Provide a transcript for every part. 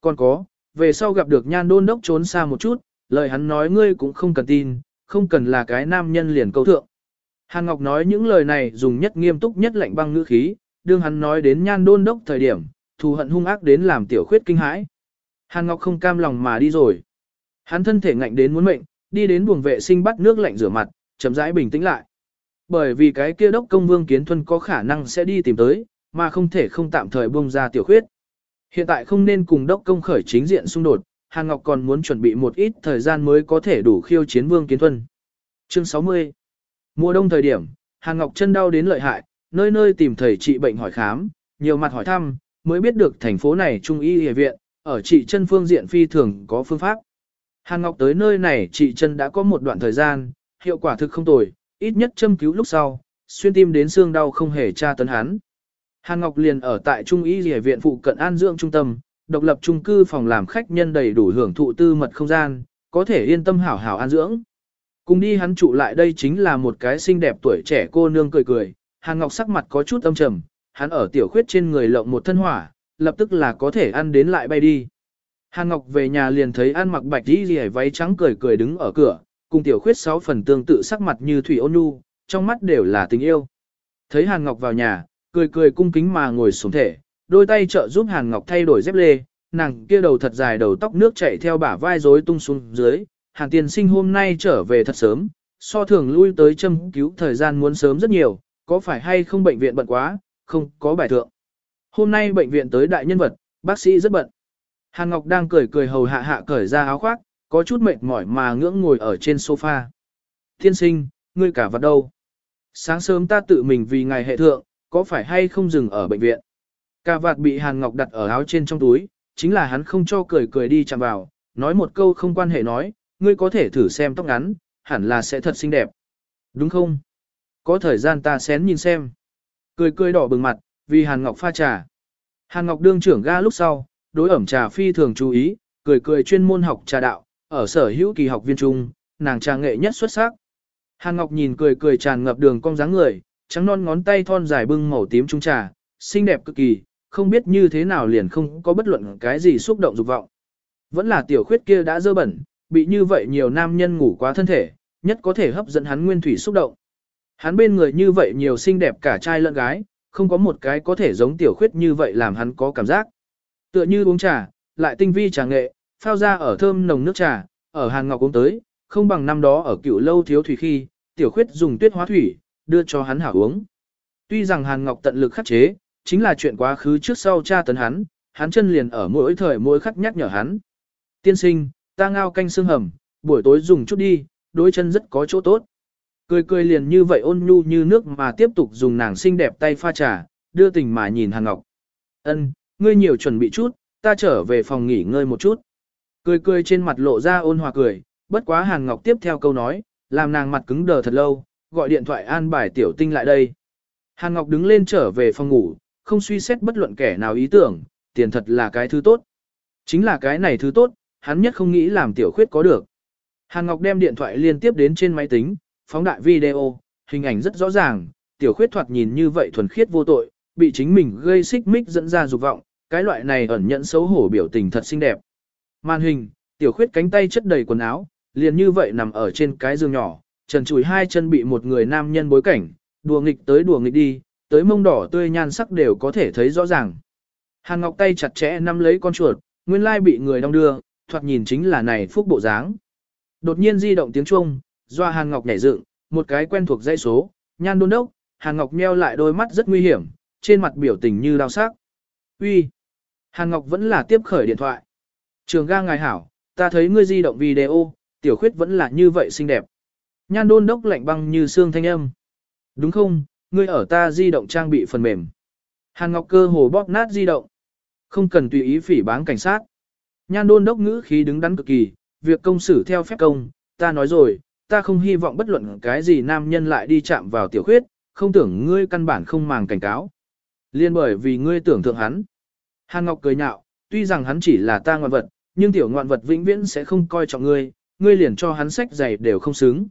Còn có, về sau gặp được nhan đôn đốc trốn xa một chút, lời hắn nói ngươi cũng không cần tin, không cần là cái nam nhân liền câu thượng. Hàn Ngọc nói những lời này dùng nhất nghiêm túc nhất lạnh băng ngữ khí, đương hắn nói đến nhan đôn đốc thời điểm, thù hận hung ác đến làm tiểu khuyết kinh hãi. Hàn Ngọc không cam lòng mà đi rồi. Hắn thân thể ngạnh đến muốn mệnh, đi đến buồng vệ sinh bắt nước lạnh rửa mặt, chậm rãi bình tĩnh lại. Bởi vì cái kia đốc công vương kiến thuần có khả năng sẽ đi tìm tới, mà không thể không tạm thời buông ra tiểu khuyết. Hiện tại không nên cùng đốc công khởi chính diện xung đột, Hàn Ngọc còn muốn chuẩn bị một ít thời gian mới có thể đủ khiêu chiến vương kiến thuần. Chương 60 Mùa đông thời điểm, Hàn Ngọc chân đau đến lợi hại, nơi nơi tìm thầy trị bệnh hỏi khám, nhiều mặt hỏi thăm, mới biết được thành phố này trung y y viện, ở trị chân phương diện phi thường có phương pháp. Hàn Ngọc tới nơi này trị chân đã có một đoạn thời gian, hiệu quả thực không tồi, ít nhất châm cứu lúc sau, xuyên tim đến xương đau không hề tra tấn hắn. Hàn Ngọc liền ở tại Trung y Lìa viện phụ cận an dưỡng trung tâm, độc lập trung cư phòng làm khách nhân đầy đủ hưởng thụ tư mật không gian, có thể yên tâm hảo hảo an dưỡng. Cùng đi hắn trụ lại đây chính là một cái xinh đẹp tuổi trẻ cô nương cười cười, Hàn Ngọc sắc mặt có chút âm trầm, hắn ở tiểu khuyết trên người lộng một thân hỏa, lập tức là có thể ăn đến lại bay đi. Hàn Ngọc về nhà liền thấy ăn mặc bạch đi rìa váy trắng cười cười đứng ở cửa, cùng tiểu khuyết sáu phần tương tự sắc mặt như thủy ôn nhu, trong mắt đều là tình yêu. Thấy Hàn Ngọc vào nhà, cười cười cung kính mà ngồi xuống thể, đôi tay trợ giúp Hàn Ngọc thay đổi dép lê, nàng kia đầu thật dài đầu tóc nước chảy theo bả vai rối tung xuống dưới, Hàn Tiên Sinh hôm nay trở về thật sớm, so thường lui tới châm cứu thời gian muốn sớm rất nhiều, có phải hay không bệnh viện bận quá, không có bài thượng. Hôm nay bệnh viện tới đại nhân vật, bác sĩ rất bận. Hàn Ngọc đang cười cười hầu hạ hạ cởi ra áo khoác, có chút mệt mỏi mà ngưỡng ngồi ở trên sofa. Tiên sinh, ngươi cả vật đâu? Sáng sớm ta tự mình vì ngài hệ thượng, có phải hay không dừng ở bệnh viện? Cà vạt bị Hàn Ngọc đặt ở áo trên trong túi, chính là hắn không cho cười cười đi chạm vào, nói một câu không quan hệ nói, ngươi có thể thử xem tóc ngắn, hẳn là sẽ thật xinh đẹp. Đúng không? Có thời gian ta xén nhìn xem. Cười cười đỏ bừng mặt, vì Hàn Ngọc pha trà. Hàn Ngọc đương trưởng ga lúc sau, đối ẩm trà phi thường chú ý, cười cười chuyên môn học trà đạo, ở sở hữu kỳ học viên trung, nàng trà nghệ nhất xuất sắc. Hàn Ngọc nhìn cười cười tràn ngập đường cong dáng người, trắng non ngón tay thon dài bưng màu tím trung trà, xinh đẹp cực kỳ, không biết như thế nào liền không có bất luận cái gì xúc động dục vọng. Vẫn là tiểu khuyết kia đã dơ bẩn, bị như vậy nhiều nam nhân ngủ quá thân thể, nhất có thể hấp dẫn hắn nguyên thủy xúc động. Hắn bên người như vậy nhiều xinh đẹp cả trai lẫn gái, không có một cái có thể giống tiểu khuyết như vậy làm hắn có cảm giác. Tựa như uống trà, lại tinh vi trà nghệ, phao ra ở thơm nồng nước trà, ở hàng Ngọc uống tới, không bằng năm đó ở cựu lâu thiếu thủy khi, tiểu khuyết dùng tuyết hóa thủy, đưa cho hắn hảo uống. Tuy rằng Hàn Ngọc tận lực khắc chế, chính là chuyện quá khứ trước sau cha tấn hắn, hắn chân liền ở mỗi thời mỗi khắc nhắc nhở hắn. Tiên sinh, ta ngao canh xương hầm, buổi tối dùng chút đi, đôi chân rất có chỗ tốt. Cười cười liền như vậy ôn nhu như nước mà tiếp tục dùng nàng xinh đẹp tay pha trà, đưa tình mà nhìn Hàn Ngọc. Ân, ngươi nhiều chuẩn bị chút, ta trở về phòng nghỉ ngơi một chút. Cười cười trên mặt lộ ra ôn hòa cười, bất quá Hàn Ngọc tiếp theo câu nói, làm nàng mặt cứng đờ thật lâu, gọi điện thoại an bài tiểu tinh lại đây. Hàn Ngọc đứng lên trở về phòng ngủ, không suy xét bất luận kẻ nào ý tưởng, tiền thật là cái thứ tốt. Chính là cái này thứ tốt, hắn nhất không nghĩ làm tiểu khuyết có được. Hàn Ngọc đem điện thoại liên tiếp đến trên máy tính, phóng đại video, hình ảnh rất rõ ràng, tiểu khuyết thoạt nhìn như vậy thuần khiết vô tội, bị chính mình gây xích mích dẫn ra dục vọng, cái loại này ẩn nhận xấu hổ biểu tình thật xinh đẹp. Màn hình, tiểu khuyết cánh tay chất đầy quần áo, liền như vậy nằm ở trên cái giường nhỏ, trần chùi hai chân bị một người nam nhân bối cảnh, đùa nghịch tới đùa nghịch đi, tới mông đỏ tươi nhan sắc đều có thể thấy rõ ràng. Hàn Ngọc tay chặt chẽ nắm lấy con chuột, nguyên lai bị người đong đưa, thoạt nhìn chính là này phúc bộ dáng. Đột nhiên di động tiếng chuông, doa Hàn Ngọc nhảy dựng, một cái quen thuộc dãy số, nhan đôn đốc, Hàn Ngọc nheo lại đôi mắt rất nguy hiểm, trên mặt biểu tình như đau sắc. Uy, Hàn Ngọc vẫn là tiếp khởi điện thoại. Trường ga ngài hảo, ta thấy ngươi di động video, tiểu khuyết vẫn là như vậy xinh đẹp. Nhan đôn đốc lạnh băng như xương thanh âm. Đúng không, ngươi ở ta di động trang bị phần mềm. Hàn Ngọc cơ hồ bóp nát di động. Không cần tùy ý phỉ báng cảnh sát. Nhan đôn đốc ngữ khí đứng đắn cực kỳ, việc công xử theo phép công, ta nói rồi, ta không hy vọng bất luận cái gì nam nhân lại đi chạm vào tiểu khuyết, không tưởng ngươi căn bản không màng cảnh cáo. Liên bởi vì ngươi tưởng thượng hắn. Hàn Ngọc cười nhạo, tuy rằng hắn chỉ là ta ngoạn vật, nhưng tiểu ngoạn vật vĩnh viễn sẽ không coi trọng ngươi, ngươi liền cho hắn sách giày đều không xứng.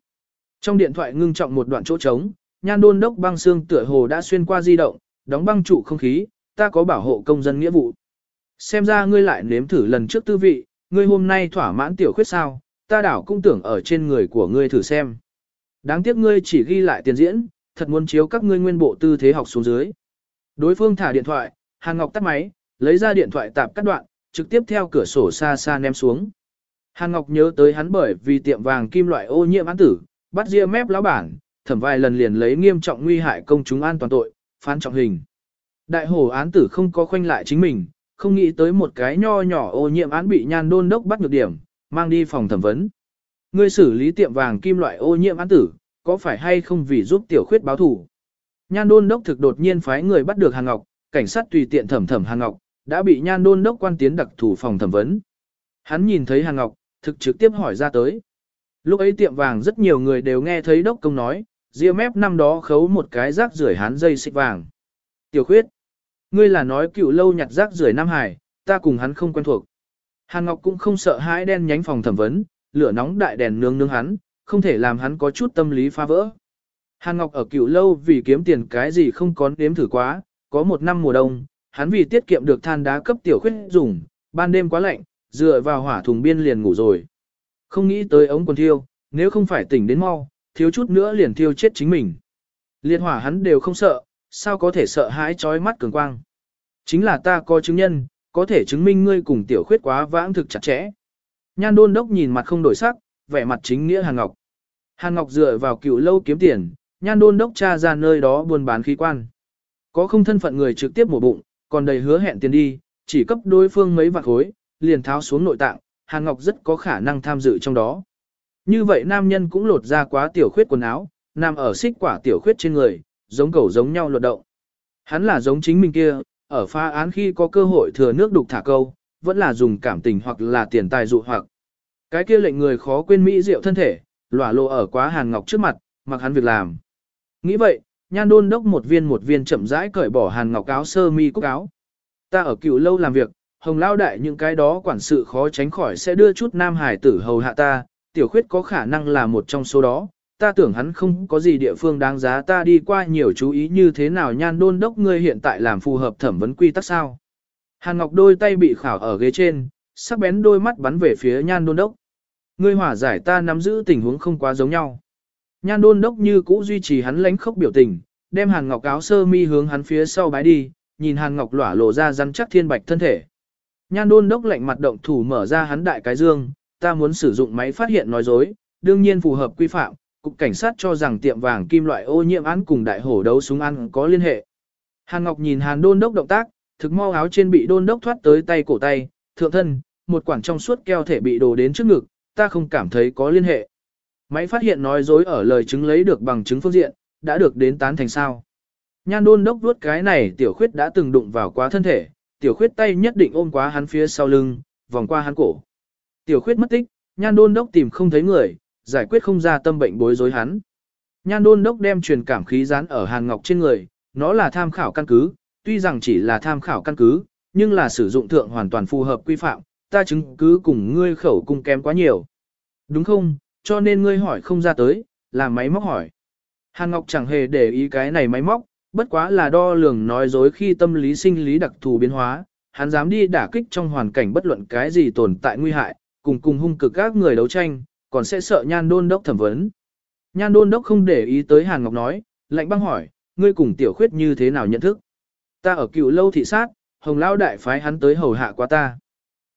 Trong điện thoại ngưng trọng một đoạn chỗ trống, nhan đôn đốc băng xương tựa hồ đã xuyên qua di động, đóng băng trụ không khí, ta có bảo hộ công dân nghĩa vụ. Xem ra ngươi lại nếm thử lần trước tư vị, ngươi hôm nay thỏa mãn tiểu khuyết sao, ta đảo cũng tưởng ở trên người của ngươi thử xem. Đáng tiếc ngươi chỉ ghi lại tiền diễn, thật muốn chiếu các ngươi nguyên bộ tư thế học xuống dưới. Đối phương thả điện thoại, Hàn Ngọc tắt máy, lấy ra điện thoại tạp cắt đoạn, trực tiếp theo cửa sổ xa xa ném xuống. Hàn Ngọc nhớ tới hắn bởi vì tiệm vàng kim loại ô nhiễm án tử, bắt ria mép lão bản, thẩm vài lần liền lấy nghiêm trọng nguy hại công chúng an toàn tội, phán trọng hình. Đại hổ án tử không có khoanh lại chính mình, không nghĩ tới một cái nho nhỏ ô nhiễm án bị nhan đôn đốc bắt nhược điểm, mang đi phòng thẩm vấn. Ngươi xử lý tiệm vàng kim loại ô nhiễm án tử, có phải hay không vì giúp tiểu khuyết báo thủ? Nhan đôn đốc thực đột nhiên phái người bắt được Hàn Ngọc, cảnh sát tùy tiện thẩm thẩm Hàn Ngọc, đã bị nhan đôn đốc quan tiến đặc thủ phòng thẩm vấn. Hắn nhìn thấy Hàn Ngọc, thực trực tiếp hỏi ra tới. Lúc ấy tiệm vàng rất nhiều người đều nghe thấy đốc công nói, ria mép năm đó khấu một cái rác rưởi hán dây xích vàng. Tiểu khuyết, ngươi là nói cựu lâu nhặt rác rưởi Nam Hải, ta cùng hắn không quen thuộc. Hàn Ngọc cũng không sợ hãi đen nhánh phòng thẩm vấn, lửa nóng đại đèn nương nương hắn, không thể làm hắn có chút tâm lý phá vỡ. Hàn Ngọc ở cựu lâu vì kiếm tiền cái gì không có nếm thử quá, có một năm mùa đông, hắn vì tiết kiệm được than đá cấp tiểu khuyết dùng, ban đêm quá lạnh, dựa vào hỏa thùng biên liền ngủ rồi. Không nghĩ tới ống quần thiêu, nếu không phải tỉnh đến mau, thiếu chút nữa liền thiêu chết chính mình. Liệt hỏa hắn đều không sợ, sao có thể sợ hãi trói mắt cường quang. Chính là ta có chứng nhân, có thể chứng minh ngươi cùng tiểu khuyết quá vãng thực chặt chẽ. Nhan đôn đốc nhìn mặt không đổi sắc, vẻ mặt chính nghĩa Hàn Ngọc. Hàn Ngọc dựa vào cựu lâu kiếm tiền, nhan đôn đốc tra ra nơi đó buôn bán khí quan. Có không thân phận người trực tiếp mổ bụng, còn đầy hứa hẹn tiền đi, chỉ cấp đối phương mấy vạn khối, liền tháo xuống nội tạng, Hàn Ngọc rất có khả năng tham dự trong đó. Như vậy nam nhân cũng lột ra quá tiểu khuyết quần áo, nằm ở xích quả tiểu khuyết trên người, giống cầu giống nhau luật động. Hắn là giống chính mình kia, ở pha án khi có cơ hội thừa nước đục thả câu, vẫn là dùng cảm tình hoặc là tiền tài dụ hoặc. Cái kia lệnh người khó quên mỹ diệu thân thể, lỏa lộ ở quá Hàn Ngọc trước mặt, mặc hắn việc làm. Nghĩ vậy, nhan đôn đốc một viên một viên chậm rãi cởi bỏ Hàn Ngọc áo sơ mi cúc áo. Ta ở cựu lâu làm việc, hồng lao đại những cái đó quản sự khó tránh khỏi sẽ đưa chút nam hải tử hầu hạ ta, tiểu khuyết có khả năng là một trong số đó, ta tưởng hắn không có gì địa phương đáng giá ta đi qua nhiều chú ý như thế nào nhan đôn đốc ngươi hiện tại làm phù hợp thẩm vấn quy tắc sao. Hàn Ngọc đôi tay bị khảo ở ghế trên, sắc bén đôi mắt bắn về phía nhan đôn đốc. Ngươi hỏa giải ta nắm giữ tình huống không quá giống nhau. Nhan đôn đốc như cũ duy trì hắn lánh khốc biểu tình, đem Hàn Ngọc áo sơ mi hướng hắn phía sau bái đi, nhìn Hàn Ngọc lỏa lộ ra rắn chắc thiên bạch thân thể. Nhan đôn đốc lạnh mặt động thủ mở ra hắn đại cái dương, ta muốn sử dụng máy phát hiện nói dối, đương nhiên phù hợp quy phạm, cục cảnh sát cho rằng tiệm vàng kim loại ô nhiễm án cùng đại hổ đấu súng ăn có liên hệ. Hàn Ngọc nhìn Hàn đôn đốc động tác, thực mau áo trên bị đôn đốc thoát tới tay cổ tay, thượng thân, một quảng trong suốt keo thể bị đổ đến trước ngực, ta không cảm thấy có liên hệ. Máy phát hiện nói dối ở lời chứng lấy được bằng chứng phương diện, đã được đến tán thành sao. Nhan đôn đốc vuốt cái này tiểu khuyết đã từng đụng vào quá thân thể, tiểu khuyết tay nhất định ôm quá hắn phía sau lưng, vòng qua hắn cổ. Tiểu khuyết mất tích, nhan đôn đốc tìm không thấy người, giải quyết không ra tâm bệnh bối rối hắn. Nhan đôn đốc đem truyền cảm khí dán ở Hàn Ngọc trên người, nó là tham khảo căn cứ, tuy rằng chỉ là tham khảo căn cứ, nhưng là sử dụng thượng hoàn toàn phù hợp quy phạm, ta chứng cứ cùng ngươi khẩu cung kém quá nhiều. Đúng không, cho nên ngươi hỏi không ra tới, là máy móc hỏi. Hàn Ngọc chẳng hề để ý cái này máy móc, bất quá là đo lường nói dối khi tâm lý sinh lý đặc thù biến hóa, hắn dám đi đả kích trong hoàn cảnh bất luận cái gì tồn tại nguy hại, cùng cùng hung cực các người đấu tranh, còn sẽ sợ nhan đôn đốc thẩm vấn. Nhan đôn đốc không để ý tới Hàn Ngọc nói, lạnh băng hỏi, ngươi cùng tiểu khuyết như thế nào nhận thức? Ta ở cựu lâu thị sát, hồng lao đại phái hắn tới hầu hạ qua ta.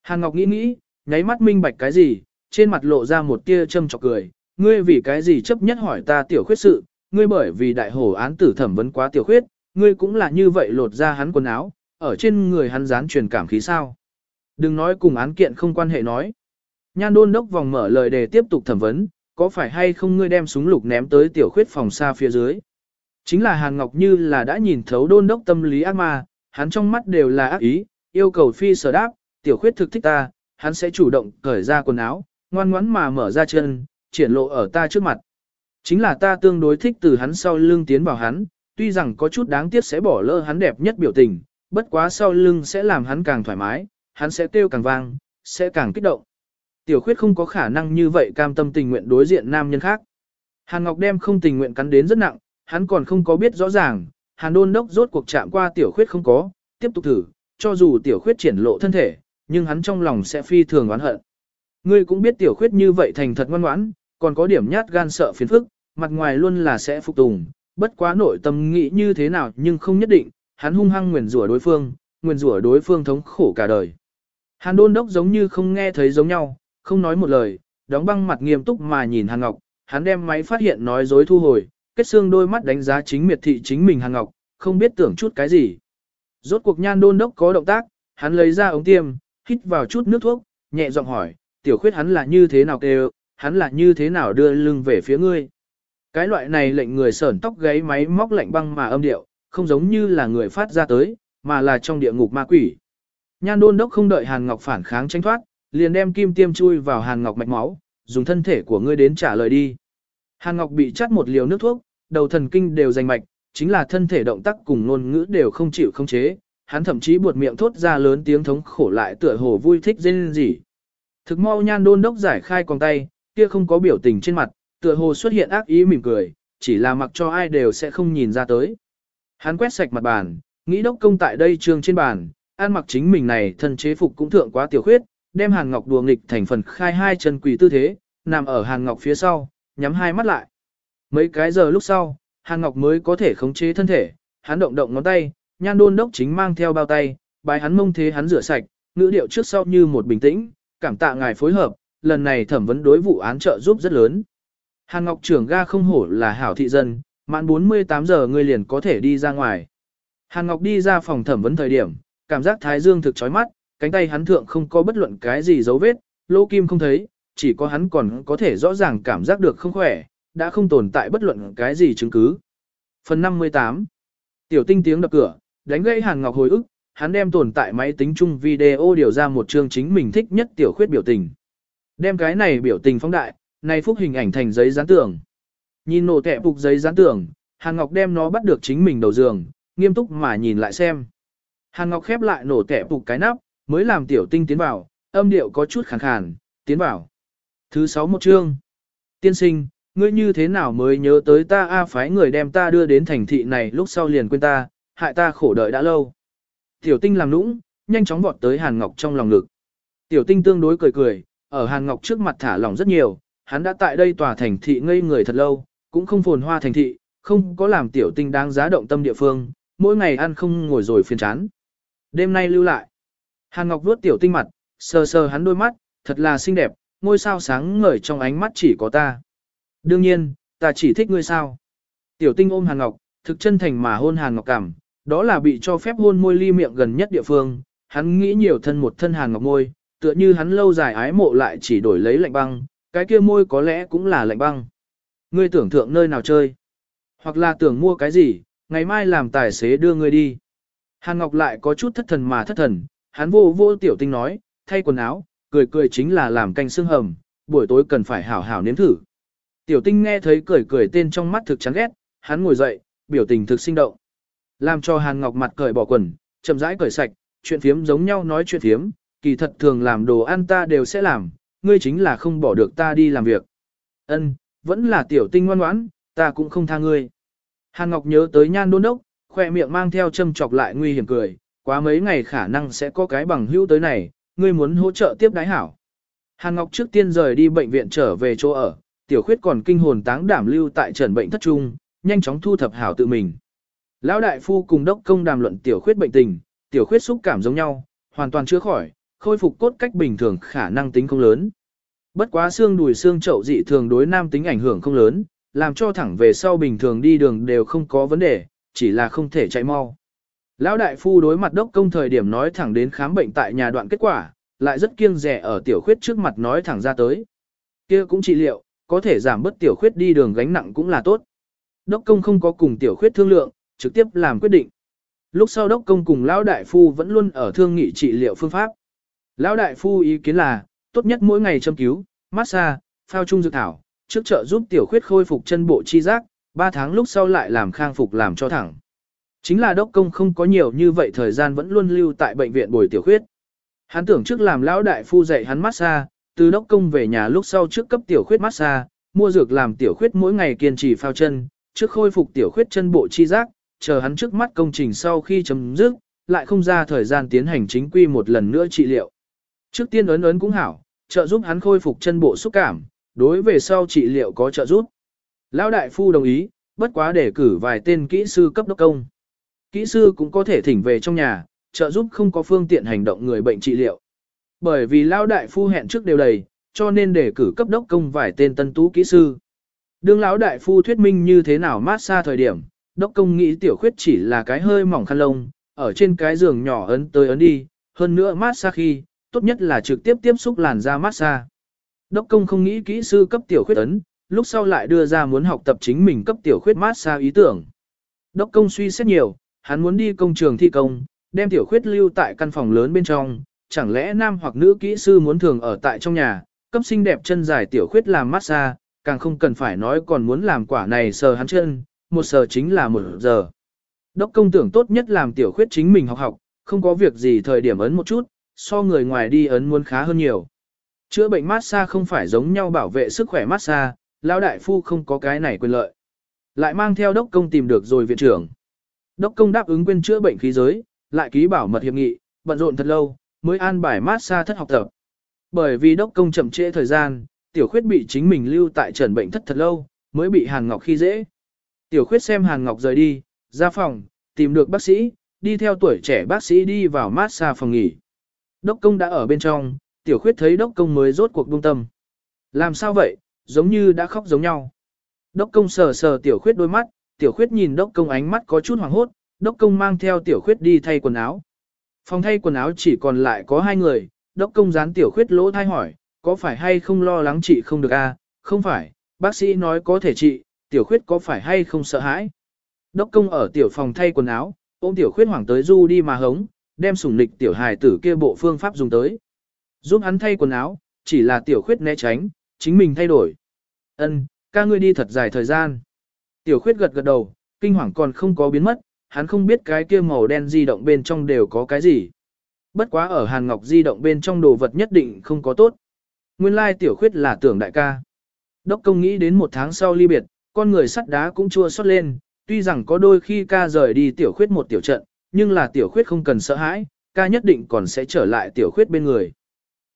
Hàn Ngọc nghĩ nghĩ, nháy mắt minh bạch cái gì, trên mặt lộ ra một tia châm chọc cười, ngươi vì cái gì chấp nhất hỏi ta tiểu khuyết sự, ngươi bởi vì đại hổ án tử thẩm vấn quá tiểu khuyết, ngươi cũng là như vậy lột ra hắn quần áo, ở trên người hắn dán truyền cảm khí sao. Đừng nói cùng án kiện không quan hệ nói. Nhan đôn đốc vòng mở lời để tiếp tục thẩm vấn, có phải hay không ngươi đem súng lục ném tới tiểu khuyết phòng xa phía dưới. Chính là Hàn Ngọc như là đã nhìn thấu đôn đốc tâm lý ác ma, hắn trong mắt đều là ác ý, yêu cầu phi sở đáp, tiểu khuyết thực thích ta, hắn sẽ chủ động cởi ra quần áo, ngoan ngoãn mà mở ra chân, triển lộ ở ta trước mặt. Chính là ta tương đối thích từ hắn sau lưng tiến vào hắn, tuy rằng có chút đáng tiếc sẽ bỏ lỡ hắn đẹp nhất biểu tình, bất quá sau lưng sẽ làm hắn càng thoải mái, hắn sẽ kêu càng vang, sẽ càng kích động. Tiểu khuyết không có khả năng như vậy cam tâm tình nguyện đối diện nam nhân khác. Hàn Ngọc đem không tình nguyện cắn đến rất nặng, hắn còn không có biết rõ ràng, Hàn đôn đốc rốt cuộc chạm qua tiểu khuyết không có, tiếp tục thử, cho dù tiểu khuyết triển lộ thân thể, nhưng hắn trong lòng sẽ phi thường oán hận. Ngươi cũng biết tiểu khuyết như vậy thành thật ngoan ngoãn, còn có điểm nhát gan sợ phiền phức, mặt ngoài luôn là sẽ phục tùng, bất quá nội tâm nghĩ như thế nào nhưng không nhất định, hắn hung hăng nguyền rủa đối phương, nguyền rủa đối phương thống khổ cả đời. Hàn đôn đốc giống như không nghe thấy giống nhau, không nói một lời, đóng băng mặt nghiêm túc mà nhìn Hàn Ngọc, hắn đem máy phát hiện nói dối thu hồi, kết xương đôi mắt đánh giá chính miệt thị chính mình Hàn Ngọc, không biết tưởng chút cái gì. Rốt cuộc nhan đôn đốc có động tác, hắn lấy ra ống tiêm, hít vào chút nước thuốc, nhẹ giọng hỏi, tiểu khuyết hắn là như thế nào kêu, hắn là như thế nào đưa lưng về phía ngươi. Cái loại này lệnh người sởn tóc gáy máy móc lạnh băng mà âm điệu, không giống như là người phát ra tới, mà là trong địa ngục ma quỷ. Nhan đôn đốc không đợi Hàn Ngọc phản kháng tranh thoát, liền đem kim tiêm chui vào Hàn Ngọc mạch máu, dùng thân thể của ngươi đến trả lời đi. Hàn Ngọc bị chắt một liều nước thuốc, đầu thần kinh đều danh mạch, chính là thân thể động tác cùng ngôn ngữ đều không chịu không chế, hắn thậm chí buột miệng thốt ra lớn tiếng thống khổ lại tựa hồ vui thích dên gì. Thực mau nhan đôn đốc giải khai con tay, kia không có biểu tình trên mặt, tựa hồ xuất hiện ác ý mỉm cười, chỉ là mặc cho ai đều sẽ không nhìn ra tới. Hắn quét sạch mặt bàn, nghĩ đốc công tại đây trường trên bàn, an mặc chính mình này thân chế phục cũng thượng quá tiểu khuyết, đem Hàn Ngọc đùa nghịch thành phần khai hai chân quỳ tư thế, nằm ở Hàn Ngọc phía sau, nhắm hai mắt lại. Mấy cái giờ lúc sau, Hàn Ngọc mới có thể khống chế thân thể, hắn động động ngón tay, nhan đôn đốc chính mang theo bao tay, bài hắn mông thế hắn rửa sạch, ngữ điệu trước sau như một bình tĩnh, cảm tạ ngài phối hợp, lần này thẩm vấn đối vụ án trợ giúp rất lớn. Hàn Ngọc trưởng ga không hổ là hảo thị dân, mãn 48 giờ người liền có thể đi ra ngoài. Hàn Ngọc đi ra phòng thẩm vấn thời điểm, cảm giác thái dương thực chói mắt, cánh tay hắn thượng không có bất luận cái gì dấu vết, lỗ kim không thấy, chỉ có hắn còn có thể rõ ràng cảm giác được không khỏe, đã không tồn tại bất luận cái gì chứng cứ. Phần 58 Tiểu tinh tiếng đập cửa, đánh gãy Hàn Ngọc hồi ức, hắn đem tồn tại máy tính chung video điều ra một chương chính mình thích nhất tiểu khuyết biểu tình. Đem cái này biểu tình phóng đại, này phúc hình ảnh thành giấy dán tường. Nhìn nổ tệ phục giấy dán tường, Hàn Ngọc đem nó bắt được chính mình đầu giường, nghiêm túc mà nhìn lại xem. Hàn Ngọc khép lại nổ tệ phục cái nắp, mới làm tiểu tinh tiến vào, âm điệu có chút khàn khàn, tiến vào. Thứ sáu một chương. Tiên sinh, ngươi như thế nào mới nhớ tới ta a phái người đem ta đưa đến thành thị này lúc sau liền quên ta, hại ta khổ đợi đã lâu. Tiểu tinh làm nũng, nhanh chóng vọt tới Hàn Ngọc trong lòng ngực. Tiểu tinh tương đối cười cười, ở Hàn Ngọc trước mặt thả lòng rất nhiều, hắn đã tại đây tòa thành thị ngây người thật lâu, cũng không phồn hoa thành thị, không có làm tiểu tinh đáng giá động tâm địa phương, mỗi ngày ăn không ngồi rồi phiền chán. Đêm nay lưu lại. Hàn Ngọc vuốt tiểu tinh mặt, sờ sờ hắn đôi mắt, thật là xinh đẹp, ngôi sao sáng ngời trong ánh mắt chỉ có ta. Đương nhiên, ta chỉ thích ngươi sao. Tiểu tinh ôm Hàn Ngọc, thực chân thành mà hôn Hàn Ngọc cảm, đó là bị cho phép hôn môi ly miệng gần nhất địa phương, hắn nghĩ nhiều thân một thân Hàn Ngọc môi, tựa như hắn lâu dài ái mộ lại chỉ đổi lấy lạnh băng, cái kia môi có lẽ cũng là lạnh băng. Ngươi tưởng thượng nơi nào chơi, hoặc là tưởng mua cái gì, ngày mai làm tài xế đưa ngươi đi. Hàn Ngọc lại có chút thất thần mà thất thần, hắn vô vô tiểu tinh nói, thay quần áo, cười cười chính là làm canh xương hầm, buổi tối cần phải hảo hảo nếm thử. Tiểu tinh nghe thấy cười cười tên trong mắt thực chán ghét, hắn ngồi dậy, biểu tình thực sinh động. Làm cho Hàn Ngọc mặt cởi bỏ quần, chậm rãi cởi sạch, chuyện phiếm giống nhau nói chuyện phiếm, kỳ thật thường làm đồ ăn ta đều sẽ làm, ngươi chính là không bỏ được ta đi làm việc. Ân, vẫn là tiểu tinh ngoan ngoãn, ta cũng không tha ngươi. Hàn Ngọc nhớ tới nhan đôn đốc, khoe miệng mang theo châm chọc lại nguy hiểm cười, quá mấy ngày khả năng sẽ có cái bằng hữu tới này, ngươi muốn hỗ trợ tiếp đái hảo. Hàn Ngọc trước tiên rời đi bệnh viện trở về chỗ ở, tiểu khuyết còn kinh hồn táng đảm lưu tại trần bệnh thất trung, nhanh chóng thu thập hảo tự mình. Lão đại phu cùng đốc công đàm luận tiểu khuyết bệnh tình, tiểu khuyết xúc cảm giống nhau, hoàn toàn chữa khỏi, khôi phục cốt cách bình thường khả năng tính không lớn. Bất quá xương đùi xương chậu dị thường đối nam tính ảnh hưởng không lớn, làm cho thẳng về sau bình thường đi đường đều không có vấn đề, chỉ là không thể chạy mau. Lão đại phu đối mặt đốc công thời điểm nói thẳng đến khám bệnh tại nhà đoạn kết quả, lại rất kiêng rẻ ở tiểu khuyết trước mặt nói thẳng ra tới. kia cũng trị liệu, có thể giảm bớt tiểu khuyết đi đường gánh nặng cũng là tốt. Đốc công không có cùng tiểu khuyết thương lượng, trực tiếp làm quyết định. Lúc sau đốc công cùng lão đại phu vẫn luôn ở thương nghị trị liệu phương pháp. Lão đại phu ý kiến là, tốt nhất mỗi ngày châm cứu, massage, phao trung dược thảo, trước trợ giúp tiểu khuyết khôi phục chân bộ chi giác, 3 tháng lúc sau lại làm khang phục làm cho thẳng. Chính là đốc công không có nhiều như vậy thời gian vẫn luôn lưu tại bệnh viện bồi tiểu khuyết. Hắn tưởng trước làm lão đại phu dạy hắn massage, từ đốc công về nhà lúc sau trước cấp tiểu khuyết massage, mua dược làm tiểu khuyết mỗi ngày kiên trì phao chân, trước khôi phục tiểu khuyết chân bộ chi giác, chờ hắn trước mắt công trình sau khi chấm dứt, lại không ra thời gian tiến hành chính quy một lần nữa trị liệu. Trước tiên ấn ấn cũng hảo, trợ giúp hắn khôi phục chân bộ xúc cảm, đối về sau trị liệu có trợ giúp. Lão đại phu đồng ý, bất quá để cử vài tên kỹ sư cấp đốc công. Kỹ sư cũng có thể thỉnh về trong nhà, trợ giúp không có phương tiện hành động người bệnh trị liệu. Bởi vì Lão đại phu hẹn trước đều đầy, cho nên để cử cấp đốc công vài tên tân tú kỹ sư. Đương lão đại phu thuyết minh như thế nào mát xa thời điểm, đốc công nghĩ tiểu khuyết chỉ là cái hơi mỏng khăn lông, ở trên cái giường nhỏ ấn tới ấn đi, hơn nữa mát xa khi, tốt nhất là trực tiếp tiếp xúc làn da mát xa. Đốc công không nghĩ kỹ sư cấp tiểu khuyết ấn, lúc sau lại đưa ra muốn học tập chính mình cấp tiểu khuyết mát xa ý tưởng. Đốc công suy xét nhiều, hắn muốn đi công trường thi công, đem tiểu khuyết lưu tại căn phòng lớn bên trong, chẳng lẽ nam hoặc nữ kỹ sư muốn thường ở tại trong nhà, cấp xinh đẹp chân dài tiểu khuyết làm mát xa, càng không cần phải nói còn muốn làm quả này sờ hắn chân, một sờ chính là một giờ. Đốc công tưởng tốt nhất làm tiểu khuyết chính mình học học, không có việc gì thời điểm ấn một chút, so người ngoài đi ấn muốn khá hơn nhiều. Chữa bệnh massage không phải giống nhau bảo vệ sức khỏe massage, lão đại phu không có cái này quyền lợi. Lại mang theo đốc công tìm được rồi viện trưởng. Đốc công đáp ứng quên chữa bệnh khí giới, lại ký bảo mật hiệp nghị, bận rộn thật lâu, mới an bài massage thất học tập. Bởi vì đốc công chậm trễ thời gian, tiểu khuyết bị chính mình lưu tại trần bệnh thất thật lâu, mới bị Hàn Ngọc khi dễ. Tiểu khuyết xem Hàn Ngọc rời đi, ra phòng, tìm được bác sĩ, đi theo tuổi trẻ bác sĩ đi vào massage phòng nghỉ. Đốc công đã ở bên trong, tiểu khuyết thấy đốc công mới rốt cuộc buông tâm. Làm sao vậy, giống như đã khóc giống nhau. Đốc công sờ sờ tiểu khuyết đôi mắt, tiểu khuyết nhìn đốc công ánh mắt có chút hoảng hốt, đốc công mang theo tiểu khuyết đi thay quần áo. Phòng thay quần áo chỉ còn lại có hai người, đốc công dán tiểu khuyết lỗ thai hỏi, có phải hay không lo lắng chị không được a? À? không phải, bác sĩ nói có thể trị, tiểu khuyết có phải hay không sợ hãi. Đốc công ở tiểu phòng thay quần áo, ôm tiểu khuyết hoảng tới du đi mà hống, đem sủng nịch tiểu hài tử kia bộ phương pháp dùng tới. Giúp hắn thay quần áo, chỉ là tiểu khuyết né tránh, chính mình thay đổi. Ân, ca ngươi đi thật dài thời gian. Tiểu khuyết gật gật đầu, kinh hoàng còn không có biến mất, hắn không biết cái kia màu đen di động bên trong đều có cái gì. Bất quá ở Hàn Ngọc di động bên trong đồ vật nhất định không có tốt. Nguyên lai tiểu khuyết là tưởng đại ca. Đốc công nghĩ đến một tháng sau ly biệt, con người sắt đá cũng chua xót lên, tuy rằng có đôi khi ca rời đi tiểu khuyết một tiểu trận, nhưng là tiểu khuyết không cần sợ hãi, ca nhất định còn sẽ trở lại tiểu khuyết bên người.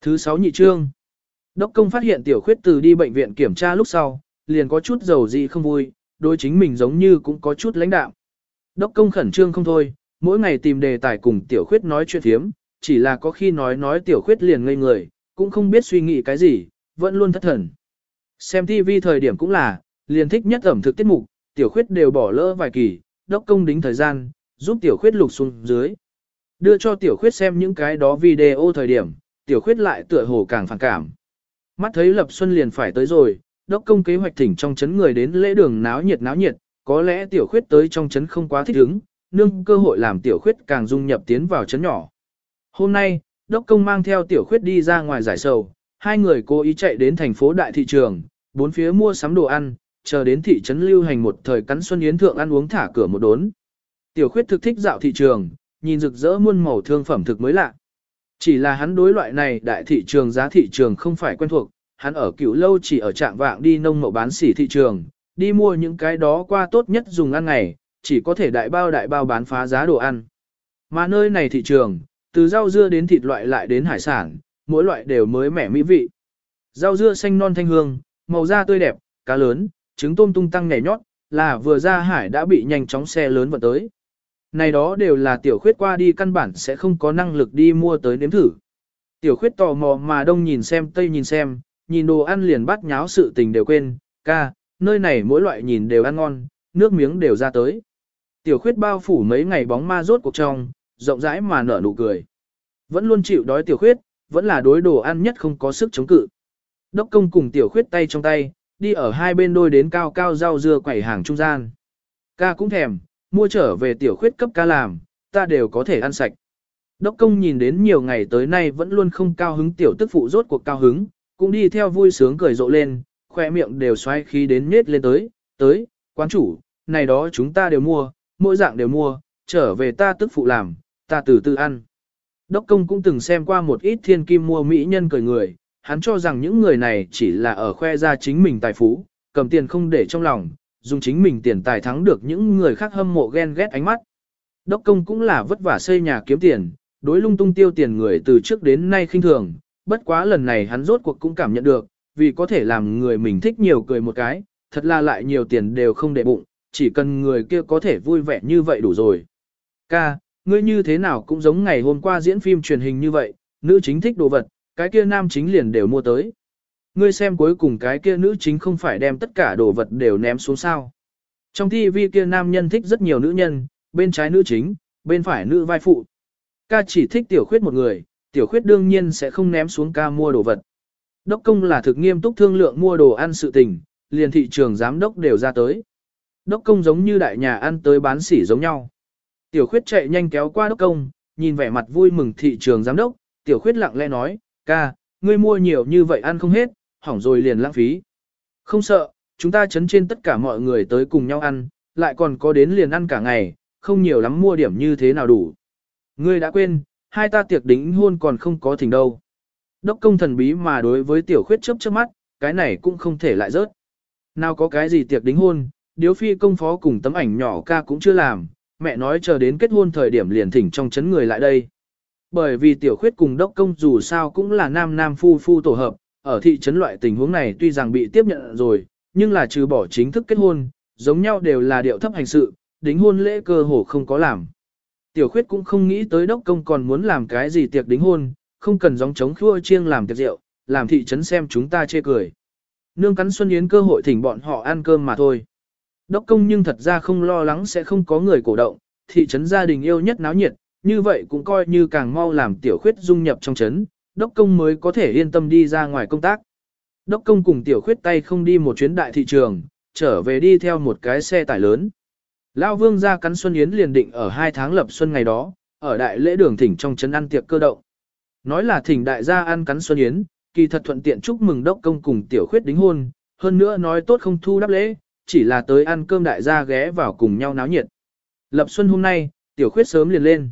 Thứ sáu nhị trương. Đốc công phát hiện tiểu khuyết từ đi bệnh viện kiểm tra lúc sau, liền có chút dầu gì không vui, đối chính mình giống như cũng có chút lãnh đạm. Đốc công khẩn trương không thôi, mỗi ngày tìm đề tài cùng tiểu khuyết nói chuyện thiếm, chỉ là có khi nói nói tiểu khuyết liền ngây người, cũng không biết suy nghĩ cái gì, vẫn luôn thất thần. Xem TV thời điểm cũng là, liền thích nhất ẩm thực tiết mục, tiểu khuyết đều bỏ lỡ vài kỳ, đốc công đính thời gian, giúp tiểu khuyết lục xuống dưới. Đưa cho tiểu khuyết xem những cái đó video thời điểm, tiểu khuyết lại tựa hồ càng phản cảm. Mắt thấy lập xuân liền phải tới rồi, đốc công kế hoạch thỉnh trong chấn người đến lễ đường náo nhiệt náo nhiệt, có lẽ tiểu khuyết tới trong chấn không quá thích ứng, nương cơ hội làm tiểu khuyết càng dung nhập tiến vào chấn nhỏ. Hôm nay, đốc công mang theo tiểu khuyết đi ra ngoài giải sầu, hai người cố ý chạy đến thành phố đại thị trường, bốn phía mua sắm đồ ăn, chờ đến thị trấn lưu hành một thời cắn xuân yến thượng ăn uống thả cửa một đốn. Tiểu khuyết thực thích dạo thị trường, nhìn rực rỡ muôn màu thương phẩm thực mới lạ. Chỉ là hắn đối loại này đại thị trường giá thị trường không phải quen thuộc, hắn ở cửu lâu chỉ ở trạng vạng đi nông mậu bán xỉ thị trường, đi mua những cái đó qua tốt nhất dùng ăn ngày, chỉ có thể đại bao đại bao bán phá giá đồ ăn. Mà nơi này thị trường, từ rau dưa đến thịt loại lại đến hải sản, mỗi loại đều mới mẻ mỹ vị. Rau dưa xanh non thanh hương, màu da tươi đẹp, cá lớn, trứng tôm tung tăng nhảy nhót, là vừa ra hải đã bị nhanh chóng xe lớn vận tới. Này đó đều là tiểu khuyết qua đi căn bản sẽ không có năng lực đi mua tới nếm thử. Tiểu khuyết tò mò mà đông nhìn xem tây nhìn xem, nhìn đồ ăn liền bắt nháo sự tình đều quên, ca, nơi này mỗi loại nhìn đều ăn ngon, nước miếng đều ra tới. Tiểu khuyết bao phủ mấy ngày bóng ma rốt cuộc trong, rộng rãi mà nở nụ cười. Vẫn luôn chịu đói tiểu khuyết, vẫn là đối đồ ăn nhất không có sức chống cự. Đốc công cùng tiểu khuyết tay trong tay, đi ở hai bên đôi đến cao cao rau dưa quẩy hàng trung gian. Ca cũng thèm, mua trở về tiểu khuyết cấp ca làm, ta đều có thể ăn sạch. Đốc công nhìn đến nhiều ngày tới nay vẫn luôn không cao hứng tiểu tức phụ rốt cuộc cao hứng, cũng đi theo vui sướng cười rộ lên, khoe miệng đều xoay khí đến nết lên tới, tới, quán chủ, này đó chúng ta đều mua, mỗi dạng đều mua, trở về ta tức phụ làm, ta từ từ ăn. Đốc công cũng từng xem qua một ít thiên kim mua mỹ nhân cười người, hắn cho rằng những người này chỉ là ở khoe ra chính mình tài phú, cầm tiền không để trong lòng, dùng chính mình tiền tài thắng được những người khác hâm mộ ghen ghét ánh mắt. Đốc công cũng là vất vả xây nhà kiếm tiền, đối lung tung tiêu tiền người từ trước đến nay khinh thường, bất quá lần này hắn rốt cuộc cũng cảm nhận được, vì có thể làm người mình thích nhiều cười một cái, thật là lại nhiều tiền đều không để bụng, chỉ cần người kia có thể vui vẻ như vậy đủ rồi. Ca, ngươi như thế nào cũng giống ngày hôm qua diễn phim truyền hình như vậy, nữ chính thích đồ vật, cái kia nam chính liền đều mua tới. Ngươi xem cuối cùng cái kia nữ chính không phải đem tất cả đồ vật đều ném xuống sao. Trong TV kia nam nhân thích rất nhiều nữ nhân, bên trái nữ chính, bên phải nữ vai phụ. Ca chỉ thích tiểu khuyết một người, tiểu khuyết đương nhiên sẽ không ném xuống ca mua đồ vật. Đốc công là thực nghiêm túc thương lượng mua đồ ăn sự tình, liền thị trường giám đốc đều ra tới. Đốc công giống như đại nhà ăn tới bán sỉ giống nhau. Tiểu khuyết chạy nhanh kéo qua đốc công, nhìn vẻ mặt vui mừng thị trường giám đốc, tiểu khuyết lặng lẽ nói, ca, ngươi mua nhiều như vậy ăn không hết, hỏng rồi liền lãng phí. Không sợ, chúng ta chấn trên tất cả mọi người tới cùng nhau ăn, lại còn có đến liền ăn cả ngày, không nhiều lắm mua điểm như thế nào đủ. Ngươi đã quên, hai ta tiệc đính hôn còn không có thỉnh đâu. Đốc công thần bí mà đối với tiểu khuyết chớp chớp mắt, cái này cũng không thể lại rớt. Nào có cái gì tiệc đính hôn, điếu phi công phó cùng tấm ảnh nhỏ ca cũng chưa làm, mẹ nói chờ đến kết hôn thời điểm liền thỉnh trong chấn người lại đây. Bởi vì tiểu khuyết cùng đốc công dù sao cũng là nam nam phu phu tổ hợp, ở thị trấn loại tình huống này tuy rằng bị tiếp nhận rồi, nhưng là trừ bỏ chính thức kết hôn, giống nhau đều là điệu thấp hành sự, đính hôn lễ cơ hồ không có làm. Tiểu khuyết cũng không nghĩ tới đốc công còn muốn làm cái gì tiệc đính hôn, không cần gióng trống khua chiêng làm tiệc rượu, làm thị trấn xem chúng ta chê cười. Nương cắn Xuân Yến cơ hội thỉnh bọn họ ăn cơm mà thôi. Đốc công nhưng thật ra không lo lắng sẽ không có người cổ động, thị trấn gia đình yêu nhất náo nhiệt, như vậy cũng coi như càng mau làm tiểu khuyết dung nhập trong trấn, đốc công mới có thể yên tâm đi ra ngoài công tác. Đốc công cùng tiểu khuyết tay không đi một chuyến đại thị trường, trở về đi theo một cái xe tải lớn. Lao vương ra cắn Xuân Yến liền định ở hai tháng lập xuân ngày đó, ở đại lễ đường thỉnh trong trấn ăn tiệc cơ động. Nói là thỉnh đại gia ăn cắn Xuân Yến, kỳ thật thuận tiện chúc mừng đốc công cùng tiểu khuyết đính hôn, hơn nữa nói tốt không thu đáp lễ, chỉ là tới ăn cơm đại gia ghé vào cùng nhau náo nhiệt. Lập xuân hôm nay, tiểu khuyết sớm liền lên.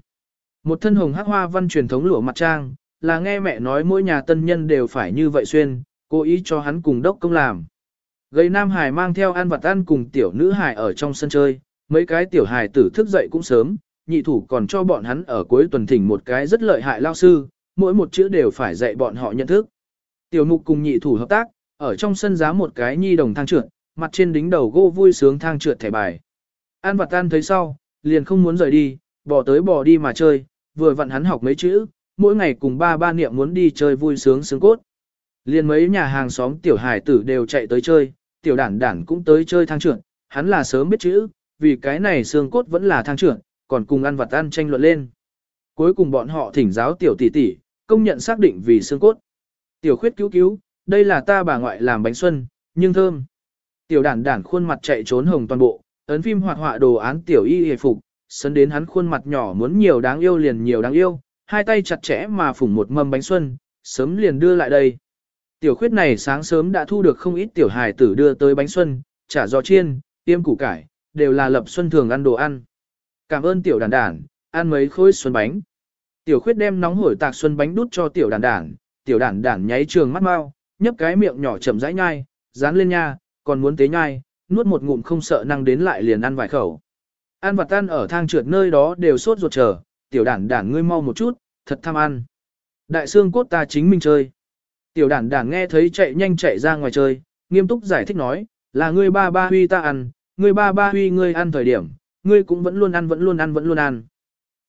Một thân hồng hắc hoa văn truyền thống lụa mặt trang, là nghe mẹ nói mỗi nhà tân nhân đều phải như vậy xuyên, cố ý cho hắn cùng đốc công làm. Gây nam hải mang theo ăn vật ăn cùng tiểu nữ hải ở trong sân chơi, mấy cái tiểu hải tử thức dậy cũng sớm, nhị thủ còn cho bọn hắn ở cuối tuần thỉnh một cái rất lợi hại lao sư, mỗi một chữ đều phải dạy bọn họ nhận thức. Tiểu mục cùng nhị thủ hợp tác, ở trong sân giá một cái nhi đồng thang trượt, mặt trên đính đầu gỗ vui sướng thang trượt thẻ bài. An vật tan thấy sau, liền không muốn rời đi, bỏ tới bỏ đi mà chơi, vừa vặn hắn học mấy chữ, mỗi ngày cùng ba ba niệm muốn đi chơi vui sướng sướng cốt. Liền mấy nhà hàng xóm tiểu hải tử đều chạy tới chơi, tiểu đản đản cũng tới chơi thang trưởng, hắn là sớm biết chữ, vì cái này xương cốt vẫn là thang trưởng, còn cùng ăn vật ăn tranh luận lên. Cuối cùng bọn họ thỉnh giáo tiểu tỷ tỷ, công nhận xác định vì xương cốt. Tiểu khuyết cứu cứu, đây là ta bà ngoại làm bánh xuân, nhưng thơm. Tiểu đản đản khuôn mặt chạy trốn hồng toàn bộ, ấn phim hoạt họa đồ án tiểu y hề phục, sân đến hắn khuôn mặt nhỏ muốn nhiều đáng yêu liền nhiều đáng yêu, hai tay chặt chẽ mà phủng một mâm bánh xuân, sớm liền đưa lại đây. Tiểu khuyết này sáng sớm đã thu được không ít tiểu hài tử đưa tới bánh xuân, chả giò chiên, tiêm củ cải, đều là lập xuân thường ăn đồ ăn. Cảm ơn tiểu đàn đản, ăn mấy khối xuân bánh. Tiểu khuyết đem nóng hổi tạc xuân bánh đút cho tiểu đàn đản, tiểu đàn đản nháy trường mắt mau, nhấp cái miệng nhỏ chậm rãi nhai, dán lên nha, còn muốn tế nhai, nuốt một ngụm không sợ năng đến lại liền ăn vài khẩu. Ăn vặt tan ở thang trượt nơi đó đều sốt ruột chờ, tiểu đản đản ngươi mau một chút, thật tham ăn. Đại xương cốt ta chính mình chơi. Tiểu đản đản nghe thấy chạy nhanh chạy ra ngoài chơi, nghiêm túc giải thích nói, là ngươi ba ba huy ta ăn, ngươi ba ba huy ngươi ăn thời điểm, ngươi cũng vẫn luôn ăn vẫn luôn ăn vẫn luôn ăn.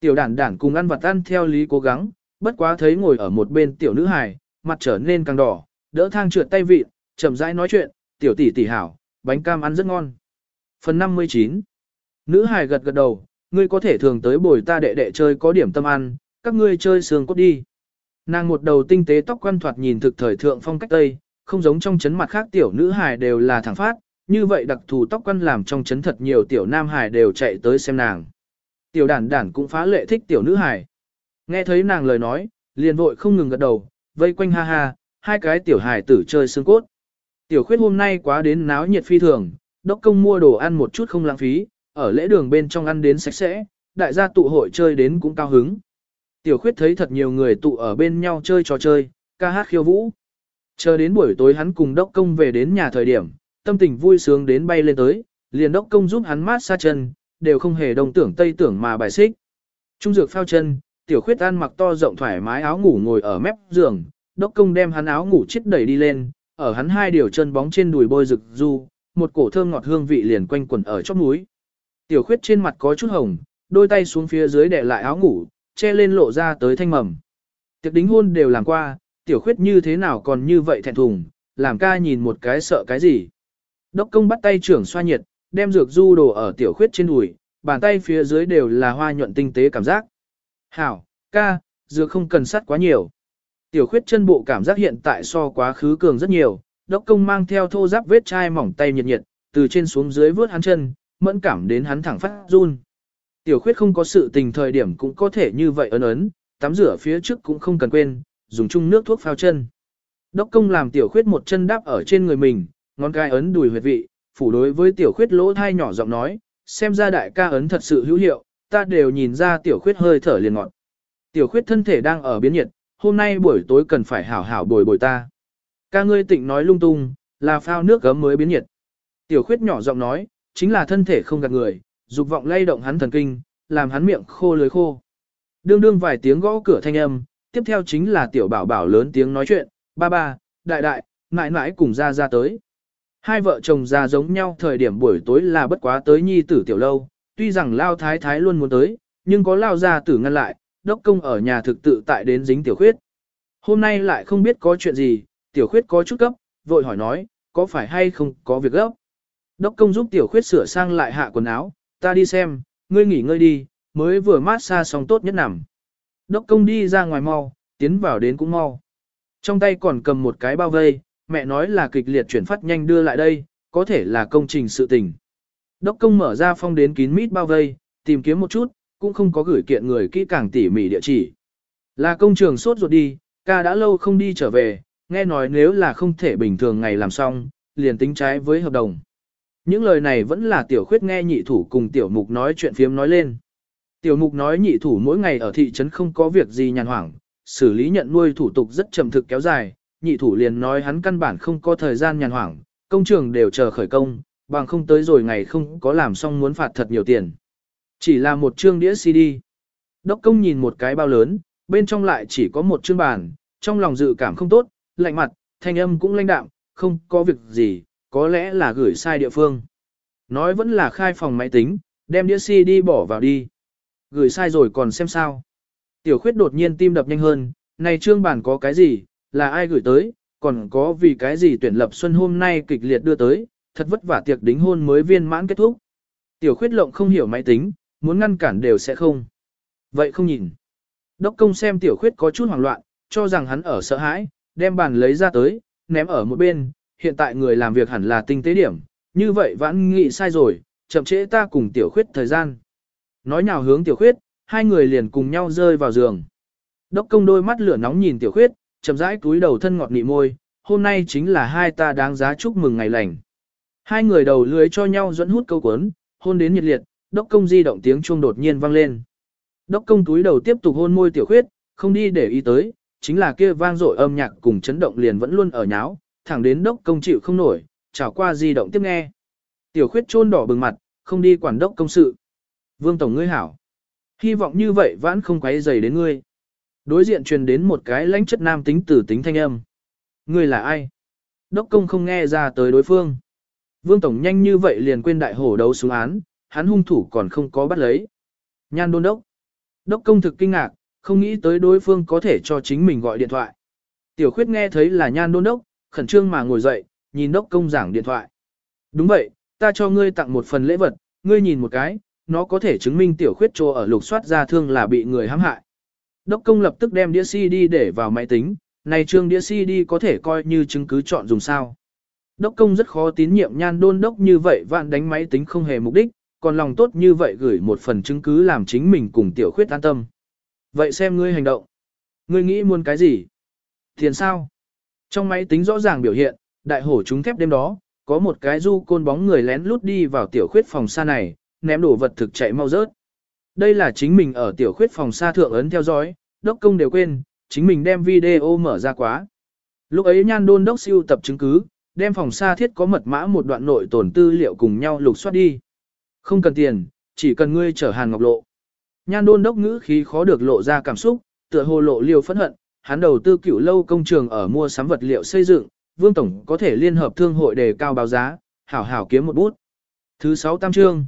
Tiểu đản đản cùng ăn vặt ăn theo lý cố gắng, bất quá thấy ngồi ở một bên tiểu nữ hài, mặt trở nên càng đỏ, đỡ thang trượt tay vị, chậm rãi nói chuyện, tiểu tỷ tỷ hảo, bánh cam ăn rất ngon. Phần 59 Nữ hài gật gật đầu, ngươi có thể thường tới bồi ta đệ đệ chơi có điểm tâm ăn, các ngươi chơi sương cốt đi. Nàng một đầu tinh tế tóc quan thoạt nhìn thực thời thượng phong cách tây, không giống trong chấn mặt khác tiểu nữ hài đều là thẳng phát, như vậy đặc thù tóc quan làm trong chấn thật nhiều tiểu nam hài đều chạy tới xem nàng. Tiểu đản đản cũng phá lệ thích tiểu nữ hài. Nghe thấy nàng lời nói, liền vội không ngừng gật đầu, vây quanh ha ha, hai cái tiểu hài tử chơi xương cốt. Tiểu khuyết hôm nay quá đến náo nhiệt phi thường, đốc công mua đồ ăn một chút không lãng phí, ở lễ đường bên trong ăn đến sạch sẽ, đại gia tụ hội chơi đến cũng cao hứng. Tiểu khuyết thấy thật nhiều người tụ ở bên nhau chơi trò chơi, ca hát khiêu vũ. Chờ đến buổi tối hắn cùng đốc công về đến nhà thời điểm, tâm tình vui sướng đến bay lên tới, liền đốc công giúp hắn mát xa chân, đều không hề đồng tưởng tây tưởng mà bài xích. Trung dược phao chân, tiểu khuyết ăn mặc to rộng thoải mái áo ngủ ngồi ở mép giường, đốc công đem hắn áo ngủ chết đẩy đi lên, ở hắn hai điều chân bóng trên đùi bôi rực du, một cổ thơm ngọt hương vị liền quanh quẩn ở chóp núi. Tiểu khuyết trên mặt có chút hồng, đôi tay xuống phía dưới để lại áo ngủ, che lên lộ ra tới thanh mầm. Tiệc đính hôn đều làm qua, tiểu khuyết như thế nào còn như vậy thẹn thùng, làm ca nhìn một cái sợ cái gì. Đốc công bắt tay trưởng xoa nhiệt, đem dược du đồ ở tiểu khuyết trên đùi, bàn tay phía dưới đều là hoa nhuận tinh tế cảm giác. Hảo, ca, dược không cần sắt quá nhiều. Tiểu khuyết chân bộ cảm giác hiện tại so quá khứ cường rất nhiều, đốc công mang theo thô giáp vết chai mỏng tay nhiệt nhiệt, từ trên xuống dưới vớt hắn chân, mẫn cảm đến hắn thẳng phát run. Tiểu khuyết không có sự tình thời điểm cũng có thể như vậy ấn ấn, tắm rửa phía trước cũng không cần quên, dùng chung nước thuốc phao chân. Đốc công làm tiểu khuyết một chân đáp ở trên người mình, ngón cái ấn đùi huyệt vị, phủ đối với tiểu khuyết lỗ thai nhỏ giọng nói, xem ra đại ca ấn thật sự hữu hiệu, ta đều nhìn ra tiểu khuyết hơi thở liền ngọt. Tiểu khuyết thân thể đang ở biến nhiệt, hôm nay buổi tối cần phải hảo hảo bồi bồi ta. Ca ngươi tịnh nói lung tung, là phao nước gấm mới biến nhiệt. Tiểu khuyết nhỏ giọng nói, chính là thân thể không gạt người, dục vọng lay động hắn thần kinh, làm hắn miệng khô lưới khô. Đương đương vài tiếng gõ cửa thanh âm, tiếp theo chính là tiểu bảo bảo lớn tiếng nói chuyện, ba ba, đại đại, mãi mãi cùng ra ra tới. Hai vợ chồng già giống nhau thời điểm buổi tối là bất quá tới nhi tử tiểu lâu, tuy rằng lao thái thái luôn muốn tới, nhưng có lao ra tử ngăn lại, đốc công ở nhà thực tự tại đến dính tiểu khuyết. Hôm nay lại không biết có chuyện gì, tiểu khuyết có chút cấp, vội hỏi nói, có phải hay không có việc gấp. Đốc công giúp tiểu khuyết sửa sang lại hạ quần áo, ta đi xem, ngươi nghỉ ngơi đi, mới vừa mát xa xong tốt nhất nằm. Đốc công đi ra ngoài mau, tiến vào đến cũng mau. Trong tay còn cầm một cái bao vây, mẹ nói là kịch liệt chuyển phát nhanh đưa lại đây, có thể là công trình sự tình. Đốc công mở ra phong đến kín mít bao vây, tìm kiếm một chút, cũng không có gửi kiện người kỹ càng tỉ mỉ địa chỉ. Là công trường sốt ruột đi, ca đã lâu không đi trở về, nghe nói nếu là không thể bình thường ngày làm xong, liền tính trái với hợp đồng. Những lời này vẫn là tiểu khuyết nghe nhị thủ cùng tiểu mục nói chuyện phiếm nói lên. Tiểu mục nói nhị thủ mỗi ngày ở thị trấn không có việc gì nhàn hoảng, xử lý nhận nuôi thủ tục rất chậm thực kéo dài, nhị thủ liền nói hắn căn bản không có thời gian nhàn hoảng, công trường đều chờ khởi công, bằng không tới rồi ngày không có làm xong muốn phạt thật nhiều tiền. Chỉ là một chương đĩa CD. Đốc công nhìn một cái bao lớn, bên trong lại chỉ có một chương bàn, trong lòng dự cảm không tốt, lạnh mặt, thanh âm cũng lãnh đạm, không có việc gì, có lẽ là gửi sai địa phương. Nói vẫn là khai phòng máy tính, đem đĩa CD bỏ vào đi. Gửi sai rồi còn xem sao. Tiểu khuyết đột nhiên tim đập nhanh hơn, này trương bản có cái gì, là ai gửi tới, còn có vì cái gì tuyển lập xuân hôm nay kịch liệt đưa tới, thật vất vả tiệc đính hôn mới viên mãn kết thúc. Tiểu khuyết lộng không hiểu máy tính, muốn ngăn cản đều sẽ không. Vậy không nhìn. Đốc công xem tiểu khuyết có chút hoảng loạn, cho rằng hắn ở sợ hãi, đem bàn lấy ra tới, ném ở một bên, hiện tại người làm việc hẳn là tinh tế điểm, như vậy vãn nghị sai rồi, chậm trễ ta cùng tiểu khuyết thời gian. Nói nào hướng tiểu khuyết, hai người liền cùng nhau rơi vào giường. Đốc công đôi mắt lửa nóng nhìn tiểu khuyết, chậm rãi túi đầu thân ngọt nị môi, hôm nay chính là hai ta đáng giá chúc mừng ngày lành. Hai người đầu lưới cho nhau dẫn hút câu cuốn, hôn đến nhiệt liệt, đốc công di động tiếng chuông đột nhiên vang lên. Đốc công túi đầu tiếp tục hôn môi tiểu khuyết, không đi để ý tới, chính là kia vang dội âm nhạc cùng chấn động liền vẫn luôn ở nháo, thẳng đến đốc công chịu không nổi, trào qua di động tiếp nghe. Tiểu khuyết chôn đỏ bừng mặt, không đi quản đốc công sự. Vương Tổng ngươi hảo. Hy vọng như vậy vãn không quấy dày đến ngươi. Đối diện truyền đến một cái lãnh chất nam tính tử tính thanh âm. Ngươi là ai? Đốc công không nghe ra tới đối phương. Vương Tổng nhanh như vậy liền quên đại hổ đấu xuống án, hắn hung thủ còn không có bắt lấy. Nhan đôn đốc. Đốc công thực kinh ngạc, không nghĩ tới đối phương có thể cho chính mình gọi điện thoại. Tiểu khuyết nghe thấy là nhan đôn đốc, khẩn trương mà ngồi dậy, nhìn đốc công giảng điện thoại. Đúng vậy, ta cho ngươi tặng một phần lễ vật, ngươi nhìn một cái, nó có thể chứng minh tiểu khuyết trô ở lục soát ra thương là bị người hãm hại. Đốc công lập tức đem đĩa CD để vào máy tính, này trương đĩa CD có thể coi như chứng cứ chọn dùng sao. Đốc công rất khó tín nhiệm nhan đôn đốc như vậy vạn đánh máy tính không hề mục đích, còn lòng tốt như vậy gửi một phần chứng cứ làm chính mình cùng tiểu khuyết an tâm. Vậy xem ngươi hành động. Ngươi nghĩ muốn cái gì? Tiền sao? Trong máy tính rõ ràng biểu hiện, đại hổ chúng thép đêm đó, có một cái du côn bóng người lén lút đi vào tiểu khuyết phòng xa này, ném đồ vật thực chạy mau rớt. Đây là chính mình ở tiểu khuyết phòng xa thượng ấn theo dõi, đốc công đều quên, chính mình đem video mở ra quá. Lúc ấy nhan đôn đốc siêu tập chứng cứ, đem phòng xa thiết có mật mã một đoạn nội tổn tư liệu cùng nhau lục soát đi. Không cần tiền, chỉ cần ngươi chở Hàn Ngọc lộ. Nhan đôn đốc ngữ khí khó được lộ ra cảm xúc, tựa hồ lộ liều phẫn hận, hắn đầu tư cựu lâu công trường ở mua sắm vật liệu xây dựng, Vương Tổng có thể liên hợp thương hội đề cao báo giá, hảo hảo kiếm một bút. Thứ 6 tam trương.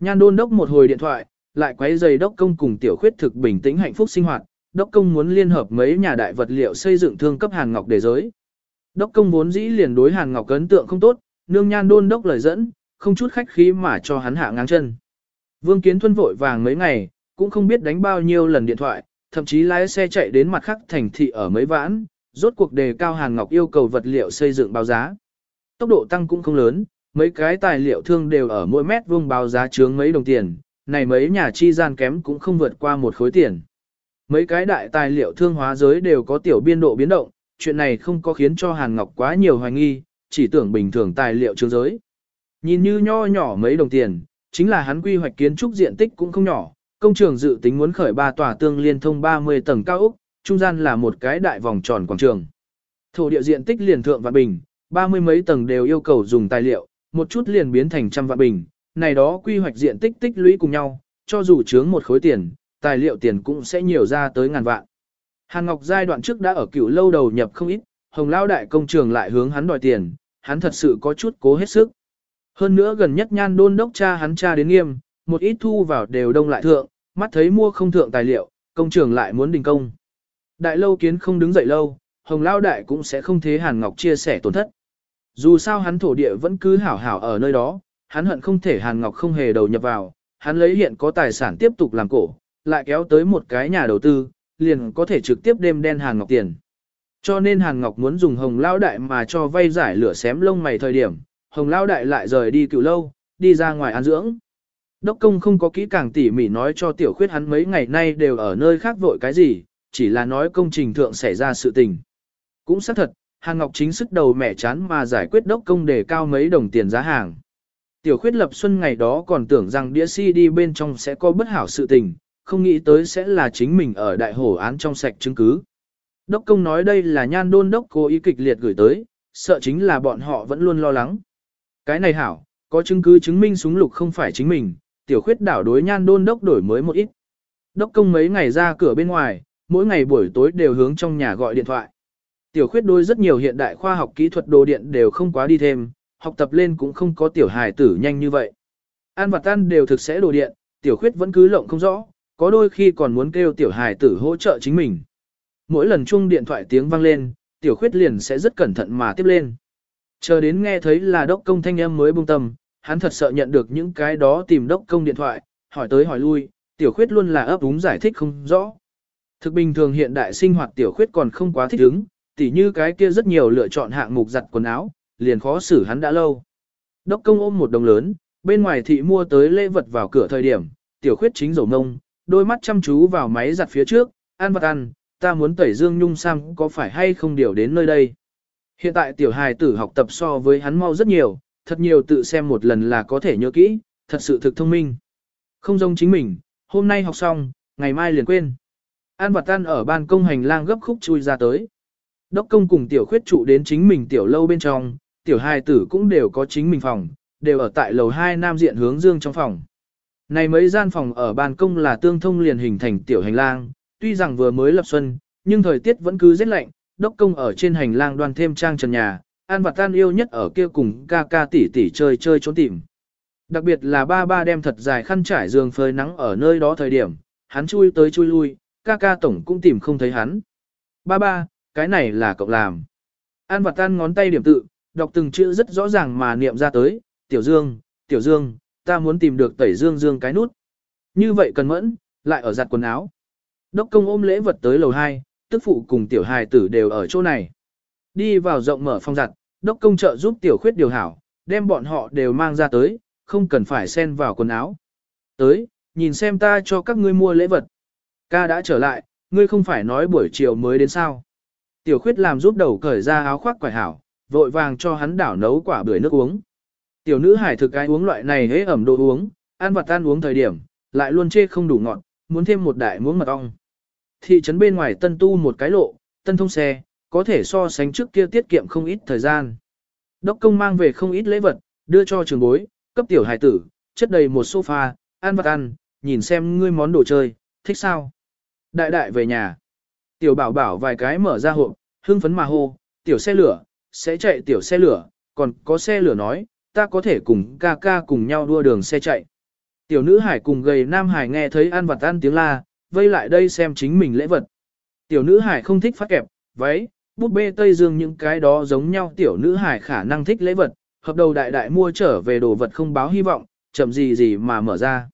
Nhan đôn đốc một hồi điện thoại, lại quấy giày đốc công cùng tiểu khuyết thực bình tĩnh hạnh phúc sinh hoạt. Đốc công muốn liên hợp mấy nhà đại vật liệu xây dựng thương cấp Hàn Ngọc để giới. Đốc công vốn dĩ liền đối Hàn Ngọc ấn tượng không tốt, nương nhan đôn đốc lời dẫn, không chút khách khí mà cho hắn hạ ngang chân. Vương Kiến Thuân vội vàng mấy ngày, cũng không biết đánh bao nhiêu lần điện thoại, thậm chí lái xe chạy đến mặt khác thành thị ở mấy vãn, rốt cuộc đề cao Hàn Ngọc yêu cầu vật liệu xây dựng báo giá. Tốc độ tăng cũng không lớn, mấy cái tài liệu thương đều ở mỗi mét vuông báo giá chướng mấy đồng tiền, này mấy nhà chi gian kém cũng không vượt qua một khối tiền. Mấy cái đại tài liệu thương hóa giới đều có tiểu biên độ biến động, chuyện này không có khiến cho Hàn Ngọc quá nhiều hoài nghi, chỉ tưởng bình thường tài liệu chướng giới. Nhìn như nho nhỏ mấy đồng tiền, chính là hắn quy hoạch kiến trúc diện tích cũng không nhỏ, công trường dự tính muốn khởi ba tòa tương liên thông 30 tầng cao ốc, trung gian là một cái đại vòng tròn quảng trường. Thổ địa diện tích liền thượng vạn bình, ba mươi mấy tầng đều yêu cầu dùng tài liệu, một chút liền biến thành trăm vạn bình, này đó quy hoạch diện tích tích lũy cùng nhau, cho dù chướng một khối tiền, tài liệu tiền cũng sẽ nhiều ra tới ngàn vạn. Hàn Ngọc giai đoạn trước đã ở cựu lâu đầu nhập không ít, Hồng Lao đại công trường lại hướng hắn đòi tiền, hắn thật sự có chút cố hết sức. Hơn nữa gần nhất nhan đôn đốc cha hắn cha đến nghiêm, một ít thu vào đều đông lại thượng, mắt thấy mua không thượng tài liệu, công trường lại muốn đình công. Đại lâu kiến không đứng dậy lâu, Hồng Lao đại cũng sẽ không thế Hàn Ngọc chia sẻ tổn thất. Dù sao hắn thổ địa vẫn cứ hảo hảo ở nơi đó, hắn hận không thể Hàn Ngọc không hề đầu nhập vào, hắn lấy hiện có tài sản tiếp tục làm cổ, lại kéo tới một cái nhà đầu tư, liền có thể trực tiếp đem đen Hàn Ngọc tiền. Cho nên Hàn Ngọc muốn dùng hồng lao đại mà cho vay giải lửa xém lông mày thời điểm, hồng lao đại lại rời đi cựu lâu, đi ra ngoài ăn dưỡng. Đốc công không có kỹ càng tỉ mỉ nói cho tiểu khuyết hắn mấy ngày nay đều ở nơi khác vội cái gì, chỉ là nói công trình thượng xảy ra sự tình. Cũng xác thật, Hàn Ngọc chính sức đầu mẹ chán mà giải quyết đốc công để cao mấy đồng tiền giá hàng. Tiểu khuyết lập xuân ngày đó còn tưởng rằng đĩa CD bên trong sẽ có bất hảo sự tình, không nghĩ tới sẽ là chính mình ở đại hổ án trong sạch chứng cứ. Đốc công nói đây là nhan đôn đốc cố ý kịch liệt gửi tới, sợ chính là bọn họ vẫn luôn lo lắng. Cái này hảo, có chứng cứ chứng minh súng lục không phải chính mình, tiểu khuyết đảo đối nhan đôn đốc đổi mới một ít. Đốc công mấy ngày ra cửa bên ngoài, mỗi ngày buổi tối đều hướng trong nhà gọi điện thoại. Tiểu khuyết đôi rất nhiều hiện đại khoa học kỹ thuật đồ điện đều không quá đi thêm, học tập lên cũng không có tiểu hài tử nhanh như vậy. An và tan đều thực sẽ đồ điện, tiểu khuyết vẫn cứ lộng không rõ, có đôi khi còn muốn kêu tiểu hài tử hỗ trợ chính mình. Mỗi lần Chung điện thoại tiếng vang lên, tiểu khuyết liền sẽ rất cẩn thận mà tiếp lên. Chờ đến nghe thấy là đốc công thanh âm mới buông tâm, hắn thật sợ nhận được những cái đó tìm đốc công điện thoại, hỏi tới hỏi lui, tiểu khuyết luôn là ấp úng giải thích không rõ. Thực bình thường hiện đại sinh hoạt tiểu khuyết còn không quá thích ứng, tỉ như cái kia rất nhiều lựa chọn hạng mục giặt quần áo, liền khó xử hắn đã lâu. Đốc công ôm một đồng lớn, bên ngoài thị mua tới lễ vật vào cửa thời điểm, tiểu khuyết chính dầu nông, đôi mắt chăm chú vào máy giặt phía trước, ăn vật ăn, ta muốn tẩy dương nhung sang có phải hay không điều đến nơi đây. Hiện tại tiểu hài tử học tập so với hắn mau rất nhiều, thật nhiều tự xem một lần là có thể nhớ kỹ, thật sự thực thông minh. Không giống chính mình, hôm nay học xong, ngày mai liền quên. An vật tan ở ban công hành lang gấp khúc chui ra tới. Đốc công cùng tiểu khuyết trụ đến chính mình tiểu lâu bên trong, tiểu hai tử cũng đều có chính mình phòng, đều ở tại lầu 2 nam diện hướng dương trong phòng. Này mấy gian phòng ở ban công là tương thông liền hình thành tiểu hành lang, tuy rằng vừa mới lập xuân, nhưng thời tiết vẫn cứ rất lạnh, đốc công ở trên hành lang đoan thêm trang trần nhà, an và tan yêu nhất ở kia cùng ca ca tỷ tỷ chơi chơi trốn tìm. Đặc biệt là ba ba đem thật dài khăn trải giường phơi nắng ở nơi đó thời điểm, hắn chui tới chui lui, ca ca tổng cũng tìm không thấy hắn. Ba ba, cái này là cậu làm. An và tan ngón tay điểm tự, đọc từng chữ rất rõ ràng mà niệm ra tới, tiểu dương, tiểu dương, ta muốn tìm được tẩy dương dương cái nút. Như vậy cần mẫn, lại ở giặt quần áo. Đốc công ôm lễ vật tới lầu 2, tức phụ cùng tiểu hài tử đều ở chỗ này. Đi vào rộng mở phòng giặt, đốc công trợ giúp tiểu khuyết điều hảo, đem bọn họ đều mang ra tới, không cần phải xen vào quần áo. Tới, nhìn xem ta cho các ngươi mua lễ vật. Ca đã trở lại, ngươi không phải nói buổi chiều mới đến sao. Tiểu khuyết làm giúp đầu cởi ra áo khoác quải hảo, vội vàng cho hắn đảo nấu quả bưởi nước uống. Tiểu nữ hải thực ai uống loại này hế ẩm đồ uống, ăn vặt tan uống thời điểm, lại luôn chê không đủ ngọt, muốn thêm một đại muỗng mật ong. Thị trấn bên ngoài tân tu một cái lộ, tân thông xe, có thể so sánh trước kia tiết kiệm không ít thời gian. Đốc công mang về không ít lễ vật, đưa cho trường bối, cấp tiểu hải tử, chất đầy một sofa, ăn vật ăn, nhìn xem ngươi món đồ chơi, thích sao? Đại đại về nhà. Tiểu bảo bảo vài cái mở ra hộp, hưng phấn mà hô, tiểu xe lửa, sẽ chạy tiểu xe lửa, còn có xe lửa nói, ta có thể cùng ca ca cùng nhau đua đường xe chạy. Tiểu nữ hải cùng gầy nam hải nghe thấy ăn vật ăn tiếng la, vây lại đây xem chính mình lễ vật. Tiểu nữ hải không thích phát kẹp, váy, bút bê Tây Dương những cái đó giống nhau tiểu nữ hải khả năng thích lễ vật, hợp đầu đại đại mua trở về đồ vật không báo hy vọng, chậm gì gì mà mở ra.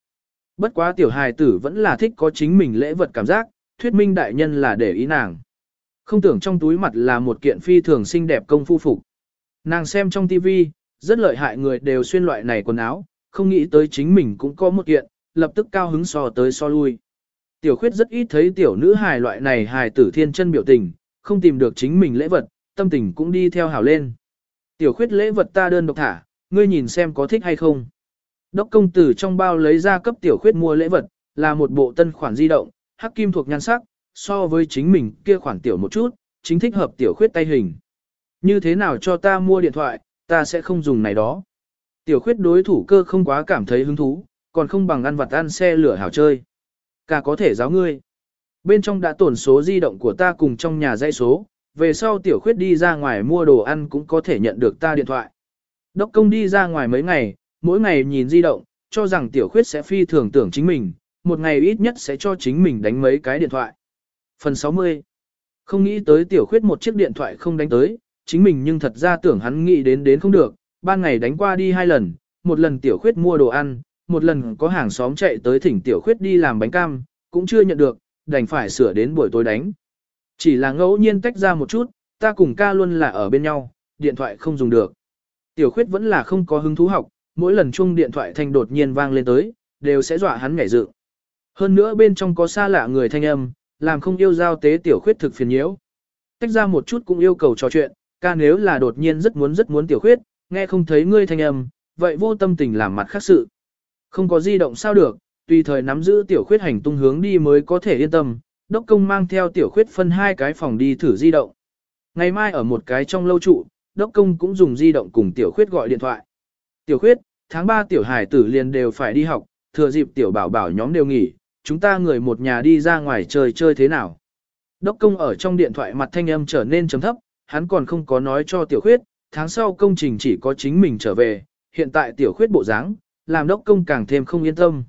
Bất quá tiểu hài tử vẫn là thích có chính mình lễ vật cảm giác, thuyết minh đại nhân là để ý nàng. Không tưởng trong túi mặt là một kiện phi thường xinh đẹp công phu phục. Nàng xem trong tivi, rất lợi hại người đều xuyên loại này quần áo, không nghĩ tới chính mình cũng có một kiện, lập tức cao hứng so tới so lui. Tiểu khuyết rất ít thấy tiểu nữ hài loại này hài tử thiên chân biểu tình, không tìm được chính mình lễ vật, tâm tình cũng đi theo hảo lên. Tiểu khuyết lễ vật ta đơn độc thả, ngươi nhìn xem có thích hay không. Đốc công tử trong bao lấy ra cấp tiểu khuyết mua lễ vật, là một bộ tân khoản di động, hắc kim thuộc nhan sắc, so với chính mình kia khoản tiểu một chút, chính thích hợp tiểu khuyết tay hình. Như thế nào cho ta mua điện thoại, ta sẽ không dùng này đó. Tiểu khuyết đối thủ cơ không quá cảm thấy hứng thú, còn không bằng ăn vặt ăn xe lửa hảo chơi. Cả có thể giáo ngươi. Bên trong đã tổn số di động của ta cùng trong nhà dây số, về sau tiểu khuyết đi ra ngoài mua đồ ăn cũng có thể nhận được ta điện thoại. Đốc công đi ra ngoài mấy ngày, mỗi ngày nhìn di động, cho rằng tiểu khuyết sẽ phi thường tưởng chính mình, một ngày ít nhất sẽ cho chính mình đánh mấy cái điện thoại. Phần 60 Không nghĩ tới tiểu khuyết một chiếc điện thoại không đánh tới, chính mình nhưng thật ra tưởng hắn nghĩ đến đến không được, ban ngày đánh qua đi hai lần, một lần tiểu khuyết mua đồ ăn, một lần có hàng xóm chạy tới thỉnh tiểu khuyết đi làm bánh cam, cũng chưa nhận được, đành phải sửa đến buổi tối đánh. Chỉ là ngẫu nhiên tách ra một chút, ta cùng ca luôn là ở bên nhau, điện thoại không dùng được. Tiểu khuyết vẫn là không có hứng thú học, mỗi lần chung điện thoại thanh đột nhiên vang lên tới, đều sẽ dọa hắn ngảy dự. Hơn nữa bên trong có xa lạ người thanh âm, làm không yêu giao tế tiểu khuyết thực phiền nhiễu. Tách ra một chút cũng yêu cầu trò chuyện, ca nếu là đột nhiên rất muốn rất muốn tiểu khuyết, nghe không thấy ngươi thanh âm, vậy vô tâm tình làm mặt khác sự. Không có di động sao được, tùy thời nắm giữ tiểu khuyết hành tung hướng đi mới có thể yên tâm, đốc công mang theo tiểu khuyết phân hai cái phòng đi thử di động. Ngày mai ở một cái trong lâu trụ, đốc công cũng dùng di động cùng tiểu khuyết gọi điện thoại. Tiểu khuyết, tháng 3 tiểu hải tử liền đều phải đi học, thừa dịp tiểu bảo bảo nhóm đều nghỉ, chúng ta người một nhà đi ra ngoài chơi chơi thế nào. Đốc công ở trong điện thoại mặt thanh âm trở nên chấm thấp, hắn còn không có nói cho tiểu khuyết, tháng sau công trình chỉ có chính mình trở về, hiện tại tiểu khuyết bộ dáng, làm đốc công càng thêm không yên tâm.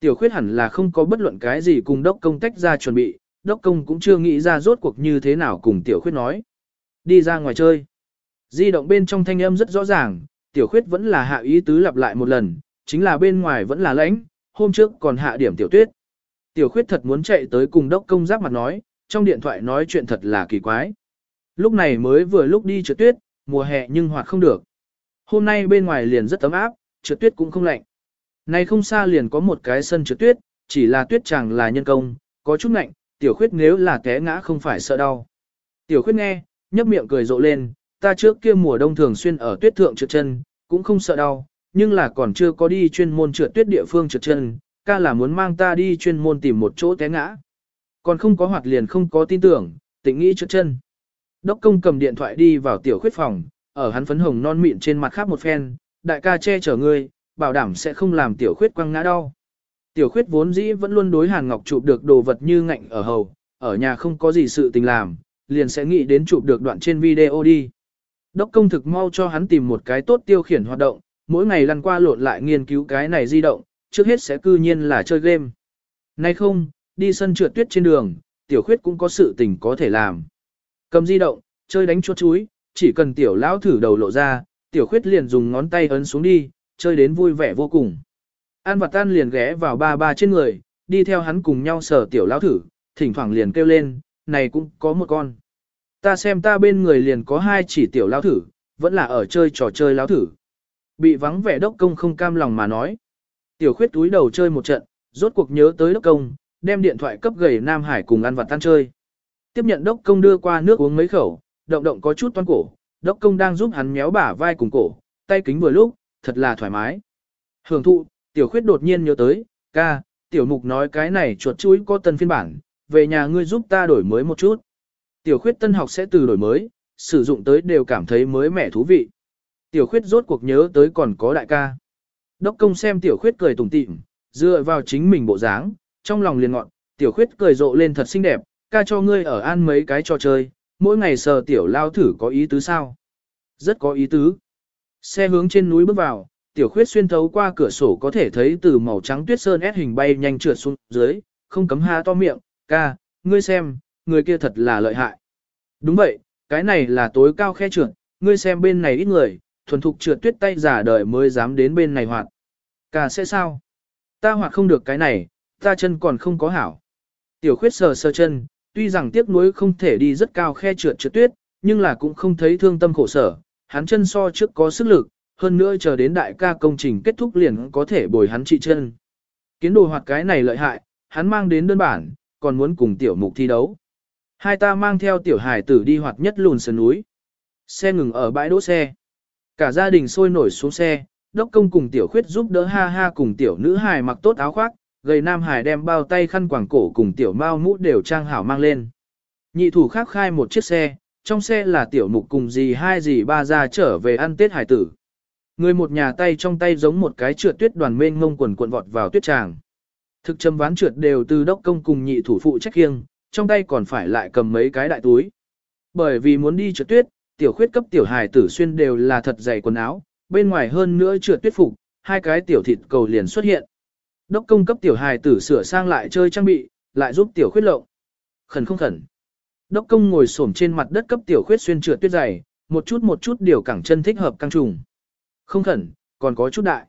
Tiểu khuyết hẳn là không có bất luận cái gì cùng đốc công tách ra chuẩn bị, đốc công cũng chưa nghĩ ra rốt cuộc như thế nào cùng tiểu khuyết nói. Đi ra ngoài chơi. Di động bên trong thanh âm rất rõ ràng, tiểu khuyết vẫn là hạ ý tứ lặp lại một lần, chính là bên ngoài vẫn là lãnh, hôm trước còn hạ điểm tiểu tuyết. Tiểu khuyết thật muốn chạy tới cùng đốc công giáp mặt nói, trong điện thoại nói chuyện thật là kỳ quái. Lúc này mới vừa lúc đi trượt tuyết, mùa hè nhưng hoạt không được. Hôm nay bên ngoài liền rất ấm áp, trượt tuyết cũng không lạnh. Nay không xa liền có một cái sân trượt tuyết, chỉ là tuyết chẳng là nhân công, có chút lạnh, tiểu khuyết nếu là té ngã không phải sợ đau. Tiểu khuyết nghe, nhấp miệng cười rộ lên, ta trước kia mùa đông thường xuyên ở tuyết thượng trượt chân, cũng không sợ đau, nhưng là còn chưa có đi chuyên môn trượt tuyết địa phương trượt chân, ca là muốn mang ta đi chuyên môn tìm một chỗ té ngã. Còn không có hoạt liền không có tin tưởng, tỉnh nghĩ trượt chân. Đốc công cầm điện thoại đi vào tiểu khuyết phòng, ở hắn phấn hồng non mịn trên mặt khác một phen, đại ca che chở ngươi, bảo đảm sẽ không làm tiểu khuyết quăng ngã đau. Tiểu khuyết vốn dĩ vẫn luôn đối Hàn Ngọc chụp được đồ vật như ngạnh ở hầu, ở nhà không có gì sự tình làm, liền sẽ nghĩ đến chụp được đoạn trên video đi. Đốc công thực mau cho hắn tìm một cái tốt tiêu khiển hoạt động, mỗi ngày lăn qua lộn lại nghiên cứu cái này di động, trước hết sẽ cư nhiên là chơi game. Nay không, đi sân trượt tuyết trên đường, tiểu khuyết cũng có sự tình có thể làm. Cầm di động, chơi đánh chuột chuối, chỉ cần tiểu lão thử đầu lộ ra, tiểu khuyết liền dùng ngón tay ấn xuống đi, chơi đến vui vẻ vô cùng. An Vật tan liền ghé vào ba ba trên người, đi theo hắn cùng nhau sở tiểu lão thử, thỉnh thoảng liền kêu lên, này cũng có một con. Ta xem ta bên người liền có hai chỉ tiểu lão thử, vẫn là ở chơi trò chơi lão thử. Bị vắng vẻ đốc công không cam lòng mà nói. Tiểu khuyết túi đầu chơi một trận, rốt cuộc nhớ tới đốc công, đem điện thoại cấp gầy Nam Hải cùng ăn vặt tan chơi. Tiếp nhận đốc công đưa qua nước uống mấy khẩu, động động có chút toan cổ, đốc công đang giúp hắn méo bả vai cùng cổ, tay kính vừa lúc, thật là thoải mái. Hưởng thụ, tiểu khuyết đột nhiên nhớ tới, ca, tiểu mục nói cái này chuột chuối có tân phiên bản, về nhà ngươi giúp ta đổi mới một chút. Tiểu khuyết tân học sẽ từ đổi mới, sử dụng tới đều cảm thấy mới mẻ thú vị. Tiểu khuyết rốt cuộc nhớ tới còn có đại ca. Đốc công xem tiểu khuyết cười tủm tỉm, dựa vào chính mình bộ dáng, trong lòng liền ngọn, tiểu khuyết cười rộ lên thật xinh đẹp, ca cho ngươi ở an mấy cái trò chơi, mỗi ngày sờ tiểu lao thử có ý tứ sao? Rất có ý tứ. Xe hướng trên núi bước vào, tiểu khuyết xuyên thấu qua cửa sổ có thể thấy từ màu trắng tuyết sơn ép hình bay nhanh trượt xuống dưới, không cấm ha to miệng, ca, ngươi xem, người kia thật là lợi hại. Đúng vậy, cái này là tối cao khe trượt, ngươi xem bên này ít người, thuần thục trượt tuyết tay giả đời mới dám đến bên này hoạt. Ca sẽ sao? Ta hoạt không được cái này, ta chân còn không có hảo. Tiểu khuyết sờ sờ chân, tuy rằng tiếc nuối không thể đi rất cao khe trượt trượt tuyết, nhưng là cũng không thấy thương tâm khổ sở, hắn chân so trước có sức lực, hơn nữa chờ đến đại ca công trình kết thúc liền có thể bồi hắn trị chân. Kiến đồ hoạt cái này lợi hại, hắn mang đến đơn bản, còn muốn cùng tiểu mục thi đấu. Hai ta mang theo tiểu hải tử đi hoạt nhất lùn sườn núi. Xe ngừng ở bãi đỗ xe. Cả gia đình sôi nổi xuống xe, đốc công cùng tiểu khuyết giúp đỡ ha ha cùng tiểu nữ hài mặc tốt áo khoác, gầy nam hải đem bao tay khăn quàng cổ cùng tiểu mao mũ đều trang hảo mang lên. Nhị thủ khác khai một chiếc xe, trong xe là tiểu mục cùng dì hai dì ba ra trở về ăn tết hải tử. Người một nhà tay trong tay giống một cái trượt tuyết đoàn mênh ngông quần cuộn vọt vào tuyết tràng. Thực châm ván trượt đều từ đốc công cùng nhị thủ phụ trách khiêng, trong tay còn phải lại cầm mấy cái đại túi. Bởi vì muốn đi trượt tuyết, tiểu khuyết cấp tiểu hài tử xuyên đều là thật dày quần áo, bên ngoài hơn nữa trượt tuyết phục, hai cái tiểu thịt cầu liền xuất hiện. Đốc công cấp tiểu hài tử sửa sang lại chơi trang bị, lại giúp tiểu khuyết lộng. Khẩn không khẩn. Đốc công ngồi xổm trên mặt đất cấp tiểu khuyết xuyên trượt tuyết dày, một chút một chút điều cẳng chân thích hợp căng trùng. Không khẩn, còn có chút đại.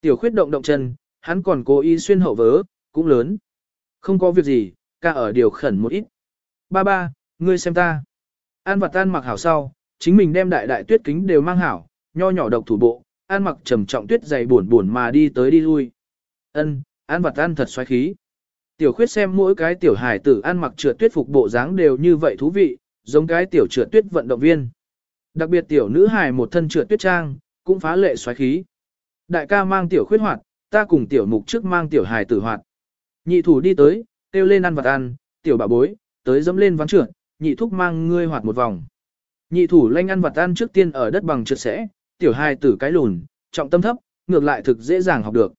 Tiểu khuyết động động chân, hắn còn cố ý xuyên hậu vớ, cũng lớn. Không có việc gì, ca ở điều khẩn một ít. Ba ba, ngươi xem ta. An vật tan mặc hảo sau, chính mình đem đại đại tuyết kính đều mang hảo, nho nhỏ độc thủ bộ, an mặc trầm trọng tuyết dày buồn buồn mà đi tới đi lui. Ân, an vật tan thật xoáy khí. Tiểu khuyết xem mỗi cái tiểu hài tử ăn mặc trượt tuyết phục bộ dáng đều như vậy thú vị, giống cái tiểu trượt tuyết vận động viên. Đặc biệt tiểu nữ hài một thân trượt tuyết trang, cũng phá lệ xoáy khí. Đại ca mang tiểu khuyết hoạt, ta cùng tiểu mục trước mang tiểu hài tử hoạt. Nhị thủ đi tới, kêu lên ăn vật ăn, tiểu bà bối, tới dẫm lên ván trượt, nhị thúc mang ngươi hoạt một vòng. Nhị thủ lanh ăn vật ăn trước tiên ở đất bằng trượt sẽ, tiểu hài tử cái lùn, trọng tâm thấp, ngược lại thực dễ dàng học được.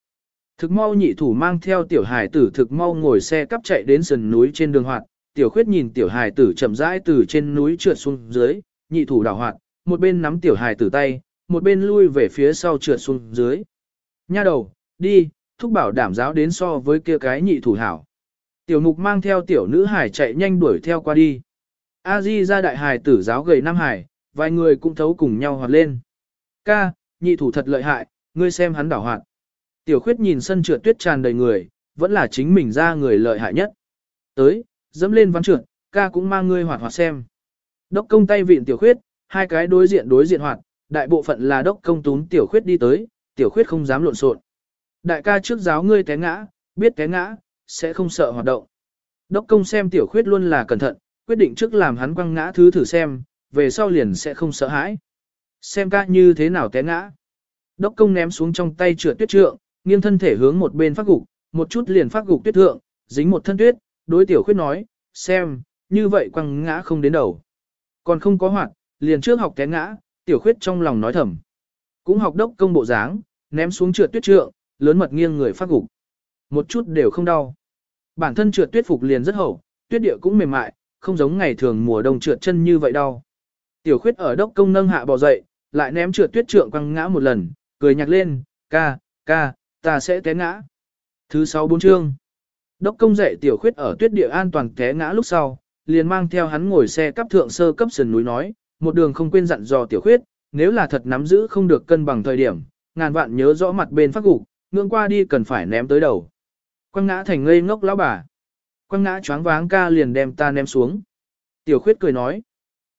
Thực mau nhị thủ mang theo tiểu hài tử thực mau ngồi xe cắp chạy đến sườn núi trên đường hoạt, tiểu khuyết nhìn tiểu hài tử chậm rãi từ trên núi trượt xuống dưới, nhị thủ đảo hoạt, một bên nắm tiểu hài tử tay, một bên lui về phía sau trượt xuống dưới. Nha đầu, đi, thúc bảo đảm giáo đến so với kia cái nhị thủ hảo. Tiểu mục mang theo tiểu nữ hải chạy nhanh đuổi theo qua đi. A Di ra đại hải tử giáo gầy Nam Hải, vài người cũng thấu cùng nhau hoạt lên. Ca, nhị thủ thật lợi hại, ngươi xem hắn đảo hoạt. Tiểu khuyết nhìn sân trượt tuyết tràn đầy người, vẫn là chính mình ra người lợi hại nhất. Tới, dẫm lên ván trượt, ca cũng mang ngươi hoạt hoạt xem. Đốc công tay vịn tiểu khuyết, hai cái đối diện đối diện hoạt, đại bộ phận là đốc công tún tiểu khuyết đi tới, tiểu khuyết không dám lộn xộn. Đại ca trước giáo ngươi té ngã, biết té ngã, sẽ không sợ hoạt động. Đốc công xem tiểu khuyết luôn là cẩn thận, quyết định trước làm hắn quăng ngã thứ thử xem, về sau liền sẽ không sợ hãi. Xem ca như thế nào té ngã. Đốc công ném xuống trong tay trượt tuyết trượng, nghiêng thân thể hướng một bên phát gục, một chút liền phát gục tuyết thượng, dính một thân tuyết, đối tiểu khuyết nói, xem, như vậy quăng ngã không đến đầu. Còn không có hoạt, liền trước học té ngã, tiểu khuyết trong lòng nói thầm. Cũng học đốc công bộ dáng, ném xuống trượt tuyết trượng, lớn mật nghiêng người phát gục. Một chút đều không đau. Bản thân trượt tuyết phục liền rất hậu, tuyết địa cũng mềm mại, không giống ngày thường mùa đông trượt chân như vậy đau. Tiểu khuyết ở đốc công nâng hạ bò dậy, lại ném trượt tuyết trượng quăng ngã một lần, cười nhạc lên, ca, ca, ta sẽ té ngã. Thứ sáu bốn chương. Đốc công dạy tiểu khuyết ở tuyết địa an toàn té ngã lúc sau, liền mang theo hắn ngồi xe cấp thượng sơ cấp sườn núi nói, một đường không quên dặn dò tiểu khuyết, nếu là thật nắm giữ không được cân bằng thời điểm, ngàn vạn nhớ rõ mặt bên phát gục, ngưỡng qua đi cần phải ném tới đầu. Quăng ngã thành ngây ngốc lão bà. Quăng ngã choáng váng ca liền đem ta ném xuống. Tiểu khuyết cười nói.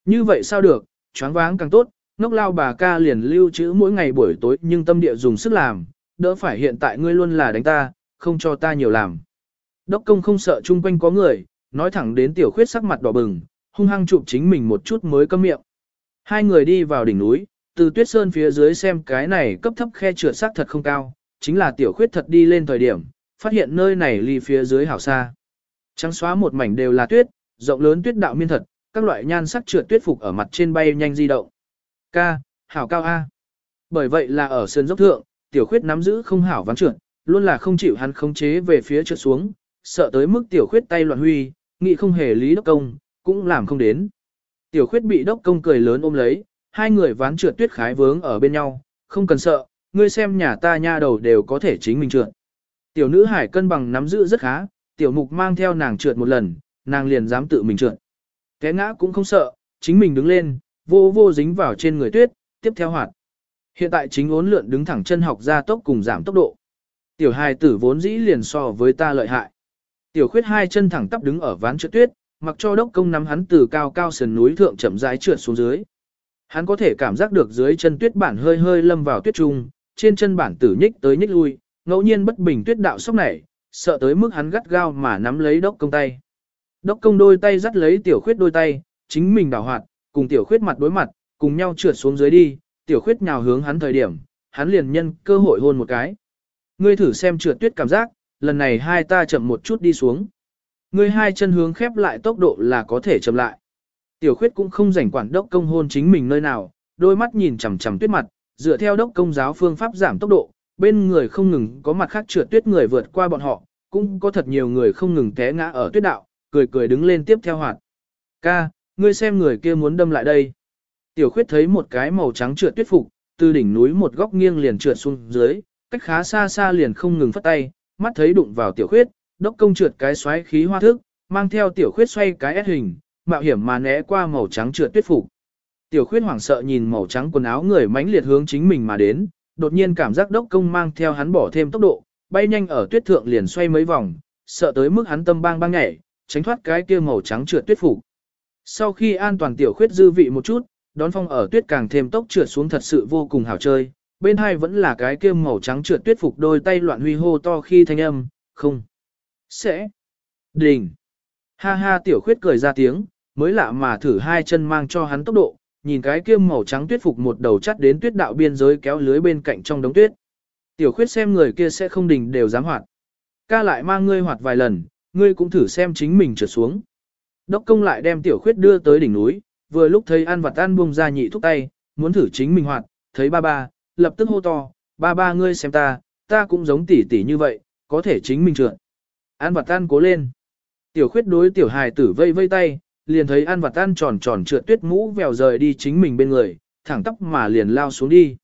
Như vậy sao được, choáng váng càng tốt, ngốc lao bà ca liền lưu trữ mỗi ngày buổi tối nhưng tâm địa dùng sức làm, đỡ phải hiện tại ngươi luôn là đánh ta, không cho ta nhiều làm. Đốc công không sợ chung quanh có người, nói thẳng đến tiểu khuyết sắc mặt đỏ bừng, hung hăng chụp chính mình một chút mới câm miệng. Hai người đi vào đỉnh núi, từ tuyết sơn phía dưới xem cái này cấp thấp khe trượt sắc thật không cao, chính là tiểu khuyết thật đi lên thời điểm, phát hiện nơi này ly phía dưới hảo xa. Trắng xóa một mảnh đều là tuyết, rộng lớn tuyết đạo miên thật, các loại nhan sắc trượt tuyết phục ở mặt trên bay nhanh di động. Ca, hảo cao A. Bởi vậy là ở sơn dốc thượng, tiểu khuyết nắm giữ không hảo ván trượt, luôn là không chịu hắn khống chế về phía trượt xuống, sợ tới mức tiểu khuyết tay loạn huy, nghĩ không hề lý đốc công, cũng làm không đến. Tiểu khuyết bị đốc công cười lớn ôm lấy, hai người ván trượt tuyết khái vướng ở bên nhau, không cần sợ, ngươi xem nhà ta nha đầu đều có thể chính mình trượt. Tiểu nữ hải cân bằng nắm giữ rất khá, tiểu mục mang theo nàng trượt một lần, nàng liền dám tự mình trượt. Té ngã cũng không sợ, chính mình đứng lên, vô vô dính vào trên người tuyết, tiếp theo hoạt. Hiện tại chính ốn lượn đứng thẳng chân học ra tốc cùng giảm tốc độ. Tiểu hài tử vốn dĩ liền so với ta lợi hại. Tiểu khuyết hai chân thẳng tắp đứng ở ván trượt tuyết, mặc cho đốc công nắm hắn từ cao cao sườn núi thượng chậm rãi trượt xuống dưới. Hắn có thể cảm giác được dưới chân tuyết bản hơi hơi lâm vào tuyết trung, trên chân bản tử nhích tới nhích lui, ngẫu nhiên bất bình tuyết đạo sốc nảy, sợ tới mức hắn gắt gao mà nắm lấy đốc công tay. Đốc công đôi tay dắt lấy tiểu khuyết đôi tay, chính mình đảo hoạt, cùng tiểu khuyết mặt đối mặt, cùng nhau trượt xuống dưới đi, tiểu khuyết nhào hướng hắn thời điểm, hắn liền nhân cơ hội hôn một cái. Ngươi thử xem trượt tuyết cảm giác, lần này hai ta chậm một chút đi xuống. Ngươi hai chân hướng khép lại tốc độ là có thể chậm lại. Tiểu khuyết cũng không rảnh quản đốc công hôn chính mình nơi nào, đôi mắt nhìn chằm chằm tuyết mặt, dựa theo đốc công giáo phương pháp giảm tốc độ, bên người không ngừng có mặt khác trượt tuyết người vượt qua bọn họ, cũng có thật nhiều người không ngừng té ngã ở tuyết đạo, cười cười đứng lên tiếp theo hoạt. Ca, ngươi xem người kia muốn đâm lại đây. Tiểu khuyết thấy một cái màu trắng trượt tuyết phục, từ đỉnh núi một góc nghiêng liền trượt xuống dưới, cách khá xa xa liền không ngừng phất tay, mắt thấy đụng vào tiểu khuyết, đốc công trượt cái xoáy khí hoa thức, mang theo tiểu khuyết xoay cái S hình, mạo hiểm mà né qua màu trắng trượt tuyết phục. Tiểu khuyết hoảng sợ nhìn màu trắng quần áo người mãnh liệt hướng chính mình mà đến, đột nhiên cảm giác đốc công mang theo hắn bỏ thêm tốc độ, bay nhanh ở tuyết thượng liền xoay mấy vòng, sợ tới mức hắn tâm bang bang nhảy, tránh thoát cái kia màu trắng trượt tuyết phục. Sau khi an toàn tiểu khuyết dư vị một chút, đón phong ở tuyết càng thêm tốc trượt xuống thật sự vô cùng hảo chơi, bên hai vẫn là cái kia màu trắng trượt tuyết phục đôi tay loạn huy hô to khi thanh âm, không, sẽ, đình. Ha ha tiểu khuyết cười ra tiếng, mới lạ mà thử hai chân mang cho hắn tốc độ, nhìn cái kia màu trắng tuyết phục một đầu chắt đến tuyết đạo biên giới kéo lưới bên cạnh trong đống tuyết. Tiểu khuyết xem người kia sẽ không đình đều dám hoạt. Ca lại mang ngươi hoạt vài lần, ngươi cũng thử xem chính mình trượt xuống. Đốc công lại đem tiểu khuyết đưa tới đỉnh núi, vừa lúc thấy ăn vặt ăn buông ra nhị thúc tay, muốn thử chính mình hoạt, thấy ba ba, lập tức hô to, ba ba ngươi xem ta, ta cũng giống tỷ tỷ như vậy, có thể chính mình trượt. Ăn vặt ăn cố lên. Tiểu khuyết đối tiểu hài tử vây vây tay, liền thấy ăn vặt ăn tròn tròn trượt tuyết mũ vèo rời đi chính mình bên người, thẳng tóc mà liền lao xuống đi.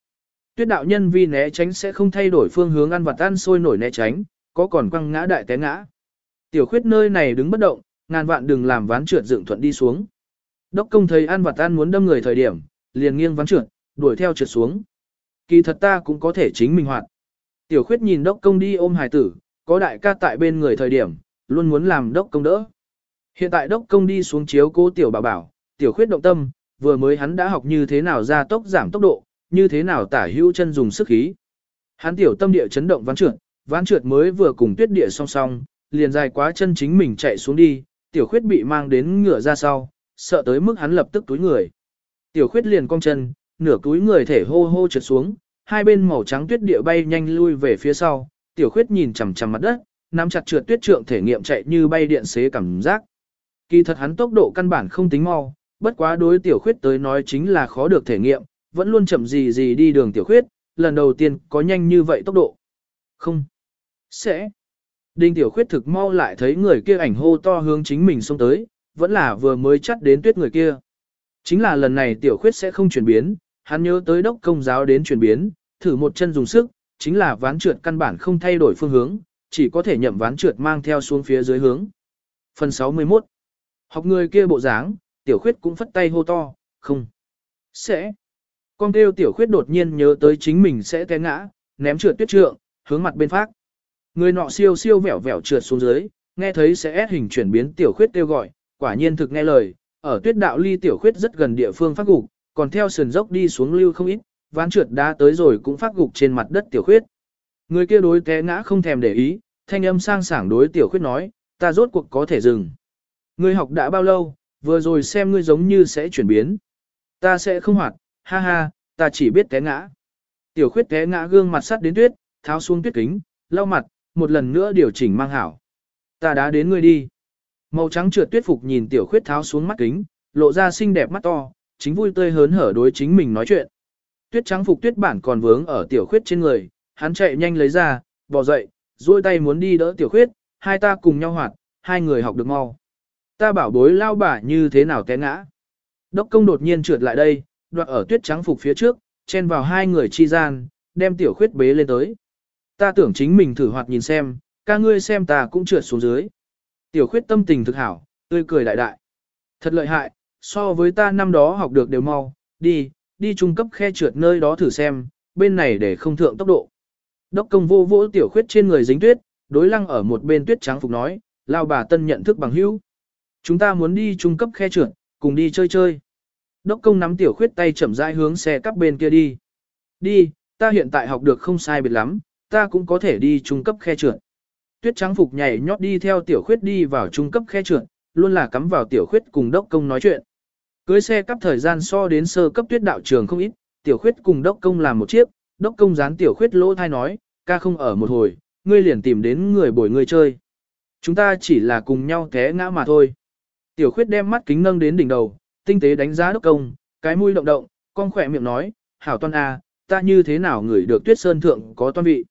Tuyết đạo nhân vì né tránh sẽ không thay đổi phương hướng ăn vặt ăn sôi nổi né tránh, có còn quăng ngã đại té ngã. Tiểu khuyết nơi này đứng bất động, ngàn vạn đừng làm ván trượt dựng thuận đi xuống. Đốc công thấy An vặt An muốn đâm người thời điểm, liền nghiêng ván trượt, đuổi theo trượt xuống. Kỳ thật ta cũng có thể chính mình hoạt. Tiểu khuyết nhìn đốc công đi ôm hài tử, có đại ca tại bên người thời điểm, luôn muốn làm đốc công đỡ. Hiện tại đốc công đi xuống chiếu cố tiểu bảo bảo, tiểu khuyết động tâm, vừa mới hắn đã học như thế nào ra tốc giảm tốc độ, như thế nào tả hữu chân dùng sức khí. Hắn tiểu tâm địa chấn động ván trượt, ván trượt mới vừa cùng tuyết địa song song, liền dài quá chân chính mình chạy xuống đi, tiểu khuyết bị mang đến ngựa ra sau, sợ tới mức hắn lập tức túi người. Tiểu khuyết liền cong chân, nửa túi người thể hô hô trượt xuống, hai bên màu trắng tuyết địa bay nhanh lui về phía sau, tiểu khuyết nhìn chằm chằm mặt đất, nắm chặt trượt tuyết trượng thể nghiệm chạy như bay điện xế cảm giác. Kỳ thật hắn tốc độ căn bản không tính mau, bất quá đối tiểu khuyết tới nói chính là khó được thể nghiệm, vẫn luôn chậm gì gì đi đường tiểu khuyết, lần đầu tiên có nhanh như vậy tốc độ. Không. Sẽ. Đinh tiểu khuyết thực mau lại thấy người kia ảnh hô to hướng chính mình xông tới, vẫn là vừa mới chắt đến tuyết người kia. Chính là lần này tiểu khuyết sẽ không chuyển biến, hắn nhớ tới đốc công giáo đến chuyển biến, thử một chân dùng sức, chính là ván trượt căn bản không thay đổi phương hướng, chỉ có thể nhậm ván trượt mang theo xuống phía dưới hướng. Phần 61 Học người kia bộ dáng, tiểu khuyết cũng phất tay hô to, không. Sẽ. Con kêu tiểu khuyết đột nhiên nhớ tới chính mình sẽ té ngã, ném trượt tuyết trượng, hướng mặt bên phát. Người nọ siêu siêu vẻo vẻo trượt xuống dưới, nghe thấy sẽ ép hình chuyển biến tiểu khuyết kêu gọi, quả nhiên thực nghe lời, ở tuyết đạo ly tiểu khuyết rất gần địa phương phát gục, còn theo sườn dốc đi xuống lưu không ít, ván trượt đá tới rồi cũng phát gục trên mặt đất tiểu khuyết. Người kia đối té ngã không thèm để ý, thanh âm sang sảng đối tiểu khuyết nói, ta rốt cuộc có thể dừng. Ngươi học đã bao lâu, vừa rồi xem ngươi giống như sẽ chuyển biến. Ta sẽ không hoạt, ha ha, ta chỉ biết té ngã. Tiểu khuyết té ngã gương mặt sắt đến tuyết, tháo xuống tuyết kính, lau mặt, một lần nữa điều chỉnh mang hảo. Ta đã đến ngươi đi. Màu trắng trượt tuyết phục nhìn tiểu khuyết tháo xuống mắt kính, lộ ra xinh đẹp mắt to, chính vui tươi hớn hở đối chính mình nói chuyện. Tuyết trắng phục tuyết bản còn vướng ở tiểu khuyết trên người, hắn chạy nhanh lấy ra, bò dậy, duỗi tay muốn đi đỡ tiểu khuyết, hai ta cùng nhau hoạt, hai người học được mau. Ta bảo bối lao bà như thế nào té ngã. Đốc công đột nhiên trượt lại đây, đoạt ở tuyết trắng phục phía trước, chen vào hai người chi gian, đem tiểu khuyết bế lên tới. Ta tưởng chính mình thử hoạt nhìn xem, ca ngươi xem ta cũng trượt xuống dưới. Tiểu khuyết tâm tình thực hảo, tươi cười đại đại. Thật lợi hại, so với ta năm đó học được đều mau, đi, đi trung cấp khe trượt nơi đó thử xem, bên này để không thượng tốc độ. Đốc công vô vỗ tiểu khuyết trên người dính tuyết, đối lăng ở một bên tuyết trắng phục nói, lao bà tân nhận thức bằng hữu. Chúng ta muốn đi trung cấp khe trượt, cùng đi chơi chơi. Đốc công nắm tiểu khuyết tay chậm rãi hướng xe cắp bên kia đi. Đi, ta hiện tại học được không sai biệt lắm, ta cũng có thể đi trung cấp khe trượt. Tuyết trắng phục nhảy nhót đi theo tiểu khuyết đi vào trung cấp khe trượt, luôn là cắm vào tiểu khuyết cùng đốc công nói chuyện. Cưới xe cấp thời gian so đến sơ cấp tuyết đạo trường không ít, tiểu khuyết cùng đốc công làm một chiếc, đốc công dán tiểu khuyết lỗ thai nói, ca không ở một hồi, ngươi liền tìm đến người bồi ngươi chơi. Chúng ta chỉ là cùng nhau té ngã mà thôi. Tiểu khuyết đem mắt kính nâng đến đỉnh đầu, tinh tế đánh giá đốc công, cái mũi động động, con khỏe miệng nói, hảo toan a, ta như thế nào ngửi được tuyết sơn thượng có toan vị.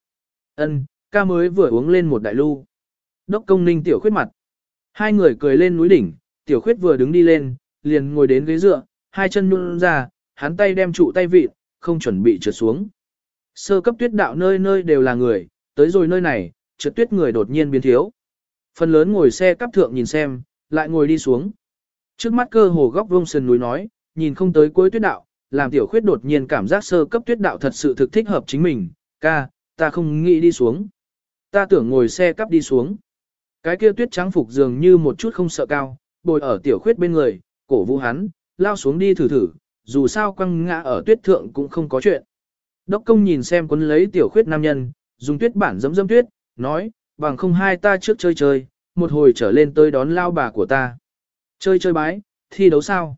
Ân, ca mới vừa uống lên một đại lu. Đốc công ninh tiểu khuyết mặt. Hai người cười lên núi đỉnh, tiểu khuyết vừa đứng đi lên, liền ngồi đến ghế dựa, hai chân nhún ra, hắn tay đem trụ tay vịt, không chuẩn bị trượt xuống. Sơ cấp tuyết đạo nơi nơi đều là người, tới rồi nơi này, trượt tuyết người đột nhiên biến thiếu. Phần lớn ngồi xe cấp thượng nhìn xem, lại ngồi đi xuống. Trước mắt cơ hồ góc vông sườn núi nói, nhìn không tới cuối tuyết đạo, làm tiểu khuyết đột nhiên cảm giác sơ cấp tuyết đạo thật sự thực thích hợp chính mình, ca, ta không nghĩ đi xuống. Ta tưởng ngồi xe cắp đi xuống. Cái kia tuyết trắng phục dường như một chút không sợ cao, bồi ở tiểu khuyết bên người, cổ vũ hắn, lao xuống đi thử thử, dù sao quăng ngã ở tuyết thượng cũng không có chuyện. Đốc công nhìn xem quấn lấy tiểu khuyết nam nhân, dùng tuyết bản dấm dấm tuyết, nói, bằng không hai ta trước chơi chơi, một hồi trở lên tới đón lao bà của ta. Chơi chơi bái, thi đấu sao?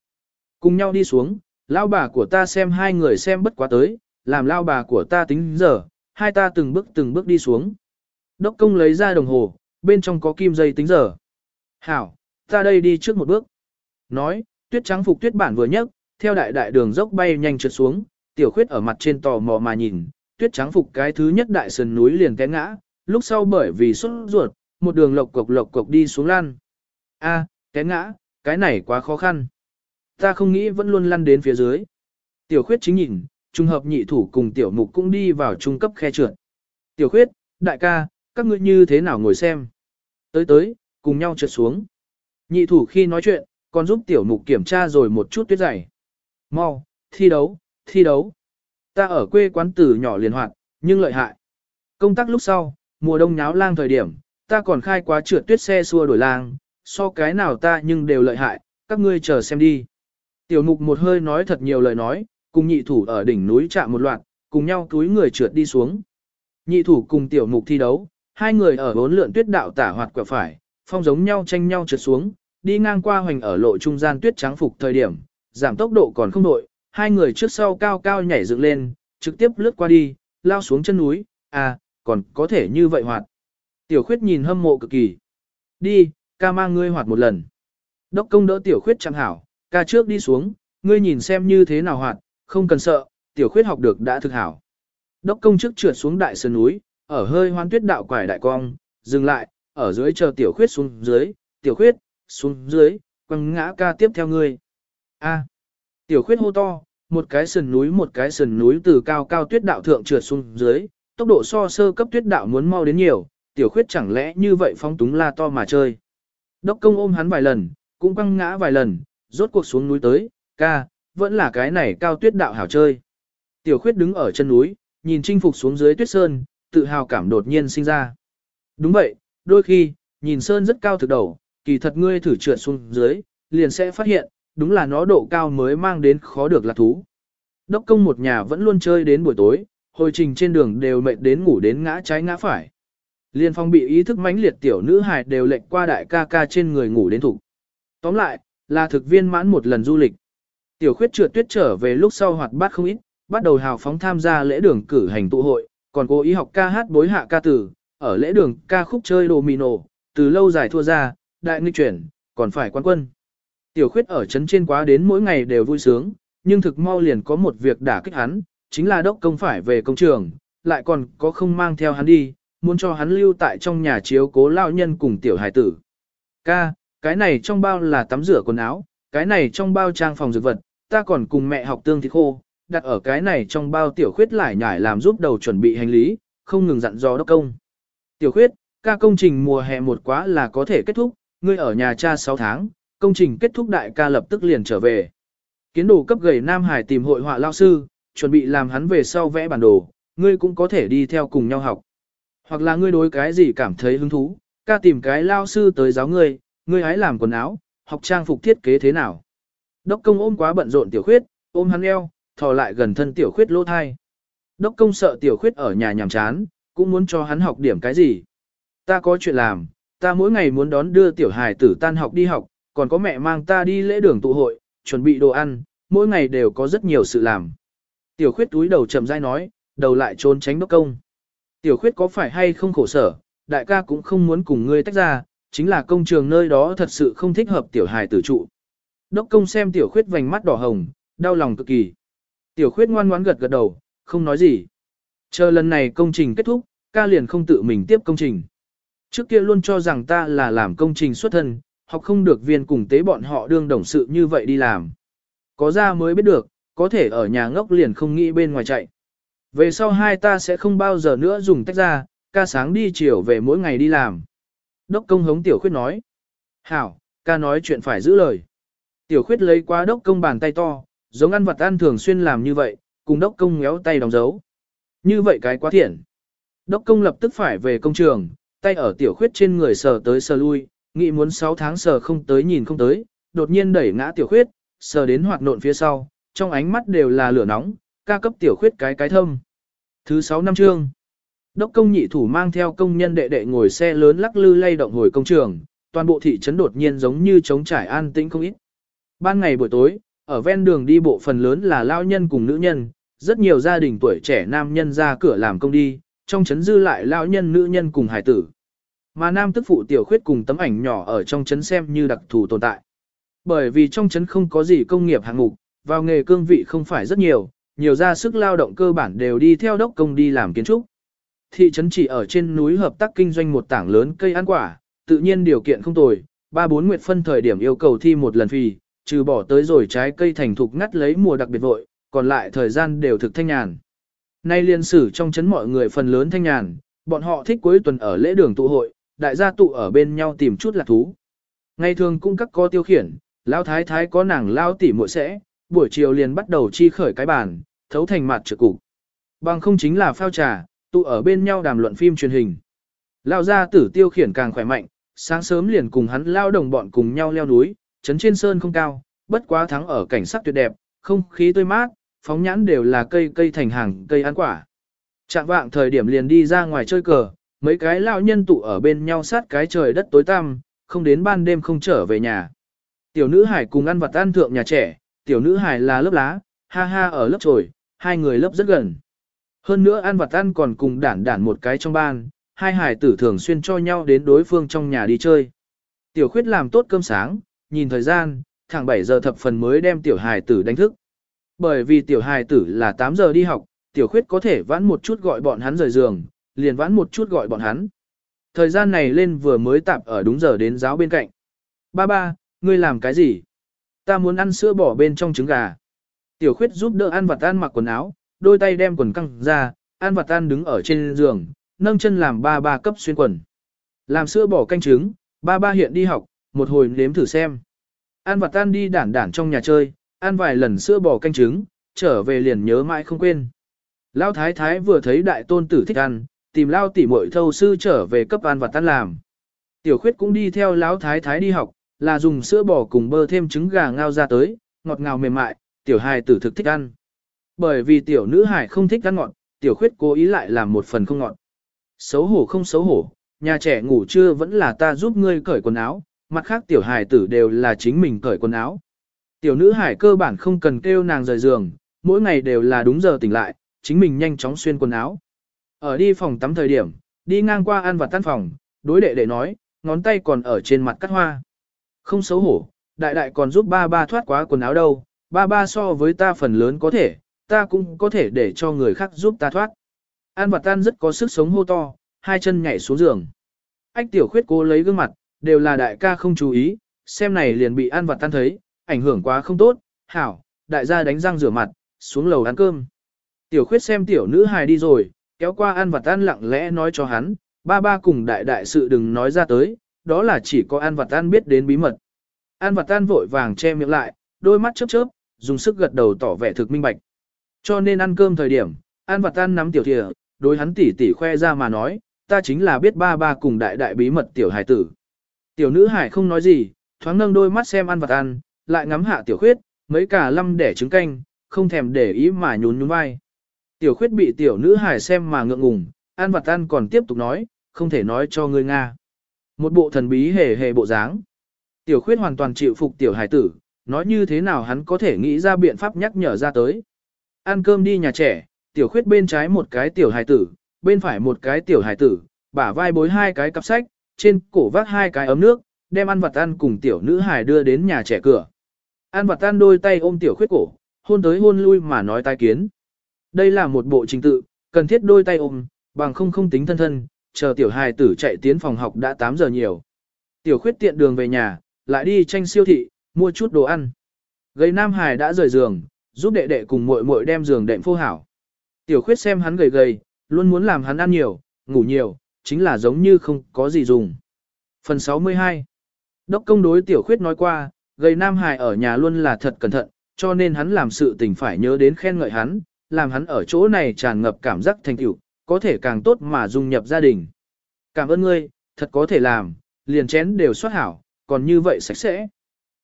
Cùng nhau đi xuống, lao bà của ta xem hai người xem bất quá tới, làm lao bà của ta tính giờ, hai ta từng bước từng bước đi xuống. Đốc công lấy ra đồng hồ, bên trong có kim dây tính giờ. Hảo, ta đây đi trước một bước. Nói, tuyết trắng phục tuyết bản vừa nhấc, theo đại đại đường dốc bay nhanh trượt xuống, tiểu khuyết ở mặt trên tò mò mà nhìn, tuyết trắng phục cái thứ nhất đại sườn núi liền té ngã, lúc sau bởi vì xuất ruột, một đường lộc cộc lộc cộc đi xuống lan. A, à, té ngã, cái này quá khó khăn. Ta không nghĩ vẫn luôn lăn đến phía dưới. Tiểu khuyết chính nhìn, trùng hợp nhị thủ cùng tiểu mục cũng đi vào trung cấp khe trượt. Tiểu khuyết, đại ca, các ngươi như thế nào ngồi xem. Tới tới, cùng nhau trượt xuống. Nhị thủ khi nói chuyện, còn giúp tiểu mục kiểm tra rồi một chút tuyết dày. Mau, thi đấu, thi đấu. Ta ở quê quán tử nhỏ liền hoạt, nhưng lợi hại. Công tác lúc sau, mùa đông nháo lang thời điểm, ta còn khai quá trượt tuyết xe xua đổi lang, so cái nào ta nhưng đều lợi hại, các ngươi chờ xem đi. Tiểu mục một hơi nói thật nhiều lời nói, cùng nhị thủ ở đỉnh núi chạm một loạt, cùng nhau túi người trượt đi xuống. Nhị thủ cùng tiểu mục thi đấu, hai người ở bốn lượn tuyết đạo tả hoạt quẹo phải, phong giống nhau tranh nhau trượt xuống, đi ngang qua hoành ở lộ trung gian tuyết trắng phục thời điểm, giảm tốc độ còn không đội, hai người trước sau cao cao nhảy dựng lên, trực tiếp lướt qua đi, lao xuống chân núi, à, còn có thể như vậy hoạt. Tiểu khuyết nhìn hâm mộ cực kỳ. Đi, ca mang ngươi hoạt một lần. Đốc công đỡ tiểu khuyết chẳng hảo, ca trước đi xuống, ngươi nhìn xem như thế nào hoạt, không cần sợ, tiểu khuyết học được đã thực hảo. Đốc công trước trượt xuống đại sơn núi, ở hơi hoan tuyết đạo quải đại cong, dừng lại, ở dưới chờ tiểu khuyết xuống dưới, tiểu khuyết, xuống dưới, quăng ngã ca tiếp theo ngươi. A. À. tiểu khuyết hô to, một cái sườn núi một cái sườn núi từ cao cao tuyết đạo thượng trượt xuống dưới, tốc độ so sơ cấp tuyết đạo muốn mau đến nhiều, tiểu khuyết chẳng lẽ như vậy phong túng la to mà chơi. Đốc công ôm hắn vài lần, cũng quăng ngã vài lần, rốt cuộc xuống núi tới, ca, vẫn là cái này cao tuyết đạo hảo chơi. Tiểu khuyết đứng ở chân núi, nhìn chinh phục xuống dưới tuyết sơn, tự hào cảm đột nhiên sinh ra. Đúng vậy, đôi khi, nhìn sơn rất cao thực đầu, kỳ thật ngươi thử trượt xuống dưới, liền sẽ phát hiện, đúng là nó độ cao mới mang đến khó được lạc thú. Đốc công một nhà vẫn luôn chơi đến buổi tối, hồi trình trên đường đều mệt đến ngủ đến ngã trái ngã phải. Liên phong bị ý thức mãnh liệt tiểu nữ hài đều lệnh qua đại ca ca trên người ngủ đến thủ. Tóm lại, là thực viên mãn một lần du lịch. Tiểu khuyết trượt tuyết trở về lúc sau hoạt bát không ít, bắt đầu hào phóng tham gia lễ đường cử hành tụ hội, còn cố ý học ca hát bối hạ ca tử, ở lễ đường ca khúc chơi đồ mì nổ từ lâu dài thua ra, đại nghịch chuyển, còn phải quan quân. Tiểu khuyết ở chấn trên quá đến mỗi ngày đều vui sướng, nhưng thực mau liền có một việc đả kích hắn, chính là đốc công phải về công trường, lại còn có không mang theo hắn đi, muốn cho hắn lưu tại trong nhà chiếu cố lao nhân cùng tiểu hài tử. Ca, cái này trong bao là tắm rửa quần áo, cái này trong bao trang phòng dược vật, ta còn cùng mẹ học tương thịt khô, đặt ở cái này trong bao tiểu khuyết lại nhải làm giúp đầu chuẩn bị hành lý, không ngừng dặn dò đốc công. Tiểu khuyết, ca công trình mùa hè một quá là có thể kết thúc, ngươi ở nhà cha 6 tháng, công trình kết thúc đại ca lập tức liền trở về. Kiến đồ cấp gầy Nam Hải tìm hội họa lao sư, chuẩn bị làm hắn về sau vẽ bản đồ, ngươi cũng có thể đi theo cùng nhau học. Hoặc là ngươi đối cái gì cảm thấy hứng thú, ca tìm cái lao sư tới giáo ngươi, ngươi hãy làm quần áo, học trang phục thiết kế thế nào. Đốc công ôm quá bận rộn tiểu khuyết, ôm hắn eo, thò lại gần thân tiểu khuyết lỗ thai. Đốc công sợ tiểu khuyết ở nhà nhàm chán, cũng muốn cho hắn học điểm cái gì. Ta có chuyện làm, ta mỗi ngày muốn đón đưa tiểu hài tử tan học đi học, còn có mẹ mang ta đi lễ đường tụ hội, chuẩn bị đồ ăn, mỗi ngày đều có rất nhiều sự làm. Tiểu khuyết túi đầu chậm rãi nói, đầu lại trốn tránh đốc công. Tiểu khuyết có phải hay không khổ sở, đại ca cũng không muốn cùng ngươi tách ra, chính là công trường nơi đó thật sự không thích hợp tiểu hài tử trụ. Đốc công xem tiểu khuyết vành mắt đỏ hồng, đau lòng cực kỳ. Tiểu khuyết ngoan ngoãn gật gật đầu, không nói gì. Chờ lần này công trình kết thúc, ca liền không tự mình tiếp công trình. Trước kia luôn cho rằng ta là làm công trình xuất thân, học không được viên cùng tế bọn họ đương đồng sự như vậy đi làm. Có ra mới biết được, có thể ở nhà ngốc liền không nghĩ bên ngoài chạy. Về sau hai ta sẽ không bao giờ nữa dùng tách ra, ca sáng đi chiều về mỗi ngày đi làm. Đốc công hống tiểu khuyết nói. Hảo, ca nói chuyện phải giữ lời. Tiểu khuyết lấy qua đốc công bàn tay to, giống ăn vật ăn thường xuyên làm như vậy, cùng đốc công ngéo tay đóng dấu. Như vậy cái quá thiện. Đốc công lập tức phải về công trường, tay ở tiểu khuyết trên người sờ tới sờ lui, nghĩ muốn 6 tháng sờ không tới nhìn không tới, đột nhiên đẩy ngã tiểu khuyết, sờ đến hoạt nộn phía sau, trong ánh mắt đều là lửa nóng, ca cấp tiểu khuyết cái cái thâm. Thứ 6 năm chương. Đốc công nhị thủ mang theo công nhân đệ đệ ngồi xe lớn lắc lư lay động hồi công trường, toàn bộ thị trấn đột nhiên giống như trống trải an tĩnh không ít. Ban ngày buổi tối, ở ven đường đi bộ phần lớn là lao nhân cùng nữ nhân, rất nhiều gia đình tuổi trẻ nam nhân ra cửa làm công đi, trong trấn dư lại lao nhân nữ nhân cùng hải tử. Mà nam tức phụ tiểu khuyết cùng tấm ảnh nhỏ ở trong trấn xem như đặc thù tồn tại. Bởi vì trong trấn không có gì công nghiệp hạng mục, vào nghề cương vị không phải rất nhiều, nhiều ra sức lao động cơ bản đều đi theo đốc công đi làm kiến trúc. Thị trấn chỉ ở trên núi hợp tác kinh doanh một tảng lớn cây ăn quả, tự nhiên điều kiện không tồi, ba bốn nguyệt phân thời điểm yêu cầu thi một lần phì, trừ bỏ tới rồi trái cây thành thục ngắt lấy mùa đặc biệt vội, còn lại thời gian đều thực thanh nhàn. Nay liên sử trong chấn mọi người phần lớn thanh nhàn, bọn họ thích cuối tuần ở lễ đường tụ hội, đại gia tụ ở bên nhau tìm chút lạc thú. Ngày thường cung các có tiêu khiển, lão thái thái có nàng lao tỉ muội sẽ, buổi chiều liền bắt đầu chi khởi cái bàn, thấu thành mặt trực cục. Bằng không chính là phao trà, tụ ở bên nhau đàm luận phim truyền hình. Lao gia tử tiêu khiển càng khỏe mạnh, sáng sớm liền cùng hắn lao đồng bọn cùng nhau leo núi, chấn trên sơn không cao, bất quá thắng ở cảnh sắc tuyệt đẹp, không khí tươi mát, phóng nhãn đều là cây cây thành hàng cây ăn quả. Trạng vạng thời điểm liền đi ra ngoài chơi cờ, mấy cái lão nhân tụ ở bên nhau sát cái trời đất tối tăm, không đến ban đêm không trở về nhà. Tiểu nữ hải cùng ăn vật ăn thượng nhà trẻ, tiểu nữ hải là lớp lá, ha ha ở lớp trồi, hai người lớp rất gần. Hơn nữa ăn vật ăn còn cùng đản đản một cái trong ban, hai hải tử thường xuyên cho nhau đến đối phương trong nhà đi chơi. Tiểu khuyết làm tốt cơm sáng, nhìn thời gian, thẳng 7 giờ thập phần mới đem tiểu hài tử đánh thức. Bởi vì tiểu hài tử là 8 giờ đi học, tiểu khuyết có thể vãn một chút gọi bọn hắn rời giường, liền vãn một chút gọi bọn hắn. Thời gian này lên vừa mới tạp ở đúng giờ đến giáo bên cạnh. Ba ba, ngươi làm cái gì? Ta muốn ăn sữa bỏ bên trong trứng gà. Tiểu khuyết giúp đỡ ăn vặt ăn mặc quần áo, đôi tay đem quần căng ra, ăn vặt ăn đứng ở trên giường, nâng chân làm ba ba cấp xuyên quần. Làm sữa bỏ canh trứng, ba ba hiện đi học, một hồi nếm thử xem. An vặt tan đi đản đản trong nhà chơi, ăn vài lần sữa bò canh trứng, trở về liền nhớ mãi không quên. Lao thái thái vừa thấy đại tôn tử thích ăn, tìm lao tỉ muội thâu sư trở về cấp an vặt tan làm. Tiểu khuyết cũng đi theo lão thái thái đi học, là dùng sữa bò cùng bơ thêm trứng gà ngao ra tới, ngọt ngào mềm mại, tiểu hài tử thực thích ăn. Bởi vì tiểu nữ hải không thích ăn ngọt, tiểu khuyết cố ý lại làm một phần không ngọt. Xấu hổ không xấu hổ, nhà trẻ ngủ trưa vẫn là ta giúp ngươi cởi quần áo, mặt khác tiểu hải tử đều là chính mình cởi quần áo. Tiểu nữ hải cơ bản không cần kêu nàng rời giường, mỗi ngày đều là đúng giờ tỉnh lại, chính mình nhanh chóng xuyên quần áo. Ở đi phòng tắm thời điểm, đi ngang qua ăn và tan phòng, đối đệ đệ nói, ngón tay còn ở trên mặt cắt hoa. Không xấu hổ, đại đại còn giúp ba ba thoát quá quần áo đâu, ba ba so với ta phần lớn có thể, ta cũng có thể để cho người khác giúp ta thoát. An vật tan rất có sức sống hô to, hai chân nhảy xuống giường. Ách tiểu khuyết cố lấy gương mặt, đều là đại ca không chú ý, xem này liền bị ăn vặt tan thấy, ảnh hưởng quá không tốt, hảo, đại gia đánh răng rửa mặt, xuống lầu ăn cơm. Tiểu khuyết xem tiểu nữ hài đi rồi, kéo qua ăn vặt Tan lặng lẽ nói cho hắn, ba ba cùng đại đại sự đừng nói ra tới, đó là chỉ có ăn vặt Tan biết đến bí mật. An vặt tan vội vàng che miệng lại, đôi mắt chớp chớp, dùng sức gật đầu tỏ vẻ thực minh bạch. Cho nên ăn cơm thời điểm, An vặt tan nắm tiểu thìa, đối hắn tỉ tỉ khoe ra mà nói, ta chính là biết ba ba cùng đại đại bí mật tiểu hải tử. Tiểu nữ hải không nói gì, thoáng nâng đôi mắt xem ăn vật ăn, lại ngắm hạ tiểu khuyết, mấy cả lâm đẻ trứng canh, không thèm để ý mà nhún nhún vai. Tiểu khuyết bị tiểu nữ hải xem mà ngượng ngùng, ăn vật ăn còn tiếp tục nói, không thể nói cho ngươi Nga. Một bộ thần bí hề hề bộ dáng. Tiểu khuyết hoàn toàn chịu phục tiểu hải tử, nói như thế nào hắn có thể nghĩ ra biện pháp nhắc nhở ra tới. Ăn cơm đi nhà trẻ, tiểu khuyết bên trái một cái tiểu hải tử, bên phải một cái tiểu hải tử, bả vai bối hai cái cặp sách, trên cổ vác hai cái ấm nước, đem ăn vặt ăn cùng tiểu nữ hải đưa đến nhà trẻ cửa. Ăn vặt ăn đôi tay ôm tiểu khuyết cổ, hôn tới hôn lui mà nói tai kiến. Đây là một bộ trình tự, cần thiết đôi tay ôm, bằng không không tính thân thân, chờ tiểu hài tử chạy tiến phòng học đã 8 giờ nhiều. Tiểu khuyết tiện đường về nhà, lại đi tranh siêu thị, mua chút đồ ăn. Gầy Nam Hải đã rời giường, giúp đệ đệ cùng muội muội đem giường đệm phô hảo. Tiểu khuyết xem hắn gầy gầy, luôn muốn làm hắn ăn nhiều, ngủ nhiều, chính là giống như không có gì dùng. Phần 62 Đốc công đối tiểu khuyết nói qua, gầy Nam Hải ở nhà luôn là thật cẩn thận, cho nên hắn làm sự tình phải nhớ đến khen ngợi hắn, làm hắn ở chỗ này tràn ngập cảm giác thành tựu, có thể càng tốt mà dung nhập gia đình. Cảm ơn ngươi, thật có thể làm, liền chén đều xuất hảo, còn như vậy sạch sẽ.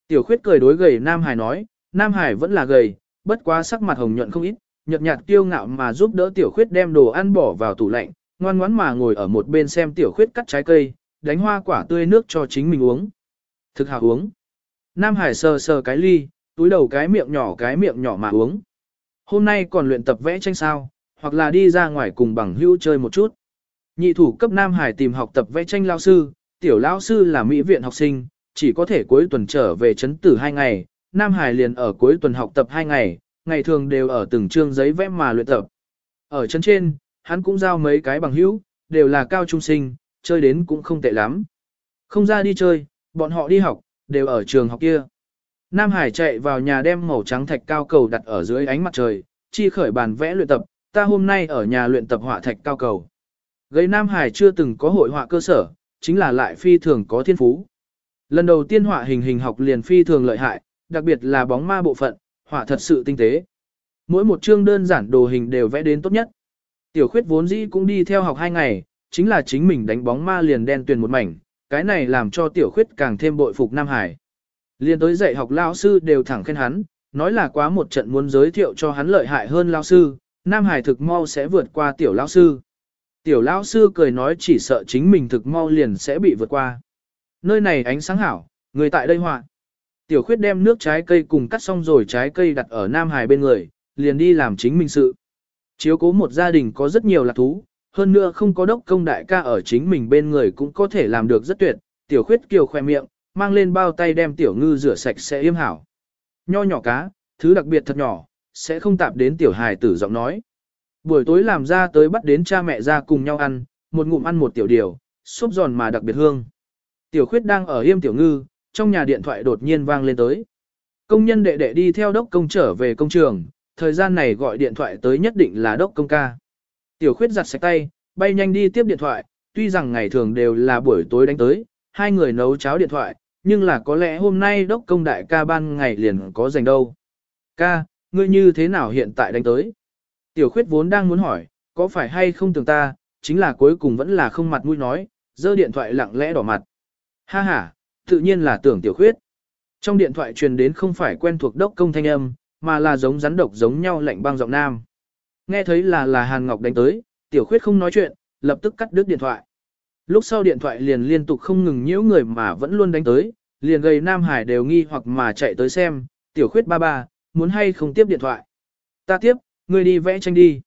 Tiểu khuyết cười đối gầy Nam Hải nói, Nam Hải vẫn là gầy, bất quá sắc mặt hồng nhuận không ít, nhợt nhạt kiêu ngạo mà giúp đỡ tiểu khuyết đem đồ ăn bỏ vào tủ lạnh, ngoan ngoãn mà ngồi ở một bên xem tiểu khuyết cắt trái cây, đánh hoa quả tươi nước cho chính mình uống. Thực hào uống. Nam Hải sờ sờ cái ly, túi đầu cái miệng nhỏ cái miệng nhỏ mà uống. Hôm nay còn luyện tập vẽ tranh sao, hoặc là đi ra ngoài cùng bằng hữu chơi một chút. Nhị thủ cấp Nam Hải tìm học tập vẽ tranh lao sư, tiểu lao sư là mỹ viện học sinh, chỉ có thể cuối tuần trở về chấn tử hai ngày, Nam Hải liền ở cuối tuần học tập hai ngày, ngày thường đều ở từng chương giấy vẽ mà luyện tập. Ở chân trên, hắn cũng giao mấy cái bằng hữu, đều là cao trung sinh, chơi đến cũng không tệ lắm. Không ra đi chơi, bọn họ đi học, đều ở trường học kia. Nam Hải chạy vào nhà đem màu trắng thạch cao cầu đặt ở dưới ánh mặt trời, chi khởi bàn vẽ luyện tập, ta hôm nay ở nhà luyện tập họa thạch cao cầu. Gây Nam Hải chưa từng có hội họa cơ sở, chính là lại phi thường có thiên phú. Lần đầu tiên họa hình hình học liền phi thường lợi hại, đặc biệt là bóng ma bộ phận, họa thật sự tinh tế. Mỗi một chương đơn giản đồ hình đều vẽ đến tốt nhất. Tiểu khuyết vốn dĩ cũng đi theo học hai ngày, chính là chính mình đánh bóng ma liền đen tuyền một mảnh, cái này làm cho tiểu khuyết càng thêm bội phục Nam Hải. Liên tới dạy học lao sư đều thẳng khen hắn, nói là quá một trận muốn giới thiệu cho hắn lợi hại hơn lao sư, Nam Hải thực mau sẽ vượt qua tiểu lao sư. Tiểu lao sư cười nói chỉ sợ chính mình thực mau liền sẽ bị vượt qua. Nơi này ánh sáng hảo, người tại đây họa. Tiểu khuyết đem nước trái cây cùng cắt xong rồi trái cây đặt ở Nam Hải bên người, liền đi làm chính mình sự. Chiếu cố một gia đình có rất nhiều lạc thú, hơn nữa không có đốc công đại ca ở chính mình bên người cũng có thể làm được rất tuyệt. Tiểu khuyết kiều khoe miệng, mang lên bao tay đem tiểu ngư rửa sạch sẽ yêm hảo. Nho nhỏ cá, thứ đặc biệt thật nhỏ, sẽ không tạp đến tiểu hài tử giọng nói. Buổi tối làm ra tới bắt đến cha mẹ ra cùng nhau ăn, một ngụm ăn một tiểu điều, xốp giòn mà đặc biệt hương. Tiểu khuyết đang ở yêm tiểu ngư, trong nhà điện thoại đột nhiên vang lên tới. Công nhân đệ đệ đi theo đốc công trở về công trường, thời gian này gọi điện thoại tới nhất định là đốc công ca. Tiểu khuyết giặt sạch tay, bay nhanh đi tiếp điện thoại, tuy rằng ngày thường đều là buổi tối đánh tới, hai người nấu cháo điện thoại, nhưng là có lẽ hôm nay đốc công đại ca ban ngày liền có dành đâu. Ca, ngươi như thế nào hiện tại đánh tới? Tiểu khuyết vốn đang muốn hỏi, có phải hay không tưởng ta, chính là cuối cùng vẫn là không mặt mũi nói, giơ điện thoại lặng lẽ đỏ mặt. Ha ha, tự nhiên là tưởng tiểu khuyết. Trong điện thoại truyền đến không phải quen thuộc đốc công thanh âm, mà là giống rắn độc giống nhau lạnh băng giọng nam. Nghe thấy là là Hàn Ngọc đánh tới, tiểu khuyết không nói chuyện, lập tức cắt đứt điện thoại. Lúc sau điện thoại liền liên tục không ngừng nhiễu người mà vẫn luôn đánh tới, liền gây Nam Hải đều nghi hoặc mà chạy tới xem, tiểu khuyết ba ba, muốn hay không tiếp điện thoại. Ta tiếp, ngươi đi vẽ tranh đi.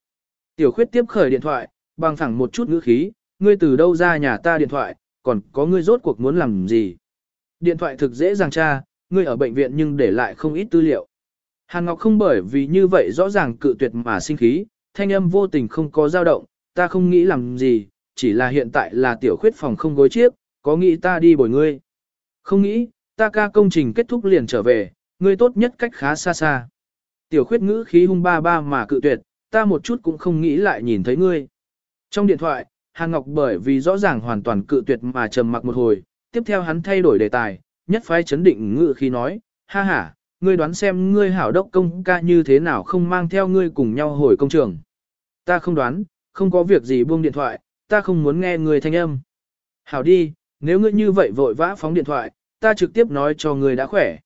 Tiểu khuyết tiếp khởi điện thoại, bằng thẳng một chút ngữ khí, ngươi từ đâu ra nhà ta điện thoại, còn có ngươi rốt cuộc muốn làm gì. Điện thoại thực dễ dàng tra, ngươi ở bệnh viện nhưng để lại không ít tư liệu. Hàn Ngọc không bởi vì như vậy rõ ràng cự tuyệt mà sinh khí, thanh âm vô tình không có dao động, ta không nghĩ làm gì, chỉ là hiện tại là tiểu khuyết phòng không gối chiếc, có nghĩ ta đi bồi ngươi. Không nghĩ, ta ca công trình kết thúc liền trở về, ngươi tốt nhất cách khá xa xa. Tiểu khuyết ngữ khí hung ba ba mà cự tuyệt, ta một chút cũng không nghĩ lại nhìn thấy ngươi. Trong điện thoại, Hàn Ngọc bởi vì rõ ràng hoàn toàn cự tuyệt mà trầm mặc một hồi, tiếp theo hắn thay đổi đề tài, nhất phái chấn định ngữ khí nói, ha ha, ngươi đoán xem ngươi hảo đốc công ca như thế nào không mang theo ngươi cùng nhau hồi công trường. Ta không đoán, không có việc gì buông điện thoại, ta không muốn nghe ngươi thanh âm. Hảo đi, nếu ngươi như vậy vội vã phóng điện thoại, ta trực tiếp nói cho ngươi đã khỏe.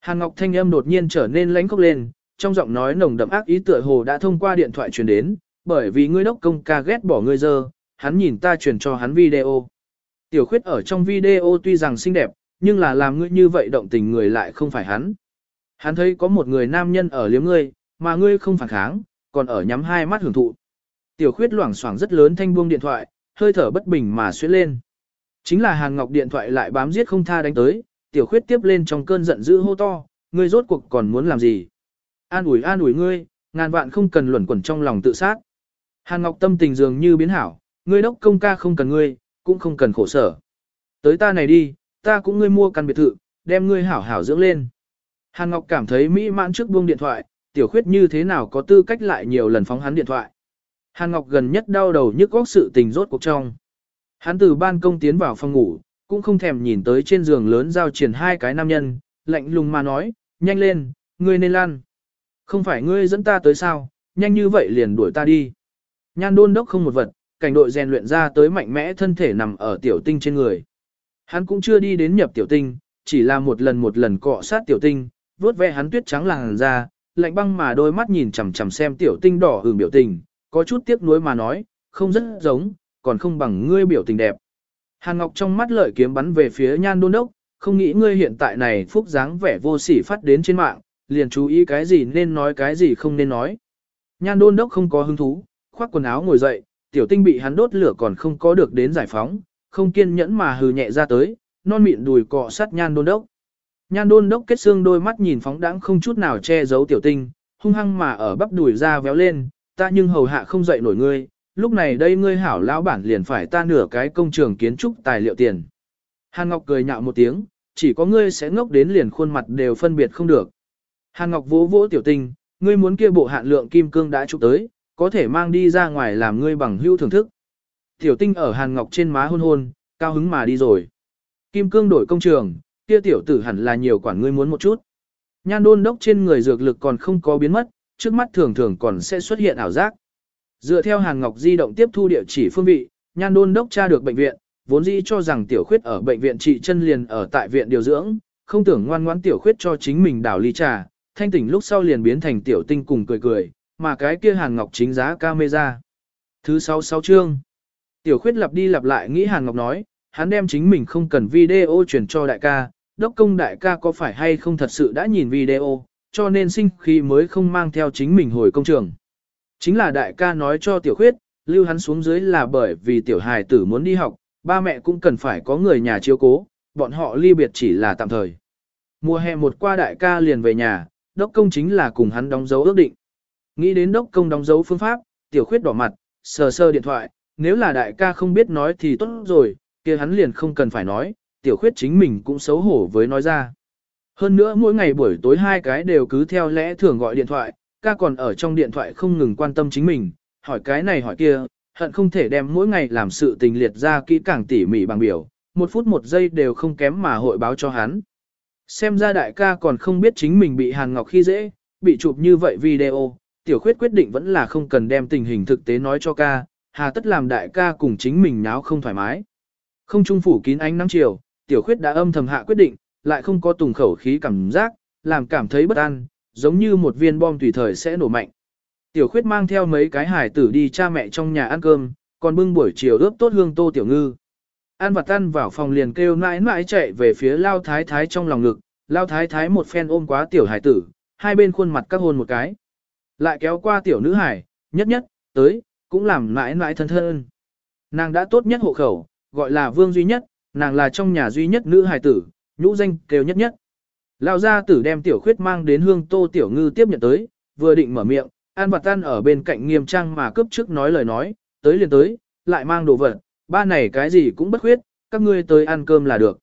Hàn Ngọc thanh âm đột nhiên trở nên lánh khóc lên, trong giọng nói nồng đậm ác ý tựa hồ đã thông qua điện thoại truyền đến, bởi vì ngươi đốc công ca ghét bỏ ngươi dơ, hắn nhìn ta truyền cho hắn video. Tiểu khuyết ở trong video tuy rằng xinh đẹp, nhưng là làm ngươi như vậy động tình người lại không phải hắn. Hắn thấy có một người nam nhân ở liếm ngươi, mà ngươi không phản kháng, còn ở nhắm hai mắt hưởng thụ. Tiểu khuyết loảng xoảng rất lớn thanh buông điện thoại, hơi thở bất bình mà xuyên lên. Chính là Hàn Ngọc điện thoại lại bám giết không tha đánh tới, tiểu khuyết tiếp lên trong cơn giận dữ hô to, ngươi rốt cuộc còn muốn làm gì? An ủi an ủi ngươi, ngàn vạn không cần luẩn quẩn trong lòng tự sát. Hàn Ngọc tâm tình dường như biến hảo, ngươi đốc công ca không cần ngươi, cũng không cần khổ sở. Tới ta này đi, ta cũng ngươi mua căn biệt thự, đem ngươi hảo hảo dưỡng lên. Hàn Ngọc cảm thấy mỹ mãn trước buông điện thoại, tiểu khuyết như thế nào có tư cách lại nhiều lần phóng hắn điện thoại. Hàn Ngọc gần nhất đau đầu nhức góc sự tình rốt cuộc trong. Hắn từ ban công tiến vào phòng ngủ, cũng không thèm nhìn tới trên giường lớn giao triển hai cái nam nhân, lạnh lùng mà nói, nhanh lên, ngươi nên lan. Không phải ngươi dẫn ta tới sao, nhanh như vậy liền đuổi ta đi. Nhan đôn đốc không một vật, cảnh đội rèn luyện ra tới mạnh mẽ thân thể nằm ở tiểu tinh trên người. Hắn cũng chưa đi đến nhập tiểu tinh, chỉ là một lần một lần cọ sát tiểu tinh, vuốt ve hắn tuyết trắng làn da, lạnh băng mà đôi mắt nhìn chằm chằm xem tiểu tinh đỏ hưởng biểu tình, có chút tiếc nuối mà nói, không rất giống, còn không bằng ngươi biểu tình đẹp. Hàn Ngọc trong mắt lợi kiếm bắn về phía nhan đôn đốc, không nghĩ ngươi hiện tại này phúc dáng vẻ vô sỉ phát đến trên mạng, liền chú ý cái gì nên nói cái gì không nên nói. Nhan đôn đốc không có hứng thú, khoác quần áo ngồi dậy, tiểu tinh bị hắn đốt lửa còn không có được đến giải phóng, không kiên nhẫn mà hừ nhẹ ra tới, non mịn đùi cọ sát nhan đôn đốc. Nhan đôn đốc kết xương đôi mắt nhìn phóng đãng không chút nào che giấu tiểu tinh, hung hăng mà ở bắp đùi ra véo lên, ta nhưng hầu hạ không dậy nổi ngươi, lúc này đây ngươi hảo lão bản liền phải ta nửa cái công trường kiến trúc tài liệu tiền. Hàn Ngọc cười nhạo một tiếng, chỉ có ngươi sẽ ngốc đến liền khuôn mặt đều phân biệt không được. Hàn Ngọc vỗ vỗ tiểu tinh, ngươi muốn kia bộ hạn lượng kim cương đã chụp tới, có thể mang đi ra ngoài làm ngươi bằng hữu thưởng thức. Tiểu tinh ở Hàn Ngọc trên má hôn hôn, cao hứng mà đi rồi. Kim cương đổi công trường, kia tiểu tử hẳn là nhiều quản ngươi muốn một chút. Nhan đôn đốc trên người dược lực còn không có biến mất, trước mắt thường thường còn sẽ xuất hiện ảo giác. Dựa theo Hàn Ngọc di động tiếp thu địa chỉ phương vị, nhan đôn đốc tra được bệnh viện, vốn dĩ cho rằng tiểu khuyết ở bệnh viện trị chân liền ở tại viện điều dưỡng, không tưởng ngoan ngoãn tiểu khuyết cho chính mình đảo ly trà, thanh tỉnh lúc sau liền biến thành tiểu tinh cùng cười cười, mà cái kia Hàn Ngọc chính giá camera. Thứ 66 chương. Tiểu khuyết lặp đi lặp lại nghĩ Hàn Ngọc nói, hắn đem chính mình không cần video chuyển cho đại ca, đốc công đại ca có phải hay không thật sự đã nhìn video, cho nên sinh khi mới không mang theo chính mình hồi công trường. Chính là đại ca nói cho tiểu khuyết, lưu hắn xuống dưới là bởi vì tiểu hài tử muốn đi học, ba mẹ cũng cần phải có người nhà chiếu cố, bọn họ ly biệt chỉ là tạm thời. Mùa hè một qua đại ca liền về nhà, đốc công chính là cùng hắn đóng dấu ước định. Nghĩ đến đốc công đóng dấu phương pháp, tiểu khuyết đỏ mặt, sờ sơ điện thoại, nếu là đại ca không biết nói thì tốt rồi, kia hắn liền không cần phải nói, tiểu khuyết chính mình cũng xấu hổ với nói ra. Hơn nữa mỗi ngày buổi tối hai cái đều cứ theo lẽ thường gọi điện thoại, ca còn ở trong điện thoại không ngừng quan tâm chính mình, hỏi cái này hỏi kia, hận không thể đem mỗi ngày làm sự tình liệt ra kỹ càng tỉ mỉ bằng biểu, một phút một giây đều không kém mà hội báo cho hắn. Xem ra đại ca còn không biết chính mình bị Hàn Ngọc khi dễ, bị chụp như vậy video, tiểu khuyết quyết định vẫn là không cần đem tình hình thực tế nói cho ca, hà tất làm đại ca cùng chính mình náo không thoải mái. Không trung phủ kín ánh nắng chiều, tiểu khuyết đã âm thầm hạ quyết định, lại không có tùng khẩu khí cảm giác, làm cảm thấy bất an, giống như một viên bom tùy thời sẽ nổ mạnh. Tiểu khuyết mang theo mấy cái hải tử đi cha mẹ trong nhà ăn cơm, còn bưng buổi chiều ướp tốt hương tô tiểu ngư. An vặt ăn vào phòng liền kêu mãi mãi chạy về phía lao thái thái trong lòng ngực, lao thái thái một phen ôm quá tiểu hải tử, hai bên khuôn mặt các hôn một cái. Lại kéo qua tiểu nữ hải, nhất nhất, tới, cũng làm mãi mãi thân thân. Nàng đã tốt nhất hộ khẩu, gọi là vương duy nhất, nàng là trong nhà duy nhất nữ hải tử, nhũ danh kêu nhất nhất. Lão gia tử đem tiểu khuyết mang đến hương tô tiểu ngư tiếp nhận tới, vừa định mở miệng, an bạt tan ở bên cạnh nghiêm trang mà cướp trước nói lời nói, tới liền tới, lại mang đồ vật, ba này cái gì cũng bất khuyết, các ngươi tới ăn cơm là được.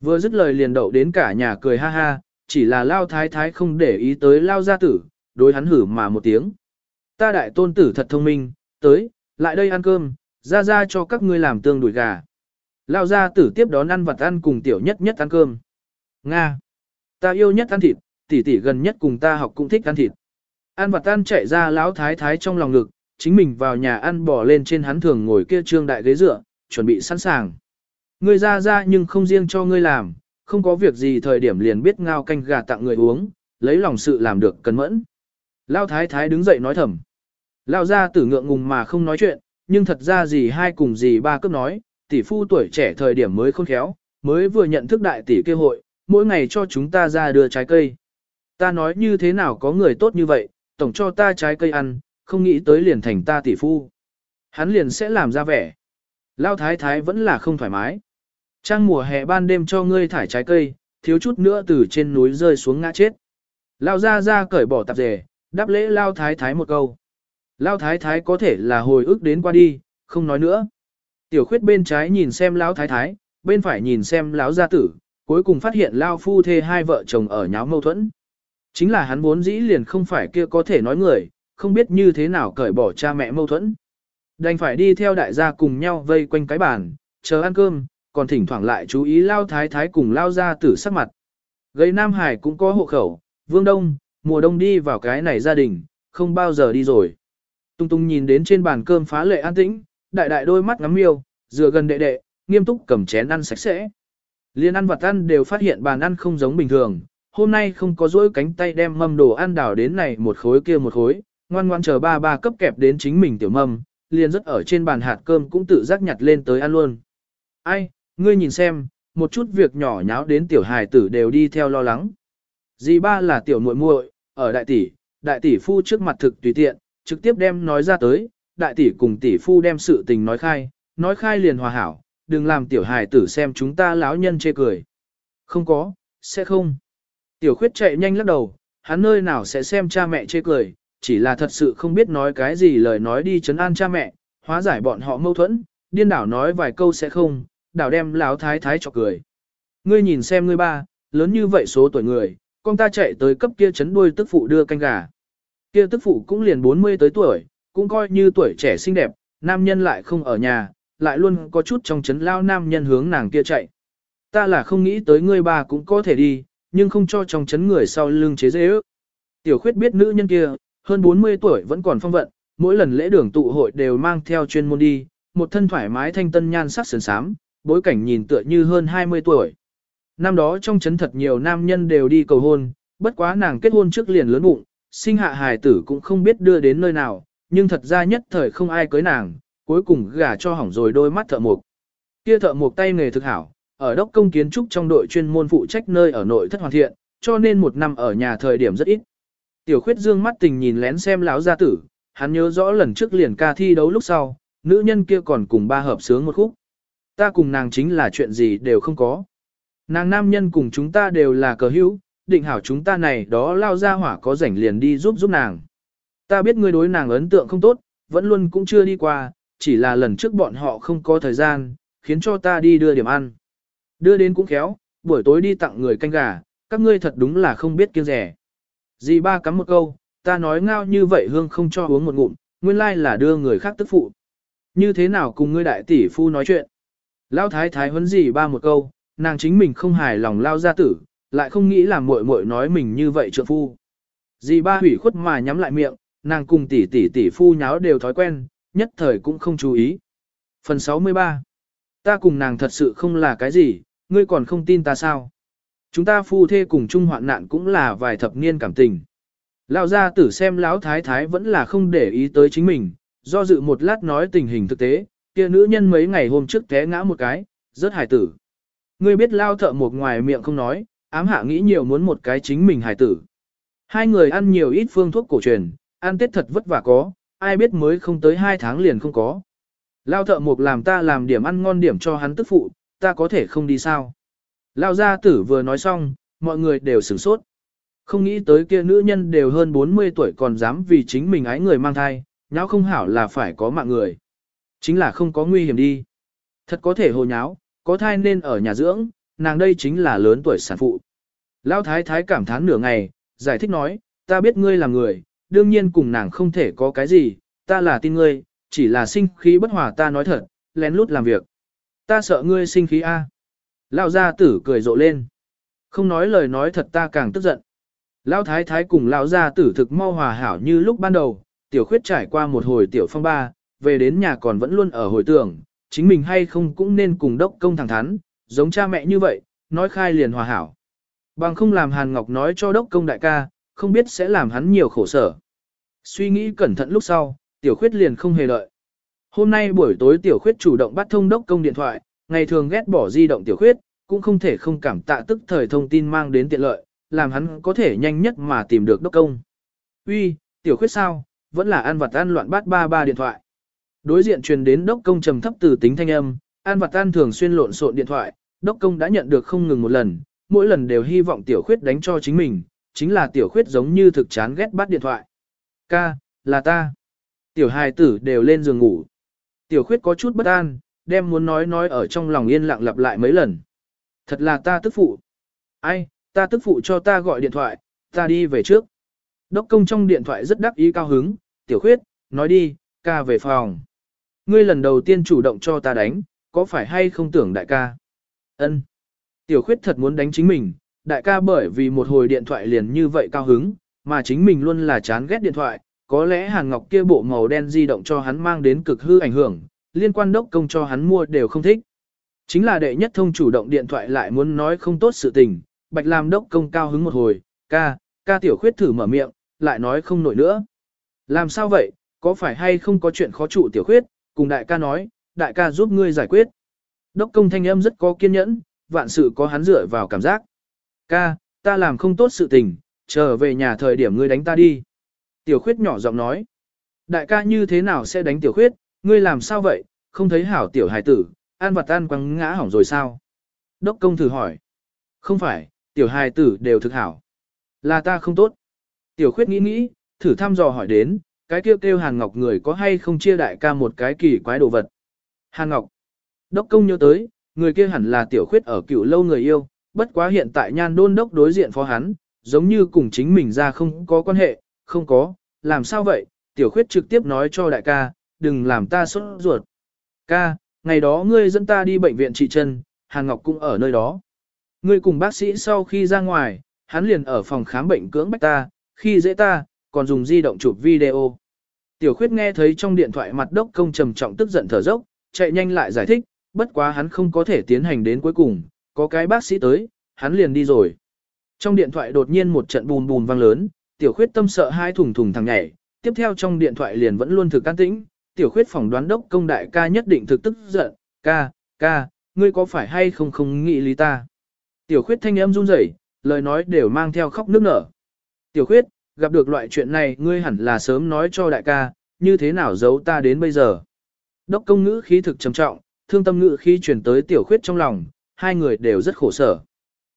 Vừa dứt lời liền đậu đến cả nhà cười ha ha, chỉ là lao thái thái không để ý tới lao gia tử, đối hắn hử mà một tiếng. Ta đại tôn tử thật thông minh, tới, lại đây ăn cơm, ra ra cho các ngươi làm tương đùi gà. Lao gia tử tiếp đón ăn vật ăn cùng tiểu nhất nhất ăn cơm. Nga. Ta yêu nhất ăn thịt, tỷ tỷ gần nhất cùng ta học cũng thích ăn thịt. Ăn vật ăn chạy ra lão thái thái trong lòng ngực, chính mình vào nhà ăn bỏ lên trên hắn thường ngồi kia trương đại ghế dựa, chuẩn bị sẵn sàng. Ngươi ra ra nhưng không riêng cho ngươi làm, không có việc gì thời điểm liền biết ngao canh gà tặng người uống, lấy lòng sự làm được cẩn mẫn. Lao thái thái đứng dậy nói thầm. Lao ra tử ngượng ngùng mà không nói chuyện, nhưng thật ra gì hai cùng gì ba cấp nói, tỷ phu tuổi trẻ thời điểm mới khôn khéo, mới vừa nhận thức đại tỷ kêu hội, mỗi ngày cho chúng ta ra đưa trái cây. Ta nói như thế nào có người tốt như vậy, tổng cho ta trái cây ăn, không nghĩ tới liền thành ta tỷ phu. Hắn liền sẽ làm ra vẻ. Lao thái thái vẫn là không thoải mái. Trang mùa hè ban đêm cho ngươi thải trái cây, thiếu chút nữa từ trên núi rơi xuống ngã chết. Lao ra ra cởi bỏ tạp dề, đáp lễ Lao thái thái một câu. Lao thái thái có thể là hồi ức đến qua đi, không nói nữa. Tiểu khuyết bên trái nhìn xem Lão thái thái, bên phải nhìn xem Lão gia tử, cuối cùng phát hiện Lão phu thê hai vợ chồng ở nháo mâu thuẫn. Chính là hắn vốn dĩ liền không phải kia có thể nói người, không biết như thế nào cởi bỏ cha mẹ mâu thuẫn. Đành phải đi theo đại gia cùng nhau vây quanh cái bàn, chờ ăn cơm, còn thỉnh thoảng lại chú ý lao thái thái cùng lao Gia tử sắc mặt. Gây Nam Hải cũng có hộ khẩu, vương đông, mùa đông đi vào cái này gia đình, không bao giờ đi rồi. Tung tung nhìn đến trên bàn cơm phá lệ an tĩnh, đại đại đôi mắt ngắm miêu, dựa gần đệ đệ, nghiêm túc cầm chén ăn sạch sẽ. Liên ăn vặt ăn đều phát hiện bàn ăn không giống bình thường, hôm nay không có dỗi cánh tay đem mâm đồ ăn đảo đến này một khối kia một khối, ngoan ngoan chờ ba ba cấp kẹp đến chính mình tiểu mâm, liền rất ở trên bàn hạt cơm cũng tự giác nhặt lên tới ăn luôn. Ai, ngươi nhìn xem, một chút việc nhỏ nháo đến tiểu hài tử đều đi theo lo lắng. Dì ba là tiểu muội muội, ở đại tỷ, đại tỷ phu trước mặt thực tùy tiện, trực tiếp đem nói ra tới, đại tỷ cùng tỷ phu đem sự tình nói khai, nói khai liền hòa hảo, đừng làm tiểu hài tử xem chúng ta lão nhân chê cười. Không có, sẽ không. Tiểu khuyết chạy nhanh lắc đầu, hắn nơi nào sẽ xem cha mẹ chê cười, chỉ là thật sự không biết nói cái gì lời nói đi chấn an cha mẹ, hóa giải bọn họ mâu thuẫn, điên đảo nói vài câu sẽ không, đảo đem lão thái thái cho cười. Ngươi nhìn xem ngươi ba, lớn như vậy số tuổi người, con ta chạy tới cấp kia chấn đuôi tức phụ đưa canh gà. Kia tức phụ cũng liền 40 tới tuổi, cũng coi như tuổi trẻ xinh đẹp, nam nhân lại không ở nhà, lại luôn có chút trong chấn lao nam nhân hướng nàng kia chạy. Ta là không nghĩ tới ngươi bà cũng có thể đi, nhưng không cho trong chấn người sau lưng chế dễ ước. Tiểu khuyết biết nữ nhân kia, hơn 40 tuổi vẫn còn phong vận, mỗi lần lễ đường tụ hội đều mang theo chuyên môn đi, một thân thoải mái thanh tân nhan sắc sườn sám, bối cảnh nhìn tựa như hơn 20 tuổi. Năm đó trong chấn thật nhiều nam nhân đều đi cầu hôn, bất quá nàng kết hôn trước liền lớn bụng, sinh hạ hài tử cũng không biết đưa đến nơi nào, nhưng thật ra nhất thời không ai cưới nàng, cuối cùng gả cho hỏng rồi đôi mắt thợ mộc. Kia thợ mộc tay nghề thực hảo, ở đốc công kiến trúc trong đội chuyên môn phụ trách nơi ở nội thất hoàn thiện, cho nên một năm ở nhà thời điểm rất ít. Tiểu khuyết dương mắt tình nhìn lén xem lão gia tử, hắn nhớ rõ lần trước liền ca thi đấu lúc sau, nữ nhân kia còn cùng ba hợp sướng một khúc. Ta cùng nàng chính là chuyện gì đều không có. Nàng nam nhân cùng chúng ta đều là cờ hữu, định hảo chúng ta này đó lao ra hỏa có rảnh liền đi giúp giúp nàng. Ta biết ngươi đối nàng ấn tượng không tốt, vẫn luôn cũng chưa đi qua, chỉ là lần trước bọn họ không có thời gian, khiến cho ta đi đưa điểm ăn. Đưa đến cũng khéo, buổi tối đi tặng người canh gà, các ngươi thật đúng là không biết kiêng rẻ. Dì ba cắm một câu, ta nói ngao như vậy hương không cho uống một ngụm, nguyên lai là đưa người khác tức phụ. Như thế nào cùng ngươi đại tỷ phu nói chuyện? Lao thái thái huấn dì ba một câu, nàng chính mình không hài lòng lao gia tử, lại không nghĩ là muội muội nói mình như vậy trượng phu. Dì ba hủy khuất mà nhắm lại miệng, nàng cùng tỷ tỷ tỷ phu nháo đều thói quen, nhất thời cũng không chú ý. Phần 63 Ta cùng nàng thật sự không là cái gì, ngươi còn không tin ta sao? Chúng ta phu thê cùng chung hoạn nạn cũng là vài thập niên cảm tình. Lão gia tử xem lão thái thái vẫn là không để ý tới chính mình, do dự một lát nói tình hình thực tế, kia nữ nhân mấy ngày hôm trước té ngã một cái, rất hài tử. Ngươi biết lao thợ một ngoài miệng không nói, ám hạ nghĩ nhiều muốn một cái chính mình hài tử. Hai người ăn nhiều ít phương thuốc cổ truyền, ăn tết thật vất vả có, ai biết mới không tới hai tháng liền không có. Lao thợ mục làm ta làm điểm ăn ngon điểm cho hắn tức phụ, ta có thể không đi sao. Lao gia tử vừa nói xong, mọi người đều sửng sốt. Không nghĩ tới kia nữ nhân đều hơn 40 tuổi còn dám vì chính mình ái người mang thai, nháo không hảo là phải có mạng người. Chính là không có nguy hiểm đi. Thật có thể hồ nháo, có thai nên ở nhà dưỡng, nàng đây chính là lớn tuổi sản phụ. Lao thái thái cảm thán nửa ngày, giải thích nói, ta biết ngươi là người, đương nhiên cùng nàng không thể có cái gì, ta là tin ngươi, chỉ là sinh khí bất hòa ta nói thật, lén lút làm việc. Ta sợ ngươi sinh khí a. Lão gia tử cười rộ lên. Không nói lời nói thật ta càng tức giận. Lão thái thái cùng lão gia tử thực mau hòa hảo như lúc ban đầu, tiểu khuyết trải qua một hồi tiểu phong ba, về đến nhà còn vẫn luôn ở hồi tưởng, chính mình hay không cũng nên cùng đốc công thẳng thắn, giống cha mẹ như vậy, nói khai liền hòa hảo. Bằng không làm Hàn Ngọc nói cho đốc công đại ca, không biết sẽ làm hắn nhiều khổ sở. Suy nghĩ cẩn thận lúc sau, tiểu khuyết liền không hề lợi. Hôm nay buổi tối tiểu khuyết chủ động bắt thông đốc công điện thoại, ngày thường ghét bỏ di động tiểu khuyết, cũng không thể không cảm tạ tức thời thông tin mang đến tiện lợi, làm hắn có thể nhanh nhất mà tìm được đốc công. Uy, tiểu khuyết sao, vẫn là ăn vặt ăn loạn bát ba ba điện thoại. Đối diện truyền đến đốc công trầm thấp từ tính thanh âm, ăn vặt ăn thường xuyên lộn xộn điện thoại, đốc công đã nhận được không ngừng một lần, mỗi lần đều hy vọng tiểu khuyết đánh cho chính mình, chính là tiểu khuyết giống như thực chán ghét bắt điện thoại. Ca, là ta. Tiểu hài tử đều lên giường ngủ. Tiểu khuyết có chút bất an, đem muốn nói nói ở trong lòng yên lặng lặp lại mấy lần. Thật là ta tức phụ. Ai, ta tức phụ cho ta gọi điện thoại, ta đi về trước. Đốc công trong điện thoại rất đắc ý cao hứng, tiểu khuyết, nói đi, ca về phòng. Ngươi lần đầu tiên chủ động cho ta đánh, có phải hay không tưởng đại ca? Ân. Tiểu khuyết thật muốn đánh chính mình, đại ca bởi vì một hồi điện thoại liền như vậy cao hứng, mà chính mình luôn là chán ghét điện thoại, có lẽ Hàn Ngọc kia bộ màu đen di động cho hắn mang đến cực hư ảnh hưởng, liên quan đốc công cho hắn mua đều không thích. Chính là đệ nhất thông chủ động điện thoại lại muốn nói không tốt sự tình, bạch làm đốc công cao hứng một hồi, ca, ca tiểu khuyết thử mở miệng, lại nói không nổi nữa. Làm sao vậy, có phải hay không có chuyện khó trụ tiểu khuyết, cùng đại ca nói, đại ca giúp ngươi giải quyết. Đốc công thanh âm rất có kiên nhẫn, vạn sự có hắn dựa vào cảm giác. Ca, ta làm không tốt sự tình, trở về nhà thời điểm ngươi đánh ta đi. Tiểu khuyết nhỏ giọng nói. Đại ca như thế nào sẽ đánh tiểu khuyết, ngươi làm sao vậy, không thấy hảo tiểu hài tử, ăn vặt ăn quăng ngã hỏng rồi sao? Đốc công thử hỏi. Không phải, tiểu hài tử đều thực hảo. Là ta không tốt. Tiểu khuyết nghĩ nghĩ, thử thăm dò hỏi đến, cái kêu kêu Hàn Ngọc người có hay không chia đại ca một cái kỳ quái đồ vật. Hàn Ngọc. Đốc công nhớ tới, người kia hẳn là tiểu khuyết ở cựu lâu người yêu, bất quá hiện tại nhan đôn đốc đối diện phó hắn, giống như cùng chính mình ra không có quan hệ, không có, làm sao vậy, tiểu khuyết trực tiếp nói cho đại ca, đừng làm ta sốt ruột. Ca, ngày đó ngươi dẫn ta đi bệnh viện trị chân, Hàn Ngọc cũng ở nơi đó. Ngươi cùng bác sĩ sau khi ra ngoài, hắn liền ở phòng khám bệnh cưỡng bách ta, khi dễ ta, còn dùng di động chụp video. Tiểu khuyết nghe thấy trong điện thoại mặt đốc công trầm trọng tức giận thở dốc, chạy nhanh lại giải thích, bất quá hắn không có thể tiến hành đến cuối cùng, có cái bác sĩ tới, hắn liền đi rồi. Trong điện thoại đột nhiên một trận bùn bùn vang lớn, tiểu khuyết tâm sợ hai thùng thùng thằng nhảy, tiếp theo trong điện thoại liền vẫn luôn thực can tĩnh, tiểu khuyết phỏng đoán đốc công đại ca nhất định thực tức giận, ca, ca, ngươi có phải hay không không nghĩ lý ta. Tiểu khuyết thanh âm run rẩy, lời nói đều mang theo khóc nước nở. Tiểu khuyết, gặp được loại chuyện này ngươi hẳn là sớm nói cho đại ca, như thế nào giấu ta đến bây giờ. Đốc công ngữ khí thực trầm trọng, thương tâm ngữ khí chuyển tới tiểu khuyết trong lòng, hai người đều rất khổ sở.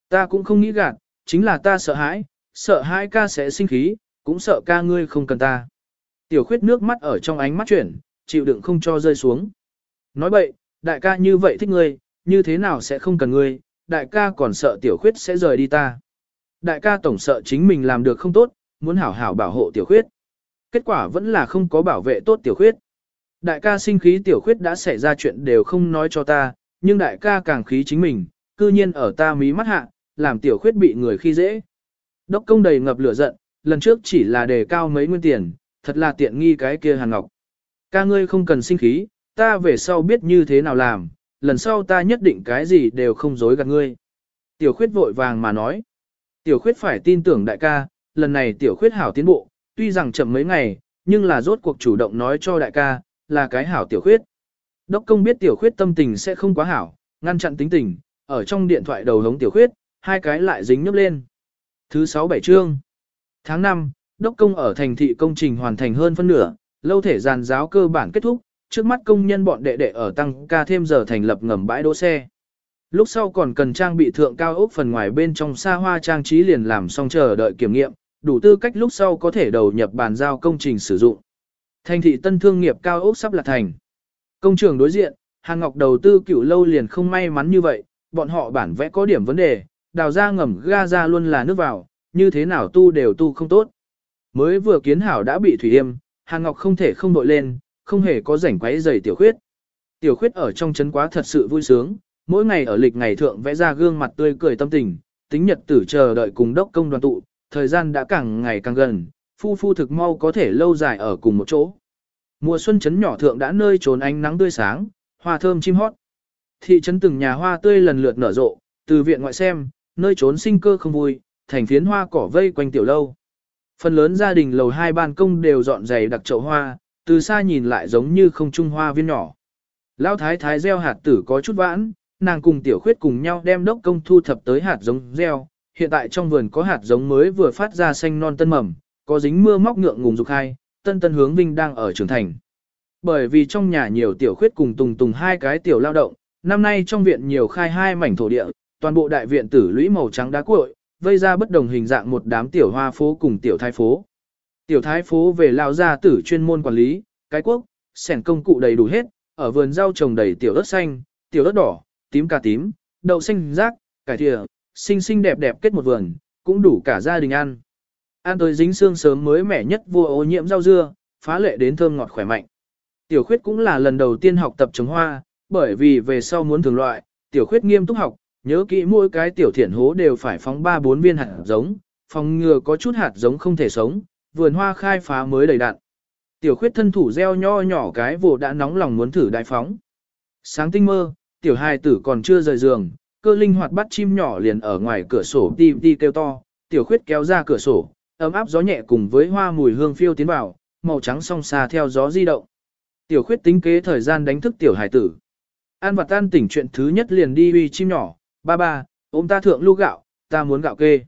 Ta cũng không nghĩ gạt, chính là ta sợ hãi, sợ hãi ca sẽ sinh khí, cũng sợ ca ngươi không cần ta. Tiểu khuyết nước mắt ở trong ánh mắt chuyển, chịu đựng không cho rơi xuống. Nói bậy, đại ca như vậy thích ngươi, như thế nào sẽ không cần ngươi, đại ca còn sợ tiểu khuyết sẽ rời đi ta. Đại ca tổng sợ chính mình làm được không tốt, muốn hảo hảo bảo hộ tiểu khuyết. Kết quả vẫn là không có bảo vệ tốt tiểu khuyết. Đại ca sinh khí tiểu khuyết đã xảy ra chuyện đều không nói cho ta, nhưng đại ca càng khí chính mình, cư nhiên ở ta mí mắt hạ, làm tiểu khuyết bị người khi dễ. Đốc công đầy ngập lửa giận, lần trước chỉ là đề cao mấy nguyên tiền, thật là tiện nghi cái kia hàn ngọc. Ca ngươi không cần sinh khí, ta về sau biết như thế nào làm, lần sau ta nhất định cái gì đều không dối gạt ngươi. Tiểu khuyết vội vàng mà nói. Tiểu khuyết phải tin tưởng đại ca, lần này tiểu khuyết hảo tiến bộ, tuy rằng chậm mấy ngày, nhưng là rốt cuộc chủ động nói cho đại ca, là cái hảo tiểu khuyết. Đốc công biết tiểu khuyết tâm tình sẽ không quá hảo, ngăn chặn tính tình, ở trong điện thoại đầu hống tiểu khuyết, hai cái lại dính nhấp lên. Thứ 6-7 chương Tháng 5, đốc công ở thành thị công trình hoàn thành hơn phân nửa, lâu thể giàn giáo cơ bản kết thúc, trước mắt công nhân bọn đệ đệ ở tăng ca thêm giờ thành lập ngầm bãi đỗ xe. Lúc sau còn cần trang bị thượng cao ốc phần ngoài bên trong xa hoa trang trí liền làm xong chờ đợi kiểm nghiệm, đủ tư cách lúc sau có thể đầu nhập bàn giao công trình sử dụng. Thành thị tân thương nghiệp cao ốc sắp là thành. Công trường đối diện, Hàn Ngọc đầu tư cựu lâu liền không may mắn như vậy, bọn họ bản vẽ có điểm vấn đề, đào ra ngầm ga ra luôn là nước vào, như thế nào tu đều tu không tốt. Mới vừa kiến hảo đã bị thủy yêm, Hàn Ngọc không thể không đội lên, không hề có rảnh quấy giày tiểu khuyết. Tiểu khuyết ở trong chấn quá thật sự vui sướng, mỗi ngày ở lịch ngày thượng vẽ ra gương mặt tươi cười tâm tình, tính nhật tử chờ đợi cùng đốc công đoàn tụ, thời gian đã càng ngày càng gần, phu phu thực mau có thể lâu dài ở cùng một chỗ. Mùa xuân trấn nhỏ thượng đã nơi trốn ánh nắng tươi sáng, hoa thơm chim hót. Thị trấn từng nhà hoa tươi lần lượt nở rộ, từ viện ngoại xem, nơi trốn sinh cơ không vui, thành phiến hoa cỏ vây quanh tiểu lâu. Phần lớn gia đình lầu hai ban công đều dọn dày đặc chậu hoa, từ xa nhìn lại giống như không trung hoa viên nhỏ. Lão thái thái gieo hạt tử có chút vãn, nàng cùng tiểu khuyết cùng nhau đem đốc công thu thập tới hạt giống gieo. Hiện tại trong vườn có hạt giống mới vừa phát ra xanh non tân mầm, có dính mưa móc ngượng ngùng dục hai, tân tân hướng vinh đang ở trưởng thành. Bởi vì trong nhà nhiều tiểu khuyết cùng tùng tùng hai cái tiểu lao động, năm nay trong viện nhiều khai hai mảnh thổ địa, toàn bộ đại viện tử lũy màu trắng đá cuội, vây ra bất đồng hình dạng một đám tiểu hoa phố cùng tiểu thái phố. Tiểu thái phố về lao gia tử chuyên môn quản lý, cái quốc, sẻn công cụ đầy đủ hết, ở vườn rau trồng đầy tiểu đất xanh, tiểu đất đỏ, tím cà tím, đậu xanh rác, cải thìa, xinh xinh đẹp đẹp kết một vườn, cũng đủ cả gia đình ăn. Ăn tới dính xương sớm mới mẻ nhất vô ô nhiễm rau dưa, phá lệ đến thơm ngọt khỏe mạnh. Tiểu khuyết cũng là lần đầu tiên học tập trồng hoa, bởi vì về sau muốn thường loại, tiểu khuyết nghiêm túc học, nhớ kỹ mỗi cái tiểu thiện hố đều phải phóng 3-4 viên hạt giống, phòng ngừa có chút hạt giống không thể sống, vườn hoa khai phá mới đầy đạn. Tiểu khuyết thân thủ gieo nho nhỏ cái vụ đã nóng lòng muốn thử đại phóng. Sáng tinh mơ, tiểu hài tử còn chưa rời giường, cơ linh hoạt bắt chim nhỏ liền ở ngoài cửa sổ đi đi kêu to, tiểu khuyết kéo ra cửa sổ, ấm áp gió nhẹ cùng với hoa mùi hương phiêu tiến vào, màu trắng song xa theo gió di động. Tiểu khuyết tính kế thời gian đánh thức tiểu Hải tử. An và tan tỉnh chuyện thứ nhất liền đi uy chim nhỏ, ba ba, ôm ta thượng lưu gạo, ta muốn gạo kê.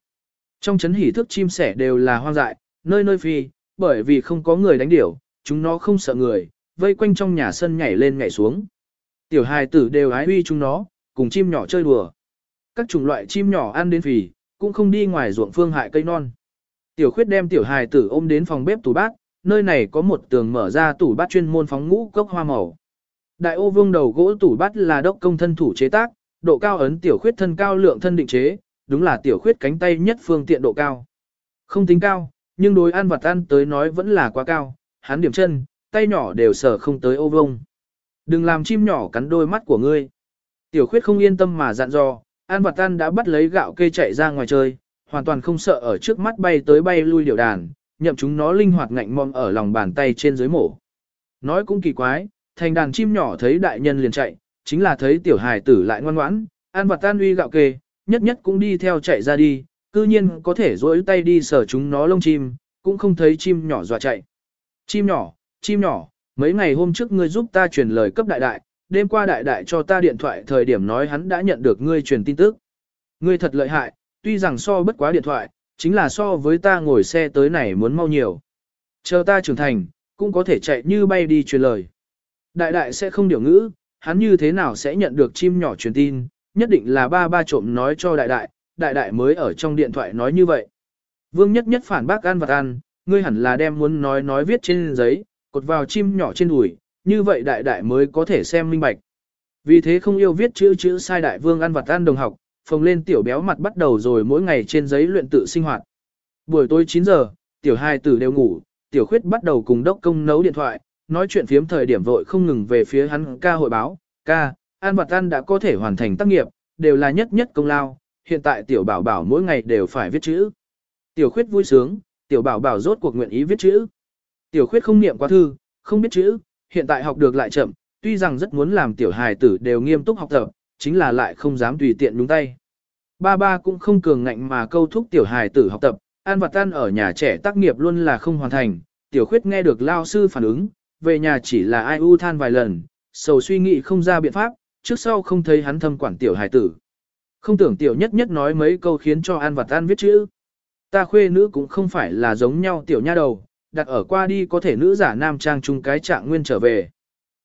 Trong chấn hỉ thức chim sẻ đều là hoang dại, nơi nơi phi, bởi vì không có người đánh điểu, chúng nó không sợ người, vây quanh trong nhà sân nhảy lên nhảy xuống. Tiểu hài tử đều ái uy chúng nó, cùng chim nhỏ chơi đùa. Các chủng loại chim nhỏ ăn đến phì, cũng không đi ngoài ruộng phương hại cây non. Tiểu khuyết đem tiểu hài tử ôm đến phòng bếp tủ bát, nơi này có một tường mở ra tủ bát chuyên môn phóng ngũ cốc hoa màu. Đại ô vương đầu gỗ tủ bát là đốc công thân thủ chế tác, độ cao ấn tiểu khuyết thân cao lượng thân định chế, đúng là tiểu khuyết cánh tay nhất phương tiện độ cao. Không tính cao, nhưng đối ăn vật ăn tới nói vẫn là quá cao, hắn điểm chân, tay nhỏ đều sở không tới ô vông. Đừng làm chim nhỏ cắn đôi mắt của ngươi. Tiểu khuyết không yên tâm mà dặn dò, An vật ăn đã bắt lấy gạo kê chạy ra ngoài chơi, hoàn toàn không sợ ở trước mắt bay tới bay lui điều đàn, nhậm chúng nó linh hoạt ngạnh mong ở lòng bàn tay trên dưới mổ. Nói cũng kỳ quái, thành đàn chim nhỏ thấy đại nhân liền chạy, chính là thấy tiểu hài tử lại ngoan ngoãn, An Bạt Tan uy gạo kê, nhất nhất cũng đi theo chạy ra đi, cư nhiên có thể dối tay đi sờ chúng nó lông chim, cũng không thấy chim nhỏ dọa chạy. Chim nhỏ, chim nhỏ, mấy ngày hôm trước ngươi giúp ta truyền lời cấp đại đại, đêm qua đại đại cho ta điện thoại thời điểm nói hắn đã nhận được ngươi truyền tin tức. Ngươi thật lợi hại, tuy rằng so bất quá điện thoại, chính là so với ta ngồi xe tới này muốn mau nhiều. Chờ ta trưởng thành, cũng có thể chạy như bay đi truyền lời. Đại đại sẽ không điều ngữ, hắn như thế nào sẽ nhận được chim nhỏ truyền tin, nhất định là ba ba trộm nói cho đại đại, đại đại mới ở trong điện thoại nói như vậy. Vương nhất nhất phản bác ăn vật ăn, ngươi hẳn là đem muốn nói nói viết trên giấy, cột vào chim nhỏ trên đùi, như vậy đại đại mới có thể xem minh bạch. Vì thế không yêu viết chữ chữ sai đại vương ăn vật ăn đồng học, phồng lên tiểu béo mặt bắt đầu rồi mỗi ngày trên giấy luyện tự sinh hoạt. Buổi tối 9 giờ, tiểu hai tử đều ngủ, tiểu khuyết bắt đầu cùng đốc công nấu điện thoại, nói chuyện phiếm thời điểm vội không ngừng về phía hắn ca hội báo, ca, an vật ăn đã có thể hoàn thành tác nghiệp, đều là nhất nhất công lao, hiện tại tiểu bảo bảo mỗi ngày đều phải viết chữ. Tiểu khuyết vui sướng, tiểu bảo bảo rốt cuộc nguyện ý viết chữ. Tiểu khuyết không niệm qua thư, không biết chữ, hiện tại học được lại chậm, tuy rằng rất muốn làm tiểu hài tử đều nghiêm túc học tập, chính là lại không dám tùy tiện đúng tay. Ba ba cũng không cường ngạnh mà câu thúc tiểu hài tử học tập, ăn vặt tan ở nhà trẻ tác nghiệp luôn là không hoàn thành, tiểu khuyết nghe được lao sư phản ứng, về nhà chỉ là ai u than vài lần, sầu suy nghĩ không ra biện pháp, trước sau không thấy hắn thâm quản tiểu hài tử. Không tưởng tiểu nhất nhất nói mấy câu khiến cho an vặt tan viết chữ. Ta khuê nữ cũng không phải là giống nhau tiểu nha đầu, đặt ở qua đi có thể nữ giả nam trang chung cái trạng nguyên trở về.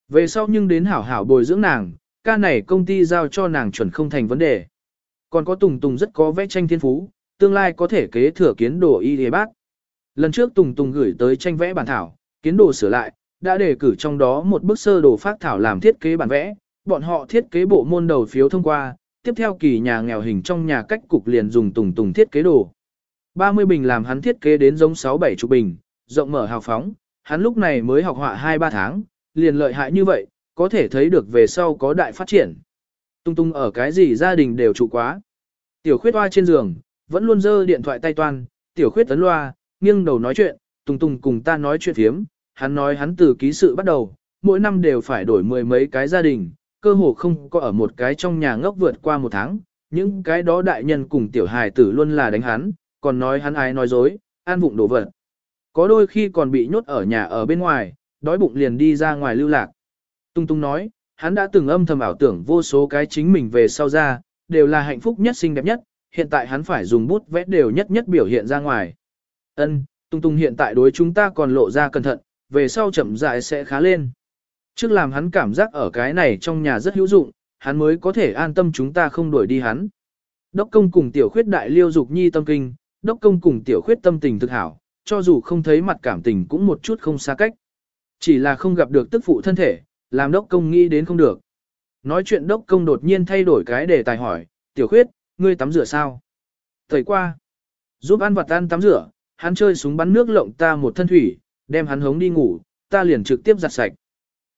Về sau nhưng đến hảo hảo bồi dưỡng nàng, ca này công ty giao cho nàng chuẩn không thành vấn đề. Còn có Tùng Tùng rất có vẽ tranh thiên phú, tương lai có thể kế thừa kiến đồ y đề bác. Lần trước Tùng Tùng gửi tới tranh vẽ bản thảo, kiến đồ sửa lại, đã đề cử trong đó một bức sơ đồ phát thảo làm thiết kế bản vẽ, bọn họ thiết kế bộ môn đầu phiếu thông qua, tiếp theo kỳ nhà nghèo hình trong nhà cách cục liền dùng tùng tùng thiết kế đồ. 30 bình làm hắn thiết kế đến giống 6-7 chục bình, rộng mở hào phóng, hắn lúc này mới học họa 2-3 tháng, liền lợi hại như vậy, có thể thấy được về sau có đại phát triển. Tung tung ở cái gì gia đình đều trụ quá. Tiểu khuyết hoa trên giường, vẫn luôn dơ điện thoại tay toan, tiểu khuyết tấn loa, nghiêng đầu nói chuyện, tung tung cùng ta nói chuyện thiếm, hắn nói hắn từ ký sự bắt đầu, mỗi năm đều phải đổi mười mấy cái gia đình, cơ hồ không có ở một cái trong nhà ngốc vượt qua một tháng, những cái đó đại nhân cùng tiểu hài tử luôn là đánh hắn, còn nói hắn ai nói dối, an bụng đổ vật. Có đôi khi còn bị nhốt ở nhà ở bên ngoài, đói bụng liền đi ra ngoài lưu lạc. Tung tung nói, hắn đã từng âm thầm ảo tưởng vô số cái chính mình về sau ra, đều là hạnh phúc nhất xinh đẹp nhất, hiện tại hắn phải dùng bút vẽ đều nhất nhất biểu hiện ra ngoài. Ân, tung tung hiện tại đối chúng ta còn lộ ra cẩn thận, về sau chậm rãi sẽ khá lên. Trước làm hắn cảm giác ở cái này trong nhà rất hữu dụng, hắn mới có thể an tâm chúng ta không đuổi đi hắn. Đốc công cùng tiểu khuyết đại liêu dục nhi tâm kinh, đốc công cùng tiểu khuyết tâm tình thực hảo, cho dù không thấy mặt cảm tình cũng một chút không xa cách. Chỉ là không gặp được tức phụ thân thể, làm đốc công nghĩ đến không được. Nói chuyện đốc công đột nhiên thay đổi cái đề tài hỏi, tiểu khuyết, ngươi tắm rửa sao? Thời qua, giúp ăn vật ăn tắm rửa, hắn chơi súng bắn nước lộng ta một thân thủy, đem hắn hống đi ngủ, ta liền trực tiếp giặt sạch.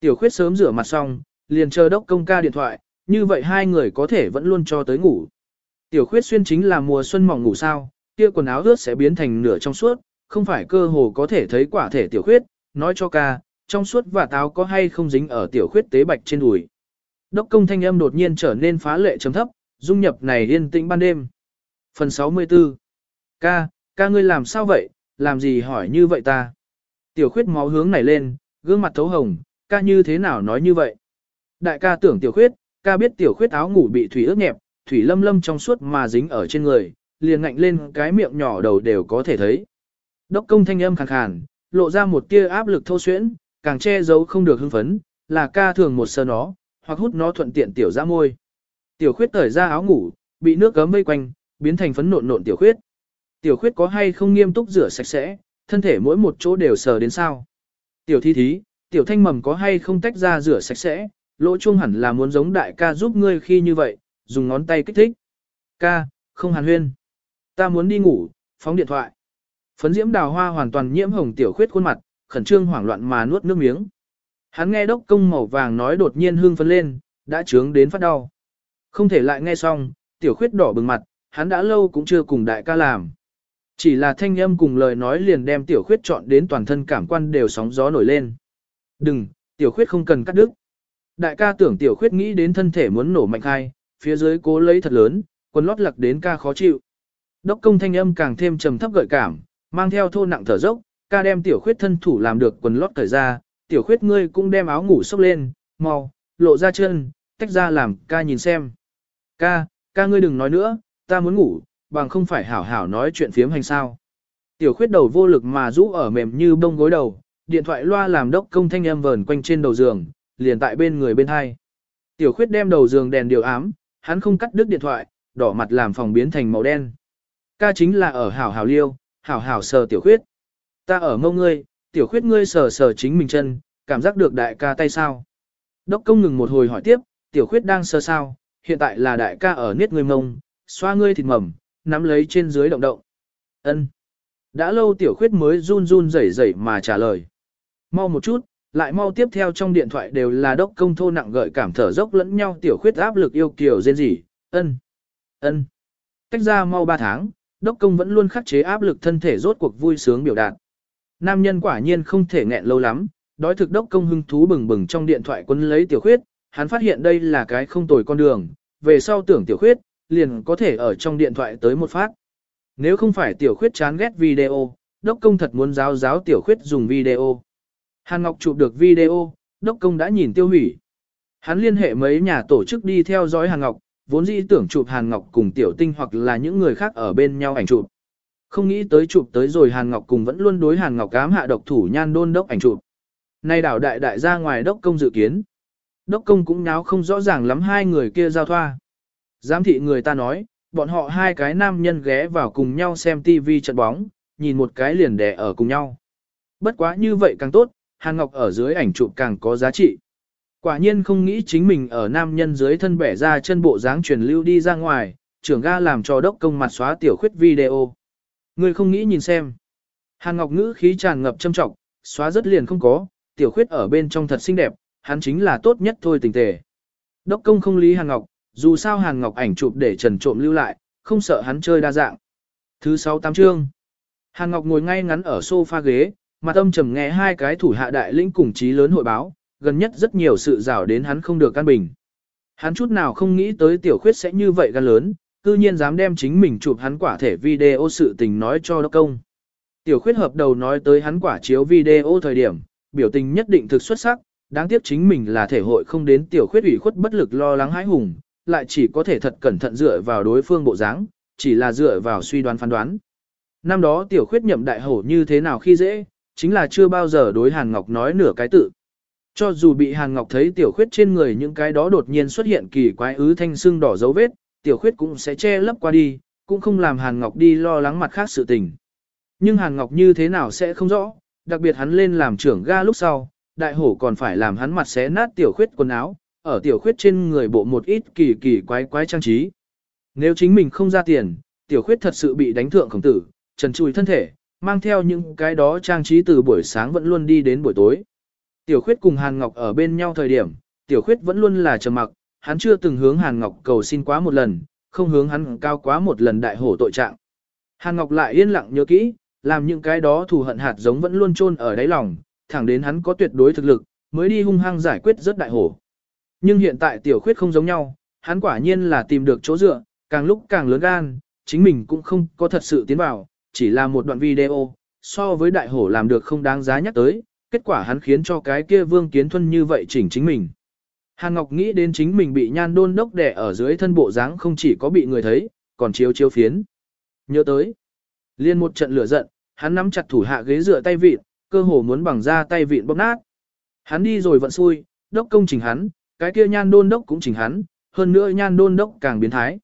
Tiểu khuyết sớm rửa mặt xong, liền chờ đốc công ca điện thoại, như vậy hai người có thể vẫn luôn cho tới ngủ. Tiểu khuyết xuyên chính là mùa xuân mỏng ngủ sao, kia quần áo ướt sẽ biến thành nửa trong suốt, không phải cơ hồ có thể thấy quả thể tiểu khuyết, nói cho ca, trong suốt và táo có hay không dính ở tiểu khuyết tế bạch trên đùi. Đốc công thanh âm đột nhiên trở nên phá lệ chấm thấp, dung nhập này yên tĩnh ban đêm. Phần 64 Ca, ca ngươi làm sao vậy, làm gì hỏi như vậy ta? Tiểu khuyết máu hướng này lên, gương mặt thấu hồng, ca như thế nào nói như vậy? Đại ca tưởng tiểu khuyết, ca biết tiểu khuyết áo ngủ bị thủy ướt nhẹp, thủy lâm lâm trong suốt mà dính ở trên người, liền ngạnh lên cái miệng nhỏ đầu đều có thể thấy. Đốc công thanh âm khàn khàn, lộ ra một tia áp lực thô xuyễn, càng che giấu không được hưng phấn, là ca thường một sơ nó, hoặc hút nó thuận tiện tiểu ra môi. Tiểu khuyết tởi ra áo ngủ, bị nước gấm vây quanh, biến thành phấn nộn nộn tiểu khuyết. Tiểu khuyết có hay không nghiêm túc rửa sạch sẽ, thân thể mỗi một chỗ đều sờ đến sao. Tiểu thi thí, tiểu thanh mầm có hay không tách ra rửa sạch sẽ, lỗ chuông hẳn là muốn giống đại ca giúp ngươi khi như vậy, dùng ngón tay kích thích. Ca, không hàn huyên. Ta muốn đi ngủ, phóng điện thoại. Phấn diễm đào hoa hoàn toàn nhiễm hồng tiểu khuyết khuôn mặt, khẩn trương hoảng loạn mà nuốt nước miếng. Hắn nghe đốc công màu vàng nói đột nhiên hương phấn lên, đã trướng đến phát đau. Không thể lại nghe xong, tiểu khuyết đỏ bừng mặt, hắn đã lâu cũng chưa cùng đại ca làm. Chỉ là thanh âm cùng lời nói liền đem tiểu khuyết chọn đến toàn thân cảm quan đều sóng gió nổi lên. Đừng, tiểu khuyết không cần cắt đứt. Đại ca tưởng tiểu khuyết nghĩ đến thân thể muốn nổ mạnh khai, phía dưới cố lấy thật lớn, quần lót lặc đến ca khó chịu. Đốc công thanh âm càng thêm trầm thấp gợi cảm, mang theo thô nặng thở dốc, ca đem tiểu khuyết thân thủ làm được quần lót cởi ra, tiểu khuyết ngươi cũng đem áo ngủ xốc lên, mau, lộ ra chân, tách ra làm ca nhìn xem. Ca, ca ngươi đừng nói nữa, ta muốn ngủ, bằng không phải hảo hảo nói chuyện phiếm hành sao. Tiểu khuyết đầu vô lực mà rũ ở mềm như bông gối đầu, điện thoại loa làm đốc công thanh em vờn quanh trên đầu giường, liền tại bên người bên hai. Tiểu khuyết đem đầu giường đèn điều ám, hắn không cắt đứt điện thoại, đỏ mặt làm phòng biến thành màu đen. Ca chính là ở hảo hảo liêu, hảo hảo sờ tiểu khuyết. Ta ở mông ngươi, tiểu khuyết ngươi sờ sờ chính mình chân, cảm giác được đại ca tay sao. Đốc công ngừng một hồi hỏi tiếp, tiểu khuyết đang sờ sao, hiện tại là đại ca ở niết ngươi mông, xoa ngươi thịt mầm, nắm lấy trên dưới động động. Ân. Đã lâu tiểu khuyết mới run run rẩy rẩy mà trả lời. Mau một chút, lại mau tiếp theo trong điện thoại đều là đốc công thô nặng gợi cảm thở dốc lẫn nhau tiểu khuyết áp lực yêu kiều dên rỉ, ân, ân. Cách ra mau 3 tháng, đốc công vẫn luôn khắc chế áp lực thân thể rốt cuộc vui sướng biểu đạt. Nam nhân quả nhiên không thể nghẹn lâu lắm, đói thực đốc công hưng thú bừng bừng trong điện thoại quân lấy tiểu khuyết, hắn phát hiện đây là cái không tồi con đường, về sau tưởng tiểu khuyết, liền có thể ở trong điện thoại tới một phát. Nếu không phải tiểu khuyết chán ghét video, đốc công thật muốn giáo giáo tiểu khuyết dùng video. Hàn Ngọc chụp được video, đốc công đã nhìn tiêu hủy. Hắn liên hệ mấy nhà tổ chức đi theo dõi Hàn Ngọc, vốn dĩ tưởng chụp Hàn Ngọc cùng tiểu tinh hoặc là những người khác ở bên nhau ảnh chụp. Không nghĩ tới chụp tới rồi Hàn Ngọc cùng vẫn luôn đối Hàn Ngọc cám hạ độc thủ nhan đôn đốc ảnh chụp. Nay đảo đại đại ra ngoài đốc công dự kiến. Đốc công cũng nháo không rõ ràng lắm hai người kia giao thoa. Giám thị người ta nói, bọn họ hai cái nam nhân ghé vào cùng nhau xem TV trận bóng, nhìn một cái liền đè ở cùng nhau. Bất quá như vậy càng tốt, Hàn Ngọc ở dưới ảnh chụp càng có giá trị. Quả nhiên không nghĩ chính mình ở nam nhân dưới thân bẻ ra chân bộ dáng truyền lưu đi ra ngoài, trưởng ga làm cho đốc công mặt xóa tiểu khuyết video. Người không nghĩ nhìn xem. Hàn Ngọc ngữ khí tràn ngập châm trọng, xóa rất liền không có, tiểu khuyết ở bên trong thật xinh đẹp, hắn chính là tốt nhất thôi tình tề. Đốc công không lý Hàn Ngọc, dù sao Hàn Ngọc ảnh chụp để trần trộm lưu lại, không sợ hắn chơi đa dạng. Thứ 6 tám chương. Hàn Ngọc ngồi ngay ngắn ở sofa ghế, mặt âm trầm nghe hai cái thủ hạ đại lĩnh cùng chí lớn hội báo, gần nhất rất nhiều sự rào đến hắn không được căn bình. Hắn chút nào không nghĩ tới tiểu khuyết sẽ như vậy gan lớn, cư nhiên dám đem chính mình chụp hắn quả thể video sự tình nói cho đốc công. Tiểu khuyết hợp đầu nói tới hắn quả chiếu video thời điểm, biểu tình nhất định thực xuất sắc, đáng tiếc chính mình là thể hội không đến tiểu khuyết ủy khuất bất lực lo lắng hãi hùng, lại chỉ có thể thật cẩn thận dựa vào đối phương bộ dáng, chỉ là dựa vào suy đoán phán đoán. Năm đó tiểu khuyết nhậm đại hổ như thế nào khi dễ, chính là chưa bao giờ đối Hàn Ngọc nói nửa cái tự. Cho dù bị Hàn Ngọc thấy tiểu khuyết trên người những cái đó đột nhiên xuất hiện kỳ quái ứ thanh xương đỏ dấu vết, tiểu khuyết cũng sẽ che lấp qua đi, cũng không làm Hàn Ngọc đi lo lắng mặt khác sự tình. Nhưng Hàn Ngọc như thế nào sẽ không rõ, đặc biệt hắn lên làm trưởng ga lúc sau, đại hổ còn phải làm hắn mặt xé nát tiểu khuyết quần áo, ở tiểu khuyết trên người bộ một ít kỳ kỳ quái quái trang trí. Nếu chính mình không ra tiền, tiểu khuyết thật sự bị đánh thượng khổng tử, trần trùi thân thể, mang theo những cái đó trang trí từ buổi sáng vẫn luôn đi đến buổi tối. Tiểu khuyết cùng Hàn Ngọc ở bên nhau thời điểm, tiểu khuyết vẫn luôn là trầm mặc, hắn chưa từng hướng Hàn Ngọc cầu xin quá một lần, không hướng hắn cao quá một lần đại hổ tội trạng. Hàn Ngọc lại yên lặng nhớ kỹ, làm những cái đó thù hận hạt giống vẫn luôn chôn ở đáy lòng, thẳng đến hắn có tuyệt đối thực lực, mới đi hung hăng giải quyết rất đại hổ. Nhưng hiện tại tiểu khuyết không giống nhau, hắn quả nhiên là tìm được chỗ dựa, càng lúc càng lớn gan, chính mình cũng không có thật sự tiến vào, chỉ là một đoạn video, so với đại hổ làm được không đáng giá nhắc tới, kết quả hắn khiến cho cái kia vương kiến thuân như vậy chỉnh chính mình. Hàn Ngọc nghĩ đến chính mình bị nhan đôn đốc đẻ ở dưới thân bộ dáng không chỉ có bị người thấy, còn chiếu chiếu phiến. Nhớ tới, liên một trận lửa giận, hắn nắm chặt thủ hạ ghế dựa tay vịn, cơ hồ muốn bằng ra tay vịn bóp nát. Hắn đi rồi vận xui, đốc công chỉnh hắn, cái kia nhan đôn đốc cũng chỉnh hắn, hơn nữa nhan đôn đốc càng biến thái.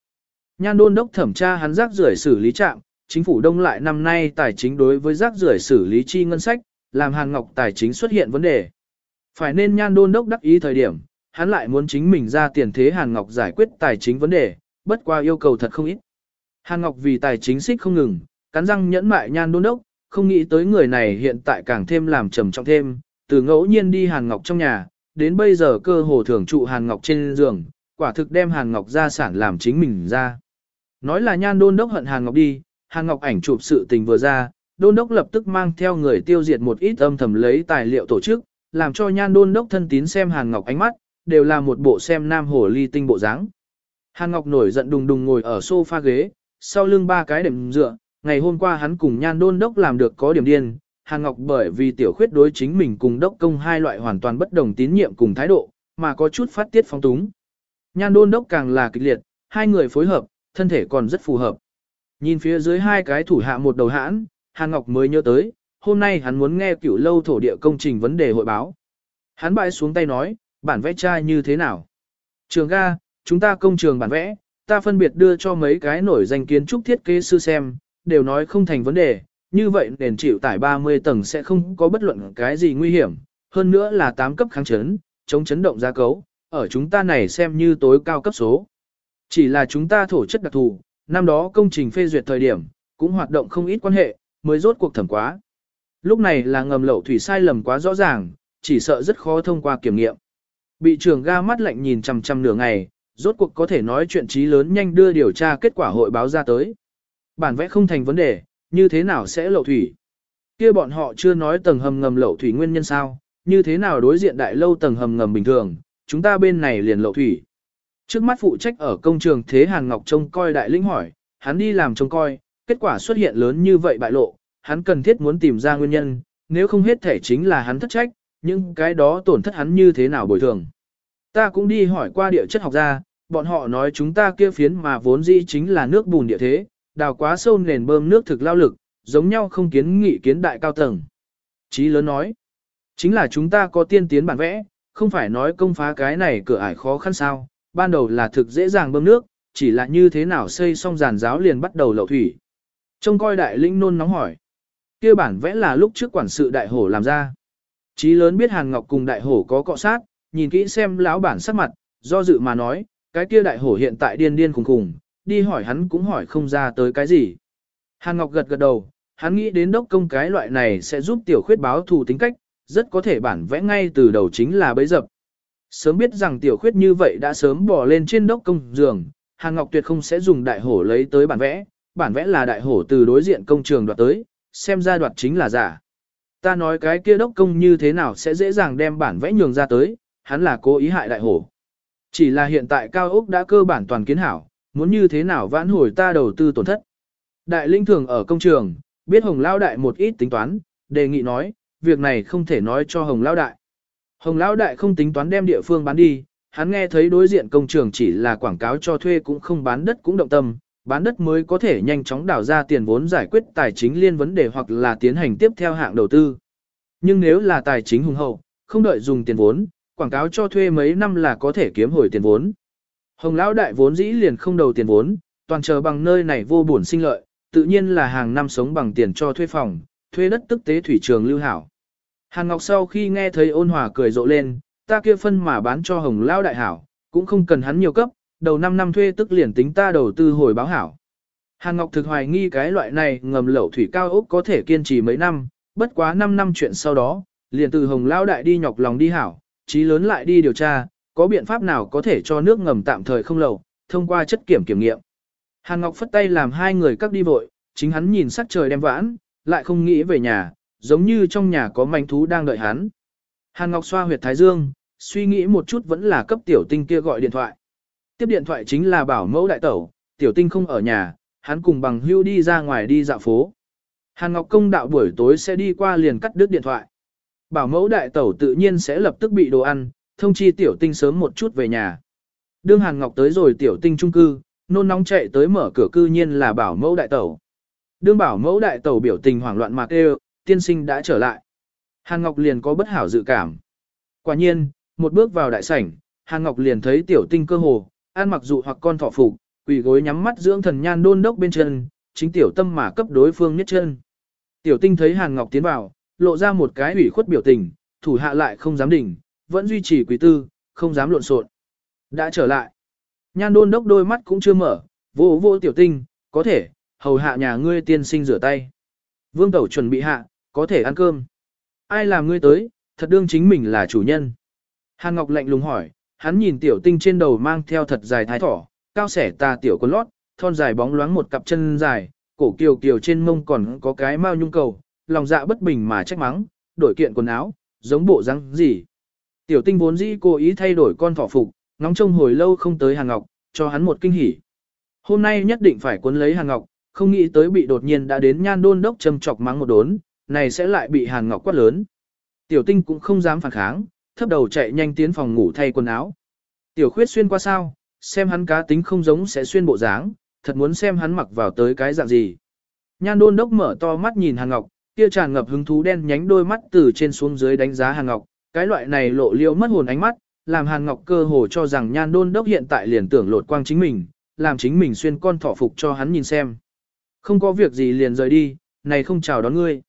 Nhan đôn đốc thẩm tra hắn rác rưởi xử lý trạm, chính phủ đông lại năm nay tài chính đối với rác rưởi xử lý chi ngân sách, làm Hàn Ngọc tài chính xuất hiện vấn đề. Phải nên nhan đôn đốc đắc ý thời điểm, hắn lại muốn chính mình ra tiền thế Hàn Ngọc giải quyết tài chính vấn đề, bất qua yêu cầu thật không ít. Hàn Ngọc vì tài chính xích không ngừng, cắn răng nhẫn mại nhan đôn đốc, không nghĩ tới người này hiện tại càng thêm làm trầm trọng thêm, từ ngẫu nhiên đi Hàn Ngọc trong nhà, đến bây giờ cơ hồ thường trụ Hàn Ngọc trên giường, quả thực đem Hàn Ngọc ra sản làm chính mình ra. Nói là nhan đôn đốc hận Hàn Ngọc đi, Hàn Ngọc ảnh chụp sự tình vừa ra, đôn đốc lập tức mang theo người tiêu diệt một ít âm thầm lấy tài liệu tổ chức, làm cho nhan đôn đốc thân tín xem Hàn Ngọc ánh mắt, đều là một bộ xem nam hồ ly tinh bộ dáng. Hàn Ngọc nổi giận đùng đùng ngồi ở sofa ghế, sau lưng ba cái đệm dựa, ngày hôm qua hắn cùng nhan đôn đốc làm được có điểm điên, Hàn Ngọc bởi vì tiểu khuyết đối chính mình cùng đốc công hai loại hoàn toàn bất đồng tín nhiệm cùng thái độ, mà có chút phát tiết phóng túng. Nhan đôn đốc càng là kịch liệt, hai người phối hợp, thân thể còn rất phù hợp. Nhìn phía dưới hai cái thủ hạ một đầu hãn, Hàn Ngọc mới nhớ tới, hôm nay hắn muốn nghe cửu lâu thổ địa công trình vấn đề hội báo. Hắn bãi xuống tay nói, bản vẽ trai như thế nào? Trường ga, chúng ta công trường bản vẽ, ta phân biệt đưa cho mấy cái nổi danh kiến trúc thiết kế sư xem, đều nói không thành vấn đề, như vậy nền chịu tải 30 tầng sẽ không có bất luận cái gì nguy hiểm, hơn nữa là 8 cấp kháng chấn, chống chấn động gia cấu, ở chúng ta này xem như tối cao cấp số. Chỉ là chúng ta thổ chất đặc thù, năm đó công trình phê duyệt thời điểm, cũng hoạt động không ít quan hệ, mới rốt cuộc thẩm quá. Lúc này là ngầm lậu thủy sai lầm quá rõ ràng, chỉ sợ rất khó thông qua kiểm nghiệm. Bị trưởng ga mắt lạnh nhìn chằm chằm nửa ngày, rốt cuộc có thể nói chuyện trí lớn nhanh đưa điều tra kết quả hội báo ra tới. Bản vẽ không thành vấn đề, như thế nào sẽ lậu thủy? Kia bọn họ chưa nói tầng hầm ngầm lậu thủy nguyên nhân sao, như thế nào đối diện đại lâu tầng hầm ngầm bình thường, chúng ta bên này liền lậu thủy. Trước mắt phụ trách ở công trường Thế Hàn Ngọc trông coi đại lĩnh hỏi, hắn đi làm trông coi, kết quả xuất hiện lớn như vậy bại lộ, hắn cần thiết muốn tìm ra nguyên nhân, nếu không hết thể chính là hắn thất trách, nhưng cái đó tổn thất hắn như thế nào bồi thường. Ta cũng đi hỏi qua địa chất học gia, bọn họ nói chúng ta kia phiến mà vốn dĩ chính là nước bùn địa thế, đào quá sâu nền bơm nước thực lao lực, giống nhau không kiến nghị kiến đại cao tầng. Chí lớn nói, chính là chúng ta có tiên tiến bản vẽ, không phải nói công phá cái này cửa ải khó khăn sao, ban đầu là thực dễ dàng bơm nước, chỉ là như thế nào xây xong giàn giáo liền bắt đầu lậu thủy. Trông coi đại linh nôn nóng hỏi, kia bản vẽ là lúc trước quản sự đại hổ làm ra. Chí lớn biết Hàn Ngọc cùng đại hổ có cọ sát, nhìn kỹ xem lão bản sắc mặt, do dự mà nói, cái kia đại hổ hiện tại điên điên khùng khùng, đi hỏi hắn cũng hỏi không ra tới cái gì. Hàn Ngọc gật gật đầu, hắn nghĩ đến đốc công cái loại này sẽ giúp tiểu khuyết báo thù tính cách, rất có thể bản vẽ ngay từ đầu chính là bấy dập. Sớm biết rằng tiểu khuyết như vậy đã sớm bỏ lên trên đốc công giường, Hàn Ngọc tuyệt không sẽ dùng đại hổ lấy tới bản vẽ, bản vẽ là đại hổ từ đối diện công trường đoạt tới, xem ra đoạt chính là giả. Ta nói cái kia đốc công như thế nào sẽ dễ dàng đem bản vẽ nhường ra tới, hắn là cố ý hại đại hổ. Chỉ là hiện tại cao ốc đã cơ bản toàn kiến hảo, muốn như thế nào vãn hồi ta đầu tư tổn thất. Đại linh thường ở công trường, biết Hồng Lao Đại một ít tính toán, đề nghị nói, việc này không thể nói cho Hồng Lao Đại. Hồng Lao Đại không tính toán đem địa phương bán đi, hắn nghe thấy đối diện công trường chỉ là quảng cáo cho thuê cũng không bán đất cũng động tâm, bán đất mới có thể nhanh chóng đảo ra tiền vốn giải quyết tài chính liên vấn đề hoặc là tiến hành tiếp theo hạng đầu tư. Nhưng nếu là tài chính hùng hậu, không đợi dùng tiền vốn, quảng cáo cho thuê mấy năm là có thể kiếm hồi tiền vốn. Hồng lão đại vốn dĩ liền không đầu tiền vốn, toàn chờ bằng nơi này vô buồn sinh lợi, tự nhiên là hàng năm sống bằng tiền cho thuê phòng, thuê đất tức tế thủy trường lưu hảo. Hàn Ngọc sau khi nghe thấy ôn hòa cười rộ lên, ta kia phân mà bán cho hồng lão đại hảo, cũng không cần hắn nhiều cấp, đầu 5 năm thuê tức liền tính ta đầu tư hồi báo hảo. Hàn Ngọc thực hoài nghi cái loại này ngầm lẩu thủy cao ốc có thể kiên trì mấy năm, bất quá 5 năm chuyện sau đó, liền từ hồng Lao đại đi nhọc lòng đi hảo, trí lớn lại đi điều tra, có biện pháp nào có thể cho nước ngầm tạm thời không lẩu, thông qua chất kiểm kiểm nghiệm. Hàn Ngọc phất tay làm hai người các đi vội, chính hắn nhìn sắc trời đem vãn, lại không nghĩ về nhà, giống như trong nhà có manh thú đang đợi hắn. Hàn Ngọc xoa huyệt thái dương, suy nghĩ một chút vẫn là cấp tiểu tinh kia gọi điện thoại. Tiếp điện thoại chính là bảo mẫu đại tẩu, tiểu tinh không ở nhà, hắn cùng bằng hưu đi ra ngoài đi dạo phố. Hàn Ngọc công đạo buổi tối sẽ đi qua liền cắt đứt điện thoại. Bảo mẫu đại tẩu tự nhiên sẽ lập tức bị đồ ăn, thông chi tiểu tinh sớm một chút về nhà. Đương Hàn Ngọc tới rồi tiểu tinh trung cư, nôn nóng chạy tới mở cửa cư nhiên là bảo mẫu đại tẩu. Đương bảo mẫu đại tẩu biểu tình hoảng loạn mạc đều, tiên sinh đã trở lại. Hàn Ngọc liền có bất hảo dự cảm. Quả nhiên, một bước vào đại sảnh, Hàn Ngọc liền thấy tiểu tinh cơ hồ, ăn mặc dụ hoặc con thỏ phục, quỳ gối nhắm mắt dưỡng thần nhan đôn đốc bên chân, chính tiểu tâm mà cấp đối phương nhất chân. Tiểu tinh thấy Hàn Ngọc tiến vào, lộ ra một cái ủy khuất biểu tình, thủ hạ lại không dám đỉnh, vẫn duy trì quý tư, không dám lộn xộn. Đã trở lại. Nhan đôn đốc đôi mắt cũng chưa mở, vô vô tiểu tinh, có thể, hầu hạ nhà ngươi tiên sinh rửa tay. Vương tẩu chuẩn bị hạ, có thể ăn cơm. Ai làm ngươi tới, thật đương chính mình là chủ nhân. Hàn Ngọc lạnh lùng hỏi, hắn nhìn tiểu tinh trên đầu mang theo thật dài thái thỏ, cao sẻ tà tiểu con lót, thon dài bóng loáng một cặp chân dài, cổ kiều kiều trên mông còn có cái mao nhung cầu, lòng dạ bất bình mà trách mắng, đổi kiện quần áo, giống bộ răng gì. Tiểu tinh vốn dĩ cố ý thay đổi con thỏ phục, ngóng trông hồi lâu không tới Hàn Ngọc, cho hắn một kinh hỉ. Hôm nay nhất định phải cuốn lấy Hàn Ngọc, không nghĩ tới bị đột nhiên đã đến nhan đôn đốc châm chọc mắng một đốn, này sẽ lại bị Hàn Ngọc quát lớn. Tiểu tinh cũng không dám phản kháng, thấp đầu chạy nhanh tiến phòng ngủ thay quần áo. Tiểu khuyết xuyên qua sao, xem hắn cá tính không giống sẽ xuyên bộ dáng, thật muốn xem hắn mặc vào tới cái dạng gì. Nhan đôn đốc mở to mắt nhìn Hàn Ngọc, kia tràn ngập hứng thú đen nhánh đôi mắt từ trên xuống dưới đánh giá Hàn Ngọc, cái loại này lộ liễu mất hồn ánh mắt, làm Hàn Ngọc cơ hồ cho rằng nhan đôn đốc hiện tại liền tưởng lột quang chính mình, làm chính mình xuyên con thỏ phục cho hắn nhìn xem. Không có việc gì liền rời đi, này không chào đón ngươi.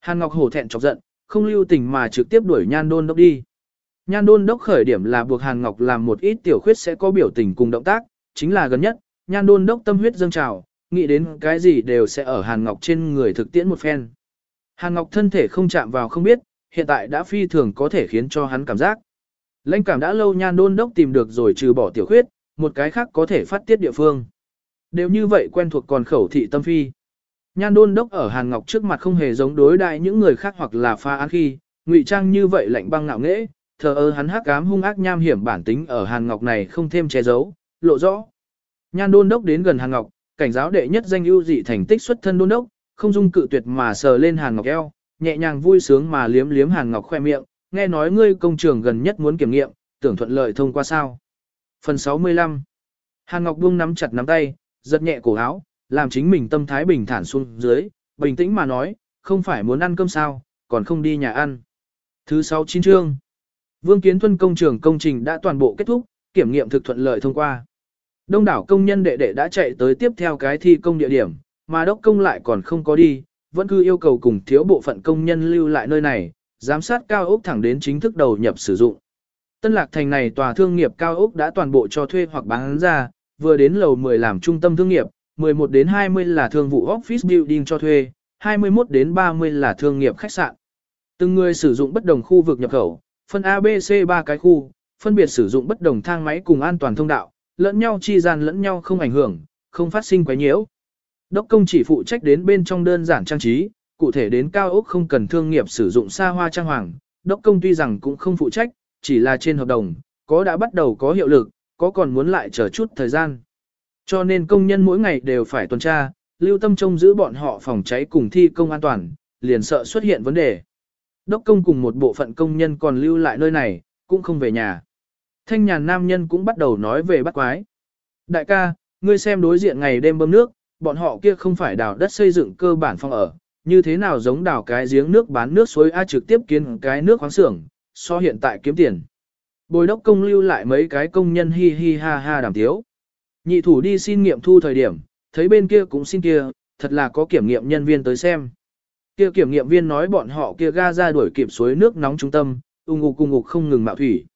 Hàn Ngọc hổ thẹn chọc giận, không lưu tình mà trực tiếp đuổi nhan đôn đốc đi. Nhan đôn đốc khởi điểm là buộc Hàn Ngọc làm một ít tiểu khuyết sẽ có biểu tình cùng động tác, chính là gần nhất, nhan đôn đốc tâm huyết dâng trào, nghĩ đến cái gì đều sẽ ở Hàn Ngọc trên người thực tiễn một phen. Hàn Ngọc thân thể không chạm vào không biết, hiện tại đã phi thường có thể khiến cho hắn cảm giác. Lênh cảm đã lâu nhan đôn đốc tìm được rồi trừ bỏ tiểu khuyết, một cái khác có thể phát tiết địa phương. Đều như vậy quen thuộc còn khẩu thị tâm phi. Nhan đôn đốc ở Hàn Ngọc trước mặt không hề giống đối đại những người khác hoặc là pha án khi, ngụy trang như vậy lạnh băng ngạo nghễ, thờ ơ hắn hắc ám hung ác nham hiểm bản tính ở Hàn Ngọc này không thêm che giấu, lộ rõ. Nhan đôn đốc đến gần Hàn Ngọc, cảnh giáo đệ nhất danh ưu dị thành tích xuất thân đôn đốc, không dung cự tuyệt mà sờ lên Hàn Ngọc eo, nhẹ nhàng vui sướng mà liếm liếm Hàn Ngọc khoe miệng, nghe nói ngươi công trường gần nhất muốn kiểm nghiệm, tưởng thuận lợi thông qua sao. Phần 65 Hàn Ngọc buông nắm chặt nắm tay, giật nhẹ cổ áo, làm chính mình tâm thái bình thản xuống dưới, bình tĩnh mà nói, không phải muốn ăn cơm sao, còn không đi nhà ăn. Thứ 6 chín chương Vương Kiến Thuân công trường công trình đã toàn bộ kết thúc, kiểm nghiệm thực thuận lợi thông qua. Đông đảo công nhân đệ đệ đã chạy tới tiếp theo cái thi công địa điểm, mà đốc công lại còn không có đi, vẫn cứ yêu cầu cùng thiếu bộ phận công nhân lưu lại nơi này, giám sát cao ốc thẳng đến chính thức đầu nhập sử dụng. Tân Lạc Thành này tòa thương nghiệp cao ốc đã toàn bộ cho thuê hoặc bán ra, vừa đến lầu 10 làm trung tâm thương nghiệp, 11 đến 20 là thương vụ office building cho thuê, 21 đến 30 là thương nghiệp khách sạn. Từng người sử dụng bất đồng khu vực nhập khẩu, phân ABC 3 cái khu, phân biệt sử dụng bất đồng thang máy cùng an toàn thông đạo, lẫn nhau chi gian lẫn nhau không ảnh hưởng, không phát sinh quấy nhiễu. Đốc công chỉ phụ trách đến bên trong đơn giản trang trí, cụ thể đến cao ốc không cần thương nghiệp sử dụng xa hoa trang hoàng. Đốc công tuy rằng cũng không phụ trách, chỉ là trên hợp đồng, có đã bắt đầu có hiệu lực, có còn muốn lại chờ chút thời gian. Cho nên công nhân mỗi ngày đều phải tuần tra, lưu tâm trông giữ bọn họ phòng cháy cùng thi công an toàn, liền sợ xuất hiện vấn đề. Đốc công cùng một bộ phận công nhân còn lưu lại nơi này, cũng không về nhà. Thanh nhàn nam nhân cũng bắt đầu nói về bắt quái. Đại ca, ngươi xem đối diện ngày đêm bơm nước, bọn họ kia không phải đào đất xây dựng cơ bản phòng ở, như thế nào giống đào cái giếng nước bán nước suối A trực tiếp kiến cái nước khoáng xưởng, so hiện tại kiếm tiền. Bồi đốc công lưu lại mấy cái công nhân hi hi ha ha đàm tiếu. Nhị thủ đi xin nghiệm thu thời điểm, thấy bên kia cũng xin kia, thật là có kiểm nghiệm nhân viên tới xem. Kia kiểm nghiệm viên nói bọn họ kia ga ra đuổi kịp suối nước nóng trung tâm, ung ục ung ục không ngừng mạo thủy.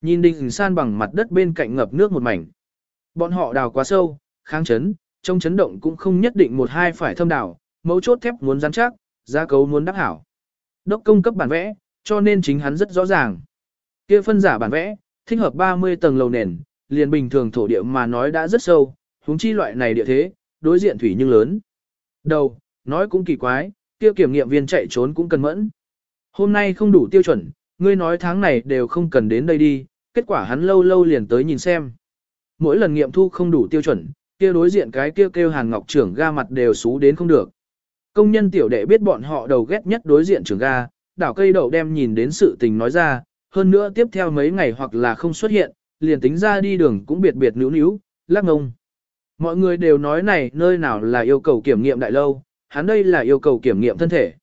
Nhìn đình san bằng mặt đất bên cạnh ngập nước một mảnh. Bọn họ đào quá sâu, kháng chấn, trong chấn động cũng không nhất định một hai phải thâm đào, mấu chốt thép muốn rắn chắc, gia cấu muốn đắc hảo. Đốc công cấp bản vẽ, cho nên chính hắn rất rõ ràng. Kia phân giả bản vẽ, thích hợp 30 tầng lầu nền, liền bình thường thổ địa mà nói đã rất sâu, huống chi loại này địa thế, đối diện thủy nhưng lớn. Đầu, nói cũng kỳ quái, kia kiểm nghiệm viên chạy trốn cũng cần mẫn. Hôm nay không đủ tiêu chuẩn, ngươi nói tháng này đều không cần đến đây đi, kết quả hắn lâu lâu liền tới nhìn xem. Mỗi lần nghiệm thu không đủ tiêu chuẩn, kia đối diện cái kia kêu, kêu Hàn Ngọc trưởng ga mặt đều xú đến không được. Công nhân tiểu đệ biết bọn họ đầu ghét nhất đối diện trưởng ga, đảo cây đậu đem nhìn đến sự tình nói ra, hơn nữa tiếp theo mấy ngày hoặc là không xuất hiện, liền tính ra đi đường cũng biệt biệt níu níu, lắc ngông. Mọi người đều nói này nơi nào là yêu cầu kiểm nghiệm đại lâu, hắn đây là yêu cầu kiểm nghiệm thân thể.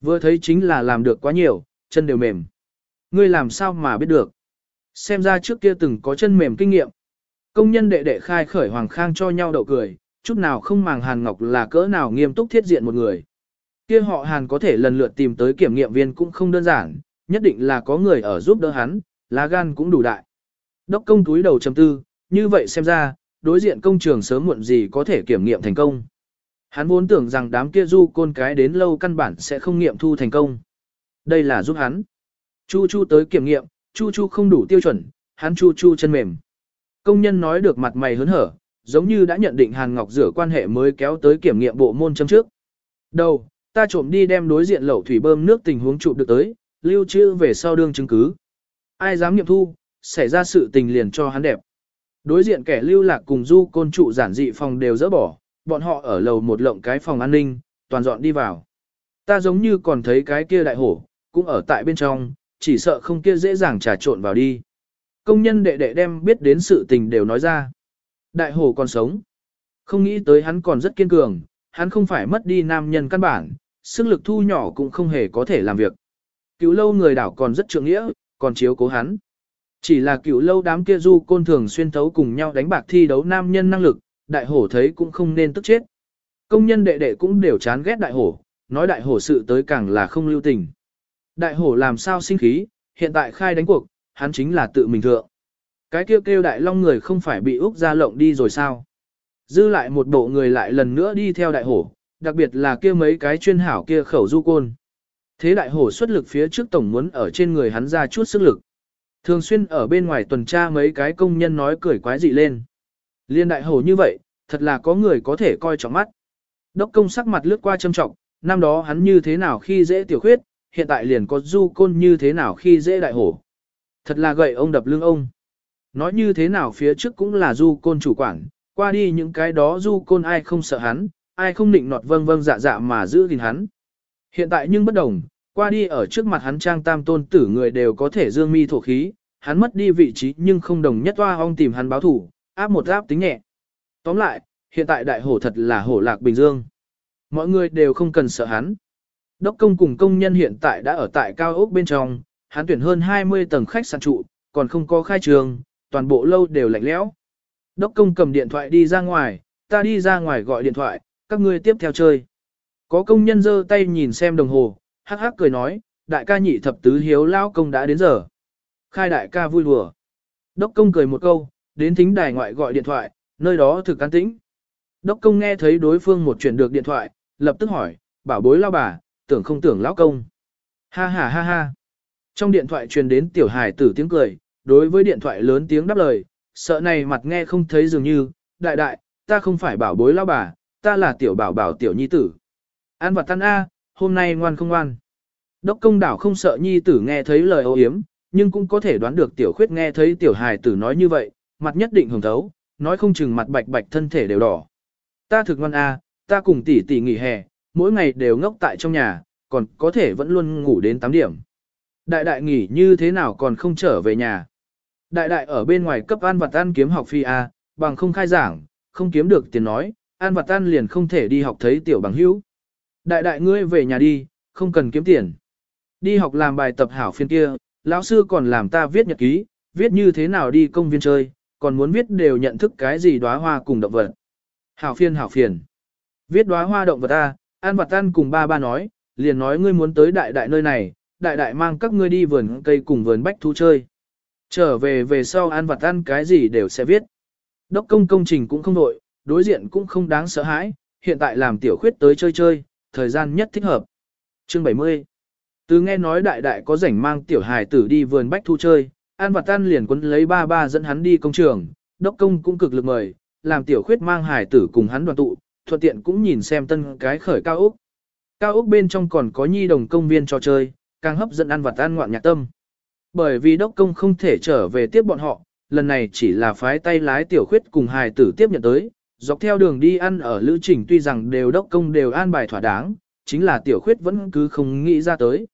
Vừa thấy chính là làm được quá nhiều, chân đều mềm. Ngươi làm sao mà biết được. Xem ra trước kia từng có chân mềm kinh nghiệm. Công nhân đệ đệ khai khởi hoàng khang cho nhau đậu cười, chút nào không màng Hàn Ngọc là cỡ nào nghiêm túc thiết diện một người. Kia họ Hàn có thể lần lượt tìm tới kiểm nghiệm viên cũng không đơn giản, nhất định là có người ở giúp đỡ hắn, lá gan cũng đủ đại. Đốc công túi đầu chấm tư, như vậy xem ra, đối diện công trường sớm muộn gì có thể kiểm nghiệm thành công. Hắn vốn tưởng rằng đám kia du côn cái đến lâu căn bản sẽ không nghiệm thu thành công. Đây là giúp hắn. Chu Chu tới kiểm nghiệm, Chu Chu không đủ tiêu chuẩn, hắn Chu Chu chân mềm. Công nhân nói được mặt mày hớn hở, giống như đã nhận định Hàn Ngọc rửa quan hệ mới kéo tới kiểm nghiệm bộ môn chấm trước. Đầu, ta trộm đi đem đối diện lẩu thủy bơm nước tình huống chụp được tới, lưu trữ về sau đương chứng cứ. Ai dám nghiệm thu, xảy ra sự tình liền cho hắn đẹp. Đối diện kẻ lưu lạc cùng du côn trụ giản dị phòng đều dỡ bỏ, bọn họ ở lầu một lộng cái phòng an ninh, toàn dọn đi vào. Ta giống như còn thấy cái kia đại hổ, cũng ở tại bên trong, chỉ sợ không kia dễ dàng trà trộn vào đi. Công nhân đệ đệ đem biết đến sự tình đều nói ra. Đại hổ còn sống. Không nghĩ tới hắn còn rất kiên cường, hắn không phải mất đi nam nhân căn bản, sức lực thu nhỏ cũng không hề có thể làm việc. Cứu lâu người đảo còn rất trượng nghĩa, còn chiếu cố hắn. Chỉ là cựu lâu đám kia du côn thường xuyên thấu cùng nhau đánh bạc thi đấu nam nhân năng lực, đại hổ thấy cũng không nên tức chết. Công nhân đệ đệ cũng đều chán ghét đại hổ, nói đại hổ sự tới càng là không lưu tình. Đại hổ làm sao sinh khí, hiện tại khai đánh cuộc, hắn chính là tự mình thượng. Cái kêu kêu đại long người không phải bị Úc ra lộng đi rồi sao? Dư lại một bộ người lại lần nữa đi theo đại hổ, đặc biệt là kia mấy cái chuyên hảo kia khẩu du côn. Thế đại hổ xuất lực phía trước tổng muốn ở trên người hắn ra chút sức lực. Thường xuyên ở bên ngoài tuần tra mấy cái công nhân nói cười quái dị lên. Liên đại hổ như vậy, thật là có người có thể coi trọng mắt. Đốc công sắc mặt lướt qua châm trọng, năm đó hắn như thế nào khi dễ tiểu khuyết, hiện tại liền có du côn như thế nào khi dễ đại hổ. Thật là gậy ông đập lưng ông. Nói như thế nào phía trước cũng là du côn chủ quản, qua đi những cái đó du côn ai không sợ hắn, ai không định nọt vâng vâng dạ dạ mà giữ gìn hắn. Hiện tại nhưng bất đồng, qua đi ở trước mặt hắn trang tam tôn tử người đều có thể dương mi thổ khí, hắn mất đi vị trí nhưng không đồng nhất hoa ong tìm hắn báo thủ, áp một áp tính nhẹ. Tóm lại, hiện tại đại hổ thật là hổ lạc bình dương. Mọi người đều không cần sợ hắn. Đốc công cùng công nhân hiện tại đã ở tại cao ốc bên trong, hắn tuyển hơn 20 tầng khách sạn trụ, còn không có khai trường, toàn bộ lâu đều lạnh lẽo. Đốc công cầm điện thoại đi ra ngoài, ta đi ra ngoài gọi điện thoại, các ngươi tiếp theo chơi. Có công nhân giơ tay nhìn xem đồng hồ, hắc hắc cười nói, đại ca nhị thập tứ hiếu lao công đã đến giờ. Khai đại ca vui đùa. Đốc công cười một câu, đến thính đài ngoại gọi điện thoại, nơi đó thực can tĩnh. Đốc công nghe thấy đối phương một chuyện được điện thoại, lập tức hỏi, bảo bối lao bà, tưởng không tưởng lão công. Ha ha ha ha. Trong điện thoại truyền đến tiểu hài tử tiếng cười, đối với điện thoại lớn tiếng đáp lời, sợ này mặt nghe không thấy dường như, đại đại, ta không phải bảo bối lao bà, ta là tiểu bảo bảo tiểu nhi tử. An vật tan A, hôm nay ngoan không ngoan. Đốc công đảo không sợ nhi tử nghe thấy lời ô hiếm, nhưng cũng có thể đoán được tiểu khuyết nghe thấy tiểu hài tử nói như vậy, mặt nhất định hồng thấu, nói không chừng mặt bạch bạch thân thể đều đỏ. Ta thực ngoan A, ta cùng tỷ tỷ nghỉ hè, mỗi ngày đều ngốc tại trong nhà, còn có thể vẫn luôn ngủ đến 8 điểm. Đại đại nghỉ như thế nào còn không trở về nhà. Đại đại ở bên ngoài cấp an vật ăn kiếm học phi A, bằng không khai giảng, không kiếm được tiền nói, an vật ăn liền không thể đi học thấy tiểu bằng hữu. Đại đại ngươi về nhà đi, không cần kiếm tiền. Đi học làm bài tập hảo phiên kia, lão sư còn làm ta viết nhật ký, viết như thế nào đi công viên chơi, còn muốn viết đều nhận thức cái gì đóa hoa cùng động vật. Hảo phiền hảo phiền. Viết đóa hoa động vật ta, an vật An cùng ba ba nói, liền nói ngươi muốn tới đại đại nơi này, đại đại mang các ngươi đi vườn cây cùng vườn bách thu chơi. Trở về về sau an vật An cái gì đều sẽ viết. Đốc công công trình cũng không đội, đối diện cũng không đáng sợ hãi, hiện tại làm tiểu khuyết tới chơi chơi, thời gian nhất thích hợp. Chương 70 Từ nghe nói đại đại có rảnh mang tiểu hài tử đi vườn bách thu chơi, An Vật Tan liền quấn lấy ba ba dẫn hắn đi công trường, đốc công cũng cực lực mời, làm tiểu khuyết mang hải tử cùng hắn đoàn tụ, thuận tiện cũng nhìn xem tân cái khởi cao ốc. Cao ốc bên trong còn có nhi đồng công viên trò chơi, càng hấp dẫn An Vật Tan ngoạn nhạc tâm. Bởi vì đốc công không thể trở về tiếp bọn họ, lần này chỉ là phái tay lái tiểu khuyết cùng hài tử tiếp nhận tới, dọc theo đường đi ăn ở lữ trình tuy rằng đều đốc công đều an bài thỏa đáng, chính là tiểu khuyết vẫn cứ không nghĩ ra tới.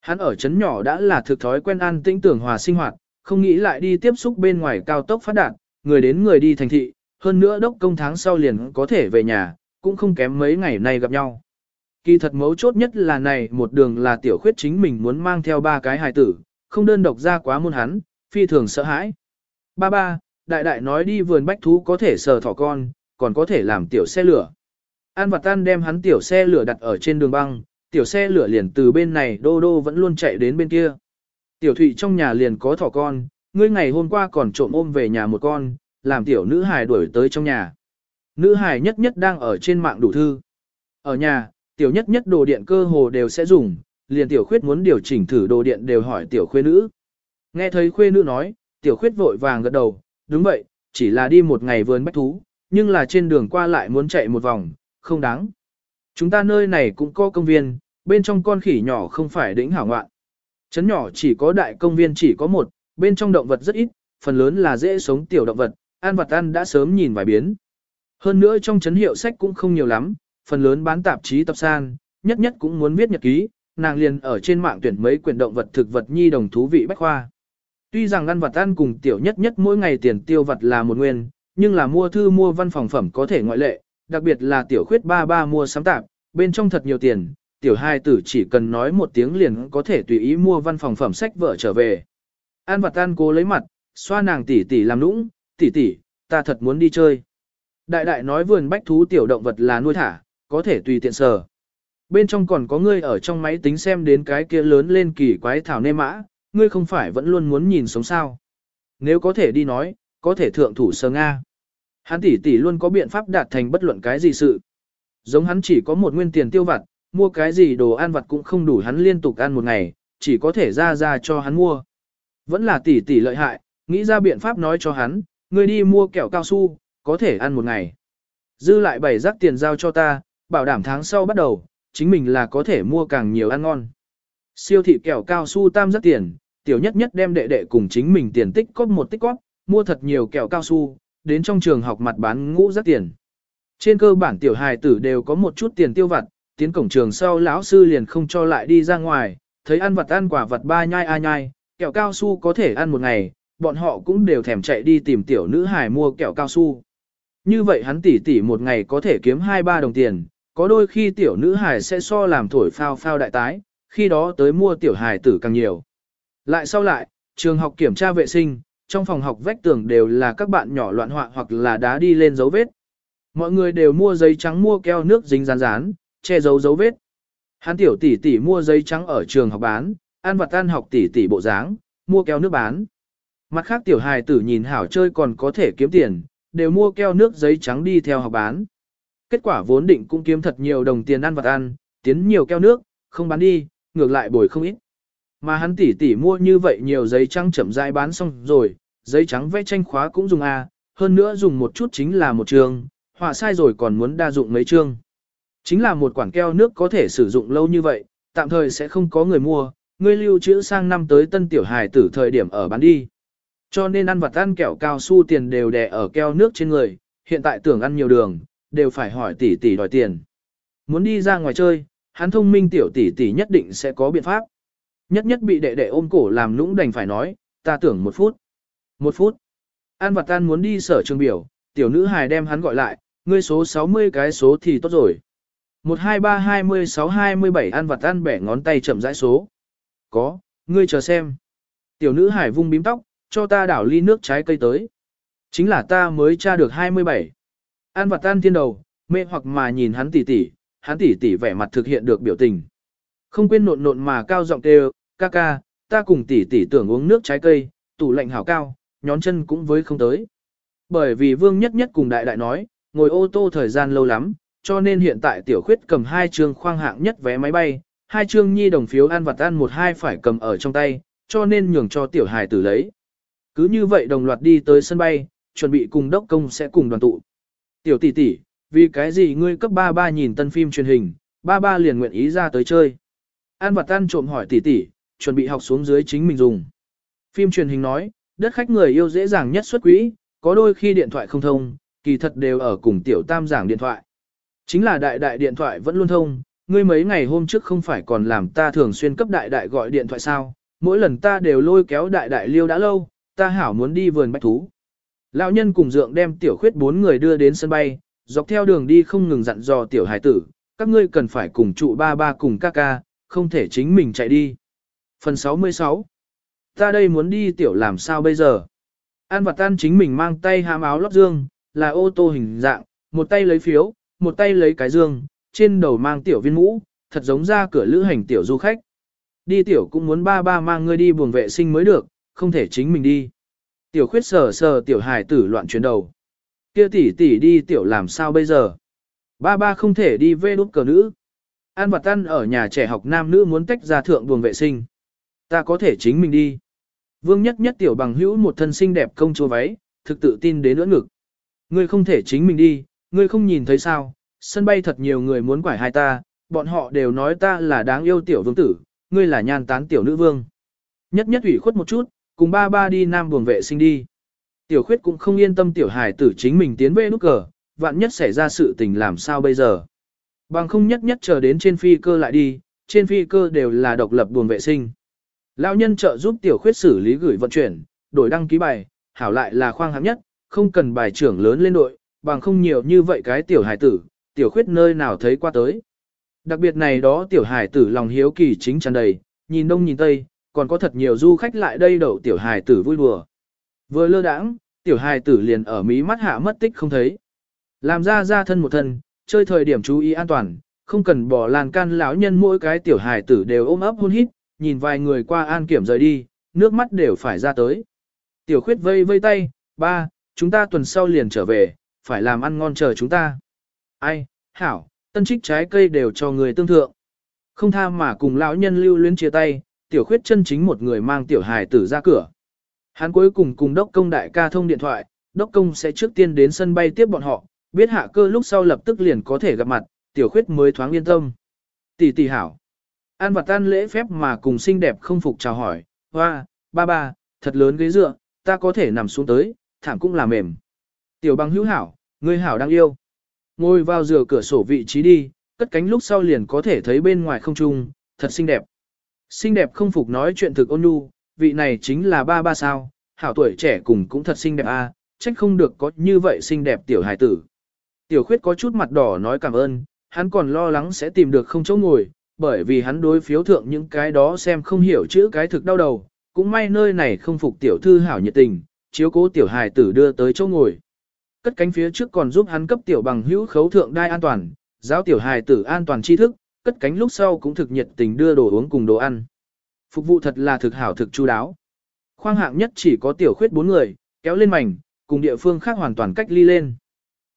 Hắn ở chấn nhỏ đã là thực thói quen ăn tĩnh tưởng hòa sinh hoạt, không nghĩ lại đi tiếp xúc bên ngoài cao tốc phát đạt, người đến người đi thành thị, hơn nữa đốc công tháng sau liền có thể về nhà, cũng không kém mấy ngày nay gặp nhau. Kỳ thật mấu chốt nhất là này một đường là tiểu khuyết chính mình muốn mang theo ba cái hài tử, không đơn độc ra quá muôn hắn, phi thường sợ hãi. Ba ba, đại đại nói đi vườn bách thú có thể sờ thỏ con, còn có thể làm tiểu xe lửa. An và Tan đem hắn tiểu xe lửa đặt ở trên đường băng, tiểu xe lửa liền từ bên này đô đô vẫn luôn chạy đến bên kia. Tiểu Thụy trong nhà liền có thỏ con, ngươi ngày hôm qua còn trộm ôm về nhà một con, làm tiểu nữ hài đuổi tới trong nhà. Nữ hài nhất nhất đang ở trên mạng đủ thư. Ở nhà, tiểu nhất nhất đồ điện cơ hồ đều sẽ dùng, liền tiểu khuyết muốn điều chỉnh thử đồ điện đều hỏi tiểu khuê nữ. Nghe thấy khuê nữ nói, tiểu khuyết vội vàng gật đầu, đúng vậy, chỉ là đi một ngày vườn bách thú, nhưng là trên đường qua lại muốn chạy một vòng, không đáng. Chúng ta nơi này cũng có công viên, bên trong con khỉ nhỏ không phải đỉnh hảo ngoạn. Trấn nhỏ chỉ có đại công viên chỉ có một, bên trong động vật rất ít, phần lớn là dễ sống tiểu động vật, ăn vật ăn đã sớm nhìn vài biến. Hơn nữa trong trấn hiệu sách cũng không nhiều lắm, phần lớn bán tạp chí tập san, nhất nhất cũng muốn viết nhật ký, nàng liền ở trên mạng tuyển mấy quyển động vật thực vật nhi đồng thú vị bách khoa. Tuy rằng ăn vật ăn cùng tiểu nhất nhất mỗi ngày tiền tiêu vật là một nguyên, nhưng là mua thư mua văn phòng phẩm có thể ngoại lệ, đặc biệt là tiểu khuyết ba ba mua sắm tạp, bên trong thật nhiều tiền, tiểu hai tử chỉ cần nói một tiếng liền có thể tùy ý mua văn phòng phẩm sách vợ trở về. An vật an cố lấy mặt, xoa nàng tỷ tỷ làm nũng, tỷ tỷ, ta thật muốn đi chơi. Đại đại nói vườn bách thú tiểu động vật là nuôi thả, có thể tùy tiện sờ. Bên trong còn có ngươi ở trong máy tính xem đến cái kia lớn lên kỳ quái thảo nê mã, ngươi không phải vẫn luôn muốn nhìn sống sao. Nếu có thể đi nói, có thể thượng thủ sơ Nga. Hắn tỷ tỷ luôn có biện pháp đạt thành bất luận cái gì sự. Giống hắn chỉ có một nguyên tiền tiêu vặt, mua cái gì đồ ăn vặt cũng không đủ hắn liên tục ăn một ngày, chỉ có thể ra ra cho hắn mua. Vẫn là tỷ tỷ lợi hại, nghĩ ra biện pháp nói cho hắn, ngươi đi mua kẹo cao su, có thể ăn một ngày. Dư lại bảy rắc tiền giao cho ta, bảo đảm tháng sau bắt đầu, chính mình là có thể mua càng nhiều ăn ngon. Siêu thị kẹo cao su tam rắc tiền, tiểu nhất nhất đem đệ đệ cùng chính mình tiền tích cóp một tích cóp, mua thật nhiều kẹo cao su, đến trong trường học mặt bán ngũ rắc tiền. Trên cơ bản tiểu hài tử đều có một chút tiền tiêu vặt, tiến cổng trường sau lão sư liền không cho lại đi ra ngoài, thấy ăn vật ăn quả vật ba nhai a nhai, kẹo cao su có thể ăn một ngày, bọn họ cũng đều thèm chạy đi tìm tiểu nữ hải mua kẹo cao su. Như vậy hắn tỉ tỉ một ngày có thể kiếm 2-3 đồng tiền, có đôi khi tiểu nữ hải sẽ so làm thổi phao phao đại tái, khi đó tới mua tiểu hải tử càng nhiều. Lại sau lại, trường học kiểm tra vệ sinh, trong phòng học vách tường đều là các bạn nhỏ loạn họa hoặc là đá đi lên dấu vết. Mọi người đều mua giấy trắng mua keo nước dính rán rán, che giấu dấu vết. Hắn tiểu tỷ tỷ mua giấy trắng ở trường học bán, ăn vặt ăn học tỷ tỷ bộ dáng, mua keo nước bán. Mặt khác tiểu hài tử nhìn hảo chơi còn có thể kiếm tiền, đều mua keo nước giấy trắng đi theo học bán. Kết quả vốn định cũng kiếm thật nhiều đồng tiền ăn vặt ăn, tiến nhiều keo nước, không bán đi, ngược lại bồi không ít. Mà hắn tỷ tỷ mua như vậy nhiều giấy trắng chậm rãi bán xong rồi, giấy trắng vẽ tranh khóa cũng dùng A, hơn nữa dùng một chút chính là một trường, họa sai rồi còn muốn đa dụng mấy trường. Chính là một quản keo nước có thể sử dụng lâu như vậy, tạm thời sẽ không có người mua, ngươi lưu trữ sang năm tới tân tiểu hài tử thời điểm ở bán đi. Cho nên ăn vặt ăn kẹo cao su tiền đều đè ở keo nước trên người, hiện tại tưởng ăn nhiều đường, đều phải hỏi tỷ tỷ đòi tiền. Muốn đi ra ngoài chơi, hắn thông minh tiểu tỷ tỷ nhất định sẽ có biện pháp. Nhất nhất bị đệ đệ ôm cổ làm nũng đành phải nói, ta tưởng một phút. Một phút. An vặt tan muốn đi sở trường biểu, tiểu nữ hài đem hắn gọi lại, ngươi số 60 cái số thì tốt rồi. 123 26 27 An vặt tan bẻ ngón tay chậm rãi số. Có, ngươi chờ xem. Tiểu nữ hải vung bím tóc, cho ta đảo ly nước trái cây tới. Chính là ta mới tra được 27. An vặt tan thiên đầu, mê hoặc mà nhìn hắn tỉ tỉ, hắn tỉ tỉ vẻ mặt thực hiện được biểu tình. Không quên nộn nộn mà cao giọng kêu, ca ca, ta cùng tỉ tỉ tưởng uống nước trái cây, tủ lạnh hảo cao, nhón chân cũng với không tới. Bởi vì vương nhất nhất cùng đại đại nói, ngồi ô tô thời gian lâu lắm, cho nên hiện tại tiểu khuyết cầm hai chương khoang hạng nhất vé máy bay, hai chương nhi đồng phiếu ăn vặt ăn một hai phải cầm ở trong tay, cho nên nhường cho tiểu hài tử lấy. Cứ như vậy đồng loạt đi tới sân bay, chuẩn bị cùng đốc công sẽ cùng đoàn tụ. Tiểu tỷ tỷ, vì cái gì ngươi cấp ba ba nhìn tân phim truyền hình, ba ba liền nguyện ý ra tới chơi. An vặt ăn trộm hỏi tỷ tỷ, chuẩn bị học xuống dưới chính mình dùng. Phim truyền hình nói, đất khách người yêu dễ dàng nhất xuất quỹ, có đôi khi điện thoại không thông, kỳ thật đều ở cùng tiểu tam giảng điện thoại. Chính là đại đại điện thoại vẫn luôn thông, ngươi mấy ngày hôm trước không phải còn làm ta thường xuyên cấp đại đại gọi điện thoại sao, mỗi lần ta đều lôi kéo đại đại liêu đã lâu, ta hảo muốn đi vườn bách thú. Lão nhân cùng dượng đem tiểu khuyết bốn người đưa đến sân bay, dọc theo đường đi không ngừng dặn dò tiểu hải tử, các ngươi cần phải cùng trụ ba ba cùng ca ca, không thể chính mình chạy đi. Phần 66 Ta đây muốn đi tiểu làm sao bây giờ? An vật tan chính mình mang tay hàm áo lót dương, là ô tô hình dạng, một tay lấy phiếu, một tay lấy cái dương, trên đầu mang tiểu viên mũ, thật giống ra cửa lữ hành tiểu du khách. Đi tiểu cũng muốn ba ba mang ngươi đi buồng vệ sinh mới được, không thể chính mình đi. Tiểu khuyết sờ sờ tiểu hài tử loạn chuyển đầu. Kia tỷ tỷ đi tiểu làm sao bây giờ? Ba ba không thể đi vê đút cờ nữ. An vật tân ở nhà trẻ học nam nữ muốn tách ra thượng buồng vệ sinh. Ta có thể chính mình đi. Vương nhất nhất tiểu bằng hữu một thân xinh đẹp công chúa váy, thực tự tin đến nỗi ngực. Ngươi không thể chính mình đi, ngươi không nhìn thấy sao, sân bay thật nhiều người muốn quải hai ta, bọn họ đều nói ta là đáng yêu tiểu vương tử, ngươi là nhan tán tiểu nữ vương. Nhất nhất ủy khuất một chút, cùng ba ba đi nam buồng vệ sinh đi. Tiểu khuyết cũng không yên tâm tiểu hài tử chính mình tiến về nút cờ, vạn nhất xảy ra sự tình làm sao bây giờ. Bằng không nhất nhất chờ đến trên phi cơ lại đi, trên phi cơ đều là độc lập buồng vệ sinh. Lão nhân trợ giúp tiểu khuyết xử lý gửi vận chuyển, đổi đăng ký bài, hảo lại là khoang hạng nhất, không cần bài trưởng lớn lên đội, bằng không nhiều như vậy cái tiểu hải tử, tiểu khuyết nơi nào thấy qua tới. Đặc biệt này đó tiểu hải tử lòng hiếu kỳ chính tràn đầy, nhìn đông nhìn tây, còn có thật nhiều du khách lại đây đậu tiểu hải tử vui đùa. Vừa lơ đãng, tiểu hải tử liền ở mí mắt hạ mất tích không thấy. Làm ra ra thân một thân, chơi thời điểm chú ý an toàn, không cần bỏ làn can lão nhân mỗi cái tiểu hải tử đều ôm ấp hôn hít, nhìn vài người qua an kiểm rời đi, nước mắt đều phải ra tới. Tiểu khuyết vây vây tay, ba, chúng ta tuần sau liền trở về, phải làm ăn ngon chờ chúng ta. Ai, hảo, tân trích trái cây đều cho người tương thượng. Không tha mà cùng lão nhân lưu luyến chia tay, tiểu khuyết chân chính một người mang tiểu hài tử ra cửa. Hắn cuối cùng cùng đốc công đại ca thông điện thoại, đốc công sẽ trước tiên đến sân bay tiếp bọn họ, biết hạ cơ lúc sau lập tức liền có thể gặp mặt, tiểu khuyết mới thoáng yên tâm. Tỷ tỷ hảo. An và tan lễ phép mà cùng xinh đẹp không phục chào hỏi, hoa, ba ba, thật lớn ghế dựa, ta có thể nằm xuống tới, thảm cũng là mềm. Tiểu bằng hữu hảo, ngươi hảo đang yêu. Ngồi vào rửa cửa sổ vị trí đi, cất cánh lúc sau liền có thể thấy bên ngoài không trung, thật xinh đẹp. Xinh đẹp không phục nói chuyện thực ôn nhu, vị này chính là ba ba sao, hảo tuổi trẻ cùng cũng thật xinh đẹp a, à, trách không được có như vậy xinh đẹp tiểu hài tử. Tiểu khuyết có chút mặt đỏ nói cảm ơn, hắn còn lo lắng sẽ tìm được không chỗ ngồi, bởi vì hắn đối phiếu thượng những cái đó xem không hiểu chữ cái thực đau đầu, cũng may nơi này không phục tiểu thư hảo nhiệt tình, chiếu cố tiểu hài tử đưa tới chỗ ngồi. Cất cánh phía trước còn giúp hắn cấp tiểu bằng hữu khấu thượng đai an toàn, giáo tiểu hài tử an toàn tri thức, cất cánh lúc sau cũng thực nhiệt tình đưa đồ uống cùng đồ ăn. Phục vụ thật là thực hảo thực chu đáo. Khoang hạng nhất chỉ có tiểu khuyết bốn người, kéo lên mảnh, cùng địa phương khác hoàn toàn cách ly lên.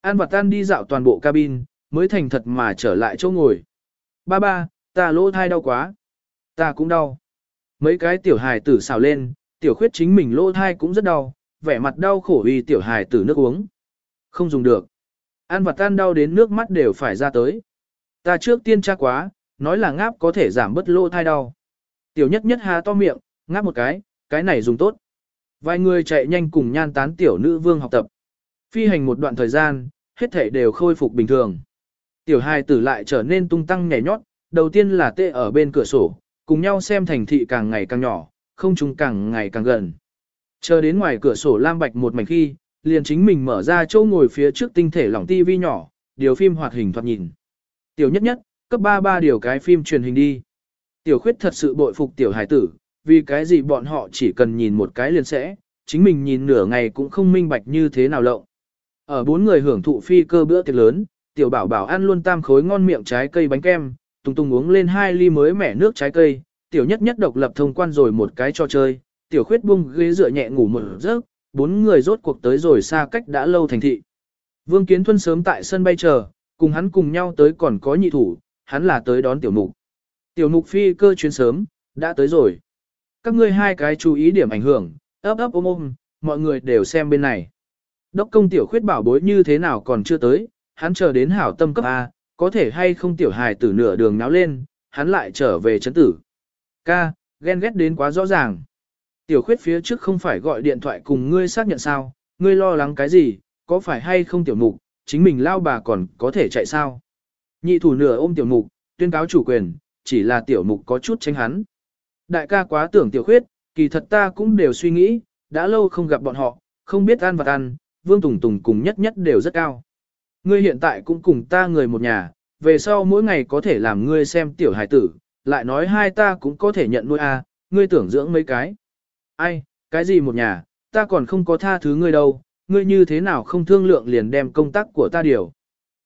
An và tan đi dạo toàn bộ cabin, mới thành thật mà trở lại chỗ ngồi. Ba ba, ta lỗ thai đau quá. Ta cũng đau. Mấy cái tiểu hài tử xào lên, tiểu khuyết chính mình lỗ thai cũng rất đau, vẻ mặt đau khổ vì tiểu hài tử nước uống. Không dùng được. An và tan đau đến nước mắt đều phải ra tới. Ta trước tiên tra quá, nói là ngáp có thể giảm bớt lỗ thai đau. Tiểu nhất nhất há to miệng, ngáp một cái, cái này dùng tốt. Vài người chạy nhanh cùng nhan tán tiểu nữ vương học tập. Phi hành một đoạn thời gian, hết thể đều khôi phục bình thường. Tiểu hai tử lại trở nên tung tăng nhảy nhót, đầu tiên là tê ở bên cửa sổ, cùng nhau xem thành thị càng ngày càng nhỏ, không chúng càng ngày càng gần. Chờ đến ngoài cửa sổ lam bạch một mảnh khi, liền chính mình mở ra chỗ ngồi phía trước tinh thể lỏng tivi nhỏ, điều phim hoạt hình thoạt nhìn. Tiểu nhất nhất, cấp 33 điều cái phim truyền hình đi. Tiểu khuyết thật sự bội phục tiểu hải tử, vì cái gì bọn họ chỉ cần nhìn một cái liền sẽ, chính mình nhìn nửa ngày cũng không minh bạch như thế nào lộng. Ở bốn người hưởng thụ phi cơ bữa tiệc lớn, tiểu bảo bảo ăn luôn tam khối ngon miệng trái cây bánh kem, tung tung uống lên hai ly mới mẻ nước trái cây, tiểu nhất nhất độc lập thông quan rồi một cái cho chơi, tiểu khuyết buông ghế dựa nhẹ ngủ một giấc, bốn người rốt cuộc tới rồi xa cách đã lâu thành thị. Vương Kiến Thuân sớm tại sân bay chờ, cùng hắn cùng nhau tới còn có nhị thủ, hắn là tới đón tiểu mục. Tiểu mục phi cơ chuyến sớm, đã tới rồi. Các ngươi hai cái chú ý điểm ảnh hưởng, ấp ấp ôm ôm, mọi người đều xem bên này. Đốc công tiểu khuyết bảo bối như thế nào còn chưa tới, hắn chờ đến hảo tâm cấp A, có thể hay không tiểu hài tử nửa đường náo lên, hắn lại trở về chấn tử. Ca, ghen ghét đến quá rõ ràng. Tiểu khuyết phía trước không phải gọi điện thoại cùng ngươi xác nhận sao, ngươi lo lắng cái gì, có phải hay không tiểu mục, chính mình lao bà còn có thể chạy sao. Nhị thủ nửa ôm tiểu mục, tuyên cáo chủ quyền, chỉ là tiểu mục có chút tránh hắn. Đại ca quá tưởng tiểu khuyết, kỳ thật ta cũng đều suy nghĩ, đã lâu không gặp bọn họ, không biết ăn vật ăn, vương tùng tùng cùng nhất nhất đều rất cao. Ngươi hiện tại cũng cùng ta người một nhà, về sau mỗi ngày có thể làm ngươi xem tiểu hài tử, lại nói hai ta cũng có thể nhận nuôi a, à, ngươi tưởng dưỡng mấy cái. Ai, cái gì một nhà, ta còn không có tha thứ ngươi đâu, ngươi như thế nào không thương lượng liền đem công tác của ta điều.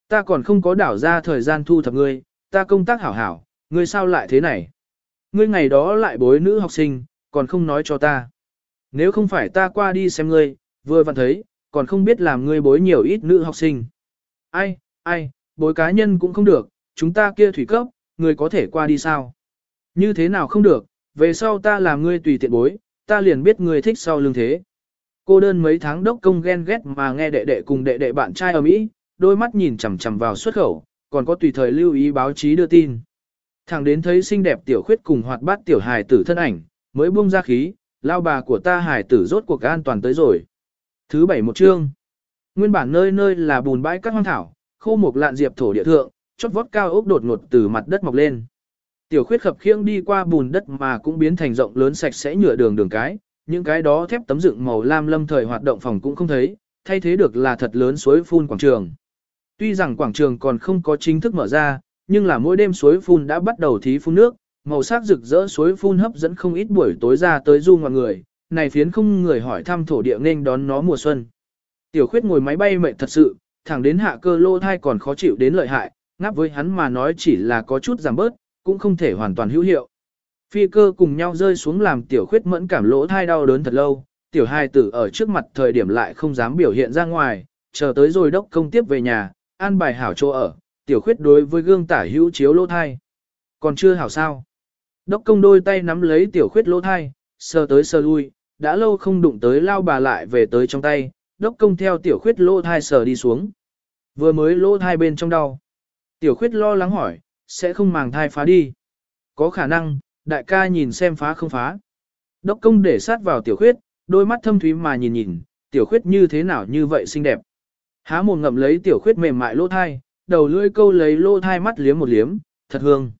Ta còn không có đảo ra thời gian thu thập ngươi, ta công tác hảo hảo, ngươi sao lại thế này? Ngươi ngày đó lại bối nữ học sinh, còn không nói cho ta. Nếu không phải ta qua đi xem ngươi, vừa vặn thấy, còn không biết làm ngươi bối nhiều ít nữ học sinh. Ai, ai, bối cá nhân cũng không được, chúng ta kia thủy cấp, ngươi có thể qua đi sao? Như thế nào không được, về sau ta làm ngươi tùy tiện bối, ta liền biết người thích sau lưng thế. Cô đơn mấy tháng đốc công ghen ghét mà nghe đệ đệ cùng đệ đệ bạn trai ở Mỹ, đôi mắt nhìn chằm chằm vào xuất khẩu, còn có tùy thời lưu ý báo chí đưa tin. thằng đến thấy xinh đẹp tiểu khuyết cùng hoạt bát tiểu hài tử thân ảnh, mới buông ra khí, lao bà của ta hài tử rốt cuộc an toàn tới rồi. Thứ bảy một chương. Nguyên bản nơi nơi là bùn bãi các hoang thảo, khô mục lạn diệp thổ địa thượng, chót vót cao ốc đột ngột từ mặt đất mọc lên. Tiểu khuyết khập khiêng đi qua bùn đất mà cũng biến thành rộng lớn sạch sẽ nhựa đường đường cái, những cái đó thép tấm dựng màu lam lâm thời hoạt động phòng cũng không thấy, thay thế được là thật lớn suối phun quảng trường. Tuy rằng quảng trường còn không có chính thức mở ra, nhưng là mỗi đêm suối phun đã bắt đầu thí phun nước, màu sắc rực rỡ suối phun hấp dẫn không ít buổi tối ra tới du ngoạn người, này phiến không người hỏi thăm thổ địa nên đón nó mùa xuân. Tiểu khuyết ngồi máy bay mệt thật sự, thẳng đến hạ cơ lô thai còn khó chịu đến lợi hại, ngáp với hắn mà nói chỉ là có chút giảm bớt, cũng không thể hoàn toàn hữu hiệu. Phi cơ cùng nhau rơi xuống làm tiểu khuyết mẫn cảm lỗ thai đau đớn thật lâu, tiểu hai tử ở trước mặt thời điểm lại không dám biểu hiện ra ngoài, chờ tới rồi đốc công tiếp về nhà, an bài hảo chỗ ở, tiểu khuyết đối với gương tả hữu chiếu lỗ thai. Còn chưa hảo sao. Đốc công đôi tay nắm lấy tiểu khuyết lỗ thai, sờ tới sờ lui, đã lâu không đụng tới lao bà lại về tới trong tay, đốc công theo tiểu khuyết lỗ thai sờ đi xuống. Vừa mới lỗ thai bên trong đau. Tiểu khuyết lo lắng hỏi, sẽ không màng thai phá đi. Có khả năng, đại ca nhìn xem phá không phá. Đốc công để sát vào tiểu khuyết, đôi mắt thâm thúy mà nhìn nhìn, tiểu khuyết như thế nào như vậy xinh đẹp. Há mồm ngậm lấy tiểu khuyết mềm mại lỗ thai, đầu lưỡi câu lấy lỗ thai mắt liếm một liếm, thật hương.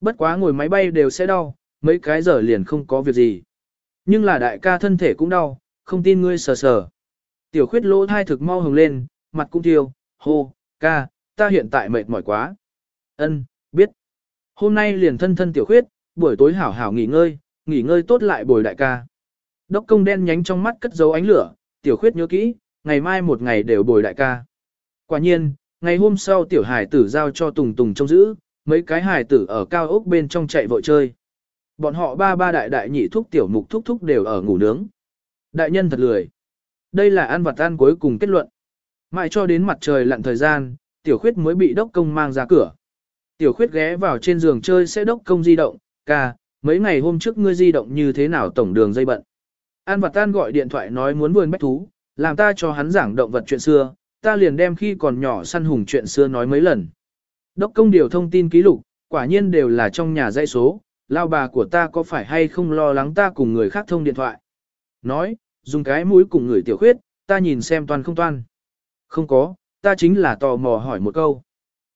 Bất quá ngồi máy bay đều sẽ đau, mấy cái giờ liền không có việc gì. Nhưng là đại ca thân thể cũng đau, không tin ngươi sờ sờ. Tiểu khuyết lỗ thai thực mau hồng lên, mặt cũng thiêu, hô, ca, ta hiện tại mệt mỏi quá. Ân. Hôm nay liền thân thân tiểu khuyết, buổi tối hảo hảo nghỉ ngơi, nghỉ ngơi tốt lại bồi đại ca. Đốc công đen nhánh trong mắt cất dấu ánh lửa, tiểu khuyết nhớ kỹ, ngày mai một ngày đều bồi đại ca. Quả nhiên, ngày hôm sau tiểu hải tử giao cho Tùng Tùng trông giữ, mấy cái hải tử ở cao ốc bên trong chạy vội chơi. Bọn họ ba ba đại đại nhị thúc tiểu mục thúc thúc đều ở ngủ nướng. Đại nhân thật lười. Đây là ăn vật ăn cuối cùng kết luận. Mãi cho đến mặt trời lặn thời gian, tiểu khuyết mới bị đốc công mang ra cửa. Tiểu khuyết ghé vào trên giường chơi sẽ đốc công di động, ca, mấy ngày hôm trước ngươi di động như thế nào tổng đường dây bận. An vật tan gọi điện thoại nói muốn vườn bách thú, làm ta cho hắn giảng động vật chuyện xưa, ta liền đem khi còn nhỏ săn hùng chuyện xưa nói mấy lần. Đốc công điều thông tin ký lục, quả nhiên đều là trong nhà dãy số, lao bà của ta có phải hay không lo lắng ta cùng người khác thông điện thoại. Nói, dùng cái mũi cùng người tiểu khuyết, ta nhìn xem toàn không toàn, Không có, ta chính là tò mò hỏi một câu.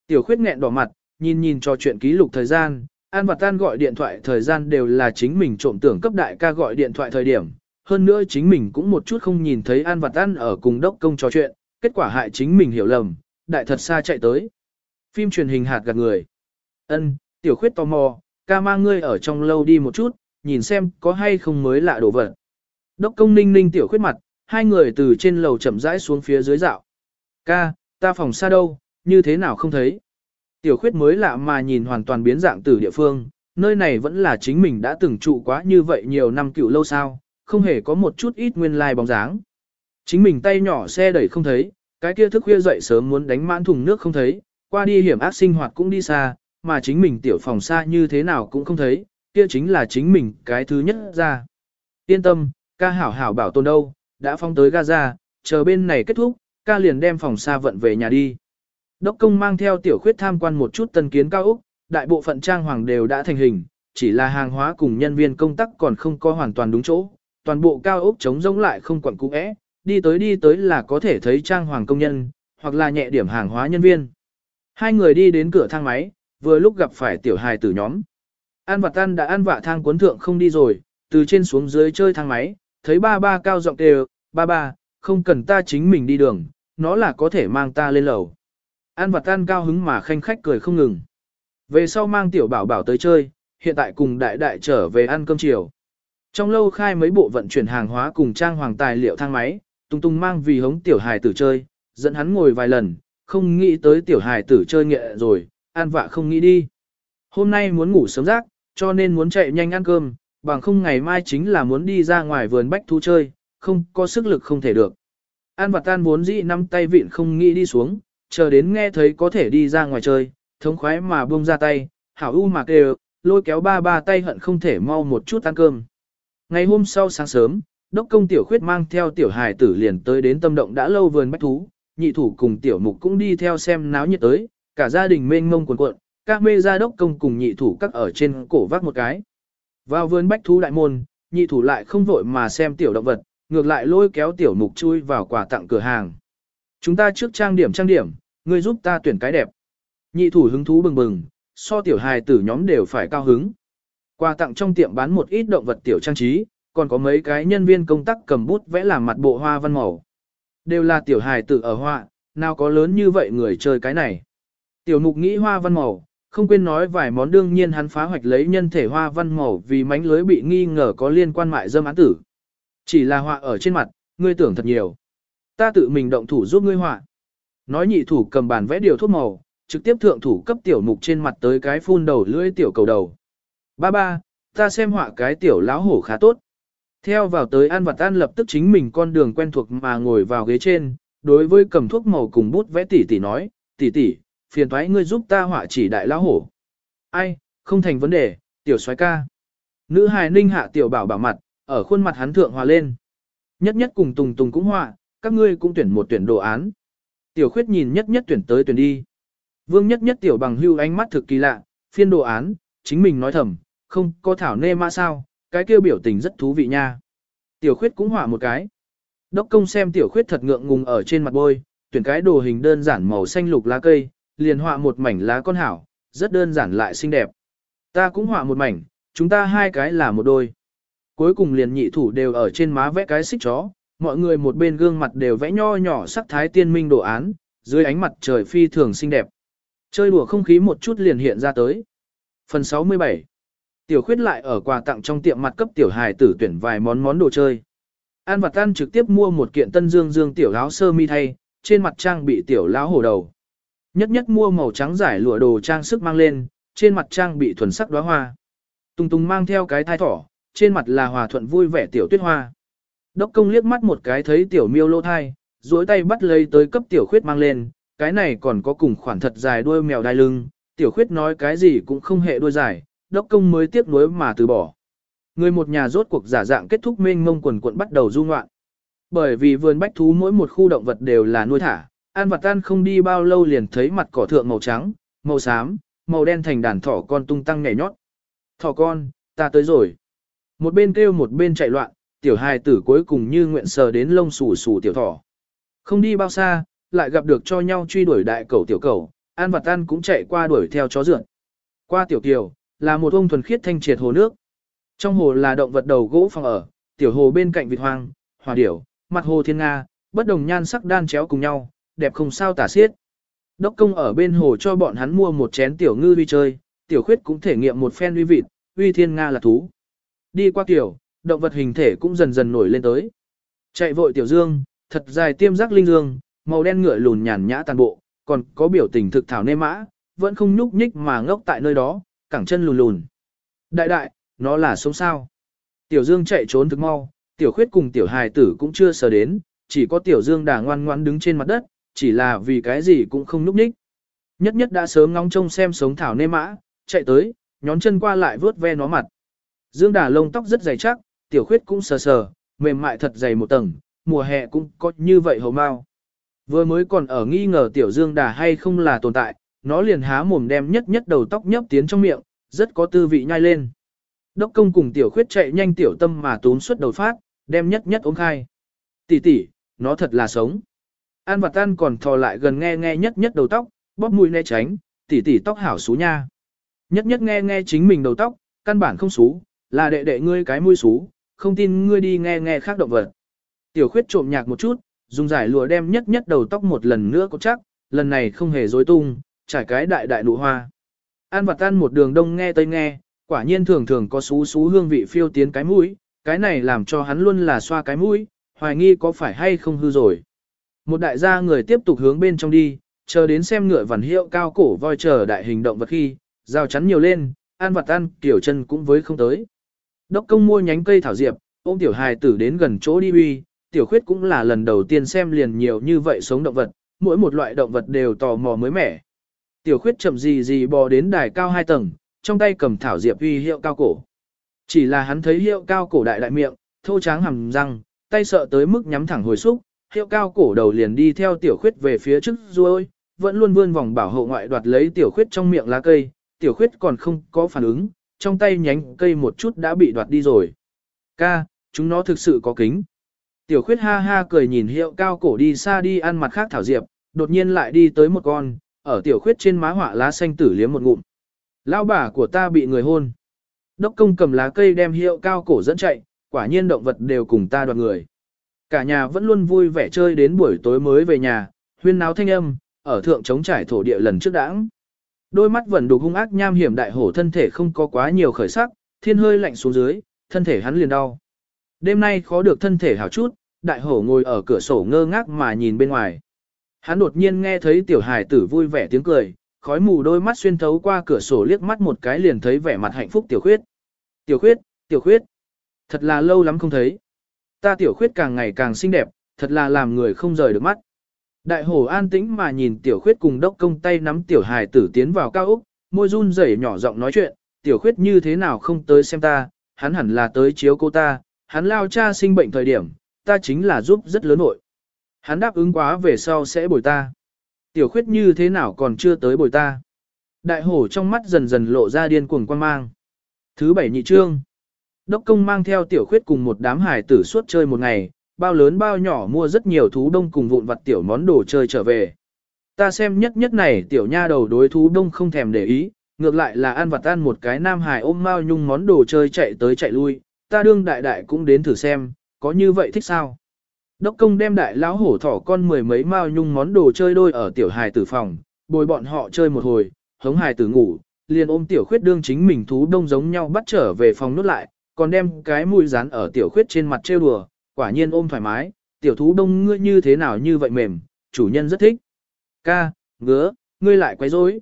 Tiểu khuyết nghẹn đỏ mặt, nhìn nhìn trò chuyện ký lục thời gian, An và Tan gọi điện thoại thời gian đều là chính mình trộm tưởng cấp đại ca gọi điện thoại thời điểm. Hơn nữa chính mình cũng một chút không nhìn thấy An và Tan ở cùng đốc công trò chuyện, kết quả hại chính mình hiểu lầm, đại thật xa chạy tới. Phim truyền hình hạt gạt người. Ân, tiểu khuyết tò mò, ca mang ngươi ở trong lâu đi một chút, nhìn xem có hay không mới lạ đồ vật. Đốc công ninh ninh tiểu khuyết mặt, hai người từ trên lầu chậm rãi xuống phía dưới dạo. Ca, ta phòng xa đâu, như thế nào không thấy. Tiểu khuyết mới lạ mà nhìn hoàn toàn biến dạng từ địa phương, nơi này vẫn là chính mình đã từng trụ quá như vậy nhiều năm cựu lâu sao, không hề có một chút ít nguyên lai like bóng dáng. Chính mình tay nhỏ xe đẩy không thấy, cái kia thức khuya dậy sớm muốn đánh mãn thùng nước không thấy, qua đi hiểm ác sinh hoạt cũng đi xa, mà chính mình tiểu phòng xa như thế nào cũng không thấy, kia chính là chính mình cái thứ nhất ra. Yên tâm, ca hảo hảo bảo tồn đâu, đã phong tới Gaza, chờ bên này kết thúc, ca liền đem phòng xa vận về nhà đi. Đốc công mang theo tiểu khuyết tham quan một chút tân kiến cao Úc, đại bộ phận trang hoàng đều đã thành hình, chỉ là hàng hóa cùng nhân viên công tác còn không có hoàn toàn đúng chỗ, toàn bộ cao Úc trống rỗng lại không quẩn cũ ẽ, đi tới đi tới là có thể thấy trang hoàng công nhân, hoặc là nhẹ điểm hàng hóa nhân viên. Hai người đi đến cửa thang máy, vừa lúc gặp phải tiểu hài tử nhóm. An vặt Tan đã ăn vạ thang cuốn thượng không đi rồi, từ trên xuống dưới chơi thang máy, thấy ba ba cao giọng đều ba ba, không cần ta chính mình đi đường, nó là có thể mang ta lên lầu. An và Tan cao hứng mà khanh khách cười không ngừng. Về sau mang tiểu bảo bảo tới chơi, hiện tại cùng đại đại trở về ăn cơm chiều. Trong lâu khai mấy bộ vận chuyển hàng hóa cùng trang hoàng tài liệu thang máy, tung tung mang vì hống tiểu hài tử chơi, dẫn hắn ngồi vài lần, không nghĩ tới tiểu hài tử chơi nghệ rồi, an vạ không nghĩ đi. Hôm nay muốn ngủ sớm rác, cho nên muốn chạy nhanh ăn cơm, bằng không ngày mai chính là muốn đi ra ngoài vườn bách thu chơi, không có sức lực không thể được. An vặt tan vốn dĩ nắm tay vịn không nghĩ đi xuống, chờ đến nghe thấy có thể đi ra ngoài chơi, thống khoái mà buông ra tay, hảo u mà kêu, lôi kéo ba ba tay hận không thể mau một chút ăn cơm. Ngày hôm sau sáng sớm, đốc công tiểu khuyết mang theo tiểu hài tử liền tới đến tâm động đã lâu vườn bách thú, nhị thủ cùng tiểu mục cũng đi theo xem náo nhiệt tới, cả gia đình mênh mông cuồn cuộn, các mê gia đốc công cùng nhị thủ các ở trên cổ vác một cái. Vào vườn bách thú đại môn, nhị thủ lại không vội mà xem tiểu động vật, ngược lại lôi kéo tiểu mục chui vào quà tặng cửa hàng. Chúng ta trước trang điểm trang điểm, ngươi giúp ta tuyển cái đẹp. Nhị thủ hứng thú bừng bừng, so tiểu hài tử nhóm đều phải cao hứng. Quà tặng trong tiệm bán một ít động vật tiểu trang trí, còn có mấy cái nhân viên công tác cầm bút vẽ làm mặt bộ hoa văn màu. Đều là tiểu hài tử ở họa, nào có lớn như vậy người chơi cái này. Tiểu mục nghĩ hoa văn màu, không quên nói vài món đương nhiên hắn phá hoạch lấy nhân thể hoa văn màu vì mánh lưới bị nghi ngờ có liên quan mại dâm án tử. Chỉ là họa ở trên mặt, ngươi tưởng thật nhiều. Ta tự mình động thủ giúp ngươi họa. Nói nhị thủ cầm bàn vẽ điều thuốc màu, trực tiếp thượng thủ cấp tiểu mục trên mặt tới cái phun đầu lưỡi tiểu cầu đầu. Ba ba, ta xem họa cái tiểu láo hổ khá tốt. Theo vào tới an vặt an lập tức chính mình con đường quen thuộc mà ngồi vào ghế trên, đối với cầm thuốc màu cùng bút vẽ tỉ tỉ nói, tỉ tỉ, phiền thoái ngươi giúp ta họa chỉ đại lão hổ. Ai, không thành vấn đề, tiểu soái ca. Nữ hài ninh hạ tiểu bảo bảo mặt, ở khuôn mặt hắn thượng hòa lên. Nhất nhất cùng tùng tùng cũng họa, các ngươi cũng tuyển một tuyển đồ án. Tiểu khuyết nhìn nhất nhất tuyển tới tuyển đi. Vương nhất nhất tiểu bằng hưu ánh mắt thực kỳ lạ, phiên đồ án, chính mình nói thầm, không có thảo nê ma sao, cái kêu biểu tình rất thú vị nha. Tiểu khuyết cũng họa một cái. Đốc công xem tiểu khuyết thật ngượng ngùng ở trên mặt bôi, tuyển cái đồ hình đơn giản màu xanh lục lá cây, liền họa một mảnh lá con hảo, rất đơn giản lại xinh đẹp. Ta cũng họa một mảnh, chúng ta hai cái là một đôi. Cuối cùng liền nhị thủ đều ở trên má vẽ cái xích chó, mọi người một bên gương mặt đều vẽ nho nhỏ sắc thái tiên minh đồ án, dưới ánh mặt trời phi thường xinh đẹp. Chơi đùa không khí một chút liền hiện ra tới. Phần 67 Tiểu khuyết lại ở quà tặng trong tiệm mặt cấp tiểu hài tử tuyển vài món món đồ chơi. An và tan trực tiếp mua một kiện tân dương dương tiểu láo sơ mi thay, trên mặt trang bị tiểu lão hổ đầu. Nhất nhất mua màu trắng giải lụa đồ trang sức mang lên, trên mặt trang bị thuần sắc đóa hoa. Tùng Tùng mang theo cái thai thỏ, trên mặt là hòa thuận vui vẻ tiểu tuyết hoa. Đốc công liếc mắt một cái thấy tiểu miêu lô thai, duỗi tay bắt lấy tới cấp tiểu khuyết mang lên, cái này còn có cùng khoản thật dài đuôi mèo đai lưng, tiểu khuyết nói cái gì cũng không hệ đuôi dài, đốc công mới tiếc nuối mà từ bỏ. Người một nhà rốt cuộc giả dạng kết thúc mênh mông quần quận bắt đầu du ngoạn. Bởi vì vườn bách thú mỗi một khu động vật đều là nuôi thả, An vật tan không đi bao lâu liền thấy mặt cỏ thượng màu trắng, màu xám, màu đen thành đàn thỏ con tung tăng nhảy nhót. Thỏ con, ta tới rồi. Một bên kêu một bên chạy loạn, tiểu hài tử cuối cùng như nguyện sờ đến lông xù xù tiểu thỏ. Không đi bao xa, lại gặp được cho nhau truy đuổi đại cầu tiểu cầu, An và tan cũng chạy qua đuổi theo chó rượn. Qua tiểu kiều, là một ông thuần khiết thanh triệt hồ nước. Trong hồ là động vật đầu gỗ phòng ở, tiểu hồ bên cạnh vịt hoang, hòa điểu, mặt hồ thiên nga, bất đồng nhan sắc đan chéo cùng nhau, đẹp không sao tả xiết. Đốc công ở bên hồ cho bọn hắn mua một chén tiểu ngư vi chơi, tiểu khuyết cũng thể nghiệm một phen uy vịt, uy thiên nga là thú. Đi qua tiểu, động vật hình thể cũng dần dần nổi lên tới. Chạy vội tiểu dương, thật dài tiêm giác linh dương, màu đen ngựa lùn nhàn nhã toàn bộ, còn có biểu tình thực thảo nê mã, vẫn không nhúc nhích mà ngốc tại nơi đó, cẳng chân lùn lùn. Đại đại, nó là sống sao. Tiểu dương chạy trốn thực mau, tiểu khuyết cùng tiểu hài tử cũng chưa sờ đến, chỉ có tiểu dương đà ngoan ngoan đứng trên mặt đất, chỉ là vì cái gì cũng không nhúc ních. Nhất nhất đã sớm ngóng trông xem sống thảo nê mã, chạy tới, nhón chân qua lại vớt ve nó mặt. Dương đà lông tóc rất dày chắc, tiểu khuyết cũng sờ sờ, mềm mại thật dày một tầng, mùa hè cũng có như vậy hầu mau. Vừa mới còn ở nghi ngờ tiểu dương đà hay không là tồn tại, nó liền há mồm đem nhất nhất đầu tóc nhấp tiến trong miệng, rất có tư vị nhai lên. Đốc công cùng tiểu khuyết chạy nhanh tiểu tâm mà tốn suốt đầu phát, đem nhất nhất ống khai. Tỷ tỷ, nó thật là sống. An và tan còn thò lại gần nghe nghe nhất nhất đầu tóc, bóp mũi né tránh, tỷ tỷ tóc hảo xú nha. Nhất nhất nghe nghe chính mình đầu tóc, căn bản không xú, là đệ đệ ngươi cái mũi xú, không tin ngươi đi nghe nghe khác động vật. Tiểu khuyết trộm nhạc một chút, dùng giải lụa đem nhất nhất đầu tóc một lần nữa có chắc, lần này không hề dối tung, trải cái đại đại nụ hoa. An vặt tan một đường đông nghe tây nghe, quả nhiên thường thường có xú xú hương vị phiêu tiến cái mũi, cái này làm cho hắn luôn là xoa cái mũi, hoài nghi có phải hay không hư rồi. Một đại gia người tiếp tục hướng bên trong đi, chờ đến xem ngựa vằn hiệu cao cổ voi chờ đại hình động vật khi, rào chắn nhiều lên, An vật Tan tiểu chân cũng với không tới. Đốc công mua nhánh cây thảo diệp, ôm tiểu hài tử đến gần chỗ đi uy, tiểu khuyết cũng là lần đầu tiên xem liền nhiều như vậy sống động vật, mỗi một loại động vật đều tò mò mới mẻ. Tiểu khuyết chậm gì gì bò đến đài cao hai tầng, trong tay cầm thảo diệp uy hiệu cao cổ. Chỉ là hắn thấy hiệu cao cổ đại đại miệng, thô tráng hầm răng, tay sợ tới mức nhắm thẳng hồi xúc, hiệu cao cổ đầu liền đi theo tiểu khuyết về phía trước ruôi, vẫn luôn vươn vòng bảo hộ ngoại đoạt lấy tiểu khuyết trong miệng lá cây, tiểu khuyết còn không có phản ứng, trong tay nhánh cây một chút đã bị đoạt đi rồi. Ca, chúng nó thực sự có kính. Tiểu khuyết ha ha cười nhìn hiệu cao cổ đi xa đi ăn mặt khác thảo diệp, đột nhiên lại đi tới một con, ở tiểu khuyết trên má họa lá xanh tử liếm một ngụm. Lao bà của ta bị người hôn. Đốc công cầm lá cây đem hiệu cao cổ dẫn chạy, quả nhiên động vật đều cùng ta đoạt người. Cả nhà vẫn luôn vui vẻ chơi đến buổi tối mới về nhà, huyên náo thanh âm, ở thượng trống trải thổ địa lần trước đãng. Đôi mắt vẫn đục hung ác nham hiểm đại hổ thân thể không có quá nhiều khởi sắc, thiên hơi lạnh xuống dưới, thân thể hắn liền đau. Đêm nay khó được thân thể hảo chút, đại hổ ngồi ở cửa sổ ngơ ngác mà nhìn bên ngoài. Hắn đột nhiên nghe thấy tiểu hài tử vui vẻ tiếng cười, khói mù đôi mắt xuyên thấu qua cửa sổ liếc mắt một cái liền thấy vẻ mặt hạnh phúc tiểu khuyết. Tiểu khuyết, tiểu khuyết. Thật là lâu lắm không thấy. Ta tiểu khuyết càng ngày càng xinh đẹp, thật là làm người không rời được mắt. Đại hổ an tĩnh mà nhìn tiểu khuyết cùng đốc công tay nắm tiểu hài tử tiến vào cao úc, môi run rẩy nhỏ giọng nói chuyện, tiểu khuyết như thế nào không tới xem ta, hắn hẳn là tới chiếu cô ta, hắn lao cha sinh bệnh thời điểm, ta chính là giúp rất lớn nội. Hắn đáp ứng quá về sau sẽ bồi ta. Tiểu khuyết như thế nào còn chưa tới bồi ta. Đại hổ trong mắt dần dần lộ ra điên cuồng quan mang. Thứ bảy nhị trương. Đốc công mang theo tiểu khuyết cùng một đám hải tử suốt chơi một ngày, bao lớn bao nhỏ mua rất nhiều thú đông cùng vụn vặt tiểu món đồ chơi trở về. Ta xem nhất nhất này tiểu nha đầu đối thú đông không thèm để ý, ngược lại là ăn vặt ăn một cái nam hải ôm mao nhung món đồ chơi chạy tới chạy lui, ta đương đại đại cũng đến thử xem, có như vậy thích sao? Đốc công đem đại lão hổ thỏ con mười mấy mao nhung món đồ chơi đôi ở tiểu hài tử phòng, bồi bọn họ chơi một hồi, hống hài tử ngủ, liền ôm tiểu khuyết đương chính mình thú đông giống nhau bắt trở về phòng nốt lại, còn đem cái mũi dán ở tiểu khuyết trên mặt trêu đùa, quả nhiên ôm thoải mái, tiểu thú đông ngươi như thế nào như vậy mềm, chủ nhân rất thích. Ca, ngứa, ngươi lại quấy rối.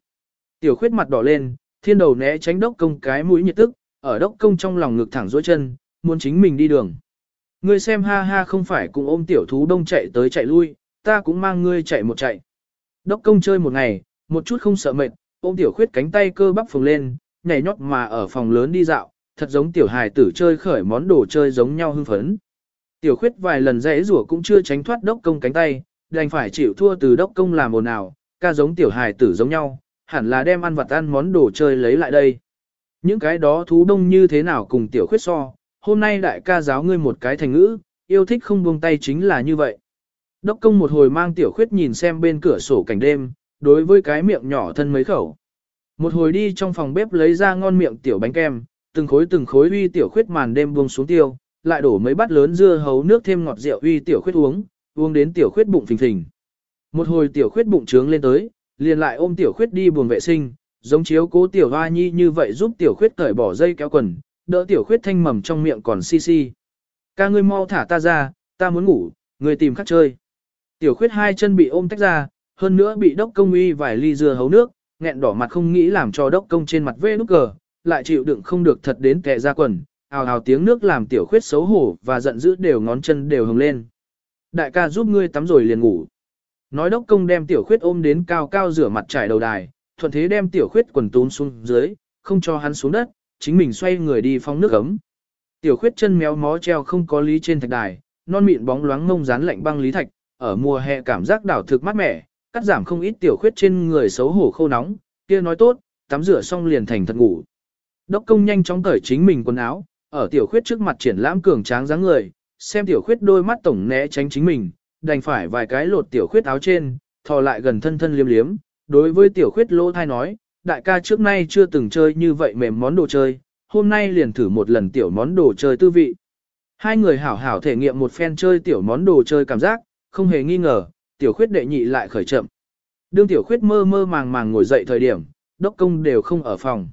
Tiểu khuyết mặt đỏ lên, thiên đầu né tránh đốc công cái mũi nhiệt tức, ở đốc công trong lòng ngực thẳng dối chân, muốn chính mình đi đường. Ngươi xem ha ha không phải cùng ôm tiểu thú đông chạy tới chạy lui, ta cũng mang ngươi chạy một chạy. Đốc công chơi một ngày, một chút không sợ mệt, ôm tiểu khuyết cánh tay cơ bắp phồng lên, nhảy nhót mà ở phòng lớn đi dạo, thật giống tiểu hài tử chơi khởi món đồ chơi giống nhau hưng phấn. Tiểu khuyết vài lần rẽ rủa cũng chưa tránh thoát đốc công cánh tay, đành phải chịu thua từ đốc công làm ồn ào, ca giống tiểu hài tử giống nhau, hẳn là đem ăn vặt ăn món đồ chơi lấy lại đây. Những cái đó thú đông như thế nào cùng tiểu khuyết so, hôm nay đại ca giáo ngươi một cái thành ngữ, yêu thích không buông tay chính là như vậy. Đốc công một hồi mang tiểu khuyết nhìn xem bên cửa sổ cảnh đêm, đối với cái miệng nhỏ thân mấy khẩu. Một hồi đi trong phòng bếp lấy ra ngon miệng tiểu bánh kem, từng khối từng khối uy tiểu khuyết màn đêm buông xuống tiêu, lại đổ mấy bát lớn dưa hấu nước thêm ngọt rượu uy tiểu khuyết uống, uống đến tiểu khuyết bụng phình phình. Một hồi tiểu khuyết bụng trướng lên tới, liền lại ôm tiểu khuyết đi buồng vệ sinh, giống chiếu cố tiểu hoa nhi như vậy giúp tiểu khuyết cởi bỏ dây kéo quần, đỡ tiểu khuyết thanh mầm trong miệng còn xi xi Ca ngươi mau thả ta ra, ta muốn ngủ, ngươi tìm khách chơi. Tiểu khuyết hai chân bị ôm tách ra, hơn nữa bị đốc công uy vài ly dưa hấu nước, nghẹn đỏ mặt không nghĩ làm cho đốc công trên mặt vê nút cờ, lại chịu đựng không được thật đến kẻ ra quần, ào ào tiếng nước làm tiểu khuyết xấu hổ và giận dữ đều ngón chân đều hồng lên. Đại ca giúp ngươi tắm rồi liền ngủ. Nói đốc công đem tiểu khuyết ôm đến cao cao rửa mặt trải đầu đài, thuận thế đem tiểu khuyết quần tún xuống dưới, không cho hắn xuống đất, chính mình xoay người đi phong nước ấm. Tiểu khuyết chân méo mó treo không có lý trên thạch đài, non mịn bóng loáng ngông dán lạnh băng lý thạch, ở mùa hè cảm giác đảo thực mát mẻ, cắt giảm không ít tiểu khuyết trên người xấu hổ khô nóng, kia nói tốt, tắm rửa xong liền thành thật ngủ. Đốc công nhanh chóng cởi chính mình quần áo, ở tiểu khuyết trước mặt triển lãm cường tráng dáng người, xem tiểu khuyết đôi mắt tổng né tránh chính mình, đành phải vài cái lột tiểu khuyết áo trên, thò lại gần thân thân liếm liếm, đối với tiểu khuyết lỗ thai nói, đại ca trước nay chưa từng chơi như vậy mềm món đồ chơi, hôm nay liền thử một lần tiểu món đồ chơi tư vị. Hai người hảo hảo thể nghiệm một phen chơi tiểu món đồ chơi cảm giác, không hề nghi ngờ, tiểu khuyết đệ nhị lại khởi chậm. Đương tiểu khuyết mơ mơ màng màng ngồi dậy thời điểm, đốc công đều không ở phòng.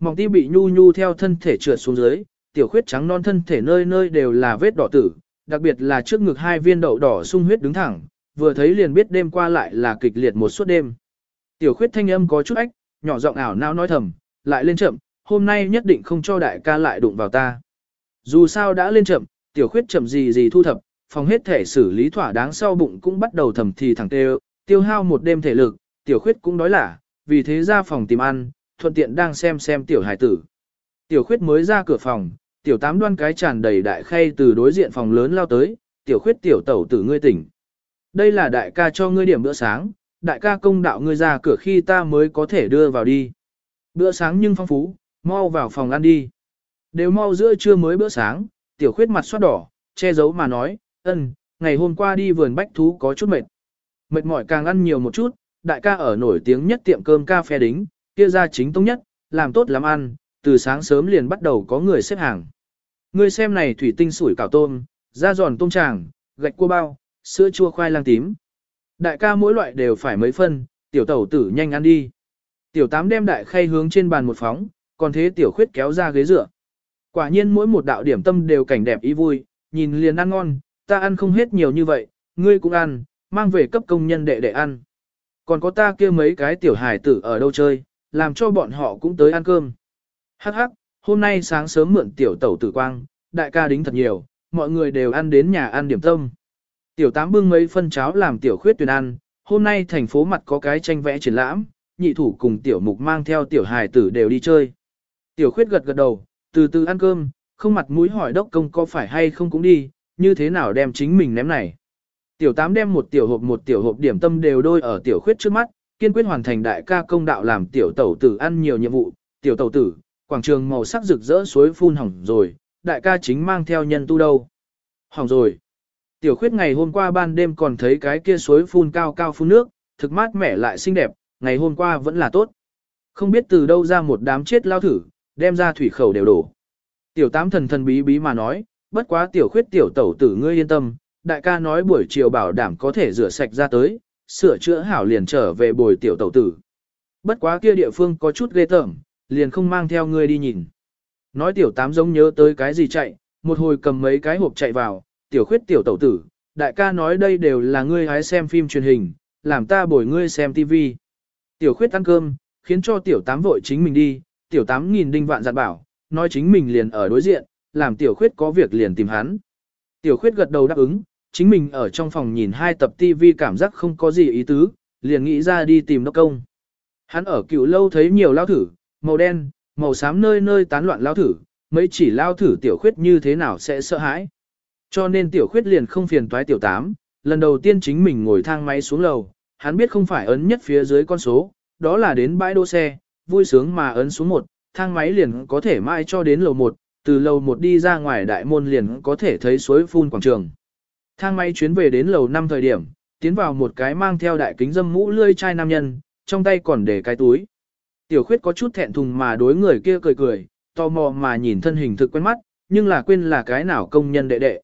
Mỏng ti bị nhu nhu theo thân thể trượt xuống dưới, tiểu khuyết trắng non thân thể nơi nơi đều là vết đỏ tử, đặc biệt là trước ngực hai viên đậu đỏ sung huyết đứng thẳng, vừa thấy liền biết đêm qua lại là kịch liệt một suốt đêm. Tiểu khuyết thanh âm có chút ách, nhỏ giọng ảo não nói thầm, lại lên chậm, hôm nay nhất định không cho đại ca lại đụng vào ta. Dù sao đã lên chậm, tiểu khuyết chậm gì gì thu thập, phòng hết thể xử lý thỏa đáng sau bụng cũng bắt đầu thầm thì thẳng tê tiêu hao một đêm thể lực, tiểu khuyết cũng đói lả, vì thế ra phòng tìm ăn, thuận tiện đang xem xem tiểu hải tử. Tiểu khuyết mới ra cửa phòng, tiểu tám đoan cái tràn đầy đại khay từ đối diện phòng lớn lao tới, tiểu khuyết tiểu tẩu tử ngươi tỉnh. Đây là đại ca cho ngươi điểm bữa sáng, đại ca công đạo ngươi ra cửa khi ta mới có thể đưa vào đi. Bữa sáng nhưng phong phú, mau vào phòng ăn đi. Đều mau giữa trưa mới bữa sáng, tiểu khuyết mặt xoát đỏ, che giấu mà nói, ân, ngày hôm qua đi vườn bách thú có chút mệt. Mệt mỏi càng ăn nhiều một chút, đại ca ở nổi tiếng nhất tiệm cơm ca phe đính, kia ra chính tông nhất, làm tốt lắm ăn, từ sáng sớm liền bắt đầu có người xếp hàng. Ngươi xem này thủy tinh sủi cảo tôm, da giòn tôm tràng, gạch cua bao, sữa chua khoai lang tím. Đại ca mỗi loại đều phải mấy phân, tiểu tẩu tử nhanh ăn đi. Tiểu tám đem đại khay hướng trên bàn một phóng, còn thế tiểu khuyết kéo ra ghế dựa. Quả nhiên mỗi một đạo điểm tâm đều cảnh đẹp ý vui, nhìn liền ăn ngon, ta ăn không hết nhiều như vậy, ngươi cũng ăn, mang về cấp công nhân đệ đệ ăn. Còn có ta kia mấy cái tiểu hài tử ở đâu chơi, làm cho bọn họ cũng tới ăn cơm. Hắc hắc, hôm nay sáng sớm mượn tiểu tẩu tử quang, đại ca đính thật nhiều, mọi người đều ăn đến nhà ăn điểm tâm. Tiểu tám bưng mấy phân cháo làm tiểu khuyết tuyển ăn, hôm nay thành phố mặt có cái tranh vẽ triển lãm, nhị thủ cùng tiểu mục mang theo tiểu hài tử đều đi chơi. Tiểu khuyết gật gật đầu, từ từ ăn cơm, không mặt mũi hỏi đốc công có phải hay không cũng đi, như thế nào đem chính mình ném này. Tiểu tám đem một tiểu hộp một tiểu hộp điểm tâm đều đôi ở tiểu khuyết trước mắt, kiên quyết hoàn thành đại ca công đạo làm tiểu tẩu tử ăn nhiều nhiệm vụ. Tiểu tẩu tử, quảng trường màu sắc rực rỡ suối phun hỏng rồi, đại ca chính mang theo nhân tu đâu. Hỏng rồi. Tiểu khuyết ngày hôm qua ban đêm còn thấy cái kia suối phun cao cao phun nước, thực mát mẻ lại xinh đẹp, ngày hôm qua vẫn là tốt. Không biết từ đâu ra một đám chết lao thử, đem ra thủy khẩu đều đổ. Tiểu tám thần thần bí bí mà nói, bất quá tiểu khuyết tiểu tẩu tử ngươi yên tâm, đại ca nói buổi chiều bảo đảm có thể rửa sạch ra tới, sửa chữa hảo liền trở về bồi tiểu tẩu tử. Bất quá kia địa phương có chút ghê tởm, liền không mang theo ngươi đi nhìn. Nói tiểu tám giống nhớ tới cái gì chạy, một hồi cầm mấy cái hộp chạy vào, tiểu khuyết tiểu tẩu tử, đại ca nói đây đều là ngươi hái xem phim truyền hình, làm ta bồi ngươi xem tivi. Tiểu khuyết ăn cơm, khiến cho tiểu tám vội chính mình đi, tiểu tám nghìn đinh vạn giặt bảo, nói chính mình liền ở đối diện, làm tiểu khuyết có việc liền tìm hắn. Tiểu khuyết gật đầu đáp ứng, chính mình ở trong phòng nhìn hai tập tivi cảm giác không có gì ý tứ, liền nghĩ ra đi tìm đốc công. Hắn ở cựu lâu thấy nhiều lao thử, màu đen, màu xám nơi nơi tán loạn lao thử, mấy chỉ lao thử tiểu khuyết như thế nào sẽ sợ hãi. Cho nên tiểu khuyết liền không phiền toái tiểu tám, lần đầu tiên chính mình ngồi thang máy xuống lầu, hắn biết không phải ấn nhất phía dưới con số, đó là đến bãi đỗ xe, vui sướng mà ấn xuống một, thang máy liền có thể mãi cho đến lầu một, từ lầu một đi ra ngoài đại môn liền có thể thấy suối phun quảng trường. Thang máy chuyến về đến lầu 5 thời điểm, tiến vào một cái mang theo đại kính dâm mũ lươi chai nam nhân, trong tay còn để cái túi. Tiểu khuyết có chút thẹn thùng mà đối người kia cười cười, tò mò mà nhìn thân hình thực quen mắt, nhưng là quên là cái nào công nhân đệ đệ.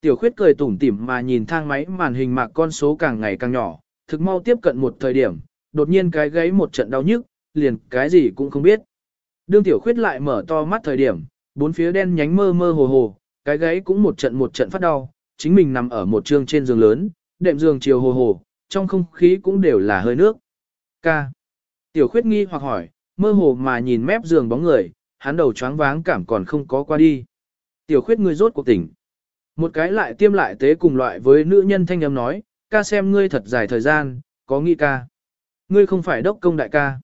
Tiểu khuyết cười tủm tỉm mà nhìn thang máy màn hình mạc con số càng ngày càng nhỏ, thực mau tiếp cận một thời điểm, đột nhiên cái gáy một trận đau nhức, liền cái gì cũng không biết. Đương tiểu khuyết lại mở to mắt thời điểm, bốn phía đen nhánh mơ mơ hồ hồ, cái gáy cũng một trận một trận phát đau, chính mình nằm ở một trương trên giường lớn, đệm giường chiều hồ hồ, trong không khí cũng đều là hơi nước. Ca. Tiểu khuyết nghi hoặc hỏi, mơ hồ mà nhìn mép giường bóng người, hắn đầu choáng váng cảm còn không có qua đi. Tiểu khuyết ngươi rốt cuộc tỉnh. Một cái lại tiêm lại tế cùng loại với nữ nhân thanh âm nói, ca xem ngươi thật dài thời gian, có nghĩ ca. Ngươi không phải đốc công đại ca.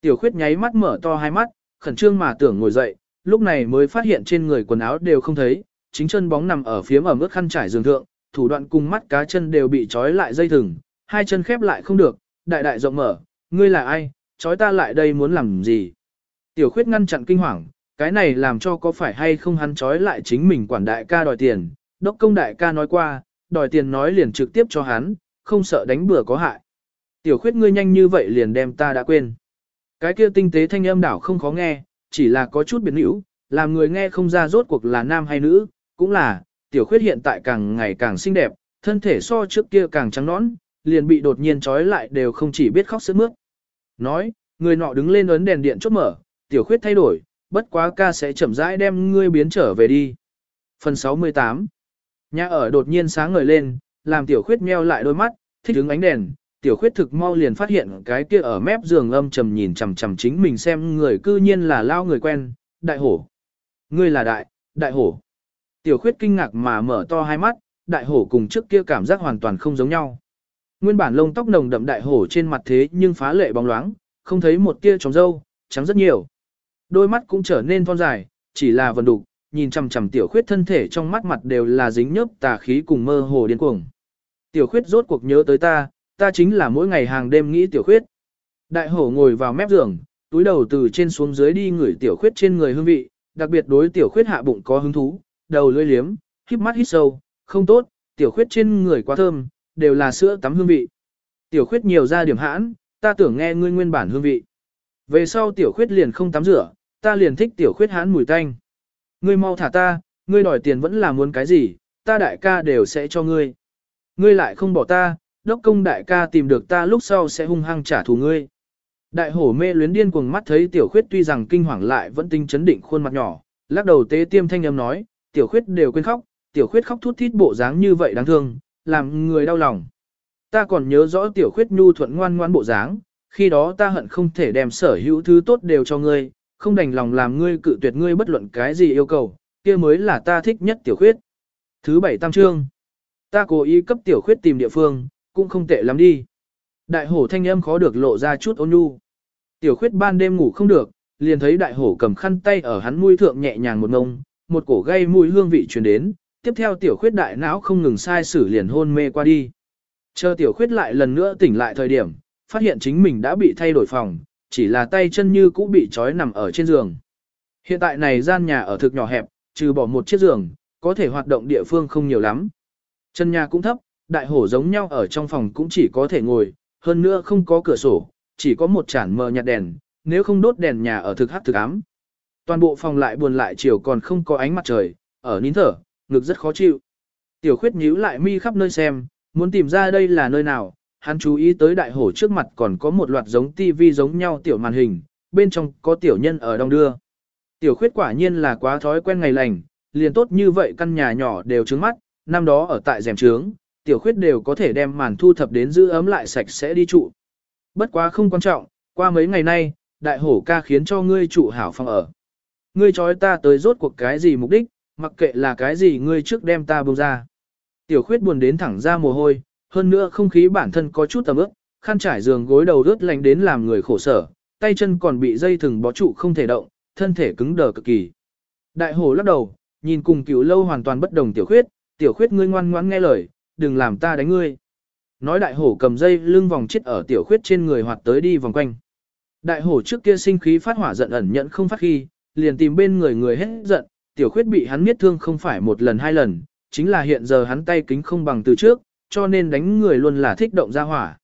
Tiểu khuyết nháy mắt mở to hai mắt, khẩn trương mà tưởng ngồi dậy, lúc này mới phát hiện trên người quần áo đều không thấy, chính chân bóng nằm ở phía ở mức khăn trải giường thượng, thủ đoạn cùng mắt cá chân đều bị trói lại dây thừng, hai chân khép lại không được, đại đại rộng mở, ngươi là ai, trói ta lại đây muốn làm gì. Tiểu khuyết ngăn chặn kinh hoàng, cái này làm cho có phải hay không hắn trói lại chính mình quản đại ca đòi tiền, đốc công đại ca nói qua, đòi tiền nói liền trực tiếp cho hắn, không sợ đánh bừa có hại. Tiểu khuyết ngươi nhanh như vậy liền đem ta đã quên. Cái kia tinh tế thanh âm đảo không khó nghe, chỉ là có chút biệt hữu, làm người nghe không ra rốt cuộc là nam hay nữ, cũng là, tiểu khuyết hiện tại càng ngày càng xinh đẹp, thân thể so trước kia càng trắng nõn, liền bị đột nhiên trói lại đều không chỉ biết khóc sướt mướt. Nói, người nọ đứng lên ấn đèn điện chốt mở, tiểu khuyết thay đổi, bất quá ca sẽ chậm rãi đem ngươi biến trở về đi. Phần 68 Nhà ở đột nhiên sáng ngời lên, làm tiểu khuyết meo lại đôi mắt, thích đứng ánh đèn, tiểu khuyết thực mau liền phát hiện cái kia ở mép giường âm trầm nhìn chằm chằm chính mình xem người cư nhiên là lao người quen, đại hổ. Ngươi là đại, đại hổ. Tiểu khuyết kinh ngạc mà mở to hai mắt, đại hổ cùng trước kia cảm giác hoàn toàn không giống nhau. Nguyên bản lông tóc nồng đậm đại hổ trên mặt thế nhưng phá lệ bóng loáng, không thấy một tia trống râu, trắng rất nhiều. Đôi mắt cũng trở nên thon dài, chỉ là vần đục, nhìn chằm chằm tiểu khuyết thân thể trong mắt mặt đều là dính nhớp tà khí cùng mơ hồ điên cuồng. Tiểu khuyết rốt cuộc nhớ tới ta, ta chính là mỗi ngày hàng đêm nghĩ tiểu khuyết. Đại hổ ngồi vào mép giường, túi đầu từ trên xuống dưới đi ngửi tiểu khuyết trên người hương vị, đặc biệt đối tiểu khuyết hạ bụng có hứng thú, đầu lưỡi liếm, híp mắt hít sâu, không tốt, tiểu khuyết trên người quá thơm, đều là sữa tắm hương vị. Tiểu khuyết nhiều ra điểm hãn, ta tưởng nghe ngươi nguyên bản hương vị. Về sau tiểu khuyết liền không tắm rửa, ta liền thích tiểu khuyết hãn mùi tanh. Ngươi mau thả ta, ngươi đòi tiền vẫn là muốn cái gì, ta đại ca đều sẽ cho ngươi. Ngươi lại không bỏ ta, đốc công đại ca tìm được ta lúc sau sẽ hung hăng trả thù ngươi. Đại hổ mê luyến điên cuồng mắt thấy tiểu khuyết tuy rằng kinh hoàng lại vẫn tinh chấn định khuôn mặt nhỏ, lắc đầu tế tiêm thanh âm nói, tiểu khuyết đều quên khóc, tiểu khuyết khóc thút thít bộ dáng như vậy đáng thương, làm người đau lòng. Ta còn nhớ rõ tiểu khuyết nhu thuận ngoan ngoan bộ dáng, khi đó ta hận không thể đem sở hữu thứ tốt đều cho ngươi, không đành lòng làm ngươi cự tuyệt ngươi bất luận cái gì yêu cầu, kia mới là ta thích nhất tiểu khuyết. Thứ bảy tam trương. Ta cố ý cấp tiểu khuyết tìm địa phương, cũng không tệ lắm đi. Đại hổ thanh âm khó được lộ ra chút ôn nhu. Tiểu khuyết ban đêm ngủ không được, liền thấy đại hổ cầm khăn tay ở hắn mũi thượng nhẹ nhàng một ngông, một cổ gây mùi hương vị truyền đến, tiếp theo tiểu khuyết đại não không ngừng sai sử liền hôn mê qua đi. Chờ tiểu khuyết lại lần nữa tỉnh lại thời điểm, phát hiện chính mình đã bị thay đổi phòng, chỉ là tay chân như cũ bị trói nằm ở trên giường. Hiện tại này gian nhà ở thực nhỏ hẹp, trừ bỏ một chiếc giường, có thể hoạt động địa phương không nhiều lắm. Chân nhà cũng thấp, đại hổ giống nhau ở trong phòng cũng chỉ có thể ngồi, hơn nữa không có cửa sổ, chỉ có một chản mờ nhạt đèn, nếu không đốt đèn nhà ở thực hắc thực ám. Toàn bộ phòng lại buồn lại chiều còn không có ánh mặt trời, ở nín thở, ngực rất khó chịu. Tiểu khuyết nhíu lại mi khắp nơi xem, muốn tìm ra đây là nơi nào, hắn chú ý tới đại hổ trước mặt còn có một loạt giống tivi giống nhau tiểu màn hình, bên trong có tiểu nhân ở đông đưa. Tiểu khuyết quả nhiên là quá thói quen ngày lành, liền tốt như vậy căn nhà nhỏ đều trứng mắt, năm đó ở tại rèm trướng, tiểu khuyết đều có thể đem màn thu thập đến giữ ấm lại sạch sẽ đi trụ. Bất quá không quan trọng, qua mấy ngày nay, đại hổ ca khiến cho ngươi trụ hảo phòng ở. ngươi trói ta tới rốt cuộc cái gì mục đích, mặc kệ là cái gì ngươi trước đem ta buông ra. Tiểu khuyết buồn đến thẳng ra mồ hôi, hơn nữa không khí bản thân có chút tầm ướp, khăn trải giường gối đầu rớt lạnh đến làm người khổ sở, tay chân còn bị dây thừng bó trụ không thể động, thân thể cứng đờ cực kỳ. Đại hổ lắc đầu, nhìn cùng cửu lâu hoàn toàn bất đồng tiểu khuyết, tiểu khuyết ngươi ngoan ngoãn nghe lời, đừng làm ta đánh ngươi. Nói đại hổ cầm dây lưng vòng chết ở tiểu khuyết trên người hoạt tới đi vòng quanh. Đại hổ trước kia sinh khí phát hỏa giận ẩn nhận không phát khi, liền tìm bên người người hết giận, tiểu khuyết bị hắn miết thương không phải một lần hai lần, chính là hiện giờ hắn tay kính không bằng từ trước, cho nên đánh người luôn là thích động ra hỏa.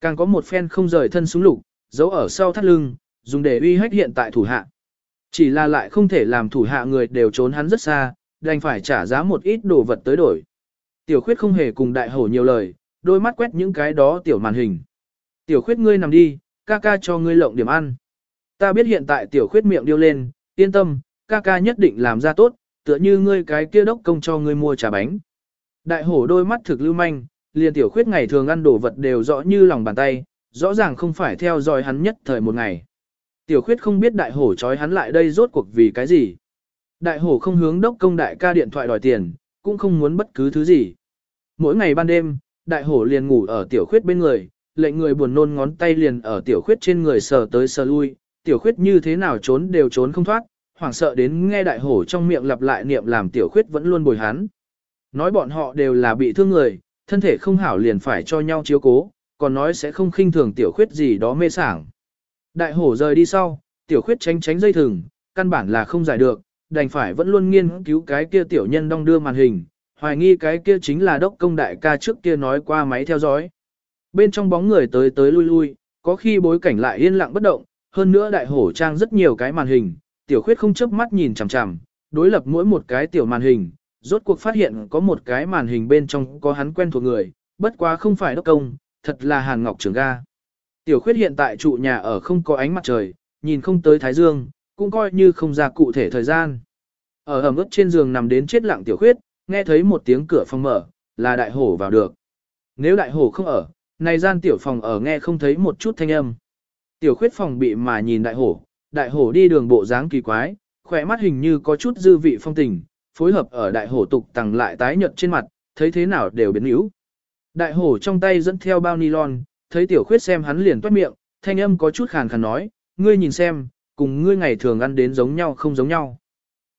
Càng có một phen không rời thân súng lục, giấu ở sau thắt lưng, dùng để uy hách hiện tại thủ hạ. Chỉ là lại không thể làm thủ hạ người đều trốn hắn rất xa, đành phải trả giá một ít đồ vật tới đổi. Tiểu khuyết không hề cùng đại hổ nhiều lời, đôi mắt quét những cái đó tiểu màn hình. Tiểu khuyết ngươi nằm đi, ca ca cho ngươi lộng điểm ăn. Ta biết hiện tại tiểu khuyết miệng điêu lên, yên tâm, ca ca nhất định làm ra tốt, tựa như ngươi cái kia đốc công cho ngươi mua trà bánh. Đại hổ đôi mắt thực lưu manh, liền tiểu khuyết ngày thường ăn đồ vật đều rõ như lòng bàn tay, rõ ràng không phải theo dõi hắn nhất thời một ngày. Tiểu khuyết không biết đại hổ trói hắn lại đây rốt cuộc vì cái gì. Đại hổ không hướng đốc công đại ca điện thoại đòi tiền, cũng không muốn bất cứ thứ gì. Mỗi ngày ban đêm, đại hổ liền ngủ ở tiểu khuyết bên người, lệnh người buồn nôn ngón tay liền ở tiểu khuyết trên người sờ tới sờ lui, tiểu khuyết như thế nào trốn đều trốn không thoát, hoảng sợ đến nghe đại hổ trong miệng lặp lại niệm làm tiểu khuyết vẫn luôn bồi hắn. Nói bọn họ đều là bị thương người, thân thể không hảo liền phải cho nhau chiếu cố, còn nói sẽ không khinh thường tiểu khuyết gì đó mê sảng. Đại hổ rời đi sau, tiểu khuyết tránh tránh dây thừng, căn bản là không giải được, đành phải vẫn luôn nghiên cứu cái kia tiểu nhân đong đưa màn hình, hoài nghi cái kia chính là đốc công đại ca trước kia nói qua máy theo dõi. Bên trong bóng người tới tới lui lui, có khi bối cảnh lại yên lặng bất động, hơn nữa đại hổ trang rất nhiều cái màn hình, tiểu khuyết không chớp mắt nhìn chằm chằm, đối lập mỗi một cái tiểu màn hình, rốt cuộc phát hiện có một cái màn hình bên trong có hắn quen thuộc người, bất quá không phải đốc công, thật là Hàn Ngọc trưởng ga. Tiểu khuyết hiện tại trụ nhà ở không có ánh mặt trời, nhìn không tới thái dương, cũng coi như không ra cụ thể thời gian. Ở ẩm ướt trên giường nằm đến chết lặng tiểu khuyết, nghe thấy một tiếng cửa phòng mở, là đại hổ vào được. Nếu đại hổ không ở, này gian tiểu phòng ở nghe không thấy một chút thanh âm. Tiểu khuyết phòng bị mà nhìn đại hổ, đại hổ đi đường bộ dáng kỳ quái, khỏe mắt hình như có chút dư vị phong tình, phối hợp ở đại hổ tục tăng lại tái nhợt trên mặt, thấy thế nào đều biến yếu. Đại hổ trong tay dẫn theo bao nylon, thấy tiểu khuyết xem hắn liền toát miệng, thanh âm có chút khàn khàn nói, ngươi nhìn xem, cùng ngươi ngày thường ăn đến giống nhau không giống nhau.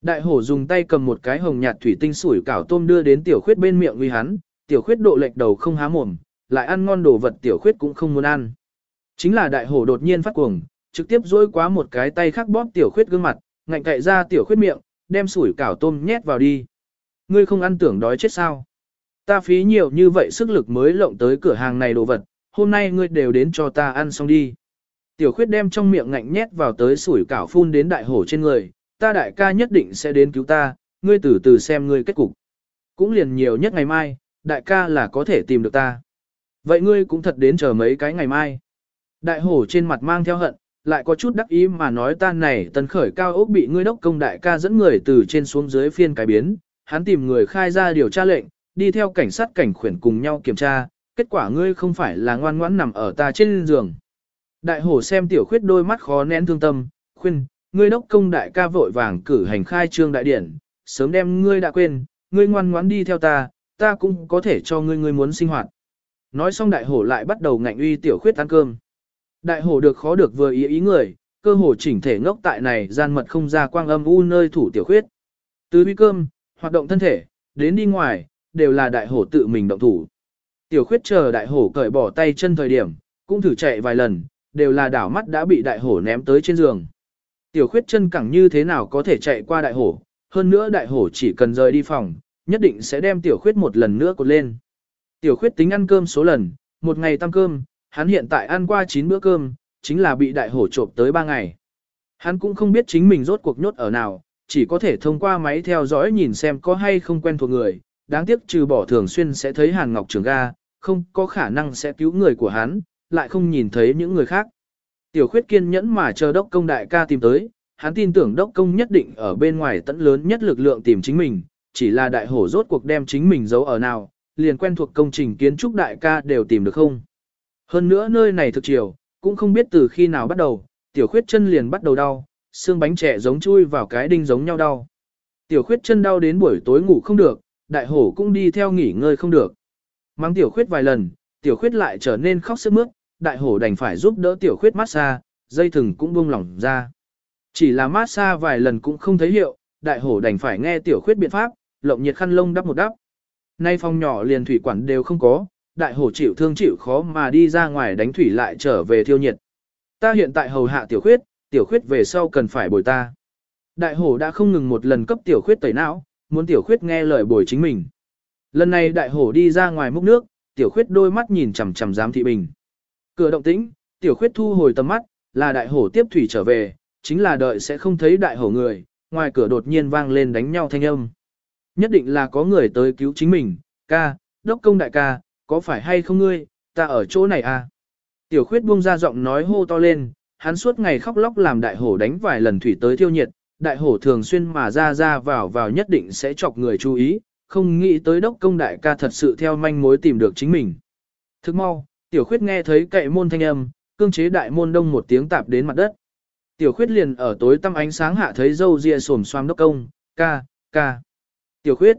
Đại hổ dùng tay cầm một cái hồng nhạt thủy tinh sủi cảo tôm đưa đến tiểu khuyết bên miệng uy hắn, tiểu khuyết độ lệch đầu không há mồm, lại ăn ngon đồ vật tiểu khuyết cũng không muốn ăn. Chính là đại hổ đột nhiên phát cuồng, trực tiếp dối quá một cái tay khác bóp tiểu khuyết gương mặt, ngạnh cậy ra tiểu khuyết miệng, đem sủi cảo tôm nhét vào đi. Ngươi không ăn tưởng đói chết sao? Ta phí nhiều như vậy sức lực mới lộng tới cửa hàng này đồ vật, hôm nay ngươi đều đến cho ta ăn xong đi. Tiểu khuyết đem trong miệng ngạnh nhét vào tới sủi cảo phun đến đại hổ trên người, ta đại ca nhất định sẽ đến cứu ta, ngươi từ từ xem ngươi kết cục. Cũng liền nhiều nhất ngày mai, đại ca là có thể tìm được ta. Vậy ngươi cũng thật đến chờ mấy cái ngày mai. Đại hổ trên mặt mang theo hận, lại có chút đắc ý mà nói ta này tần khởi cao ốc bị ngươi đốc công đại ca dẫn người từ trên xuống dưới phiên cái biến, hắn tìm người khai ra điều tra lệnh, đi theo cảnh sát cảnh khuyển cùng nhau kiểm tra, kết quả ngươi không phải là ngoan ngoãn nằm ở ta trên giường. Đại hổ xem tiểu khuyết đôi mắt khó nén thương tâm, khuyên, ngươi đốc công đại ca vội vàng cử hành khai trương đại điển, sớm đem ngươi đã quên, ngươi ngoan ngoãn đi theo ta, ta cũng có thể cho ngươi ngươi muốn sinh hoạt. Nói xong đại hổ lại bắt đầu ngạnh uy tiểu khuyết ăn cơm. Đại hổ được khó được vừa ý ý người, cơ hồ chỉnh thể ngốc tại này gian mật không ra quang âm u nơi thủ tiểu khuyết. Từ huy cơm, hoạt động thân thể, đến đi ngoài, đều là đại hổ tự mình động thủ. Tiểu khuyết chờ đại hổ cởi bỏ tay chân thời điểm, cũng thử chạy vài lần, đều là đảo mắt đã bị đại hổ ném tới trên giường. Tiểu khuyết chân cẳng như thế nào có thể chạy qua đại hổ, hơn nữa đại hổ chỉ cần rời đi phòng, nhất định sẽ đem tiểu khuyết một lần nữa cột lên. Tiểu khuyết tính ăn cơm số lần, một ngày tăng cơm, hắn hiện tại ăn qua 9 bữa cơm, chính là bị đại hổ trộm tới 3 ngày. Hắn cũng không biết chính mình rốt cuộc nhốt ở nào, chỉ có thể thông qua máy theo dõi nhìn xem có hay không quen thuộc người, đáng tiếc trừ bỏ thường xuyên sẽ thấy Hàn Ngọc Trường ga, không có khả năng sẽ cứu người của hắn, lại không nhìn thấy những người khác. Tiểu khuyết kiên nhẫn mà chờ đốc công đại ca tìm tới, hắn tin tưởng đốc công nhất định ở bên ngoài tận lớn nhất lực lượng tìm chính mình, chỉ là đại hổ rốt cuộc đem chính mình giấu ở nào, liền quen thuộc công trình kiến trúc đại ca đều tìm được không. Hơn nữa nơi này thực chiều, cũng không biết từ khi nào bắt đầu, tiểu khuyết chân liền bắt đầu đau, xương bánh trẻ giống chui vào cái đinh giống nhau đau. Tiểu khuyết chân đau đến buổi tối ngủ không được, đại hổ cũng đi theo nghỉ ngơi không được. Mang tiểu khuyết vài lần, tiểu khuyết lại trở nên khóc sức mướt, đại hổ đành phải giúp đỡ tiểu khuyết massage, dây thừng cũng buông lỏng ra. Chỉ là massage vài lần cũng không thấy hiệu, đại hổ đành phải nghe tiểu khuyết biện pháp, lộng nhiệt khăn lông đắp một đắp. Nay phòng nhỏ liền thủy quản đều không có, đại hổ chịu thương chịu khó mà đi ra ngoài đánh thủy lại trở về thiêu nhiệt. Ta hiện tại hầu hạ tiểu khuyết, tiểu khuyết về sau cần phải bồi ta. Đại hổ đã không ngừng một lần cấp tiểu khuyết tẩy não, muốn tiểu khuyết nghe lời bồi chính mình. Lần này đại hổ đi ra ngoài múc nước, tiểu khuyết đôi mắt nhìn chằm chằm giám thị bình. Cửa động tĩnh, tiểu khuyết thu hồi tầm mắt, là đại hổ tiếp thủy trở về, chính là đợi sẽ không thấy đại hổ người, ngoài cửa đột nhiên vang lên đánh nhau thanh âm. Nhất định là có người tới cứu chính mình, ca, đốc công đại ca, có phải hay không ngươi, ta ở chỗ này à? Tiểu khuyết buông ra giọng nói hô to lên, hắn suốt ngày khóc lóc làm đại hổ đánh vài lần thủy tới thiêu nhiệt, đại hổ thường xuyên mà ra ra vào vào nhất định sẽ chọc người chú ý, không nghĩ tới đốc công đại ca thật sự theo manh mối tìm được chính mình. Thức mau, tiểu khuyết nghe thấy cậy môn thanh âm, cương chế đại môn đông một tiếng tạp đến mặt đất. Tiểu khuyết liền ở tối tăm ánh sáng hạ thấy dâu ria sồm xoam đốc công, ca, ca. Tiểu khuyết.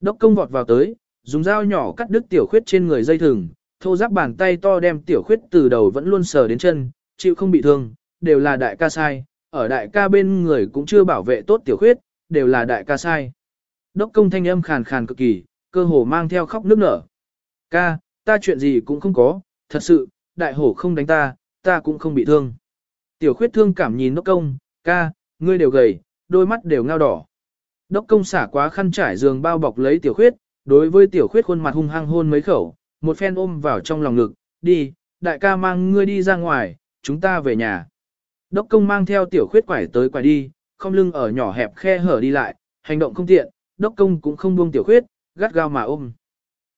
Đốc công vọt vào tới, dùng dao nhỏ cắt đứt tiểu khuyết trên người dây thừng, thô giáp bàn tay to đem tiểu khuyết từ đầu vẫn luôn sờ đến chân, chịu không bị thương, đều là đại ca sai, ở đại ca bên người cũng chưa bảo vệ tốt tiểu khuyết, đều là đại ca sai. Đốc công thanh âm khàn khàn cực kỳ, cơ hồ mang theo khóc nước nở. Ca, ta chuyện gì cũng không có, thật sự, đại hổ không đánh ta, ta cũng không bị thương. Tiểu khuyết thương cảm nhìn đốc công, ca, ngươi đều gầy, đôi mắt đều ngao đỏ. Đốc công xả quá khăn trải giường bao bọc lấy tiểu khuyết, đối với tiểu khuyết khuôn mặt hung hăng hôn mấy khẩu, một phen ôm vào trong lòng ngực, đi, đại ca mang ngươi đi ra ngoài, chúng ta về nhà. Đốc công mang theo tiểu khuyết quải tới quải đi, không lưng ở nhỏ hẹp khe hở đi lại, hành động không tiện, đốc công cũng không buông tiểu khuyết, gắt gao mà ôm.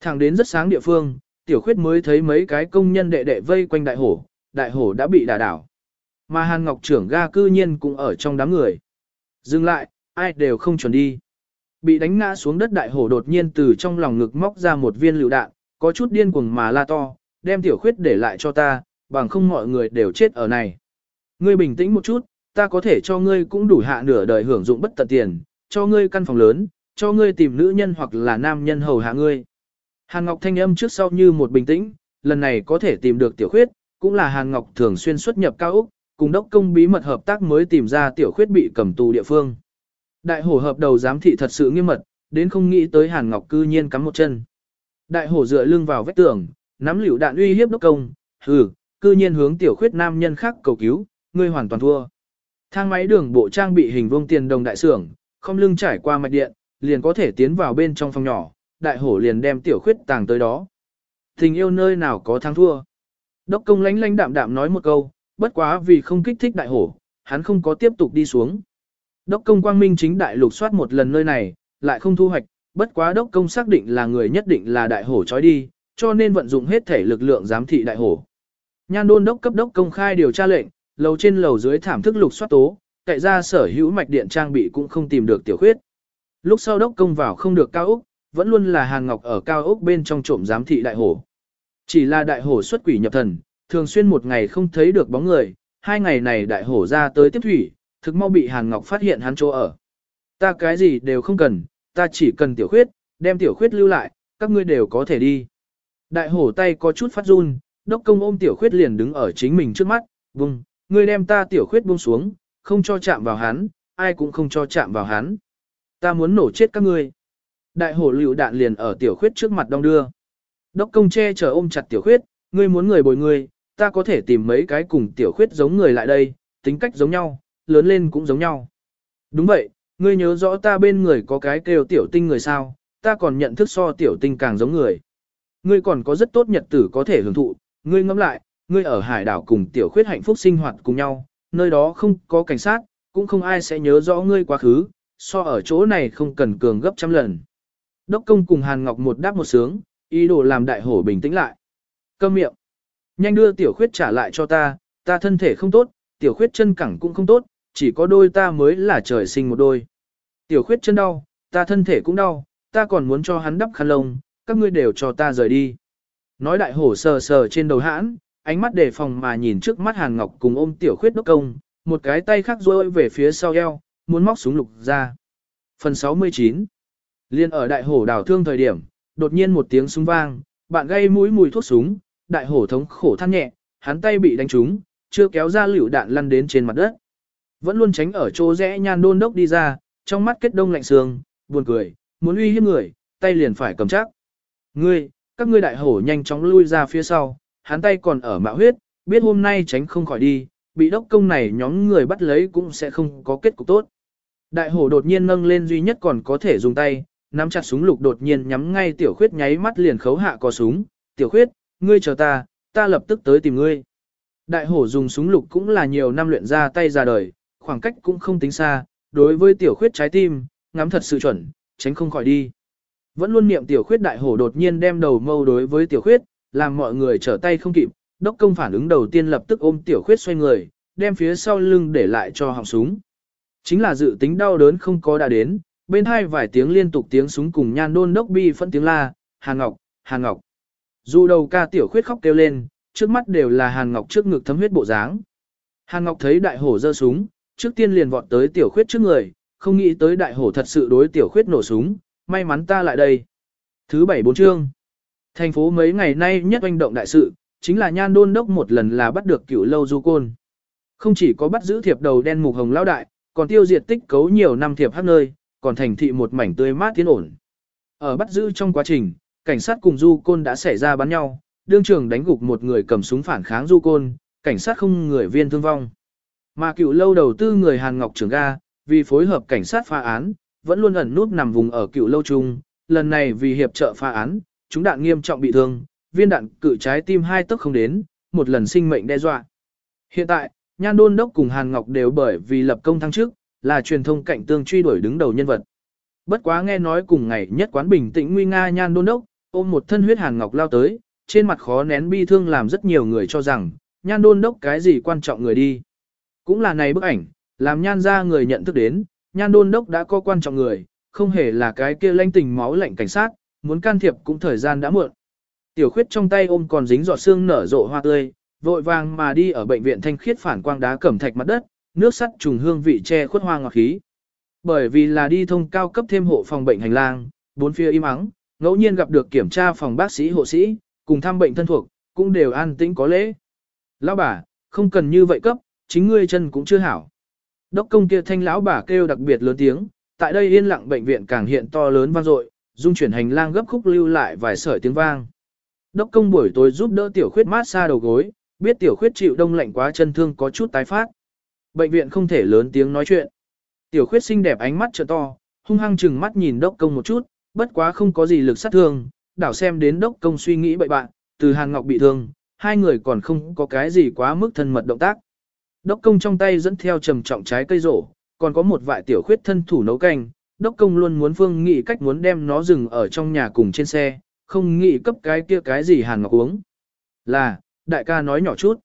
Thẳng đến rất sáng địa phương, tiểu khuyết mới thấy mấy cái công nhân đệ đệ vây quanh đại hổ, đại hổ đã bị đả đảo. Mà Hàn Ngọc trưởng ga cư nhiên cũng ở trong đám người. Dừng lại, ai đều không chuẩn đi. Bị đánh ngã xuống đất đại hổ đột nhiên từ trong lòng ngực móc ra một viên lựu đạn, có chút điên cuồng mà la to, đem tiểu khuyết để lại cho ta, bằng không mọi người đều chết ở này. Ngươi bình tĩnh một chút, ta có thể cho ngươi cũng đủ hạ nửa đời hưởng dụng bất tận tiền, cho ngươi căn phòng lớn, cho ngươi tìm nữ nhân hoặc là nam nhân hầu hạ ngươi. Hàn Ngọc thanh âm trước sau như một bình tĩnh, lần này có thể tìm được tiểu khuyết, cũng là Hàn Ngọc thường xuyên xuất nhập cao Úc, cùng đốc công bí mật hợp tác mới tìm ra tiểu khuyết bị cầm tù địa phương. Đại hổ hợp đầu giám thị thật sự nghiêm mật, đến không nghĩ tới Hàn Ngọc cư nhiên cắm một chân. Đại hổ dựa lưng vào vách tường, nắm liều đạn uy hiếp đốc công, hừ, cư nhiên hướng tiểu khuyết nam nhân khác cầu cứu, ngươi hoàn toàn thua. Thang máy đường bộ trang bị hình vuông tiền đồng đại xưởng, không lưng trải qua mạch điện, liền có thể tiến vào bên trong phòng nhỏ, đại hổ liền đem tiểu khuyết tàng tới đó. Tình yêu nơi nào có thắng thua. Đốc công lánh lánh đạm đạm nói một câu, bất quá vì không kích thích đại hổ, hắn không có tiếp tục đi xuống. Đốc công quang minh chính đại lục soát một lần nơi này, lại không thu hoạch, bất quá đốc công xác định là người nhất định là đại hổ trói đi, cho nên vận dụng hết thể lực lượng giám thị đại hổ. Nhan đôn đốc cấp đốc công khai điều tra lệnh, lầu trên lầu dưới thảm thức lục soát tố, cậy ra sở hữu mạch điện trang bị cũng không tìm được tiểu khuyết. Lúc sau đốc công vào không được cao ốc, vẫn luôn là hàng ngọc ở cao ốc bên trong trộm giám thị đại hổ. Chỉ là đại hổ xuất quỷ nhập thần, thường xuyên một ngày không thấy được bóng người, hai ngày này đại hổ ra tới tiếp thủy, thực mau bị Hàn Ngọc phát hiện hắn chỗ ở. Ta cái gì đều không cần, ta chỉ cần tiểu khuyết, đem tiểu khuyết lưu lại, các ngươi đều có thể đi. Đại hổ tay có chút phát run, đốc công ôm tiểu khuyết liền đứng ở chính mình trước mắt, vùng, ngươi đem ta tiểu khuyết buông xuống, không cho chạm vào hắn, ai cũng không cho chạm vào hắn. Ta muốn nổ chết các ngươi. Đại hổ liều đạn liền ở tiểu khuyết trước mặt đong đưa. Đốc công che chở ôm chặt tiểu khuyết, ngươi muốn người bồi ngươi, ta có thể tìm mấy cái cùng tiểu khuyết giống người lại đây, tính cách giống nhau, lớn lên cũng giống nhau. Đúng vậy, ngươi nhớ rõ ta bên người có cái kêu tiểu tinh người sao, ta còn nhận thức so tiểu tinh càng giống người. Ngươi còn có rất tốt nhật tử có thể hưởng thụ, ngươi ngẫm lại, ngươi ở hải đảo cùng tiểu khuyết hạnh phúc sinh hoạt cùng nhau, nơi đó không có cảnh sát, cũng không ai sẽ nhớ rõ ngươi quá khứ, so ở chỗ này không cần cường gấp trăm lần. Đốc công cùng Hàn Ngọc một đáp một sướng, ý đồ làm đại hổ bình tĩnh lại. Câm miệng. Nhanh đưa tiểu khuyết trả lại cho ta, ta thân thể không tốt, tiểu khuyết chân cẳng cũng không tốt, chỉ có đôi ta mới là trời sinh một đôi. Tiểu khuyết chân đau, ta thân thể cũng đau, ta còn muốn cho hắn đắp khăn lông, các ngươi đều cho ta rời đi. Nói đại hổ sờ sờ trên đầu hãn, ánh mắt đề phòng mà nhìn trước mắt Hàn Ngọc cùng ôm tiểu khuyết đốc công, một cái tay khác rôi về phía sau eo, muốn móc súng lục ra. Phần 69 Liên ở đại hổ đảo thương thời điểm, đột nhiên một tiếng súng vang, bạn gây mũi mùi thuốc súng, đại hổ thống khổ than nhẹ, hắn tay bị đánh trúng, chưa kéo ra liều đạn lăn đến trên mặt đất. Vẫn luôn tránh ở chỗ rẽ nhan đôn đốc đi ra, trong mắt kết đông lạnh sương, buồn cười, muốn uy hiếp người, tay liền phải cầm chắc. Ngươi, các ngươi đại hổ nhanh chóng lui ra phía sau, hắn tay còn ở mạo huyết, biết hôm nay tránh không khỏi đi, bị đốc công này nhóm người bắt lấy cũng sẽ không có kết cục tốt. Đại hổ đột nhiên nâng lên duy nhất còn có thể dùng tay, nắm chặt súng lục đột nhiên nhắm ngay tiểu khuyết nháy mắt liền khấu hạ có súng, tiểu khuyết, ngươi chờ ta, ta lập tức tới tìm ngươi. Đại hổ dùng súng lục cũng là nhiều năm luyện ra tay ra đời, khoảng cách cũng không tính xa, đối với tiểu khuyết trái tim, ngắm thật sự chuẩn, tránh không khỏi đi. Vẫn luôn niệm tiểu khuyết đại hổ đột nhiên đem đầu mâu đối với tiểu khuyết, làm mọi người trở tay không kịp, đốc công phản ứng đầu tiên lập tức ôm tiểu khuyết xoay người, đem phía sau lưng để lại cho họng súng. Chính là dự tính đau đớn không có đã đến, bên hai vài tiếng liên tục tiếng súng cùng nhan đôn đốc bi phân tiếng la, Hàn Ngọc, Hàn Ngọc. Dù đầu ca tiểu khuyết khóc kêu lên, trước mắt đều là Hàn Ngọc trước ngực thấm huyết bộ dáng. Hàn Ngọc thấy đại hổ giơ súng, trước tiên liền vọt tới tiểu khuyết trước người, không nghĩ tới đại hổ thật sự đối tiểu khuyết nổ súng, may mắn ta lại đây. Thứ bảy bốn chương. Thành phố mấy ngày nay nhất oanh động đại sự, chính là nhan đôn đốc một lần là bắt được cựu lâu du côn. Không chỉ có bắt giữ thiệp đầu đen mục hồng lao đại, còn tiêu diệt tích cấu nhiều năm thiệp hát nơi, còn thành thị một mảnh tươi mát tiến ổn. Ở bắt giữ trong quá trình, cảnh sát cùng du côn đã xảy ra bắn nhau, đương trường đánh gục một người cầm súng phản kháng du côn, cảnh sát không người viên thương vong. Mà cựu lâu đầu tư người Hàn Ngọc Trường Ga, vì phối hợp cảnh sát phá án, vẫn luôn ẩn nút nằm vùng ở cựu lâu trung, lần này vì hiệp trợ phá án, chúng đạn nghiêm trọng bị thương, viên đạn cự trái tim hai tấc không đến, một lần sinh mệnh đe dọa. Hiện tại, Nhan Đôn Đốc cùng Hàn Ngọc đều bởi vì lập công thăng trước, là truyền thông cạnh tương truy đuổi đứng đầu nhân vật. Bất quá nghe nói cùng ngày nhất quán bình tĩnh nguy nga Nhan Đôn Đốc, ôm một thân huyết Hàn Ngọc lao tới, trên mặt khó nén bi thương làm rất nhiều người cho rằng, Nhan Đôn Đốc cái gì quan trọng người đi. Cũng là này bức ảnh, làm Nhan ra người nhận thức đến, Nhan Đôn Đốc đã có quan trọng người, không hề là cái kia lanh tình máu lạnh cảnh sát, muốn can thiệp cũng thời gian đã muộn. Tiểu khuyết trong tay ôm còn dính giọt xương nở rộ hoa tươi, vội vàng mà đi ở bệnh viện thanh khiết phản quang đá cẩm thạch mặt đất, nước sắt trùng hương vị che khuất hoa ngọt khí. Bởi vì là đi thông cao cấp thêm hộ phòng bệnh hành lang, bốn phía im ắng, ngẫu nhiên gặp được kiểm tra phòng bác sĩ hộ sĩ, cùng thăm bệnh thân thuộc, cũng đều an tĩnh có lễ. Lão bà, không cần như vậy cấp, chính ngươi chân cũng chưa hảo. Đốc công kia thanh lão bà kêu đặc biệt lớn tiếng, tại đây yên lặng bệnh viện càng hiện to lớn vang dội, dung chuyển hành lang gấp khúc lưu lại vài sợi tiếng vang. Đốc công buổi tối giúp đỡ tiểu khuyết mát xa đầu gối, biết tiểu khuyết chịu đông lạnh quá chân thương có chút tái phát. Bệnh viện không thể lớn tiếng nói chuyện. Tiểu khuyết xinh đẹp ánh mắt trợ to, hung hăng chừng mắt nhìn đốc công một chút, bất quá không có gì lực sát thương, đảo xem đến đốc công suy nghĩ bậy bạn, từ Hàn Ngọc bị thương, hai người còn không có cái gì quá mức thân mật động tác. Đốc công trong tay dẫn theo trầm trọng trái cây rổ, còn có một vại tiểu khuyết thân thủ nấu canh, đốc công luôn muốn phương nghị cách muốn đem nó dừng ở trong nhà cùng trên xe, không nghĩ cấp cái kia cái gì Hàn Ngọc uống. Là, đại ca nói nhỏ chút.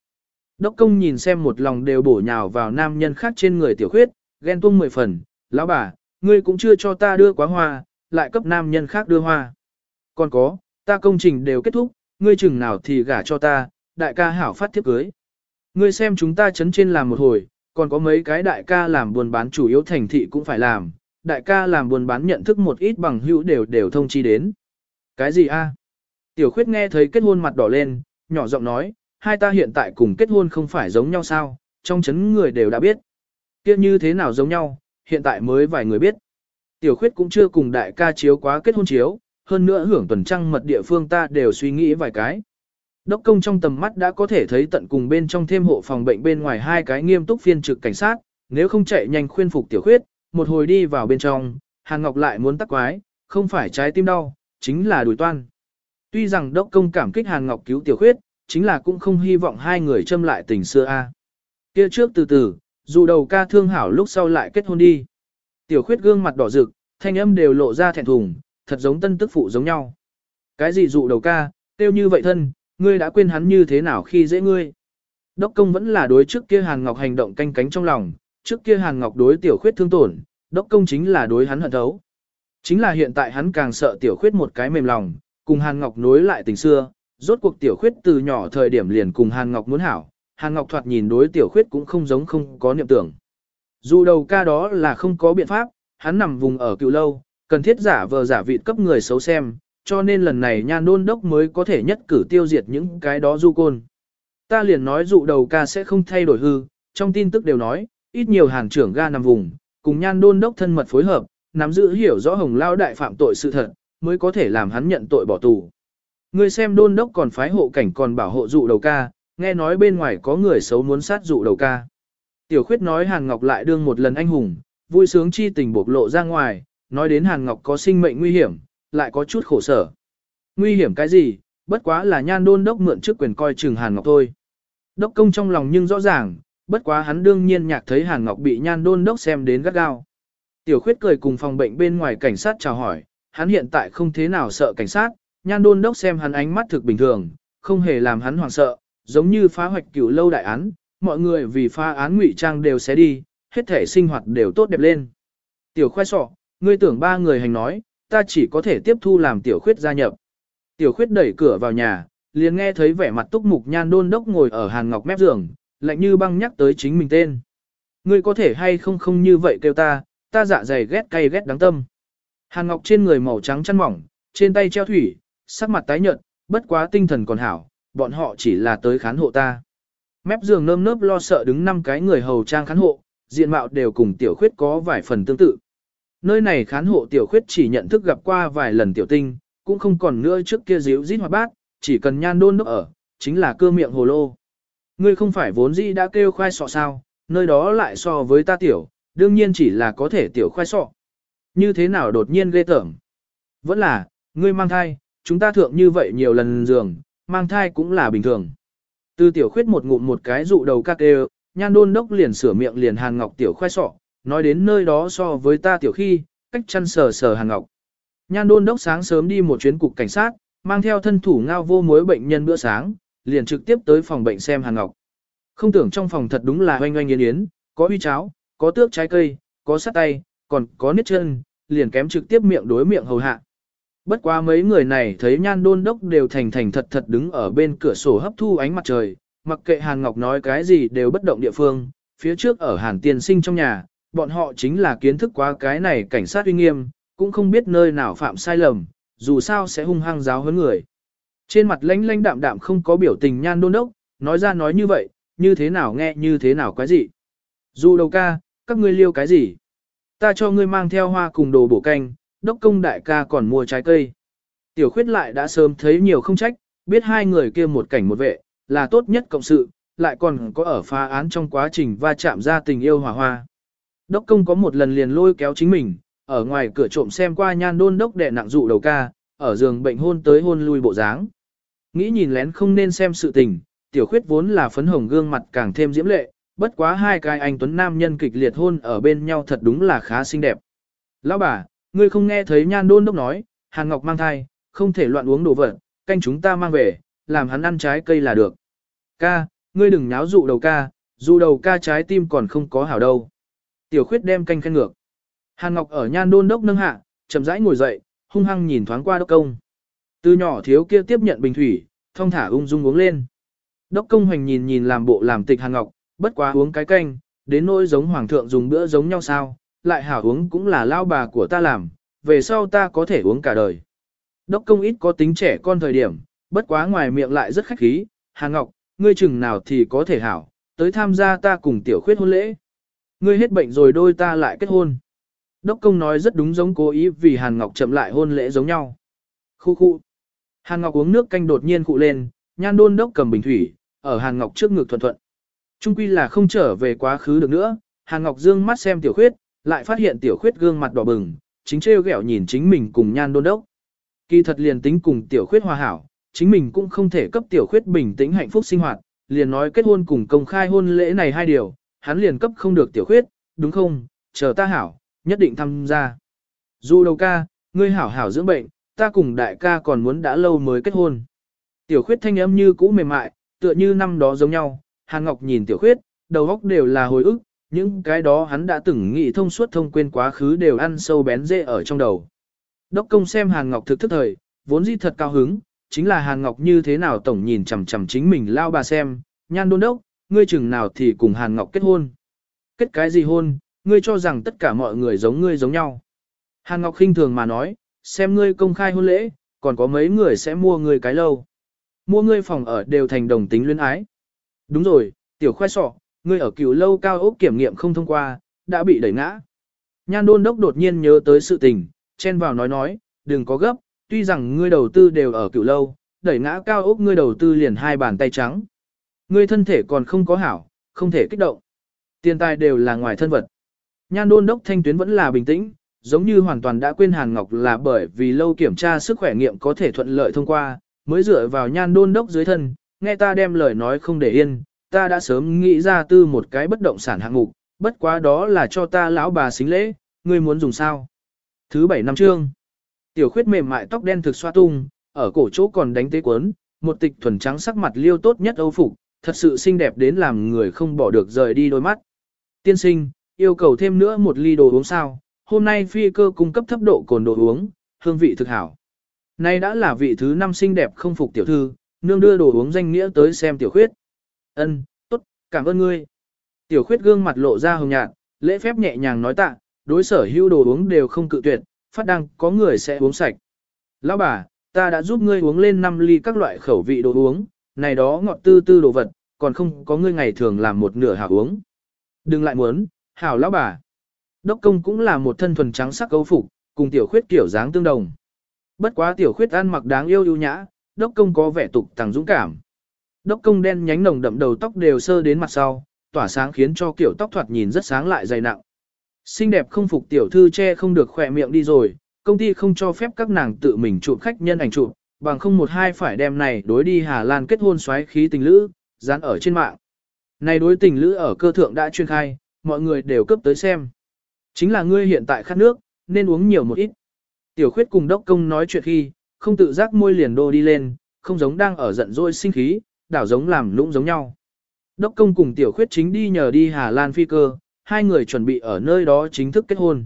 Đốc công nhìn xem một lòng đều bổ nhào vào nam nhân khác trên người tiểu khuyết, ghen tuông mười phần, lão bà, ngươi cũng chưa cho ta đưa quá hoa, lại cấp nam nhân khác đưa hoa. Còn có, ta công trình đều kết thúc, ngươi chừng nào thì gả cho ta, đại ca hảo phát thiếp cưới. Ngươi xem chúng ta chấn trên làm một hồi, còn có mấy cái đại ca làm buôn bán chủ yếu thành thị cũng phải làm, đại ca làm buôn bán nhận thức một ít bằng hữu đều đều thông chi đến. Cái gì a? Tiểu khuyết nghe thấy kết hôn mặt đỏ lên, nhỏ giọng nói, hai ta hiện tại cùng kết hôn không phải giống nhau sao, trong chấn người đều đã biết. Kia như thế nào giống nhau, hiện tại mới vài người biết. Tiểu khuyết cũng chưa cùng đại ca chiếu quá kết hôn chiếu, hơn nữa hưởng tuần trăng mật địa phương ta đều suy nghĩ vài cái. Đốc công trong tầm mắt đã có thể thấy tận cùng bên trong thêm hộ phòng bệnh bên ngoài hai cái nghiêm túc phiên trực cảnh sát, nếu không chạy nhanh khuyên phục tiểu khuyết, một hồi đi vào bên trong, Hàn Ngọc lại muốn tắc quái, không phải trái tim đau, chính là đùi toan. Tuy rằng đốc công cảm kích Hàn Ngọc cứu tiểu khuyết, chính là cũng không hy vọng hai người châm lại tình xưa a. Kia trước từ từ, dù đầu ca thương hảo lúc sau lại kết hôn đi. Tiểu khuyết gương mặt đỏ rực, thanh âm đều lộ ra thẹn thùng, thật giống tân tức phụ giống nhau. Cái gì dụ đầu ca, tiêu như vậy thân, ngươi đã quên hắn như thế nào khi dễ ngươi. Đốc công vẫn là đối trước kia Hàn Ngọc hành động canh cánh trong lòng, trước kia Hàn Ngọc đối tiểu khuyết thương tổn, đốc công chính là đối hắn hận thấu. Chính là hiện tại hắn càng sợ tiểu khuyết một cái mềm lòng, cùng Hàn Ngọc nối lại tình xưa, rốt cuộc tiểu khuyết từ nhỏ thời điểm liền cùng Hàn Ngọc muốn hảo, Hàn Ngọc thoạt nhìn đối tiểu khuyết cũng không giống không có niệm tưởng. Dù đầu ca đó là không có biện pháp, hắn nằm vùng ở cựu lâu, cần thiết giả vờ giả vị cấp người xấu xem, cho nên lần này nhan đôn đốc mới có thể nhất cử tiêu diệt những cái đó du côn. Ta liền nói dụ đầu ca sẽ không thay đổi hư, trong tin tức đều nói, ít nhiều hàng trưởng ga nằm vùng, cùng nhan đôn đốc thân mật phối hợp, nắm giữ hiểu rõ hồng lao đại phạm tội sự thật, mới có thể làm hắn nhận tội bỏ tù. Người xem đôn đốc còn phái hộ cảnh còn bảo hộ dụ đầu ca, nghe nói bên ngoài có người xấu muốn sát dụ đầu ca. Tiểu khuyết nói Hàn Ngọc lại đương một lần anh hùng, vui sướng chi tình bộc lộ ra ngoài, nói đến Hàn Ngọc có sinh mệnh nguy hiểm, lại có chút khổ sở. Nguy hiểm cái gì, bất quá là nhan đôn đốc mượn trước quyền coi chừng Hàn Ngọc thôi. Đốc công trong lòng nhưng rõ ràng, bất quá hắn đương nhiên nhạc thấy Hàn Ngọc bị nhan đôn đốc xem đến gắt gao. Tiểu khuyết cười cùng phòng bệnh bên ngoài cảnh sát chào hỏi, hắn hiện tại không thế nào sợ cảnh sát, nhan đôn đốc xem hắn ánh mắt thực bình thường, không hề làm hắn hoảng sợ, giống như phá hoạch cửu lâu đại án, mọi người vì phá án ngụy trang đều sẽ đi, hết thể sinh hoạt đều tốt đẹp lên. Tiểu khoe sọ, ngươi tưởng ba người hành nói, ta chỉ có thể tiếp thu làm tiểu khuyết gia nhập. Tiểu khuyết đẩy cửa vào nhà, liền nghe thấy vẻ mặt túc mục nhan đôn đốc ngồi ở hàn ngọc mép giường, lạnh như băng nhắc tới chính mình tên. Ngươi có thể hay không không như vậy kêu ta, ta dạ dày ghét cay ghét đáng tâm. Hàn ngọc trên người màu trắng chăn mỏng, trên tay treo thủy, sắc mặt tái nhợt, bất quá tinh thần còn hảo, bọn họ chỉ là tới khán hộ ta. Mép giường nơm nớp lo sợ đứng năm cái người hầu trang khán hộ, diện mạo đều cùng tiểu khuyết có vài phần tương tự. Nơi này khán hộ tiểu khuyết chỉ nhận thức gặp qua vài lần tiểu tinh, cũng không còn nữa trước kia díu dít hoạt bát, chỉ cần nhan đôn đốc ở, chính là cơ miệng hồ lô. Ngươi không phải vốn dĩ đã kêu khoai sọ sao, nơi đó lại so với ta tiểu, đương nhiên chỉ là có thể tiểu khoai sọ. Như thế nào đột nhiên ghê tởm? Vẫn là, ngươi mang thai, chúng ta thượng như vậy nhiều lần giường, mang thai cũng là bình thường. Từ tiểu khuyết một ngụm một cái dụ đầu các đều, nhan đôn đốc liền sửa miệng liền hàn ngọc tiểu khoai sọ, nói đến nơi đó so với ta tiểu khi, cách chăn sờ sờ hàng ngọc. Nhan đôn đốc sáng sớm đi một chuyến cục cảnh sát, mang theo thân thủ ngao vô mối bệnh nhân bữa sáng, liền trực tiếp tới phòng bệnh xem hàng ngọc. Không tưởng trong phòng thật đúng là oanh oanh yến yến, có uy cháo, có tước trái cây, có sắt tay, còn có nít chân, liền kém trực tiếp miệng đối miệng hầu hạ. Bất quá mấy người này thấy nhan đôn đốc đều thành thành thật thật đứng ở bên cửa sổ hấp thu ánh mặt trời, mặc kệ Hàn Ngọc nói cái gì đều bất động địa phương, phía trước ở Hàn Tiên Sinh trong nhà, bọn họ chính là kiến thức quá cái này cảnh sát uy nghiêm, cũng không biết nơi nào phạm sai lầm, dù sao sẽ hung hăng giáo huấn người. Trên mặt lãnh lãnh đạm đạm không có biểu tình nhan đôn đốc, nói ra nói như vậy, như thế nào nghe như thế nào quái gì. Dù đầu ca, các ngươi liêu cái gì? Ta cho ngươi mang theo hoa cùng đồ bổ canh, đốc công đại ca còn mua trái cây. Tiểu khuyết lại đã sớm thấy nhiều không trách, biết hai người kia một cảnh một vệ, là tốt nhất cộng sự, lại còn có ở phá án trong quá trình va chạm ra tình yêu hòa hoa. Đốc công có một lần liền lôi kéo chính mình, ở ngoài cửa trộm xem qua nhan đôn đốc đệ nặng dụ đầu ca, ở giường bệnh hôn tới hôn lui bộ dáng. Nghĩ nhìn lén không nên xem sự tình, tiểu khuyết vốn là phấn hồng gương mặt càng thêm diễm lệ, bất quá hai cái anh tuấn nam nhân kịch liệt hôn ở bên nhau thật đúng là khá xinh đẹp. Lão bà, ngươi không nghe thấy nhan đôn đốc nói, Hàn Ngọc mang thai, không thể loạn uống đồ vật, canh chúng ta mang về, làm hắn ăn trái cây là được. Ca, ngươi đừng nháo dụ đầu ca, dụ đầu ca trái tim còn không có hảo đâu. Tiểu khuyết đem canh khen ngược. Hàn Ngọc ở nhan đôn đốc nâng hạ, chậm rãi ngồi dậy, hung hăng nhìn thoáng qua đốc công. Từ nhỏ thiếu kia tiếp nhận bình thủy, thông thả ung dung uống lên. Đốc công hoành nhìn nhìn làm bộ làm tịch Hàn Ngọc, bất quá uống cái canh, đến nỗi giống hoàng thượng dùng bữa giống nhau sao, lại hảo uống cũng là lao bà của ta làm, về sau ta có thể uống cả đời. Đốc công ít có tính trẻ con thời điểm, bất quá ngoài miệng lại rất khách khí, Hàn Ngọc, ngươi chừng nào thì có thể hảo, tới tham gia ta cùng tiểu khuyết hôn lễ. Ngươi hết bệnh rồi đôi ta lại kết hôn. Đốc công nói rất đúng giống cố ý vì Hàn Ngọc chậm lại hôn lễ giống nhau. Khu khu. Hàn Ngọc uống nước canh đột nhiên cụ lên, nhan đôn đốc cầm bình thủy, ở Hàn Ngọc trước ngực thuận thuận. Trung quy là không trở về quá khứ được nữa, Hàn Ngọc dương mắt xem tiểu khuyết, lại phát hiện tiểu khuyết gương mặt đỏ bừng, chính trêu ghẹo nhìn chính mình cùng nhan đôn đốc. Kỳ thật liền tính cùng tiểu khuyết hòa hảo, chính mình cũng không thể cấp tiểu khuyết bình tĩnh hạnh phúc sinh hoạt, liền nói kết hôn cùng công khai hôn lễ này hai điều, hắn liền cấp không được tiểu khuyết, đúng không, chờ ta hảo, nhất định tham gia. Dù đầu ca, ngươi hảo hảo dưỡng bệnh, ta cùng đại ca còn muốn đã lâu mới kết hôn. Tiểu khuyết thanh âm như cũ mềm mại, tựa như năm đó giống nhau, Hàn Ngọc nhìn tiểu khuyết, đầu óc đều là hồi ức, những cái đó hắn đã từng nghĩ thông suốt thông quên quá khứ đều ăn sâu bén dễ ở trong đầu. Đốc công xem Hàn Ngọc thực thức thời, vốn dĩ thật cao hứng, chính là Hàn Ngọc như thế nào tổng nhìn chằm chằm chính mình lao bà xem, nhan đôn đốc, ngươi chừng nào thì cùng Hàn Ngọc kết hôn. Kết cái gì hôn, ngươi cho rằng tất cả mọi người giống ngươi giống nhau. Hàn Ngọc khinh thường mà nói, xem ngươi công khai hôn lễ, còn có mấy người sẽ mua ngươi cái lâu. Mua ngươi phòng ở đều thành đồng tính luyến ái. Đúng rồi, tiểu khoai sọ, ngươi ở cửu lâu cao ốc kiểm nghiệm không thông qua, đã bị đẩy ngã. Nhan đôn đốc đột nhiên nhớ tới sự tình, chen vào nói nói, đừng có gấp, tuy rằng ngươi đầu tư đều ở cửu lâu, đẩy ngã cao ốc ngươi đầu tư liền hai bàn tay trắng. Ngươi thân thể còn không có hảo, không thể kích động. Tiền tài đều là ngoài thân vật. Nhan đôn đốc thanh tuyến vẫn là bình tĩnh, giống như hoàn toàn đã quên Hàn Ngọc là bởi vì lâu kiểm tra sức khỏe nghiệm có thể thuận lợi thông qua, mới dựa vào nhan đôn đốc dưới thân, nghe ta đem lời nói không để yên, ta đã sớm nghĩ ra tư một cái bất động sản hạng mục, bất quá đó là cho ta lão bà xính lễ, ngươi muốn dùng sao? Thứ bảy năm chương, tiểu khuyết mềm mại tóc đen thực xoa tung, ở cổ chỗ còn đánh tế quấn, một tịch thuần trắng sắc mặt liêu tốt nhất âu phục, thật sự xinh đẹp đến làm người không bỏ được rời đi đôi mắt. Tiên sinh, yêu cầu thêm nữa một ly đồ uống sao, hôm nay phi cơ cung cấp thấp độ cồn đồ uống, hương vị thực hảo. Nay đã là vị thứ năm xinh đẹp không phục tiểu thư, nương đưa đồ uống danh nghĩa tới xem tiểu khuyết. Ân, tốt, cảm ơn ngươi. Tiểu khuyết gương mặt lộ ra hồng nhạt, lễ phép nhẹ nhàng nói tạ, đối sở hữu đồ uống đều không cự tuyệt, phát đăng có người sẽ uống sạch. Lão bà, ta đã giúp ngươi uống lên 5 ly các loại khẩu vị đồ uống, này đó ngọt tư tư đồ vật, còn không có ngươi ngày thường làm một nửa hảo uống. Đừng lại muốn, hảo lão bà. Đốc công cũng là một thân thuần trắng sắc cấu phục, cùng tiểu khuyết kiểu dáng tương đồng. Bất quá tiểu khuyết ăn mặc đáng yêu ưu nhã, đốc công có vẻ tục tàng dũng cảm. Đốc công đen nhánh nồng đậm đầu tóc đều sơ đến mặt sau, tỏa sáng khiến cho kiểu tóc thoạt nhìn rất sáng lại dày nặng. Xinh đẹp không phục tiểu thư che không được khỏe miệng đi rồi, công ty không cho phép các nàng tự mình chụp khách nhân ảnh chụp, bằng không một hai phải đem này đối đi Hà Lan kết hôn xoáy khí tình lữ, dán ở trên mạng. Này đối tình lữ ở cơ thượng đã chuyên khai, mọi người đều cấp tới xem. Chính là ngươi hiện tại khát nước, nên uống nhiều một ít. Tiểu khuyết cùng đốc công nói chuyện khi, không tự giác môi liền đô đi lên, không giống đang ở giận dỗi sinh khí, đảo giống làm lũng giống nhau. Đốc công cùng tiểu khuyết chính đi nhờ đi Hà Lan phi cơ, hai người chuẩn bị ở nơi đó chính thức kết hôn.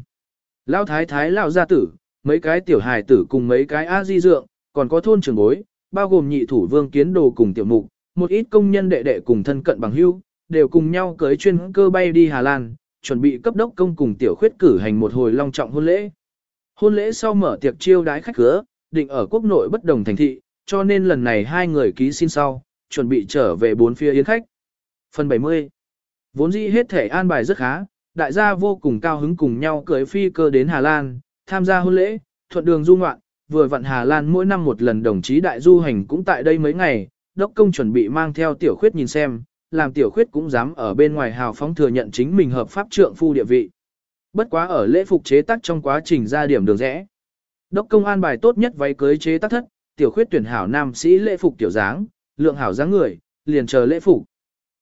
Lão thái thái lão gia tử, mấy cái tiểu hài tử cùng mấy cái a di dượng, còn có thôn trưởng bối, bao gồm nhị thủ vương kiến đồ cùng tiểu mục, một ít công nhân đệ đệ cùng thân cận bằng hữu, đều cùng nhau cưới chuyên cơ bay đi Hà Lan, chuẩn bị cấp đốc công cùng tiểu khuyết cử hành một hồi long trọng hôn lễ. Hôn lễ sau mở tiệc chiêu đái khách khứa, định ở quốc nội bất đồng thành thị, cho nên lần này hai người ký xin sau, chuẩn bị trở về bốn phía yến khách. Phần 70 Vốn dĩ hết thể an bài rất khá, đại gia vô cùng cao hứng cùng nhau cưới phi cơ đến Hà Lan, tham gia hôn lễ, thuận đường du ngoạn, vừa vặn Hà Lan mỗi năm một lần đồng chí đại du hành cũng tại đây mấy ngày, đốc công chuẩn bị mang theo tiểu khuyết nhìn xem, làm tiểu khuyết cũng dám ở bên ngoài hào phóng thừa nhận chính mình hợp pháp trượng phu địa vị. Bất quá ở lễ phục chế tác trong quá trình ra điểm đường rẽ. Đốc công an bài tốt nhất váy cưới chế tác thất, tiểu khuyết tuyển hảo nam sĩ lễ phục tiểu dáng, lượng hảo dáng người, liền chờ lễ phục.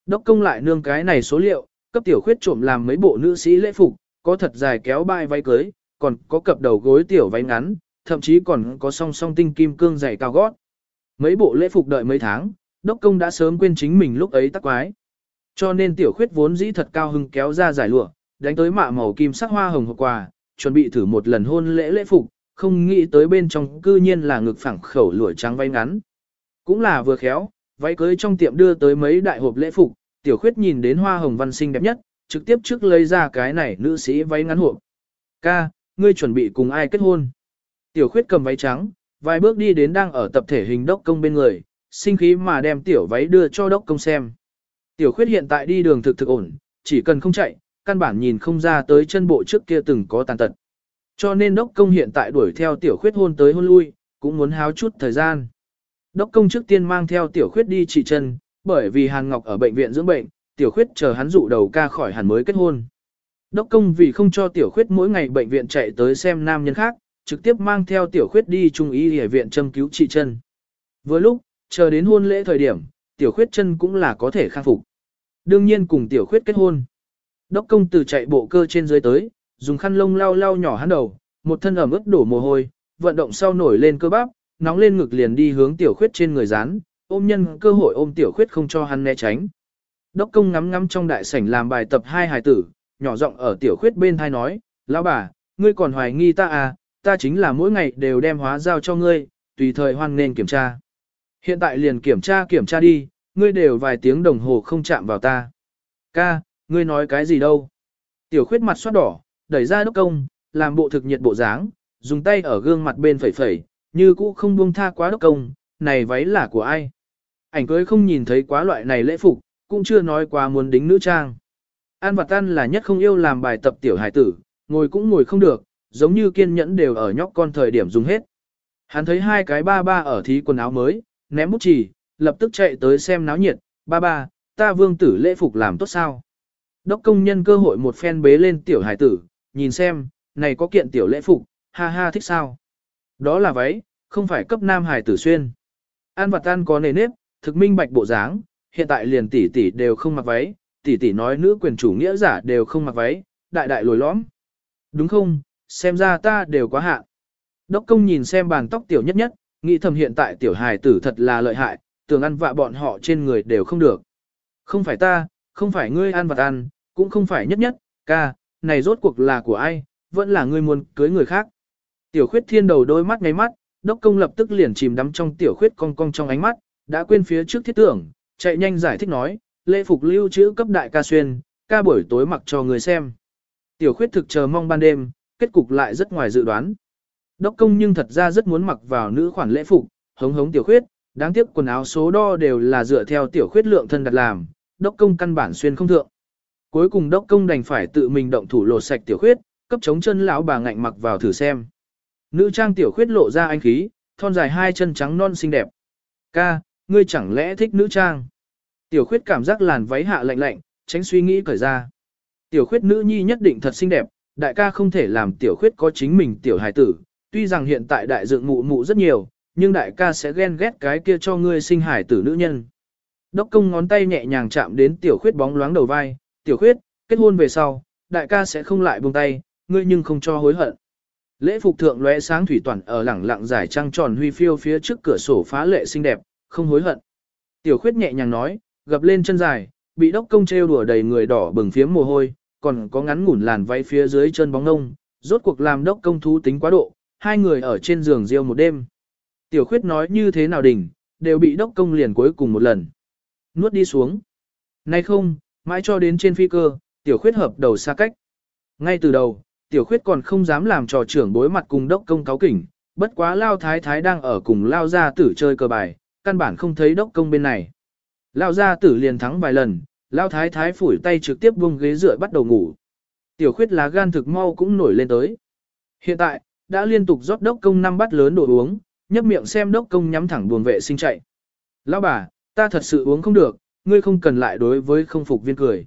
Đốc công lại nương cái này số liệu, cấp tiểu khuyết trộm làm mấy bộ nữ sĩ lễ phục, có thật dài kéo bai váy cưới, còn có cập đầu gối tiểu váy ngắn, thậm chí còn có song song tinh kim cương dày cao gót. Mấy bộ lễ phục đợi mấy tháng, đốc công đã sớm quên chính mình lúc ấy tắc quái. Cho nên tiểu khuyết vốn dĩ thật cao hưng kéo ra giải lụa, đánh tới mạ màu kim sắc hoa hồng hộp quà, chuẩn bị thử một lần hôn lễ lễ phục, không nghĩ tới bên trong cư nhiên là ngực phẳng khẩu lụa trắng váy ngắn. Cũng là vừa khéo, váy cưới trong tiệm đưa tới mấy đại hộp lễ phục, tiểu khuyết nhìn đến hoa hồng văn xinh đẹp nhất, trực tiếp trước lấy ra cái này nữ sĩ váy ngắn hộp. Ca, ngươi chuẩn bị cùng ai kết hôn? Tiểu khuyết cầm váy trắng, vài bước đi đến đang ở tập thể hình đốc công bên người, sinh khí mà đem tiểu váy đưa cho đốc công xem. Tiểu khuyết hiện tại đi đường thực thực ổn, chỉ cần không chạy, căn bản nhìn không ra tới chân bộ trước kia từng có tàn tật. Cho nên đốc công hiện tại đuổi theo tiểu khuyết hôn tới hôn lui, cũng muốn háo chút thời gian. Đốc công trước tiên mang theo tiểu khuyết đi trị chân, bởi vì Hàn Ngọc ở bệnh viện dưỡng bệnh, tiểu khuyết chờ hắn dụ đầu ca khỏi hẳn mới kết hôn. Đốc công vì không cho tiểu khuyết mỗi ngày bệnh viện chạy tới xem nam nhân khác, trực tiếp mang theo tiểu khuyết đi trung y hệ viện châm cứu trị chân. Vừa lúc, chờ đến hôn lễ thời điểm, tiểu khuyết chân cũng là có thể khắc phục. Đương nhiên cùng tiểu khuyết kết hôn. Đốc công tử chạy bộ cơ trên dưới tới, dùng khăn lông lau lau nhỏ hắn đầu, một thân ẩm ướt đổ mồ hôi, vận động sau nổi lên cơ bắp, nóng lên ngực liền đi hướng tiểu khuyết trên người dán, ôm nhân cơ hội ôm tiểu khuyết không cho hắn né tránh. Đốc công ngắm ngắm trong đại sảnh làm bài tập hai hài tử, nhỏ giọng ở tiểu khuyết bên thai nói, lão bà, ngươi còn hoài nghi ta à, ta chính là mỗi ngày đều đem hóa giao cho ngươi, tùy thời hoan nên kiểm tra. Hiện tại liền kiểm tra kiểm tra đi, ngươi đều vài tiếng đồng hồ không chạm vào ta. Ca, ngươi nói cái gì đâu? Tiểu khuyết mặt xoát đỏ, đẩy ra đốc công, làm bộ thực nhiệt bộ dáng, dùng tay ở gương mặt bên phẩy phẩy, như cũ không buông tha quá đốc công, này váy là của ai? Ảnh cưới không nhìn thấy quá loại này lễ phục, cũng chưa nói quá muốn đính nữ trang. An và Tan là nhất không yêu làm bài tập tiểu hải tử, ngồi cũng ngồi không được, giống như kiên nhẫn đều ở nhóc con thời điểm dùng hết. Hắn thấy hai cái ba ba ở thí quần áo mới, ném bút chỉ, lập tức chạy tới xem náo nhiệt, ba ba, ta vương tử lễ phục làm tốt sao. Đốc công nhân cơ hội một phen bế lên tiểu hải tử, nhìn xem, này có kiện tiểu lễ phục, ha ha thích sao. Đó là váy, không phải cấp nam hải tử xuyên. An vật tan có nề nếp, thực minh bạch bộ dáng, hiện tại liền tỷ tỷ đều không mặc váy, tỷ tỷ nói nữ quyền chủ nghĩa giả đều không mặc váy, đại đại lồi lõm. Đúng không, xem ra ta đều quá hạn. Đốc công nhìn xem bàn tóc tiểu nhất nhất, nghĩ thầm hiện tại tiểu hài tử thật là lợi hại, tưởng ăn vạ bọn họ trên người đều không được. Không phải ta, không phải ngươi ăn vặt ăn, cũng không phải nhất nhất, ca, này rốt cuộc là của ai, vẫn là ngươi muốn cưới người khác. Tiểu khuyết thiên đầu đôi mắt ngay mắt, đốc công lập tức liền chìm đắm trong tiểu khuyết cong cong trong ánh mắt, đã quên phía trước thiết tưởng, chạy nhanh giải thích nói, lễ phục lưu trữ cấp đại ca xuyên, ca buổi tối mặc cho người xem. Tiểu khuyết thực chờ mong ban đêm, kết cục lại rất ngoài dự đoán. Đốc công nhưng thật ra rất muốn mặc vào nữ khoản lễ phục, hống hống tiểu khuyết, đáng tiếc quần áo số đo đều là dựa theo tiểu khuyết lượng thân đặt làm, đốc công căn bản xuyên không thượng. Cuối cùng đốc công đành phải tự mình động thủ lột sạch tiểu khuyết, cấp chống chân lão bà ngạnh mặc vào thử xem. Nữ trang tiểu khuyết lộ ra anh khí, thon dài hai chân trắng non xinh đẹp. Ca, ngươi chẳng lẽ thích nữ trang? Tiểu khuyết cảm giác làn váy hạ lạnh lạnh, tránh suy nghĩ cởi ra. Tiểu khuyết nữ nhi nhất định thật xinh đẹp, đại ca không thể làm tiểu khuyết có chính mình tiểu hài tử. Tuy rằng hiện tại đại dựng mụ mụ rất nhiều, nhưng đại ca sẽ ghen ghét cái kia cho ngươi sinh hài tử nữ nhân. Đốc công ngón tay nhẹ nhàng chạm đến tiểu khuyết bóng loáng đầu vai, tiểu khuyết, kết hôn về sau, đại ca sẽ không lại buông tay, ngươi nhưng không cho hối hận. Lễ phục thượng lóe sáng thủy toàn ở lẳng lặng giải trăng tròn huy phiêu phía trước cửa sổ phá lệ xinh đẹp, không hối hận. Tiểu khuyết nhẹ nhàng nói, gập lên chân dài, bị đốc công trêu đùa đầy người đỏ bừng phía mồ hôi, còn có ngắn ngủn làn váy phía dưới chân bóng ngông, rốt cuộc làm đốc công thú tính quá độ, hai người ở trên giường riêu một đêm. Tiểu khuyết nói như thế nào đỉnh, đều bị đốc công liền cuối cùng một lần. Nuốt đi xuống. Nay không, mãi cho đến trên phi cơ, tiểu khuyết hợp đầu xa cách. Ngay từ đầu, tiểu khuyết còn không dám làm trò trưởng bối mặt cùng đốc công cáo kỉnh, bất quá lao thái thái đang ở cùng lao gia tử chơi cờ bài, căn bản không thấy đốc công bên này. Lao gia tử liền thắng vài lần, Lão thái thái phủi tay trực tiếp buông ghế dựa bắt đầu ngủ. Tiểu khuyết lá gan thực mau cũng nổi lên tới. Hiện tại, đã liên tục rót đốc công năm bát lớn đồ uống, nhấp miệng xem đốc công nhắm thẳng buồng vệ sinh chạy. Lão bà, ta thật sự uống không được, ngươi không cần lại đối với không phục viên cười.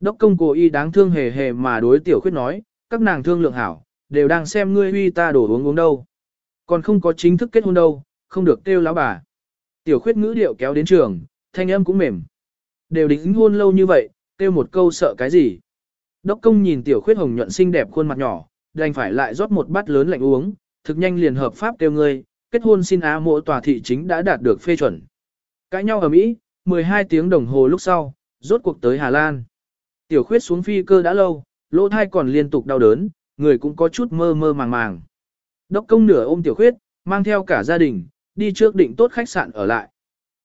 Đốc công cố y đáng thương hề hề mà đối tiểu khuyết nói, các nàng thương lượng hảo, đều đang xem ngươi huy ta đổ uống uống đâu. Còn không có chính thức kết hôn đâu, không được kêu lão bà. Tiểu khuyết ngữ điệu kéo đến trường, thanh âm cũng mềm. Đều đính hôn lâu như vậy, kêu một câu sợ cái gì. Đốc công nhìn tiểu khuyết hồng nhuận xinh đẹp khuôn mặt nhỏ, đành phải lại rót một bát lớn lạnh uống, thực nhanh liền hợp pháp kêu ngươi, kết hôn xin á mộ tòa thị chính đã đạt được phê chuẩn. Cãi nhau ở Mỹ, 12 tiếng đồng hồ lúc sau, rốt cuộc tới Hà Lan. Tiểu khuyết xuống phi cơ đã lâu, lỗ thai còn liên tục đau đớn, người cũng có chút mơ mơ màng màng. Đốc công nửa ôm tiểu khuyết, mang theo cả gia đình, đi trước định tốt khách sạn ở lại.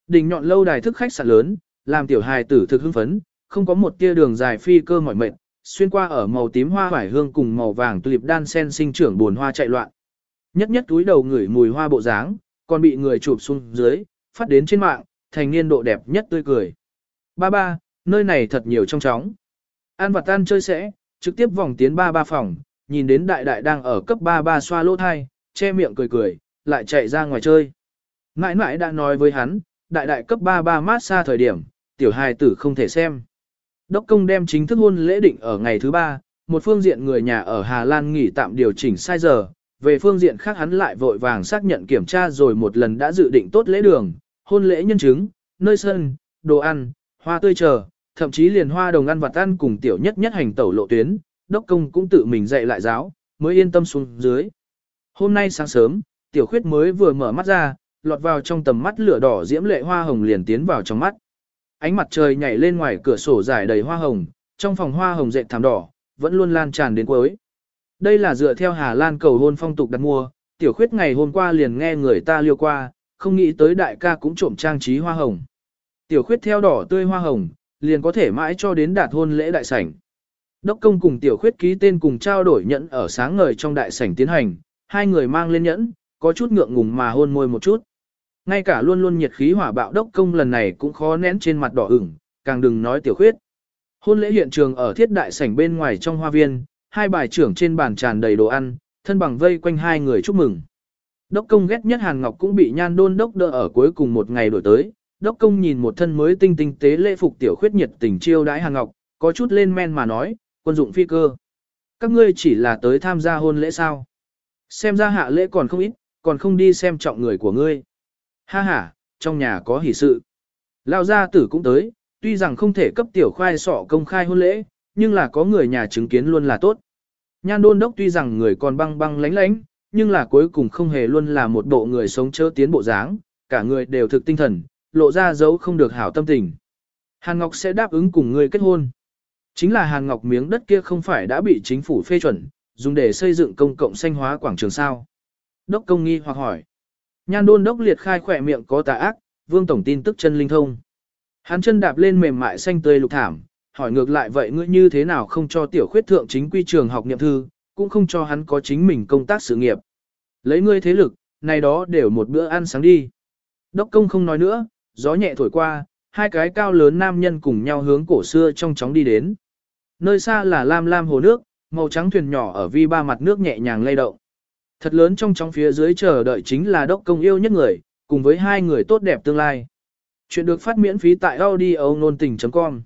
Đỉnh nhọn lâu đài thức khách sạn lớn, làm tiểu hài tử thực hưng phấn, không có một tia đường dài phi cơ mỏi mệt, xuyên qua ở màu tím hoa vải hương cùng màu vàng tulip đan sen sinh trưởng buồn hoa chạy loạn. Nhất nhất túi đầu ngửi mùi hoa bộ dáng, còn bị người chụp xuống dưới, phát đến trên mạng, thành niên độ đẹp nhất tươi cười. Ba ba, nơi này thật nhiều trong chóng. An và tan chơi sẽ, trực tiếp vòng tiến ba ba phòng, nhìn đến đại đại đang ở cấp ba ba xoa lỗ thai, che miệng cười cười, lại chạy ra ngoài chơi. Mãi mãi đã nói với hắn, đại đại cấp ba ba mát xa thời điểm, tiểu hài tử không thể xem. Đốc công đem chính thức hôn lễ định ở ngày thứ ba, một phương diện người nhà ở Hà Lan nghỉ tạm điều chỉnh sai giờ, về phương diện khác hắn lại vội vàng xác nhận kiểm tra rồi một lần đã dự định tốt lễ đường, hôn lễ nhân chứng, nơi sân, đồ ăn, hoa tươi chờ, thậm chí liền hoa đồng ăn vặt ăn cùng tiểu nhất nhất hành tẩu lộ tuyến, đốc công cũng tự mình dạy lại giáo, mới yên tâm xuống dưới. Hôm nay sáng sớm, tiểu khuyết mới vừa mở mắt ra, lọt vào trong tầm mắt lửa đỏ diễm lệ hoa hồng liền tiến vào trong mắt. Ánh mặt trời nhảy lên ngoài cửa sổ dài đầy hoa hồng, trong phòng hoa hồng dệt thảm đỏ, vẫn luôn lan tràn đến cuối. Đây là dựa theo Hà Lan cầu hôn phong tục đặt mua, tiểu khuyết ngày hôm qua liền nghe người ta liêu qua, không nghĩ tới đại ca cũng trộm trang trí hoa hồng. Tiểu khuyết theo đỏ tươi hoa hồng, liền có thể mãi cho đến đạt hôn lễ đại sảnh. Đốc công cùng tiểu khuyết ký tên cùng trao đổi nhẫn ở sáng ngời trong đại sảnh tiến hành, hai người mang lên nhẫn, có chút ngượng ngùng mà hôn môi một chút. Ngay cả luôn luôn nhiệt khí hỏa bạo đốc công lần này cũng khó nén trên mặt đỏ ửng, càng đừng nói tiểu khuyết. Hôn lễ hiện trường ở thiết đại sảnh bên ngoài trong hoa viên, hai bài trưởng trên bàn tràn đầy đồ ăn, thân bằng vây quanh hai người chúc mừng. Đốc công ghét nhất Hàn Ngọc cũng bị nhan đôn đốc đỡ ở cuối cùng một ngày đổi tới. Đốc công nhìn một thân mới tinh tinh tế lễ phục tiểu khuyết nhiệt tình chiêu đãi Hàn Ngọc, có chút lên men mà nói, quân dụng phi cơ. Các ngươi chỉ là tới tham gia hôn lễ sao. Xem ra hạ lễ còn không ít, còn không đi xem trọng người của ngươi. Ha ha, trong nhà có hỷ sự. Lao gia tử cũng tới, tuy rằng không thể cấp tiểu khoai sọ công khai hôn lễ, nhưng là có người nhà chứng kiến luôn là tốt. Nhan đôn đốc tuy rằng người còn băng băng lánh lánh, nhưng là cuối cùng không hề luôn là một bộ người sống chớ tiến bộ dáng, cả người đều thực tinh thần, lộ ra dấu không được hảo tâm tình. Hàn Ngọc sẽ đáp ứng cùng người kết hôn. Chính là Hàn Ngọc miếng đất kia không phải đã bị chính phủ phê chuẩn, dùng để xây dựng công cộng xanh hóa quảng trường sao. Đốc công nghi hoặc hỏi. Nhan đôn đốc liệt khai khỏe miệng có tà ác, vương tổng tin tức chân linh thông. Hắn chân đạp lên mềm mại xanh tươi lục thảm, hỏi ngược lại vậy ngươi như thế nào không cho tiểu khuyết thượng chính quy trường học niệm thư, cũng không cho hắn có chính mình công tác sự nghiệp. Lấy ngươi thế lực, này đó đều một bữa ăn sáng đi. Đốc công không nói nữa, gió nhẹ thổi qua, hai cái cao lớn nam nhân cùng nhau hướng cổ xưa trong chóng đi đến. Nơi xa là lam lam hồ nước, màu trắng thuyền nhỏ ở vi ba mặt nước nhẹ nhàng lay động. Thật lớn trong trong phía dưới chờ đợi chính là đốc công yêu nhất người, cùng với hai người tốt đẹp tương lai. Chuyện được phát miễn phí tại audio nôn tình.com